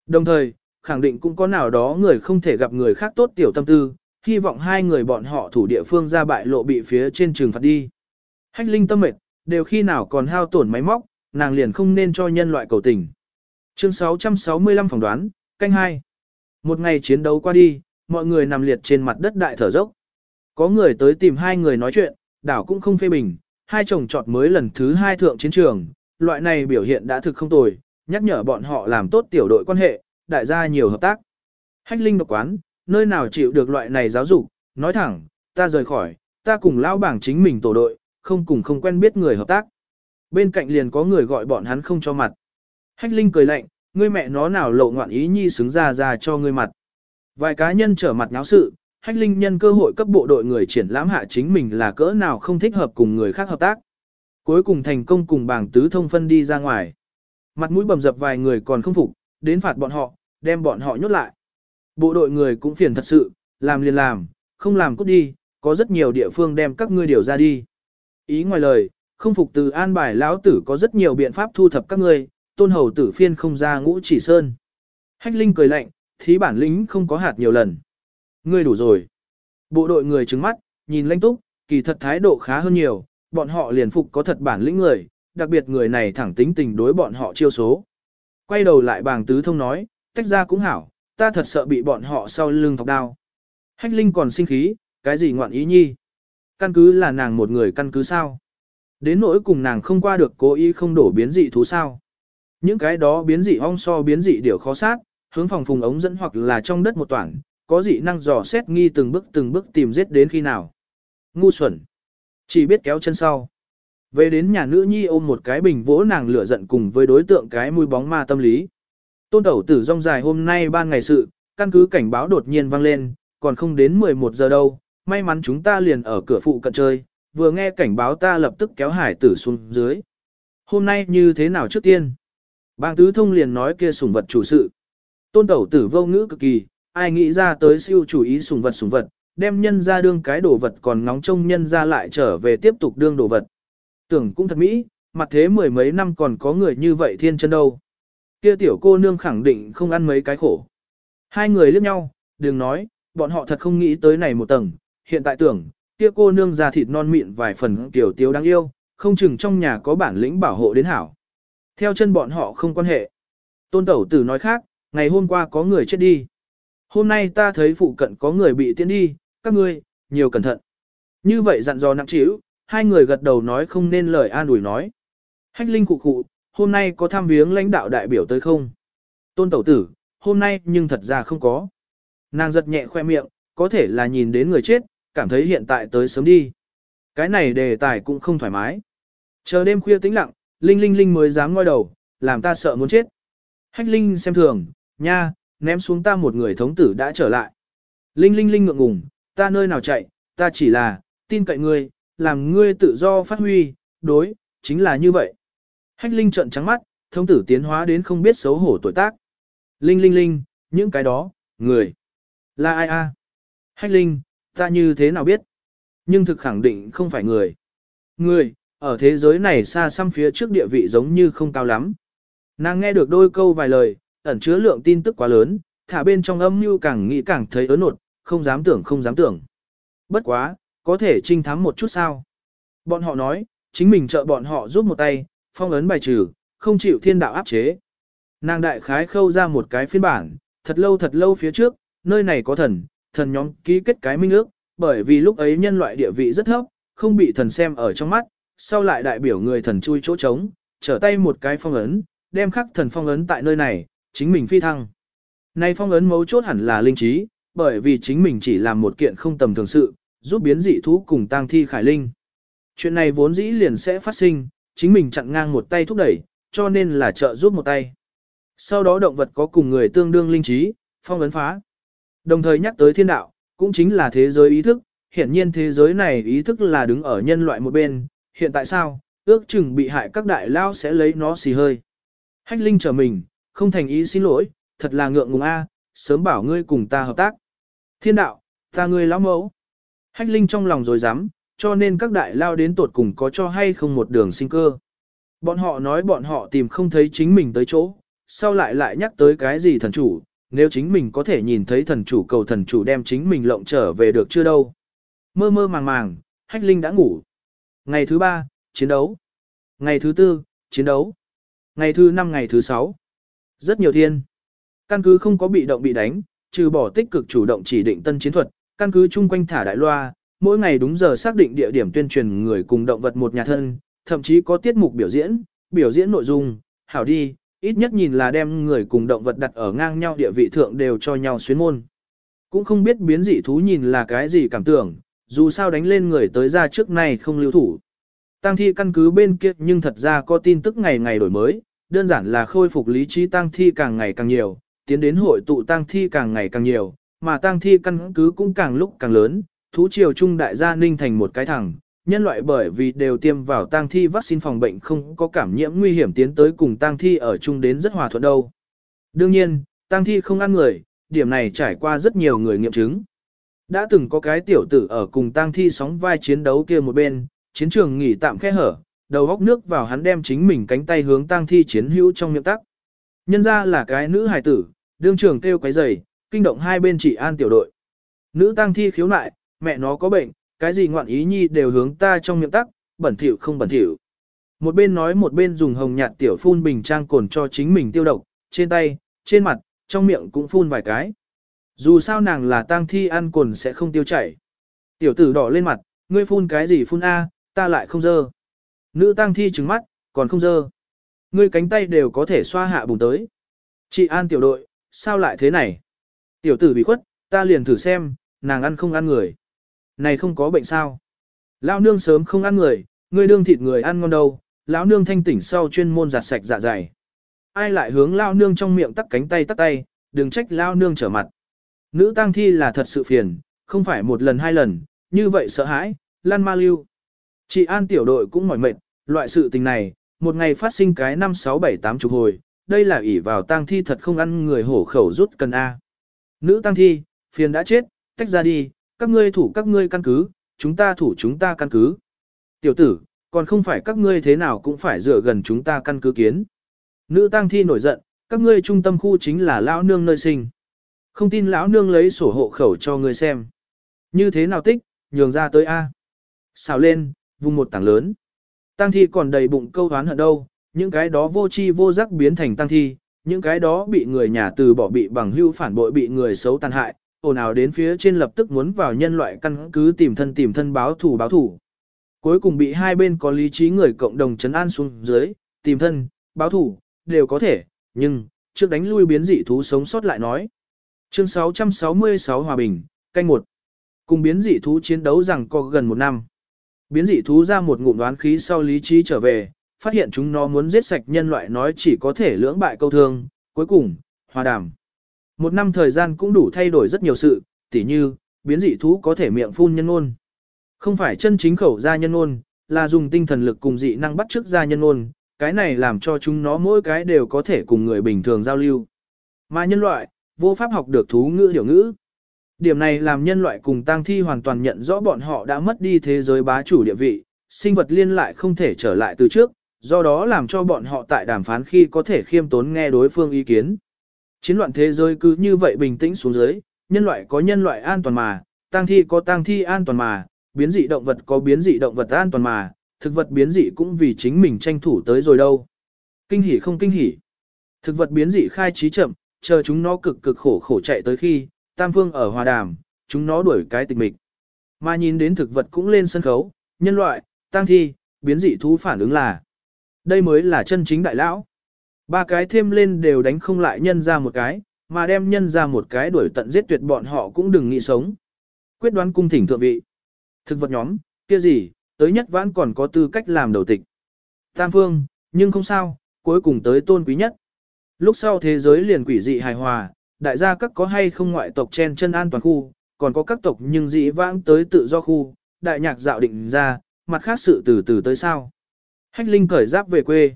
Đồng thời, khẳng định cũng có nào đó người không thể gặp người khác tốt tiểu tâm tư, hy vọng hai người bọn họ thủ địa phương ra bại lộ bị phía trên trường phạt đi. Hách linh tâm mệt, đều khi nào còn hao tổn máy móc, nàng liền không nên cho nhân loại cầu tình. Chương 665 phỏng đoán, canh 2. Một ngày chiến đấu qua đi, mọi người nằm liệt trên mặt đất đại thở dốc. Có người tới tìm hai người nói chuyện, đảo cũng không phê bình, hai chồng trọt mới lần thứ hai thượng chiến trường, loại này biểu hiện đã thực không tồi, nhắc nhở bọn họ làm tốt tiểu đội quan hệ, đại gia nhiều hợp tác. Hách linh độc quán, nơi nào chịu được loại này giáo dục, nói thẳng, ta rời khỏi, ta cùng lão bảng chính mình tổ đội, không cùng không quen biết người hợp tác. Bên cạnh liền có người gọi bọn hắn không cho mặt. Hách linh cười lạnh, ngươi mẹ nó nào lộ ngoạn ý nhi xứng ra ra cho ngươi mặt. Vài cá nhân trở mặt nháo sự, hách linh nhân cơ hội cấp bộ đội người triển lãm hạ chính mình là cỡ nào không thích hợp cùng người khác hợp tác. Cuối cùng thành công cùng bảng tứ thông phân đi ra ngoài. Mặt mũi bầm dập vài người còn không phục, đến phạt bọn họ, đem bọn họ nhốt lại. Bộ đội người cũng phiền thật sự, làm liền làm, không làm cút đi, có rất nhiều địa phương đem các ngươi điều ra đi. Ý ngoài lời, không phục từ an bài lão tử có rất nhiều biện pháp thu thập các ngươi, tôn hầu tử phiên không ra ngũ chỉ sơn. Hách Linh cười lạnh, thí bản lĩnh không có hạt nhiều lần. Ngươi đủ rồi. Bộ đội người trứng mắt, nhìn lãnh túc, kỳ thật thái độ khá hơn nhiều, bọn họ liền phục có thật bản lĩnh người, đặc biệt người này thẳng tính tình đối bọn họ chiêu số. Quay đầu lại bàng tứ thông nói, tách ra cũng hảo, ta thật sợ bị bọn họ sau lưng thọc đao. Hách Linh còn sinh khí, cái gì ngoạn ý nhi? Căn cứ là nàng một người căn cứ sao? Đến nỗi cùng nàng không qua được cố ý không đổ biến dị thú sao? Những cái đó biến dị ong so biến dị điều khó sát, hướng phòng phùng ống dẫn hoặc là trong đất một toảng, có dị năng dò xét nghi từng bước từng bước tìm giết đến khi nào. Ngu xuẩn. Chỉ biết kéo chân sau. Về đến nhà nữ nhi ôm một cái bình vỗ nàng lửa giận cùng với đối tượng cái mùi bóng ma tâm lý. Tôn tẩu tử rong dài hôm nay ban ngày sự, căn cứ cảnh báo đột nhiên vang lên, còn không đến 11 giờ đâu, may mắn chúng ta liền ở cửa phụ cận chơi, vừa nghe cảnh báo ta lập tức kéo hải tử xuống dưới. Hôm nay như thế nào trước tiên? Bang tứ thông liền nói kia sủng vật chủ sự. Tôn tẩu tử vô ngữ cực kỳ, ai nghĩ ra tới siêu chủ ý sủng vật sủng vật, đem nhân ra đương cái đồ vật còn ngóng trông nhân ra lại trở về tiếp tục đương đồ vật. Tưởng cũng thật mỹ, mặt thế mười mấy năm còn có người như vậy thiên chân đâu. Kia tiểu cô nương khẳng định không ăn mấy cái khổ. Hai người liếc nhau, đừng nói, bọn họ thật không nghĩ tới này một tầng, hiện tại tưởng, kia cô nương da thịt non mịn vài phần tiểu tiếu đáng yêu, không chừng trong nhà có bản lĩnh bảo hộ đến hảo. Theo chân bọn họ không quan hệ. Tôn tẩu tử nói khác, ngày hôm qua có người chết đi. Hôm nay ta thấy phụ cận có người bị tiễn đi, các ngươi, nhiều cẩn thận. Như vậy dặn dò nặng trĩu, hai người gật đầu nói không nên lời an ủi nói. Hách linh cụ cụ, hôm nay có tham viếng lãnh đạo đại biểu tới không? Tôn tẩu tử, hôm nay nhưng thật ra không có. Nàng giật nhẹ khoe miệng, có thể là nhìn đến người chết, cảm thấy hiện tại tới sớm đi. Cái này đề tài cũng không thoải mái. Chờ đêm khuya tĩnh lặng, Linh Linh Linh mới dám ngoi đầu, làm ta sợ muốn chết. Hách Linh xem thường, nha, ném xuống ta một người thống tử đã trở lại. Linh Linh Linh ngượng ngùng, ta nơi nào chạy, ta chỉ là, tin cậy ngươi, làm ngươi tự do phát huy, đối, chính là như vậy. Hách Linh trợn trắng mắt, thông tử tiến hóa đến không biết xấu hổ tuổi tác. Linh Linh Linh, những cái đó, người. Là ai a? Hách Linh, ta như thế nào biết? Nhưng thực khẳng định không phải người. Người, ở thế giới này xa xăm phía trước địa vị giống như không cao lắm. Nàng nghe được đôi câu vài lời, ẩn chứa lượng tin tức quá lớn, thả bên trong âm mưu càng nghĩ càng thấy ớn nột, không dám tưởng không dám tưởng. Bất quá, có thể trinh thám một chút sao. Bọn họ nói, chính mình trợ bọn họ giúp một tay, phong ấn bài trừ, không chịu thiên đạo áp chế. Nàng đại khái khâu ra một cái phiên bản, thật lâu thật lâu phía trước, nơi này có thần, thần nhóm ký kết cái minh ước, bởi vì lúc ấy nhân loại địa vị rất thấp, không bị thần xem ở trong mắt, sau lại đại biểu người thần chui chỗ trống, trở tay một cái phong ấn, đem khắc thần phong ấn tại nơi này, chính mình phi thăng. Này phong ấn mấu chốt hẳn là linh trí, bởi vì chính mình chỉ làm một kiện không tầm thường sự, giúp biến dị thú cùng tang thi khải linh. Chuyện này vốn dĩ liền sẽ phát sinh, chính mình chặn ngang một tay thúc đẩy, cho nên là trợ giúp một tay. Sau đó động vật có cùng người tương đương linh trí, phong ấn phá. Đồng thời nhắc tới thiên đạo, cũng chính là thế giới ý thức, hiển nhiên thế giới này ý thức là đứng ở nhân loại một bên, hiện tại sao, ước chừng bị hại các đại lao sẽ lấy nó xì hơi. Hách Linh trở mình, không thành ý xin lỗi, thật là ngượng ngùng a, sớm bảo ngươi cùng ta hợp tác. Thiên đạo, ta ngươi lão mẫu. Hách Linh trong lòng rồi dám, cho nên các đại lao đến tột cùng có cho hay không một đường sinh cơ. Bọn họ nói bọn họ tìm không thấy chính mình tới chỗ, sau lại lại nhắc tới cái gì thần chủ, nếu chính mình có thể nhìn thấy thần chủ cầu thần chủ đem chính mình lộng trở về được chưa đâu. Mơ mơ màng màng, Hách Linh đã ngủ. Ngày thứ ba, chiến đấu. Ngày thứ tư, chiến đấu. Ngày thứ năm ngày thứ sáu. Rất nhiều thiên. Căn cứ không có bị động bị đánh, trừ bỏ tích cực chủ động chỉ định tân chiến thuật, căn cứ chung quanh thả đại loa, mỗi ngày đúng giờ xác định địa điểm tuyên truyền người cùng động vật một nhà thân, thậm chí có tiết mục biểu diễn, biểu diễn nội dung, hảo đi, ít nhất nhìn là đem người cùng động vật đặt ở ngang nhau địa vị thượng đều cho nhau xuyến môn. Cũng không biết biến dị thú nhìn là cái gì cảm tưởng, dù sao đánh lên người tới ra trước này không lưu thủ. Tăng thi căn cứ bên kia nhưng thật ra có tin tức ngày ngày đổi mới, đơn giản là khôi phục lý trí tăng thi càng ngày càng nhiều, tiến đến hội tụ tăng thi càng ngày càng nhiều, mà tang thi căn cứ cũng càng lúc càng lớn, thú triều trung đại gia ninh thành một cái thẳng, nhân loại bởi vì đều tiêm vào tang thi vaccine phòng bệnh không có cảm nhiễm nguy hiểm tiến tới cùng tang thi ở chung đến rất hòa thuận đâu. Đương nhiên, tang thi không ăn người, điểm này trải qua rất nhiều người nghiệm chứng. Đã từng có cái tiểu tử ở cùng tang thi sóng vai chiến đấu kia một bên, chiến trường nghỉ tạm khe hở, đầu góc nước vào hắn đem chính mình cánh tay hướng tang thi chiến hữu trong miệng tắc. Nhân ra là cái nữ hài tử, đương trường kêu quấy giày, kinh động hai bên chỉ an tiểu đội. Nữ tăng thi khiếu nại, mẹ nó có bệnh, cái gì ngoạn ý nhi đều hướng ta trong miệng tắc, bẩn thỉu không bẩn thỉu. Một bên nói một bên dùng hồng nhạt tiểu phun bình trang cồn cho chính mình tiêu độc, trên tay, trên mặt, trong miệng cũng phun vài cái. Dù sao nàng là tang thi ăn cồn sẽ không tiêu chảy. Tiểu tử đỏ lên mặt, ngươi phun cái gì phun A, ta lại không dơ. Nữ tang thi trừng mắt, còn không dơ. Ngươi cánh tay đều có thể xoa hạ bùn tới. Chị an tiểu đội, sao lại thế này? Tiểu tử bị khuất, ta liền thử xem, nàng ăn không ăn người. Này không có bệnh sao? Lão nương sớm không ăn người, ngươi đương thịt người ăn ngon đâu, lão nương thanh tỉnh sau chuyên môn giặt sạch dạ dày. Ai lại hướng lão nương trong miệng tắc cánh tay tắc tay, đừng trách lão nương trở mặt. Nữ tang thi là thật sự phiền, không phải một lần hai lần, như vậy sợ hãi, lan ma lưu. Chị An tiểu đội cũng mỏi mệt, loại sự tình này, một ngày phát sinh cái 5 6 7 8 chục hồi, đây là ỷ vào tang thi thật không ăn người hổ khẩu rút cần A. Nữ tăng thi, phiền đã chết, tách ra đi, các ngươi thủ các ngươi căn cứ, chúng ta thủ chúng ta căn cứ. Tiểu tử, còn không phải các ngươi thế nào cũng phải dựa gần chúng ta căn cứ kiến. Nữ tăng thi nổi giận, các ngươi trung tâm khu chính là lão nương nơi sinh. Không tin lão nương lấy sổ hộ khẩu cho ngươi xem. Như thế nào tích, nhường ra tới A. Xào lên, vùng một tảng lớn. Tăng thi còn đầy bụng câu đoán hận đâu, những cái đó vô chi vô giác biến thành tăng thi, những cái đó bị người nhà từ bỏ bị bằng hưu phản bội bị người xấu tàn hại, ồn ào đến phía trên lập tức muốn vào nhân loại căn cứ tìm thân tìm thân báo thủ báo thủ. Cuối cùng bị hai bên có lý trí người cộng đồng chấn an xuống dưới, tìm thân, báo thủ, đều có thể, nhưng, trước đánh lui biến dị thú sống sót lại nói. Chương 666 Hòa Bình, canh một Cùng biến dị thú chiến đấu rằng có gần một năm. Biến dị thú ra một ngụm đoán khí sau lý trí trở về, phát hiện chúng nó muốn giết sạch nhân loại nói chỉ có thể lưỡng bại câu thương, cuối cùng, hòa đàm. Một năm thời gian cũng đủ thay đổi rất nhiều sự, tỉ như, biến dị thú có thể miệng phun nhân ôn. Không phải chân chính khẩu ra nhân ôn, là dùng tinh thần lực cùng dị năng bắt chước ra nhân ôn, cái này làm cho chúng nó mỗi cái đều có thể cùng người bình thường giao lưu. Mà nhân loại, vô pháp học được thú ngữ điều ngữ. Điểm này làm nhân loại cùng tang thi hoàn toàn nhận rõ bọn họ đã mất đi thế giới bá chủ địa vị, sinh vật liên lại không thể trở lại từ trước, do đó làm cho bọn họ tại đàm phán khi có thể khiêm tốn nghe đối phương ý kiến. Chiến loạn thế giới cứ như vậy bình tĩnh xuống dưới, nhân loại có nhân loại an toàn mà, tang thi có tang thi an toàn mà, biến dị động vật có biến dị động vật an toàn mà, thực vật biến dị cũng vì chính mình tranh thủ tới rồi đâu. Kinh hỉ không kinh hỉ. Thực vật biến dị khai trí chậm, chờ chúng nó cực cực khổ khổ chạy tới khi, tam phương ở hòa đàm, chúng nó đuổi cái tịch mịch. Mà nhìn đến thực vật cũng lên sân khấu, nhân loại, tăng thi, biến dị thú phản ứng là. Đây mới là chân chính đại lão. Ba cái thêm lên đều đánh không lại nhân ra một cái, mà đem nhân ra một cái đuổi tận giết tuyệt bọn họ cũng đừng nghĩ sống. Quyết đoán cung thỉnh thượng vị. Thực vật nhóm, kia gì, tới nhất vãn còn có tư cách làm đầu tịch. Tam phương, nhưng không sao, cuối cùng tới tôn quý nhất. Lúc sau thế giới liền quỷ dị hài hòa, đại gia các có hay không ngoại tộc chen chân an toàn khu, còn có các tộc nhưng dị vãng tới tự do khu, đại nhạc dạo định ra, mặt khác sự từ từ tới sao. Hách Linh cởi giáp về quê.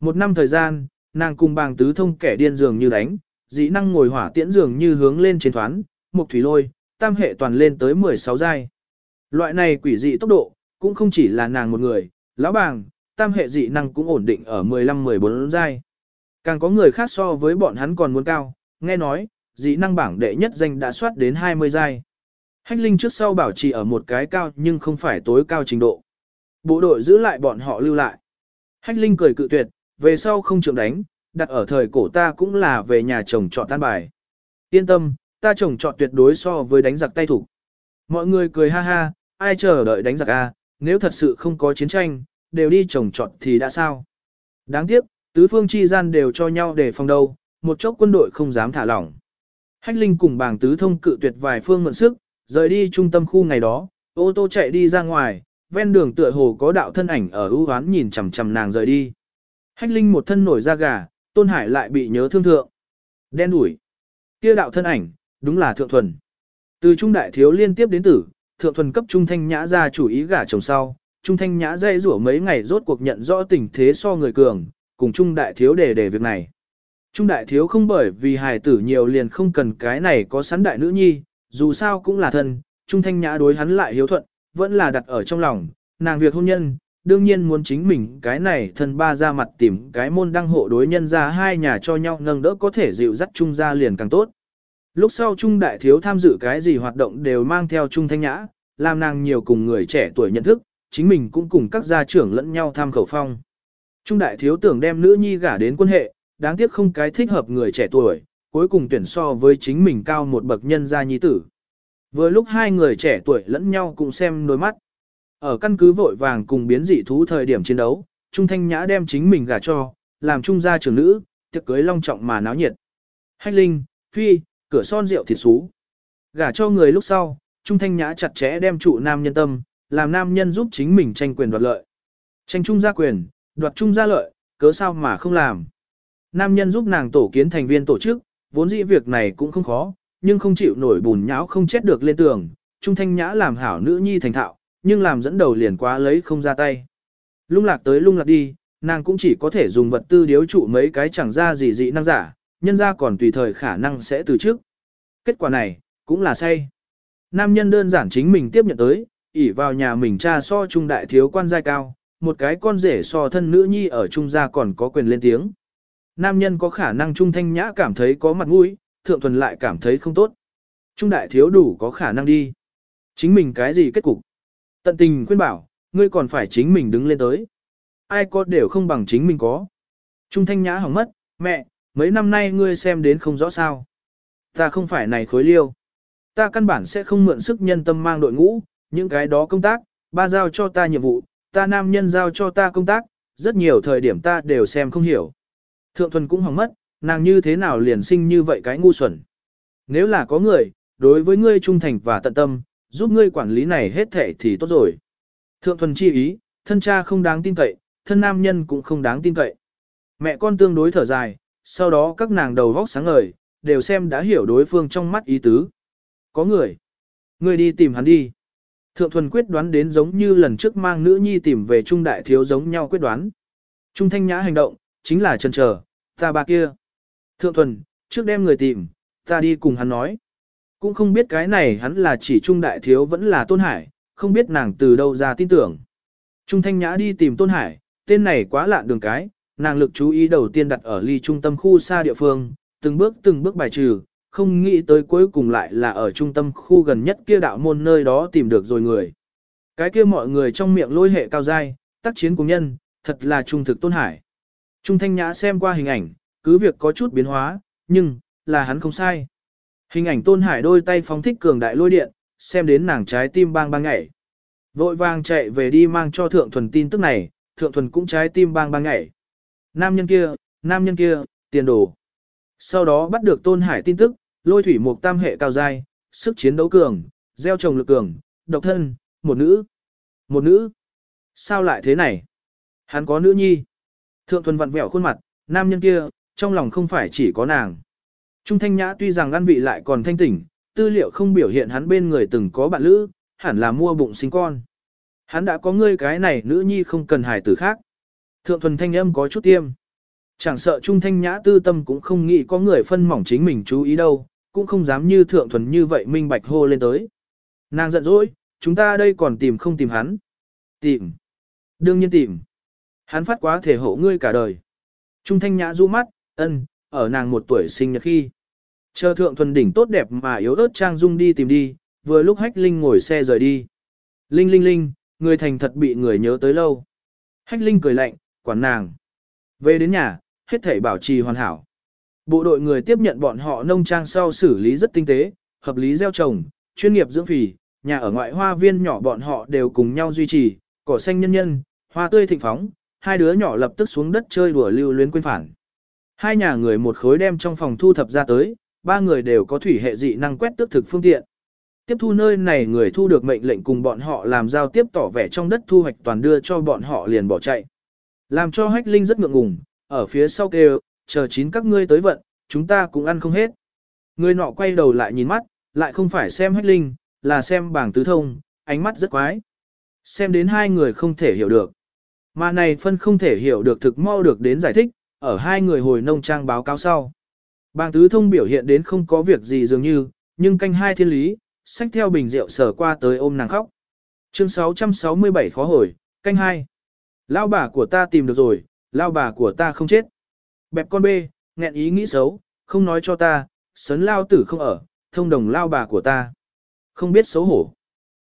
Một năm thời gian, nàng cùng bàng tứ thông kẻ điên dường như đánh, dĩ năng ngồi hỏa tiễn dường như hướng lên trên thoán, một thủy lôi, tam hệ toàn lên tới 16 giai. Loại này quỷ dị tốc độ, cũng không chỉ là nàng một người, lão bàng, tam hệ dị năng cũng ổn định ở 15-14 giai. Càng có người khác so với bọn hắn còn muốn cao, nghe nói, dị năng bảng đệ nhất danh đã soát đến 20 giai. Hách Linh trước sau bảo trì ở một cái cao nhưng không phải tối cao trình độ. Bộ đội giữ lại bọn họ lưu lại. Hách Linh cười cự tuyệt, về sau không trường đánh, đặt ở thời cổ ta cũng là về nhà chồng chọn tan bài. Yên tâm, ta chồng chọn tuyệt đối so với đánh giặc tay thủ. Mọi người cười ha ha, ai chờ đợi đánh giặc a? nếu thật sự không có chiến tranh, đều đi chồng chọn thì đã sao? Đáng tiếc, tứ phương chi gian đều cho nhau để phòng đâu, một chốc quân đội không dám thả lỏng. Hách Linh cùng bàng tứ thông cự tuyệt vài phương mượn sức, rời đi trung tâm khu ngày đó, ô tô chạy đi ra ngoài, ven đường tựa hồ có đạo thân ảnh ở ưu hoán nhìn chằm chằm nàng rời đi. Hách Linh một thân nổi da gà, Tôn Hải lại bị nhớ thương thượng. Đen đuổi. Kia đạo thân ảnh, đúng là thượng thuần. Từ trung đại thiếu liên tiếp đến tử, thượng thuần cấp trung thanh nhã ra chủ ý gả chồng sau, trung thanh nhã dây rủa mấy ngày rốt cuộc nhận rõ tình thế so người cường, cùng trung đại thiếu để để việc này. Trung đại thiếu không bởi vì hài tử nhiều liền không cần cái này có sẵn đại nữ nhi, dù sao cũng là thân, trung thanh nhã đối hắn lại hiếu thuận, vẫn là đặt ở trong lòng, nàng việc hôn nhân, đương nhiên muốn chính mình cái này thân ba ra mặt tìm cái môn đăng hộ đối nhân ra hai nhà cho nhau nâng đỡ có thể dịu dắt trung ra liền càng tốt. Lúc sau trung đại thiếu tham dự cái gì hoạt động đều mang theo trung thanh nhã, làm nàng nhiều cùng người trẻ tuổi nhận thức, chính mình cũng cùng các gia trưởng lẫn nhau tham khẩu phong. Trung đại thiếu tưởng đem nữ nhi gả đến quân hệ, đáng tiếc không cái thích hợp người trẻ tuổi, cuối cùng tuyển so với chính mình cao một bậc nhân gia nhi tử. Vừa lúc hai người trẻ tuổi lẫn nhau cùng xem đôi mắt. Ở căn cứ vội vàng cùng biến dị thú thời điểm chiến đấu, Trung Thanh Nhã đem chính mình gả cho, làm trung gia trưởng nữ, tiệc cưới long trọng mà náo nhiệt. Hách Linh, Phi, cửa son rượu thịt xú. Gả cho người lúc sau, Trung Thanh Nhã chặt chẽ đem trụ nam nhân tâm, làm nam nhân giúp chính mình tranh quyền đoạt lợi. Tranh trung gia quyền, đoạt trung gia lợi, cớ sao mà không làm. Nam nhân giúp nàng tổ kiến thành viên tổ chức, vốn dĩ việc này cũng không khó, nhưng không chịu nổi bùn nhão không chết được lên tường. Trung Thanh Nhã làm hảo nữ nhi thành thạo, nhưng làm dẫn đầu liền quá lấy không ra tay. Lung lạc tới lung lạc đi, nàng cũng chỉ có thể dùng vật tư điếu trụ mấy cái chẳng ra gì dị năng giả, nhân ra còn tùy thời khả năng sẽ từ trước. Kết quả này, cũng là say. Nam nhân đơn giản chính mình tiếp nhận tới, ỉ vào nhà mình cha so trung đại thiếu quan giai cao, một cái con rể so thân nữ nhi ở trung gia còn có quyền lên tiếng. Nam nhân có khả năng trung thanh nhã cảm thấy có mặt mũi, thượng thuần lại cảm thấy không tốt. Trung đại thiếu đủ có khả năng đi. Chính mình cái gì kết cục? Tận tình khuyên bảo, ngươi còn phải chính mình đứng lên tới. Ai có đều không bằng chính mình có. Trung thanh nhã hỏng mất, mẹ, mấy năm nay ngươi xem đến không rõ sao. Ta không phải này khối liêu. Ta căn bản sẽ không mượn sức nhân tâm mang đội ngũ, những cái đó công tác, ba giao cho ta nhiệm vụ, ta nam nhân giao cho ta công tác, rất nhiều thời điểm ta đều xem không hiểu. Thượng thuần cũng hỏng mất, nàng như thế nào liền sinh như vậy cái ngu xuẩn. Nếu là có người, đối với ngươi trung thành và tận tâm, giúp ngươi quản lý này hết thể thì tốt rồi. Thượng thuần chi ý, thân cha không đáng tin cậy, thân nam nhân cũng không đáng tin cậy. Mẹ con tương đối thở dài, sau đó các nàng đầu vóc sáng ngời, đều xem đã hiểu đối phương trong mắt ý tứ. Có người. Người đi tìm hắn đi. Thượng thuần quyết đoán đến giống như lần trước mang nữ nhi tìm về trung đại thiếu giống nhau quyết đoán. Trung thanh nhã hành động, chính là chân chờ, ta bà kia. Thượng thuần, trước đem người tìm, ta đi cùng hắn nói. Cũng không biết cái này hắn là chỉ trung đại thiếu vẫn là tôn hải, không biết nàng từ đâu ra tin tưởng. Trung Thanh Nhã đi tìm Tôn Hải, tên này quá lạ đường cái, nàng lực chú ý đầu tiên đặt ở ly trung tâm khu xa địa phương, từng bước từng bước bài trừ, không nghĩ tới cuối cùng lại là ở trung tâm khu gần nhất kia đạo môn nơi đó tìm được rồi người. Cái kia mọi người trong miệng lôi hệ cao dai, tác chiến cùng nhân, thật là trung thực Tôn Hải. Trung Thanh Nhã xem qua hình ảnh, cứ việc có chút biến hóa, nhưng, là hắn không sai. Hình ảnh Tôn Hải đôi tay phóng thích cường đại lôi điện, xem đến nàng trái tim bang bang ngảy. Vội vàng chạy về đi mang cho Thượng Thuần tin tức này, Thượng Thuần cũng trái tim bang bang ngảy. Nam nhân kia, nam nhân kia, tiền đồ. Sau đó bắt được Tôn Hải tin tức, lôi thủy một tam hệ cao dai, sức chiến đấu cường, gieo trồng lực cường, độc thân, một nữ. Một nữ. Sao lại thế này? Hắn có nữ nhi. Thượng Thuần vặn vẹo khuôn mặt, nam nhân kia, trong lòng không phải chỉ có nàng. Trung Thanh Nhã tuy rằng ăn vị lại còn thanh tỉnh, tư liệu không biểu hiện hắn bên người từng có bạn lữ, hẳn là mua bụng sinh con. Hắn đã có ngươi cái này nữ nhi không cần hài tử khác. Thượng thuần thanh âm có chút tiêm. Chẳng sợ Trung Thanh Nhã tư tâm cũng không nghĩ có người phân mỏng chính mình chú ý đâu, cũng không dám như thượng thuần như vậy minh bạch hô lên tới. Nàng giận dỗi, chúng ta đây còn tìm không tìm hắn. Tìm. Đương nhiên tìm. Hắn phát quá thể hộ ngươi cả đời. Trung Thanh Nhã du mắt, ân, ở nàng một tuổi sinh nhật khi. Chờ thượng thuần đỉnh tốt đẹp mà yếu ớt trang dung đi tìm đi, vừa lúc hách linh ngồi xe rời đi. Linh linh linh, người thành thật bị người nhớ tới lâu. Hách linh cười lạnh, quản nàng. Về đến nhà, hết thảy bảo trì hoàn hảo. Bộ đội người tiếp nhận bọn họ nông trang sau xử lý rất tinh tế, hợp lý gieo trồng, chuyên nghiệp dưỡng phì, nhà ở ngoại hoa viên nhỏ bọn họ đều cùng nhau duy trì, cỏ xanh nhân nhân, hoa tươi thịnh phóng, hai đứa nhỏ lập tức xuống đất chơi đùa lưu luyến quên phản. Hai nhà người một khối đem trong phòng thu thập ra tới, ba người đều có thủy hệ dị năng quét tước thực phương tiện. Tiếp thu nơi này người thu được mệnh lệnh cùng bọn họ làm giao tiếp tỏ vẻ trong đất thu hoạch toàn đưa cho bọn họ liền bỏ chạy. Làm cho hách linh rất ngượng ngùng, ở phía sau kêu, chờ chín các ngươi tới vận, chúng ta cũng ăn không hết. Người nọ quay đầu lại nhìn mắt, lại không phải xem hách linh, là xem bảng tứ thông, ánh mắt rất quái. Xem đến hai người không thể hiểu được. Mà này phân không thể hiểu được thực mau được đến giải thích, ở hai người hồi nông trang báo cáo sau. Bàng tứ thông biểu hiện đến không có việc gì dường như, nhưng canh hai thiên lý, sách theo bình rượu sở qua tới ôm nàng khóc. Chương 667 khó hồi, canh hai. Lao bà của ta tìm được rồi, lao bà của ta không chết. Bẹp con bê, nghẹn ý nghĩ xấu, không nói cho ta, sấn lao tử không ở, thông đồng lao bà của ta. Không biết xấu hổ.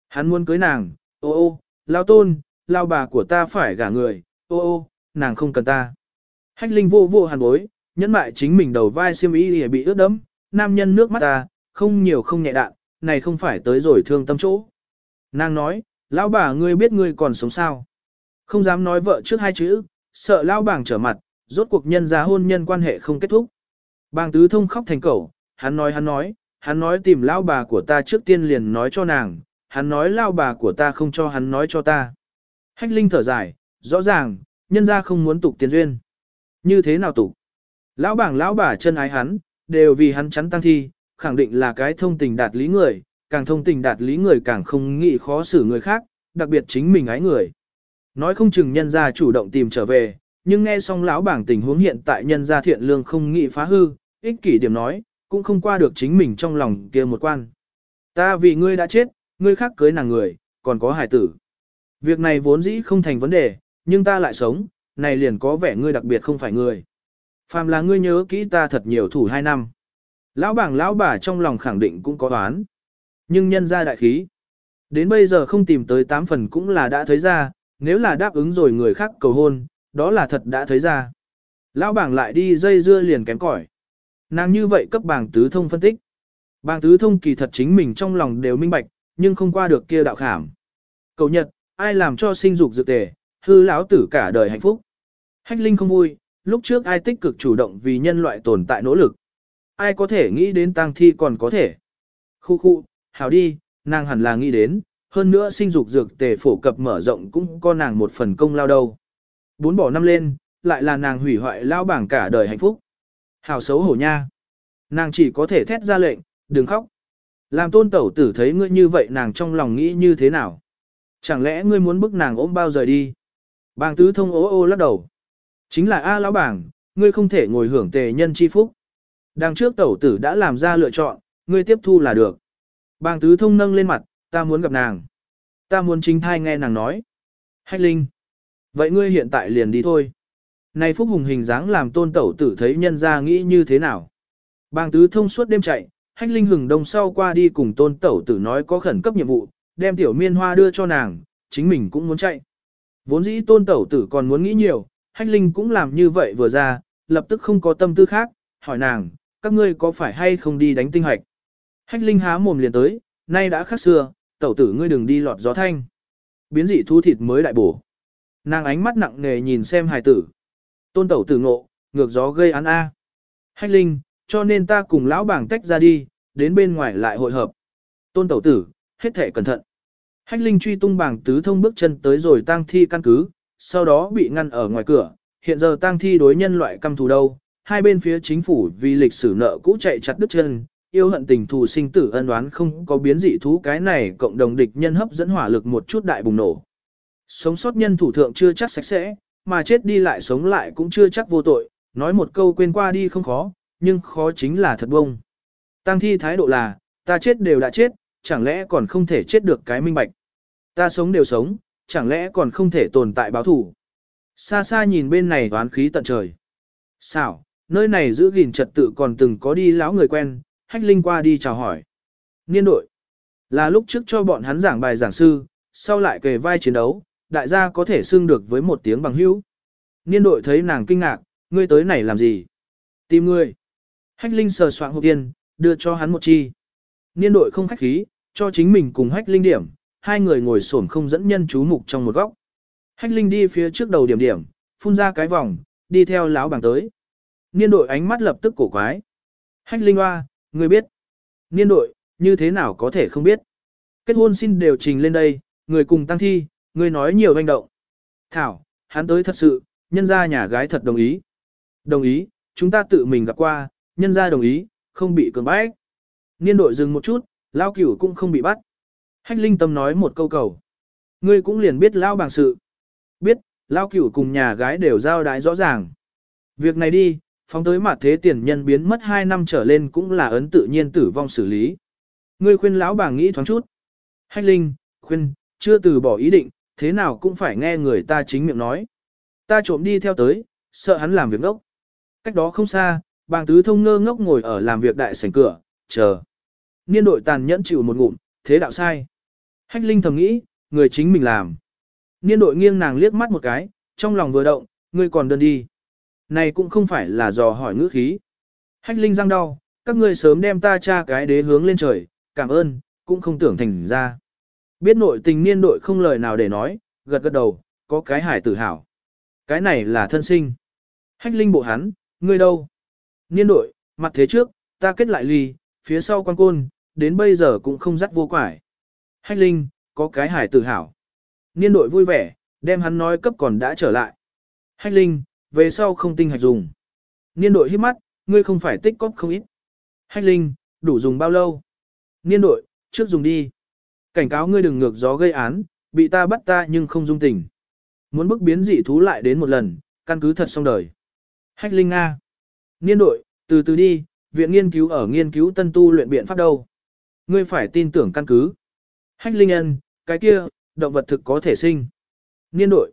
Hắn muốn cưới nàng, ô ô, lao tôn, lao bà của ta phải gả người, ô ô, nàng không cần ta. Hách linh vô vô hàn bối, nhẫn mại chính mình đầu vai xiêm y bị ướt đẫm, nam nhân nước mắt ta, không nhiều không nhẹ đạn, này không phải tới rồi thương tâm chỗ. Nàng nói, lão bà ngươi biết ngươi còn sống sao. Không dám nói vợ trước hai chữ, sợ lão bàng trở mặt, rốt cuộc nhân giá hôn nhân quan hệ không kết thúc. Bàng tứ thông khóc thành cẩu, hắn nói hắn nói, hắn nói tìm lão bà của ta trước tiên liền nói cho nàng, hắn nói lão bà của ta không cho hắn nói cho ta. Hách linh thở dài, rõ ràng, nhân ra không muốn tục tiền duyên. Như thế nào tụ? Lão bảng lão bà chân ái hắn, đều vì hắn chắn tăng thi, khẳng định là cái thông tình đạt lý người, càng thông tình đạt lý người càng không nghĩ khó xử người khác, đặc biệt chính mình ái người. Nói không chừng nhân gia chủ động tìm trở về, nhưng nghe xong lão bảng tình huống hiện tại nhân gia thiện lương không nghĩ phá hư, ích kỷ điểm nói, cũng không qua được chính mình trong lòng kia một quan. Ta vì ngươi đã chết, ngươi khác cưới nàng người, còn có hải tử. Việc này vốn dĩ không thành vấn đề, nhưng ta lại sống, này liền có vẻ ngươi đặc biệt không phải người. Phàm là ngươi nhớ kỹ ta thật nhiều thủ hai năm. Lão bảng lão bà trong lòng khẳng định cũng có đoán. Nhưng nhân ra đại khí. Đến bây giờ không tìm tới tám phần cũng là đã thấy ra, nếu là đáp ứng rồi người khác cầu hôn, đó là thật đã thấy ra. Lão bảng lại đi dây dưa liền kém cỏi. Nàng như vậy cấp bảng tứ thông phân tích. Bảng tứ thông kỳ thật chính mình trong lòng đều minh bạch, nhưng không qua được kia đạo khảm. Cầu nhật, ai làm cho sinh dục dự tề, hư lão tử cả đời hạnh phúc. Hách Linh không vui, lúc trước ai tích cực chủ động vì nhân loại tồn tại nỗ lực. Ai có thể nghĩ đến tang thi còn có thể. Khu khu, hảo đi, nàng hẳn là nghĩ đến, hơn nữa sinh dục dược tề phổ cập mở rộng cũng có nàng một phần công lao đâu. Bốn bỏ năm lên, lại là nàng hủy hoại lao bảng cả đời hạnh phúc. Hảo xấu hổ nha. Nàng chỉ có thể thét ra lệnh, đừng khóc. Làm tôn tẩu tử thấy ngươi như vậy nàng trong lòng nghĩ như thế nào? Chẳng lẽ ngươi muốn bức nàng ôm bao rời đi? Bàng tứ thông ố ô lắc đầu. Chính là A lão bảng, ngươi không thể ngồi hưởng tề nhân chi phúc. Đằng trước tẩu tử đã làm ra lựa chọn, ngươi tiếp thu là được. Bàng tứ thông nâng lên mặt, ta muốn gặp nàng. Ta muốn chính thai nghe nàng nói. Hách Linh. Vậy ngươi hiện tại liền đi thôi. Này Phúc Hùng hình dáng làm tôn tẩu tử thấy nhân ra nghĩ như thế nào. Bàng tứ thông suốt đêm chạy, Hách Linh hừng đông sau qua đi cùng tôn tẩu tử nói có khẩn cấp nhiệm vụ, đem tiểu miên hoa đưa cho nàng, chính mình cũng muốn chạy. Vốn dĩ tôn tẩu tử còn muốn nghĩ nhiều, Hách Linh cũng làm như vậy vừa ra, lập tức không có tâm tư khác, hỏi nàng, các ngươi có phải hay không đi đánh tinh hoạch? Hách Linh há mồm liền tới, nay đã khác xưa, tẩu tử ngươi đừng đi lọt gió thanh. Biến dị thu thịt mới đại bổ. Nàng ánh mắt nặng nề nhìn xem hài tử. Tôn tẩu tử ngộ, ngược gió gây án A. Hách Linh, cho nên ta cùng lão bảng tách ra đi, đến bên ngoài lại hội hợp. Tôn tẩu tử, hết thể cẩn thận. Hách Linh truy tung bảng tứ thông bước chân tới rồi tang thi căn cứ, sau đó bị ngăn ở ngoài cửa, hiện giờ tang thi đối nhân loại căm thù đâu, hai bên phía chính phủ vì lịch sử nợ cũ chạy chặt đứt chân, yêu hận tình thù sinh tử ân oán không có biến dị thú cái này cộng đồng địch nhân hấp dẫn hỏa lực một chút đại bùng nổ. Sống sót nhân thủ thượng chưa chắc sạch sẽ, mà chết đi lại sống lại cũng chưa chắc vô tội, nói một câu quên qua đi không khó, nhưng khó chính là thật bông. Tăng thi thái độ là, ta chết đều đã chết, chẳng lẽ còn không thể chết được cái minh bạch. Ta sống đều sống, chẳng lẽ còn không thể tồn tại báo thủ. Xa xa nhìn bên này toán khí tận trời. Sao, nơi này giữ gìn trật tự còn từng có đi lão người quen, hách linh qua đi chào hỏi. Niên đội, là lúc trước cho bọn hắn giảng bài giảng sư, sau lại kề vai chiến đấu, đại gia có thể xưng được với một tiếng bằng hữu. Niên đội thấy nàng kinh ngạc, ngươi tới này làm gì? Tìm ngươi. Hách Linh sờ soạn hộp tiên, đưa cho hắn một chi. Niên đội không khách khí, cho chính mình cùng Hách Linh điểm, hai người ngồi xổm không dẫn nhân chú mục trong một góc. Hách Linh đi phía trước đầu điểm điểm, phun ra cái vòng, đi theo lão bảng tới. Niên đội ánh mắt lập tức cổ quái. Hách Linh hoa, người biết. Niên đội, như thế nào có thể không biết. Kết hôn xin đều trình lên đây, người cùng tăng thi, người nói nhiều doanh động. Thảo, hắn tới thật sự, nhân ra nhà gái thật đồng ý. Đồng ý, chúng ta tự mình gặp qua, nhân ra đồng ý, không bị cưỡng bách. Niên đội dừng một chút, lao cửu cũng không bị bắt. Hách linh tâm nói một câu cầu. Ngươi cũng liền biết lao bằng sự. Biết, lao cửu cùng nhà gái đều giao đái rõ ràng. Việc này đi, phóng tới mặt thế tiền nhân biến mất 2 năm trở lên cũng là ấn tự nhiên tử vong xử lý. Ngươi khuyên lão bảng nghĩ thoáng chút. Hách linh, khuyên, chưa từ bỏ ý định, thế nào cũng phải nghe người ta chính miệng nói. Ta trộm đi theo tới, sợ hắn làm việc ngốc. Cách đó không xa, bàng tứ thông ngơ ngốc ngồi ở làm việc đại sảnh cửa, chờ. Niên đội tàn nhẫn chịu một ngụm, thế đạo sai. Hách Linh thầm nghĩ, người chính mình làm. Niên đội nghiêng nàng liếc mắt một cái, trong lòng vừa động, ngươi còn đơn đi. Này cũng không phải là dò hỏi ngữ khí. Hách Linh răng đau, các ngươi sớm đem ta cha cái đế hướng lên trời, cảm ơn, cũng không tưởng thành ra. Biết nội tình niên đội không lời nào để nói, gật gật đầu, có cái hải tử hảo. Cái này là thân sinh. Hách Linh bộ hắn, ngươi đâu? Niên đội, mặt thế trước, ta kết lại ly, phía sau quan côn, đến bây giờ cũng không dắt vô quải. Hách Linh, có cái hải tử hảo. Niên đội vui vẻ, đem hắn nói cấp còn đã trở lại. Hách Linh, về sau không tinh hạch dùng. Niên đội hít mắt, ngươi không phải tích cóp không ít. Hách Linh, đủ dùng bao lâu? Niên đội, trước dùng đi. Cảnh cáo ngươi đừng ngược gió gây án, bị ta bắt ta nhưng không dung tình. Muốn bức biến dị thú lại đến một lần, căn cứ thật xong đời. Hách Linh Nga. Niên đội, từ từ đi, viện nghiên cứu ở nghiên cứu tân tu luyện biện pháp đâu. Ngươi phải tin tưởng căn cứ. Hách Linh Ân, cái kia, động vật thực có thể sinh. Niên đội.